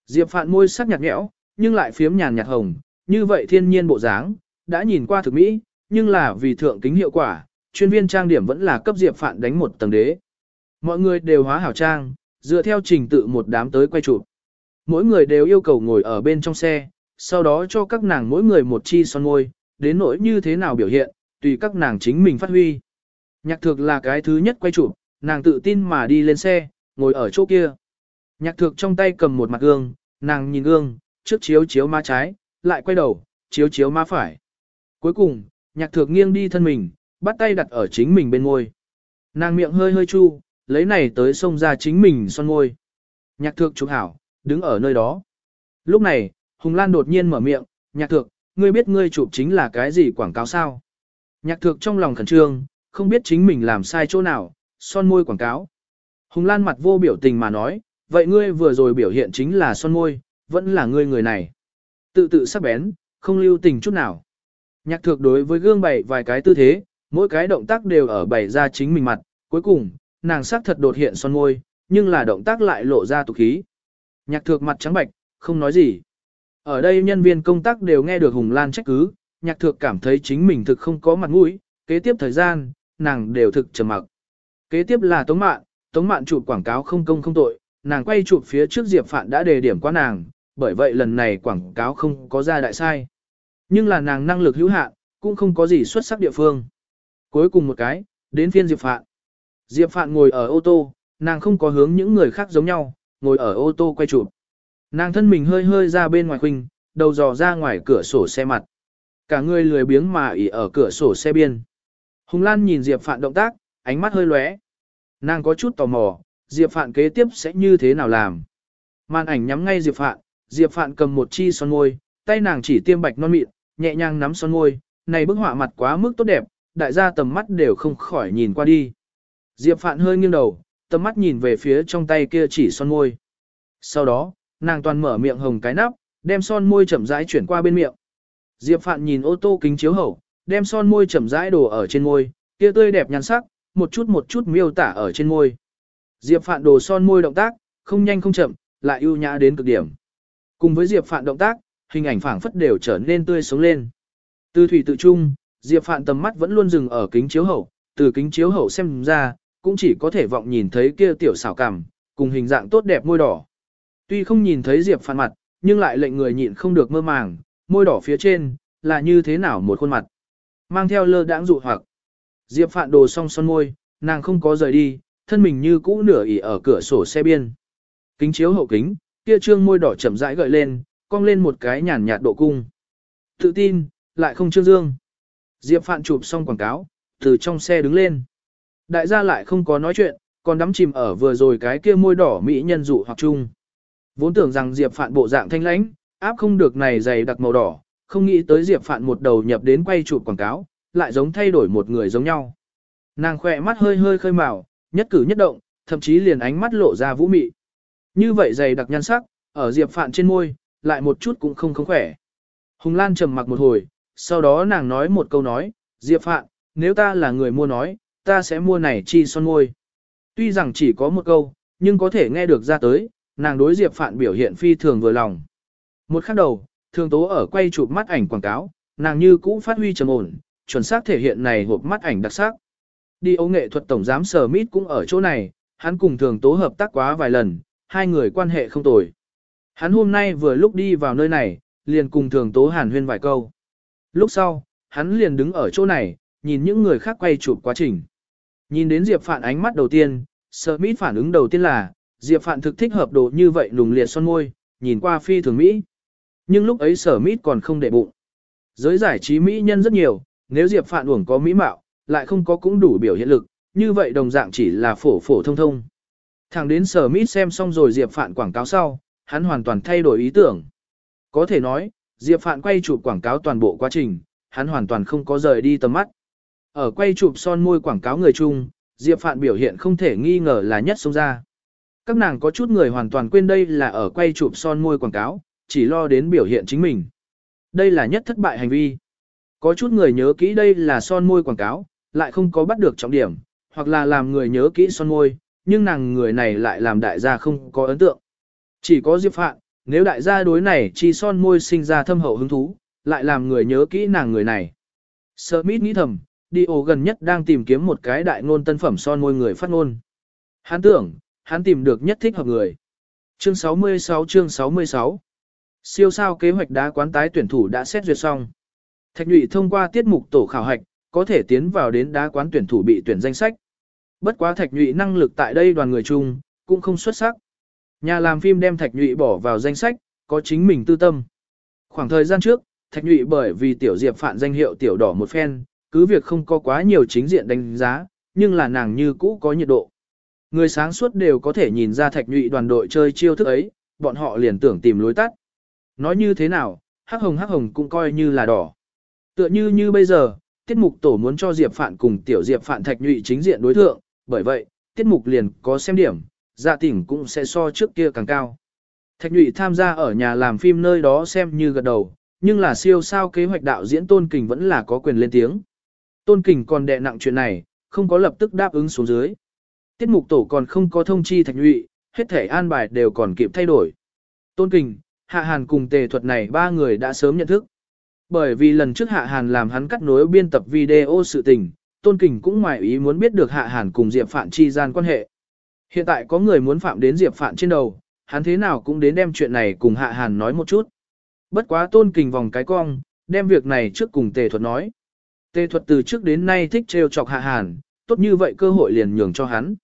Diệp Phạn môi sắc nhạt nhẽo, nhưng lại phiếm nhàn nhạt hồng, như vậy thiên nhiên bộ dáng, đã nhìn qua thực mỹ, nhưng là vì thượng kính hiệu quả, chuyên viên trang điểm vẫn là cấp Diệp Phạn đánh một tầng đế. Mọi người đều hóa hảo trang, dựa theo trình tự một đám tới quay chụp. Mỗi người đều yêu cầu ngồi ở bên trong xe, sau đó cho các nàng mỗi người một chi son môi, đến nỗi như thế nào biểu hiện, tùy các nàng chính mình phát huy. Nhạc thực là cái thứ nhất quay chụp, nàng tự tin mà đi lên xe, ngồi ở chỗ kia. Nhạc Thược trong tay cầm một mặt gương, nàng nhìn gương, trước chiếu chiếu má trái, lại quay đầu, chiếu chiếu má phải. Cuối cùng, nhạc Thược nghiêng đi thân mình, bắt tay đặt ở chính mình bên môi. Nàng miệng hơi hơi chu, lấy này tới xông ra chính mình son môi. Nhạc Thược chụp hảo, đứng ở nơi đó. Lúc này, Hùng Lan đột nhiên mở miệng, nhạc Thược, ngươi biết ngươi chụp chính là cái gì quảng cáo sao? Nhạc Thược trong lòng khẩn trương, không biết chính mình làm sai chỗ nào, son môi quảng cáo. Hùng Lan mặt vô biểu tình mà nói, vậy ngươi vừa rồi biểu hiện chính là son môi, vẫn là ngươi người này. Tự tự sắc bén, không lưu tình chút nào. Nhạc thược đối với gương bày vài cái tư thế, mỗi cái động tác đều ở bày ra chính mình mặt, cuối cùng, nàng sắc thật đột hiện son môi, nhưng là động tác lại lộ ra tục khí. Nhạc thược mặt trắng bạch, không nói gì. Ở đây nhân viên công tác đều nghe được Hùng Lan trách cứ, nhạc thược cảm thấy chính mình thực không có mặt mũi, kế tiếp thời gian, nàng đều thực trầm mặc. Kế tiếp là Tống Mạn, Tống Mạn chụp quảng cáo không công không tội, nàng quay chụp phía trước Diệp Phạn đã đề điểm qua nàng, bởi vậy lần này quảng cáo không có ra đại sai. Nhưng là nàng năng lực hữu hạn, cũng không có gì xuất sắc địa phương. Cuối cùng một cái, đến phiên Diệp Phạn. Diệp Phạn ngồi ở ô tô, nàng không có hướng những người khác giống nhau, ngồi ở ô tô quay chụp. Nàng thân mình hơi hơi ra bên ngoài khuynh, đầu dò ra ngoài cửa sổ xe mặt. Cả người lười biếng mà ỉ ở cửa sổ xe biên. Hùng Lan nhìn Diệp Phạn động tác, ánh mắt hơi lóe. Nàng có chút tò mò, Diệp Phạn kế tiếp sẽ như thế nào làm. Màn ảnh nhắm ngay Diệp Phạn, Diệp Phạn cầm một chi son môi, tay nàng chỉ tiêm bạch non mịn, nhẹ nhàng nắm son môi, này bức họa mặt quá mức tốt đẹp, đại gia tầm mắt đều không khỏi nhìn qua đi. Diệp Phạn hơi nghiêng đầu, tầm mắt nhìn về phía trong tay kia chỉ son môi. Sau đó, nàng toàn mở miệng hồng cái nắp, đem son môi chậm rãi chuyển qua bên miệng. Diệp Phạn nhìn ô tô kính chiếu hậu, đem son môi chậm rãi đổ ở trên môi, kia tươi đẹp nhan sắc, một chút một chút miêu tả ở trên môi. Diệp Phạn đồ son môi động tác, không nhanh không chậm, lại ưu nhã đến cực điểm. Cùng với Diệp Phạn động tác, hình ảnh phảng phất đều trở nên tươi sống lên. Từ thủy tự trung, Diệp Phạn tầm mắt vẫn luôn dừng ở kính chiếu hậu, từ kính chiếu hậu xem ra, cũng chỉ có thể vọng nhìn thấy kia tiểu xảo cằm, cùng hình dạng tốt đẹp môi đỏ. Tuy không nhìn thấy Diệp Phạn mặt, nhưng lại lệnh người nhịn không được mơ màng, môi đỏ phía trên, là như thế nào một khuôn mặt. Mang theo lơ đãng dụ hoặc. Diệp Phạn đồ xong son môi, nàng không có rời đi, thân mình như cũ nửa ỉ ở cửa sổ xe biên. Kính chiếu hậu kính, kia trương môi đỏ chậm rãi gợi lên, cong lên một cái nhàn nhạt độ cung. Tự tin, lại không trương dương. Diệp Phạn chụp xong quảng cáo, từ trong xe đứng lên. Đại gia lại không có nói chuyện, còn đắm chìm ở vừa rồi cái kia môi đỏ mỹ nhân dụ hoặc chung. Vốn tưởng rằng Diệp Phạn bộ dạng thanh lãnh, áp không được này dày đặc màu đỏ, không nghĩ tới Diệp Phạn một đầu nhập đến quay chụp quảng cáo, lại giống thay đổi một người giống nhau. Nàng khỏe mắt hơi hơi khơi màu, nhất cử nhất động, thậm chí liền ánh mắt lộ ra vũ mị. Như vậy dày đặc nhan sắc, ở Diệp Phạn trên môi, lại một chút cũng không không khỏe. Hùng Lan trầm mặc một hồi, sau đó nàng nói một câu nói, Diệp Phạn, nếu ta là người mua nói, ta sẽ mua này chi son môi. Tuy rằng chỉ có một câu, nhưng có thể nghe được ra tới, nàng đối Diệp Phạn biểu hiện phi thường vừa lòng. Một khắc đầu, thường tố ở quay chụp mắt ảnh quảng cáo, nàng như cũ phát huy trầm ổn, chuẩn xác thể hiện này hộp mắt ảnh đặc sắc. Đi ấu nghệ thuật tổng giám sở mít cũng ở chỗ này, hắn cùng thường tố hợp tác quá vài lần, hai người quan hệ không tồi. Hắn hôm nay vừa lúc đi vào nơi này, liền cùng thường tố hàn huyên vài câu. Lúc sau, hắn liền đứng ở chỗ này, nhìn những người khác quay chụp quá trình. Nhìn đến Diệp Phạn ánh mắt đầu tiên, sở mít phản ứng đầu tiên là, Diệp Phạn thực thích hợp đồ như vậy nùng liệt son môi, nhìn qua phi thường Mỹ. Nhưng lúc ấy sở mít còn không để bụng. Giới giải trí Mỹ nhân rất nhiều, nếu Diệp Phạn uổng có Mỹ mạo, lại không có cũng đủ biểu hiện lực, như vậy đồng dạng chỉ là phổ phổ thông thông. Thẳng đến sở mít xem xong rồi Diệp Phạn quảng cáo sau, hắn hoàn toàn thay đổi ý tưởng. Có thể nói, Diệp Phạn quay chụp quảng cáo toàn bộ quá trình, hắn hoàn toàn không có rời đi tầm mắt. Ở quay chụp son môi quảng cáo người chung, Diệp Phạn biểu hiện không thể nghi ngờ là nhất sống ra. Các nàng có chút người hoàn toàn quên đây là ở quay chụp son môi quảng cáo, chỉ lo đến biểu hiện chính mình. Đây là nhất thất bại hành vi. Có chút người nhớ kỹ đây là son môi quảng cáo, lại không có bắt được trọng điểm, hoặc là làm người nhớ kỹ son môi, nhưng nàng người này lại làm đại gia không có ấn tượng. Chỉ có Diệp Phạn, nếu đại gia đối này chi son môi sinh ra thâm hậu hứng thú, lại làm người nhớ kỹ nàng người này. Smith nghĩ thầm, đi ổ gần nhất đang tìm kiếm một cái đại ngôn tân phẩm son môi người phát ngôn. Hắn tưởng, hắn tìm được nhất thích hợp người. Chương 66 chương 66 Siêu sao kế hoạch đá quán tái tuyển thủ đã xét duyệt xong. Thạch nhụy thông qua tiết mục tổ khảo hạch, có thể tiến vào đến đá quán tuyển thủ bị tuyển danh sách. Bất quá thạch nhụy năng lực tại đây đoàn người chung, cũng không xuất sắc. Nhà làm phim đem thạch nhụy bỏ vào danh sách, có chính mình tư tâm. Khoảng thời gian trước, thạch nhụy bởi vì tiểu diệp phản danh hiệu tiểu đỏ một phen, cứ việc không có quá nhiều chính diện đánh giá, nhưng là nàng như cũ có nhiệt độ. Người sáng suốt đều có thể nhìn ra thạch nhụy đoàn đội chơi chiêu thức ấy, bọn họ liền tưởng tìm lối tắt. Nói như thế nào, hắc hồng hắc hồng cũng coi như là đỏ. Tựa như như bây giờ, tiết mục tổ muốn cho Diệp Phạn cùng tiểu Diệp Phạn thạch nhụy chính diện đối thượng, bởi vậy, tiết mục liền có xem điểm, dạ tỉnh cũng sẽ so trước kia càng cao. Thạch nhụy tham gia ở nhà làm phim nơi đó xem như gật đầu, nhưng là siêu sao kế hoạch đạo diễn Tôn Kình vẫn là có quyền lên tiếng. Tôn Kình còn đè nặng chuyện này, không có lập tức đáp ứng xuống dưới. Tiết mục tổ còn không có thông chi thạch nhụy, hết thể an bài đều còn kịp thay đổi. Tôn Kình, Hạ Hàn cùng tề thuật này ba người đã sớm nhận thức. Bởi vì lần trước Hạ Hàn làm hắn cắt nối biên tập video sự tình, Tôn Kình cũng ngoài ý muốn biết được Hạ Hàn cùng Diệp Phạn chi gian quan hệ. Hiện tại có người muốn phạm đến Diệp Phạn trên đầu, hắn thế nào cũng đến đem chuyện này cùng Hạ Hàn nói một chút. Bất quá Tôn Kình vòng cái cong, đem việc này trước cùng Tề Thuật nói. Tề Thuật từ trước đến nay thích trêu chọc Hạ Hàn, tốt như vậy cơ hội liền nhường cho hắn.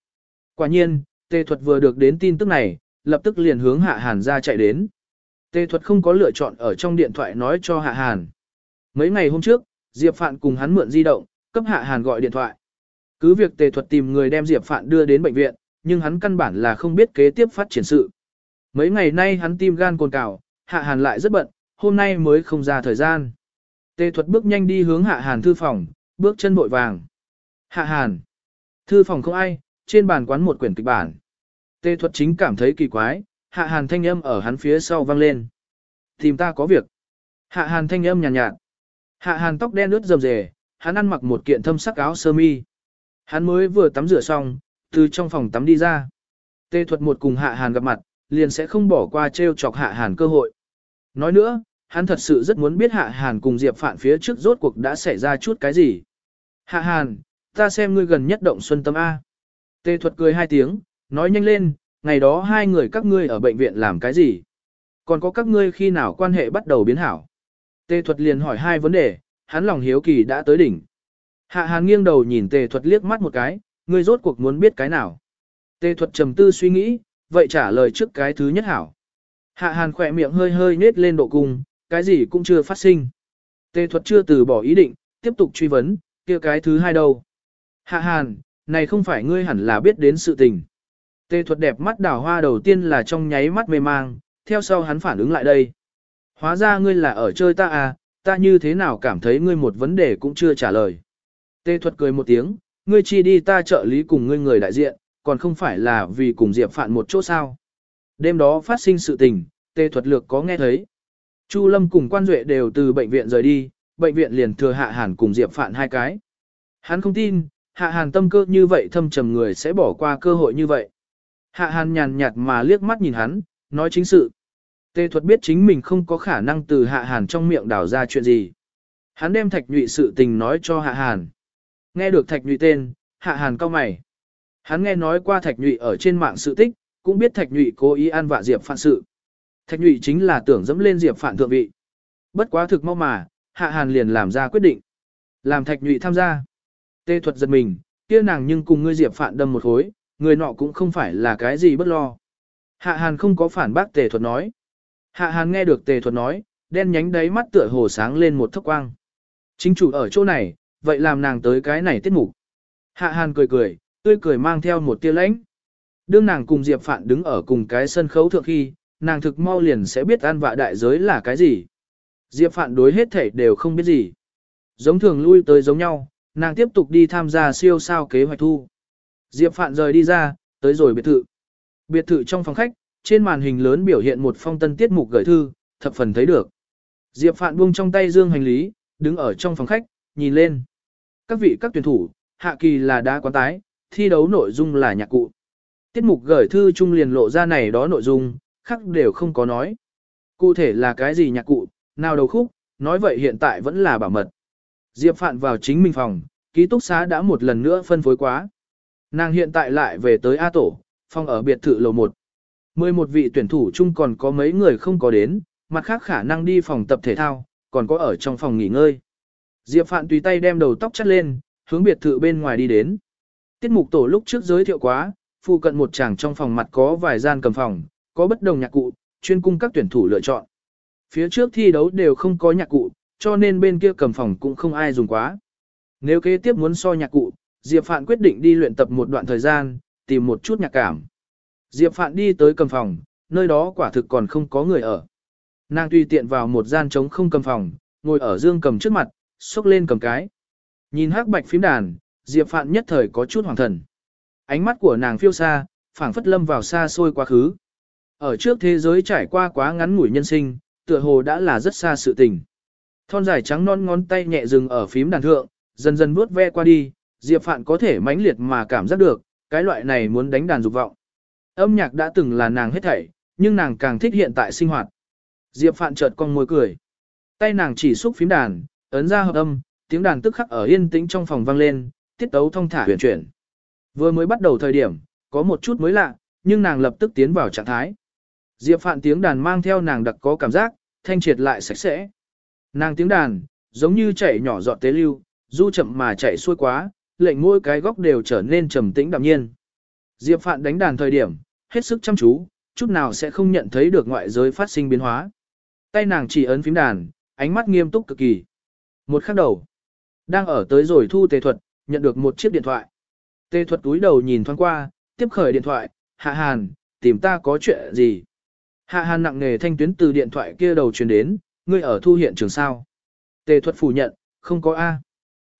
Quả nhiên, Tề Thuật vừa được đến tin tức này, lập tức liền hướng Hạ Hàn ra chạy đến. Tề Thuật không có lựa chọn ở trong điện thoại nói cho Hạ Hàn. Mấy ngày hôm trước, Diệp Phạn cùng hắn mượn di động, cấp Hạ Hàn gọi điện thoại. Cứ việc Tề Thuật tìm người đem Diệp Phạn đưa đến bệnh viện, nhưng hắn căn bản là không biết kế tiếp phát triển sự. Mấy ngày nay hắn tim gan cồn cào, Hạ Hàn lại rất bận, hôm nay mới không ra thời gian. Tề Thuật bước nhanh đi hướng Hạ Hàn thư phòng, bước chân vội vàng. Hạ Hàn. Thư phòng không ai, trên bàn quán một quyển kịch bản. Tề Thuật chính cảm thấy kỳ quái, Hạ Hàn thanh âm ở hắn phía sau vang lên. Tìm ta có việc. Hạ Hàn thanh âm nhàn nhạt, nhạt. Hạ Hàn tóc đen ướt rầm rề, hắn ăn mặc một kiện thâm sắc áo sơ mi. Hắn mới vừa tắm rửa xong, từ trong phòng tắm đi ra. Tê thuật một cùng Hạ Hàn gặp mặt, liền sẽ không bỏ qua trêu chọc Hạ Hàn cơ hội. Nói nữa, hắn thật sự rất muốn biết Hạ Hàn cùng Diệp Phạn phía trước rốt cuộc đã xảy ra chút cái gì. Hạ Hàn, Ta xem ngươi gần nhất động xuân tâm A. Tề thuật cười hai tiếng, nói nhanh lên, ngày đó hai người các ngươi ở bệnh viện làm cái gì? Còn có các ngươi khi nào quan hệ bắt đầu biến hảo? Tề thuật liền hỏi hai vấn đề, hắn lòng hiếu kỳ đã tới đỉnh. Hạ hàn nghiêng đầu nhìn tề thuật liếc mắt một cái, ngươi rốt cuộc muốn biết cái nào? Tề thuật trầm tư suy nghĩ, vậy trả lời trước cái thứ nhất hảo. Hạ hàn khỏe miệng hơi hơi nết lên độ cung, cái gì cũng chưa phát sinh. Tề thuật chưa từ bỏ ý định, tiếp tục truy vấn, kia cái thứ hai đâu. Hạ hàn, này không phải ngươi hẳn là biết đến sự tình. Tề thuật đẹp mắt đảo hoa đầu tiên là trong nháy mắt mê mang, theo sau hắn phản ứng lại đây. Hóa ra ngươi là ở chơi ta à, ta như thế nào cảm thấy ngươi một vấn đề cũng chưa trả lời. Tề thuật cười một tiếng, ngươi chi đi ta trợ lý cùng ngươi người đại diện, còn không phải là vì cùng Diệp Phạn một chỗ sao. Đêm đó phát sinh sự tình, tề thuật lược có nghe thấy. Chu Lâm cùng quan duệ đều từ bệnh viện rời đi, bệnh viện liền thừa hạ hàn cùng Diệp Phạn hai cái. Hắn không tin, hạ hàn tâm cơ như vậy thâm trầm người sẽ bỏ qua cơ hội như vậy. Hạ hàn nhàn nhạt mà liếc mắt nhìn hắn, nói chính sự. Tề thuật biết chính mình không có khả năng từ hạ hàn trong miệng đảo ra chuyện gì. Hắn đem thạch nhụy sự tình nói cho hạ hàn. Nghe được thạch nhụy tên, hạ hàn cau mày. Hắn nghe nói qua thạch nhụy ở trên mạng sự tích, cũng biết thạch nhụy cố ý an vạ diệp phản sự. Thạch nhụy chính là tưởng dẫm lên diệp phản thượng vị. Bất quá thực mau mà, hạ hàn liền làm ra quyết định. Làm thạch nhụy tham gia. Tê thuật giật mình, kia nàng nhưng cùng ngươi diệp phản đâm một khối, người nọ cũng không phải là cái gì bất lo. Hạ hàn không có phản bác tề thuật nói. Hạ hàn nghe được tề thuật nói, đen nhánh đáy mắt tựa hồ sáng lên một thốc quang. Chính chủ ở chỗ này, vậy làm nàng tới cái này tiết mục. Hạ hàn cười cười, tươi cười mang theo một tia lãnh. Đương nàng cùng Diệp Phạn đứng ở cùng cái sân khấu thượng khi, nàng thực mau liền sẽ biết an vạ đại giới là cái gì. Diệp Phạn đối hết thể đều không biết gì. Giống thường lui tới giống nhau, nàng tiếp tục đi tham gia siêu sao kế hoạch thu. Diệp Phạn rời đi ra, tới rồi biệt thự. Biệt thự trong phòng khách, trên màn hình lớn biểu hiện một phong tân tiết mục gửi thư, thập phần thấy được. Diệp Phạn buông trong tay dương hành lý, đứng ở trong phòng khách, nhìn lên. Các vị các tuyển thủ, hạ kỳ là đá quán tái, thi đấu nội dung là nhạc cụ. Tiết mục gửi thư trung liền lộ ra này đó nội dung, khác đều không có nói. Cụ thể là cái gì nhạc cụ, nào đầu khúc, nói vậy hiện tại vẫn là bảo mật. Diệp Phạn vào chính mình phòng, ký túc xá đã một lần nữa phân phối quá. Nàng hiện tại lại về tới A Tổ, phòng ở biệt thự lầu 1. 11 vị tuyển thủ chung còn có mấy người không có đến, mặt khác khả năng đi phòng tập thể thao, còn có ở trong phòng nghỉ ngơi. Diệp Phạn tùy tay đem đầu tóc chắt lên, hướng biệt thự bên ngoài đi đến. Tiết mục tổ lúc trước giới thiệu quá, phụ cận một chàng trong phòng mặt có vài gian cầm phòng, có bất đồng nhạc cụ, chuyên cung các tuyển thủ lựa chọn. Phía trước thi đấu đều không có nhạc cụ, cho nên bên kia cầm phòng cũng không ai dùng quá. Nếu kế tiếp muốn so nhạc cụ, Diệp Phạn quyết định đi luyện tập một đoạn thời gian, tìm một chút nhạc cảm. Diệp Phạn đi tới cầm phòng, nơi đó quả thực còn không có người ở. Nàng tùy tiện vào một gian trống không cầm phòng, ngồi ở dương cầm trước mặt, xúc lên cầm cái. Nhìn hắc bạch phím đàn, Diệp Phạn nhất thời có chút hoàng thần. Ánh mắt của nàng phiêu xa, phảng phất lâm vào xa xôi quá khứ. Ở trước thế giới trải qua quá ngắn ngủi nhân sinh, tựa hồ đã là rất xa sự tình. Thon dài trắng non ngón tay nhẹ dừng ở phím đàn thượng, dần dần vuốt ve qua đi, Diệp Phạn có thể mãnh liệt mà cảm giác được, cái loại này muốn đánh đàn dục vọng. Âm nhạc đã từng là nàng hết thảy, nhưng nàng càng thích hiện tại sinh hoạt. Diệp Phạn chợt cong môi cười. Tay nàng chỉ xúc phím đàn, ấn ra hợp âm, tiếng đàn tức khắc ở yên tĩnh trong phòng vang lên, tiết tấu thông thả huyền chuyển. Vừa mới bắt đầu thời điểm, có một chút mới lạ, nhưng nàng lập tức tiến vào trạng thái. Diệp Phạn tiếng đàn mang theo nàng đặc có cảm giác, thanh triệt lại sạch sẽ. Nàng tiếng đàn, giống như chảy nhỏ giọt tế lưu, du chậm mà chảy xuôi quá, lệnh mỗi cái góc đều trở nên trầm tĩnh đạm nhiên. Diệp Phạn đánh đàn thời điểm, hết sức chăm chú, chút nào sẽ không nhận thấy được ngoại giới phát sinh biến hóa. Tay nàng chỉ ấn phím đàn, ánh mắt nghiêm túc cực kỳ. Một khắc đầu, đang ở tới rồi thu tề thuật, nhận được một chiếc điện thoại. Tề thuật túi đầu nhìn thoáng qua, tiếp khởi điện thoại, Hạ Hàn, tìm ta có chuyện gì? Hạ Hàn nặng nề thanh tuyến từ điện thoại kia đầu truyền đến, ngươi ở thu hiện trường sao? Tề thuật phủ nhận, không có A.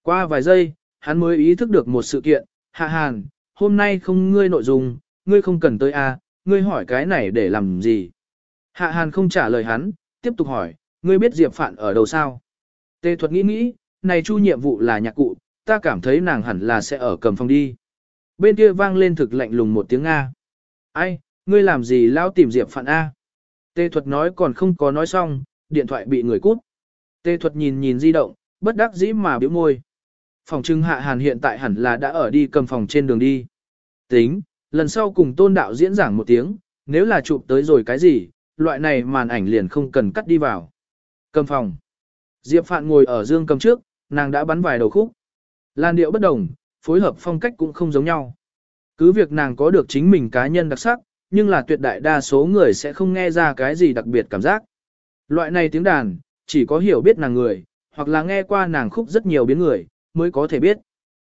Qua vài giây, hắn mới ý thức được một sự kiện, Hạ Hàn, hôm nay không ngươi nội dung, ngươi không cần tới A, ngươi hỏi cái này để làm gì? Hạ Hàn không trả lời hắn, tiếp tục hỏi, ngươi biết Diệp Phạn ở đâu sao? Tề thuật nghĩ nghĩ, này chu nhiệm vụ là nhạc cụ, ta cảm thấy nàng hẳn là sẽ ở cầm phòng đi. Bên kia vang lên thực lạnh lùng một tiếng nga. Ai, ngươi làm gì lao tìm Diệp Phạn A? Tề thuật nói còn không có nói xong, điện thoại bị người cút. Tề thuật nhìn nhìn di động, bất đắc dĩ mà biểu môi. Phòng trưng hạ hàn hiện tại hẳn là đã ở đi cầm phòng trên đường đi. Tính, lần sau cùng tôn đạo diễn giảng một tiếng, nếu là chụp tới rồi cái gì, loại này màn ảnh liền không cần cắt đi vào. Cầm phòng. Diệp Phạn ngồi ở dương cầm trước, nàng đã bắn vài đầu khúc. Làn điệu bất đồng, phối hợp phong cách cũng không giống nhau. Cứ việc nàng có được chính mình cá nhân đặc sắc, nhưng là tuyệt đại đa số người sẽ không nghe ra cái gì đặc biệt cảm giác. Loại này tiếng đàn, chỉ có hiểu biết nàng người, hoặc là nghe qua nàng khúc rất nhiều biến người, mới có thể biết.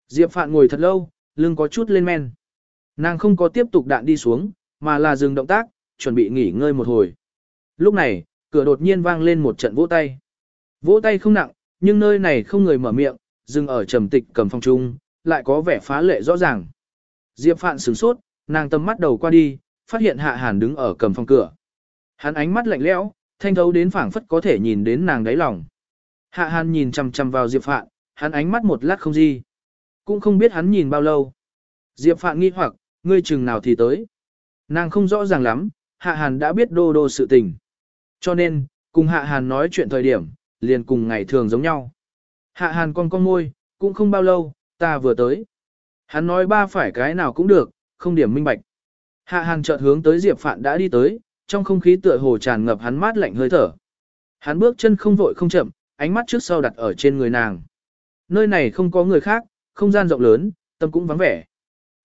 Diệp Phạn ngồi thật lâu, lưng có chút lên men. Nàng không có tiếp tục đạn đi xuống, mà là dừng động tác, chuẩn bị nghỉ ngơi một hồi. Lúc này, cửa đột nhiên vang lên một trận vỗ tay. Vỗ tay không nặng, nhưng nơi này không người mở miệng, dừng ở trầm tịch cầm phong trung, lại có vẻ phá lệ rõ ràng. Diệp Phạn sửng sốt, nàng tầm mắt đầu qua đi, phát hiện Hạ Hàn đứng ở cầm phòng cửa. Hắn ánh mắt lạnh lẽo, thanh thấu đến phảng phất có thể nhìn đến nàng đáy lòng. Hạ Hàn nhìn chằm chằm vào Diệp Phạn, hắn ánh mắt một lát không gì. Cũng không biết hắn nhìn bao lâu. Diệp Phạn nghi hoặc, ngươi chừng nào thì tới. Nàng không rõ ràng lắm, Hạ Hàn đã biết đô đô sự tình. Cho nên, cùng Hạ Hàn nói chuyện thời điểm, liền cùng ngày thường giống nhau. Hạ Hàn con con môi, cũng không bao lâu, ta vừa tới. Hắn nói ba phải cái nào cũng được, không điểm minh bạch. Hạ Hàn chợt hướng tới Diệp Phạn đã đi tới, trong không khí tựa hồ tràn ngập hắn mát lạnh hơi thở. Hắn bước chân không vội không chậm, ánh mắt trước sau đặt ở trên người nàng. Nơi này không có người khác, không gian rộng lớn, tâm cũng vắng vẻ.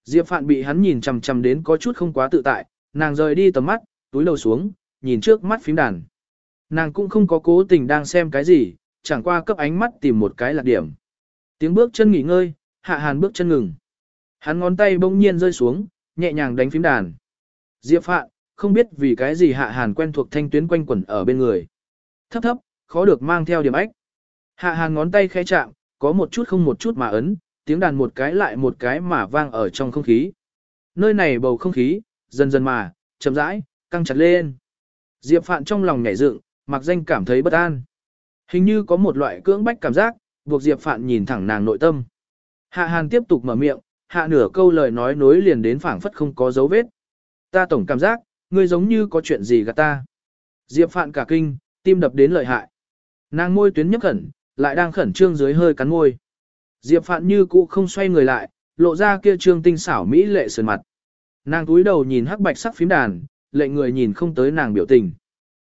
Diệp Phạn bị hắn nhìn chằm chằm đến có chút không quá tự tại, nàng rời đi tầm mắt, túi đầu xuống, nhìn trước mắt phím đàn. Nàng cũng không có cố tình đang xem cái gì, chẳng qua cấp ánh mắt tìm một cái lạc điểm. Tiếng bước chân nghỉ ngơi, hạ hàn bước chân ngừng. Hắn ngón tay bỗng nhiên rơi xuống, nhẹ nhàng đánh phím đàn. Diệp Phạn, không biết vì cái gì hạ hàn quen thuộc thanh tuyến quanh quẩn ở bên người. Thấp thấp, khó được mang theo điểm ách. Hạ hàn ngón tay khẽ chạm, có một chút không một chút mà ấn, tiếng đàn một cái lại một cái mà vang ở trong không khí. Nơi này bầu không khí, dần dần mà, chậm rãi, căng chặt lên. Diệp Phạn trong lòng nhảy dựng, mặc danh cảm thấy bất an. Hình như có một loại cưỡng bách cảm giác, buộc Diệp Phạn nhìn thẳng nàng nội tâm. Hạ Hàn tiếp tục mở miệng, hạ nửa câu lời nói nối liền đến phảng phất không có dấu vết. Ta tổng cảm giác, ngươi giống như có chuyện gì gạt ta. Diệp Phạn cả kinh, tim đập đến lợi hại. Nàng môi tuyến nhấp khẩn, lại đang khẩn trương dưới hơi cắn môi. Diệp Phạn như cũ không xoay người lại, lộ ra kia trương tinh xảo mỹ lệ sườn mặt. Nàng túi đầu nhìn hắc bạch sắc phím đàn, lệ người nhìn không tới nàng biểu tình.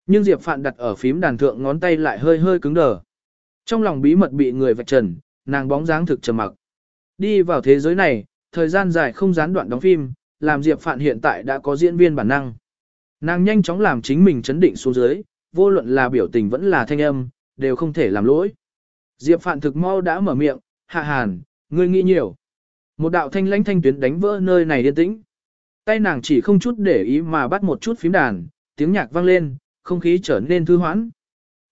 Nhưng Diệp Phạn đặt ở phím đàn thượng ngón tay lại hơi hơi cứng đờ. Trong lòng bí mật bị người vạch trần, nàng bóng dáng thực trầm mặc. Đi vào thế giới này, thời gian dài không gián đoạn đóng phim, làm Diệp Phạn hiện tại đã có diễn viên bản năng. Nàng nhanh chóng làm chính mình chấn định xuống dưới, vô luận là biểu tình vẫn là thanh âm, đều không thể làm lỗi. Diệp Phạn thực mau đã mở miệng, hạ hàn, ngươi nghĩ nhiều. Một đạo thanh lãnh thanh tuyến đánh vỡ nơi này yên tĩnh. Tay nàng chỉ không chút để ý mà bắt một chút phím đàn, tiếng nhạc vang lên, không khí trở nên thư hoãn.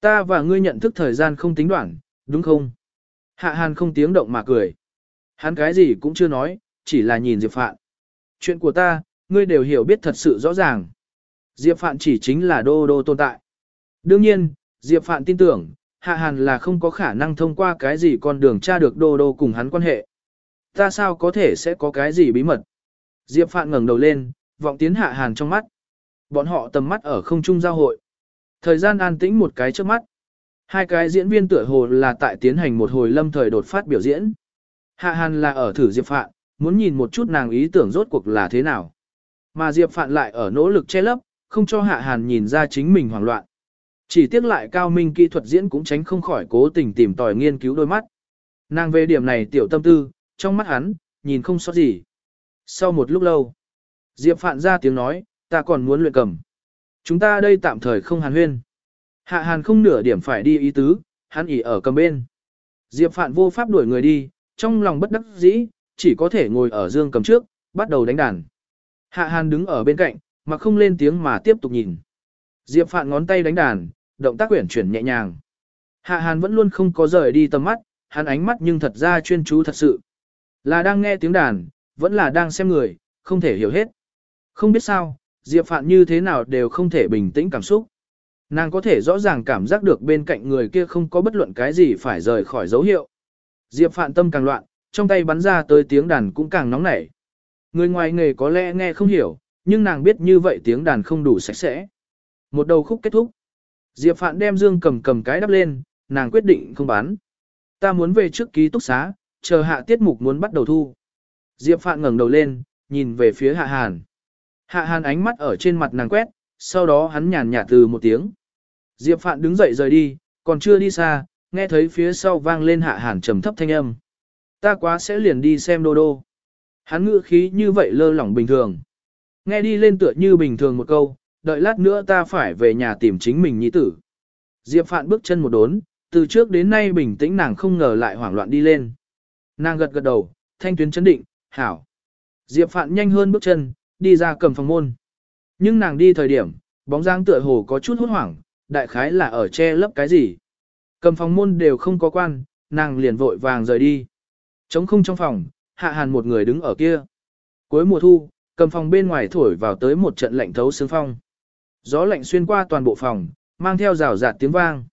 Ta và ngươi nhận thức thời gian không tính đoạn, đúng không? Hạ hàn không tiếng động mà cười. Hắn cái gì cũng chưa nói, chỉ là nhìn Diệp Phạn. Chuyện của ta, ngươi đều hiểu biết thật sự rõ ràng. Diệp Phạn chỉ chính là đô đô tồn tại. Đương nhiên, Diệp Phạn tin tưởng, Hạ Hàn là không có khả năng thông qua cái gì con đường tra được đô đô cùng hắn quan hệ. Ta sao có thể sẽ có cái gì bí mật? Diệp Phạn ngẩng đầu lên, vọng tiến Hạ Hàn trong mắt. Bọn họ tầm mắt ở không trung giao hội. Thời gian an tĩnh một cái trước mắt. Hai cái diễn viên tựa hồ là tại tiến hành một hồi lâm thời đột phát biểu diễn. Hạ Hàn là ở thử Diệp Phạn, muốn nhìn một chút nàng ý tưởng rốt cuộc là thế nào. Mà Diệp Phạn lại ở nỗ lực che lấp, không cho Hạ Hàn nhìn ra chính mình hoảng loạn. Chỉ tiếc lại cao minh kỹ thuật diễn cũng tránh không khỏi cố tình tìm tòi nghiên cứu đôi mắt. Nàng về điểm này tiểu tâm tư, trong mắt hắn, nhìn không sót gì. Sau một lúc lâu, Diệp Phạn ra tiếng nói, ta còn muốn luyện cầm. Chúng ta đây tạm thời không hàn huyên. Hạ hàn không nửa điểm phải đi ý tứ, hắn ỉ ở cầm bên. Diệp Phạn vô pháp đuổi người đi, trong lòng bất đắc dĩ, chỉ có thể ngồi ở dương cầm trước, bắt đầu đánh đàn. Hạ hàn đứng ở bên cạnh, mà không lên tiếng mà tiếp tục nhìn. Diệp Phạn ngón tay đánh đàn, động tác quyển chuyển nhẹ nhàng. Hạ hàn vẫn luôn không có rời đi tầm mắt, hắn ánh mắt nhưng thật ra chuyên chú thật sự. Là đang nghe tiếng đàn, vẫn là đang xem người, không thể hiểu hết. Không biết sao, Diệp Phạn như thế nào đều không thể bình tĩnh cảm xúc. Nàng có thể rõ ràng cảm giác được bên cạnh người kia không có bất luận cái gì phải rời khỏi dấu hiệu. Diệp Phạn tâm càng loạn, trong tay bắn ra tới tiếng đàn cũng càng nóng nảy. Người ngoài nghề có lẽ nghe không hiểu, nhưng nàng biết như vậy tiếng đàn không đủ sạch sẽ. Một đầu khúc kết thúc. Diệp Phạn đem dương cầm cầm cái đắp lên, nàng quyết định không bán. Ta muốn về trước ký túc xá, chờ hạ tiết mục muốn bắt đầu thu. Diệp Phạn ngẩng đầu lên, nhìn về phía Hạ Hàn. Hạ Hàn ánh mắt ở trên mặt nàng quét, sau đó hắn nhàn nhạt từ một tiếng. Diệp Phạn đứng dậy rời đi, còn chưa đi xa, nghe thấy phía sau vang lên Hạ Hàn trầm thấp thanh âm. Ta quá sẽ liền đi xem đô đô. Hắn ngữ khí như vậy lơ lỏng bình thường. Nghe đi lên tựa như bình thường một câu, đợi lát nữa ta phải về nhà tìm chính mình nhi tử. Diệp Phạn bước chân một đốn, từ trước đến nay bình tĩnh nàng không ngờ lại hoảng loạn đi lên. Nàng gật gật đầu, thanh tuyến chấn định, hảo. Diệp Phạn nhanh hơn bước chân, đi ra cầm phòng môn. Nhưng nàng đi thời điểm, bóng dáng tựa hồ có chút hốt hoảng, đại khái là ở che lấp cái gì. Cầm phòng môn đều không có quan, nàng liền vội vàng rời đi. Trống không trong phòng, hạ hàn một người đứng ở kia. Cuối mùa thu, cầm phòng bên ngoài thổi vào tới một trận lạnh thấu xương phong. Gió lạnh xuyên qua toàn bộ phòng, mang theo rào rạt tiếng vang.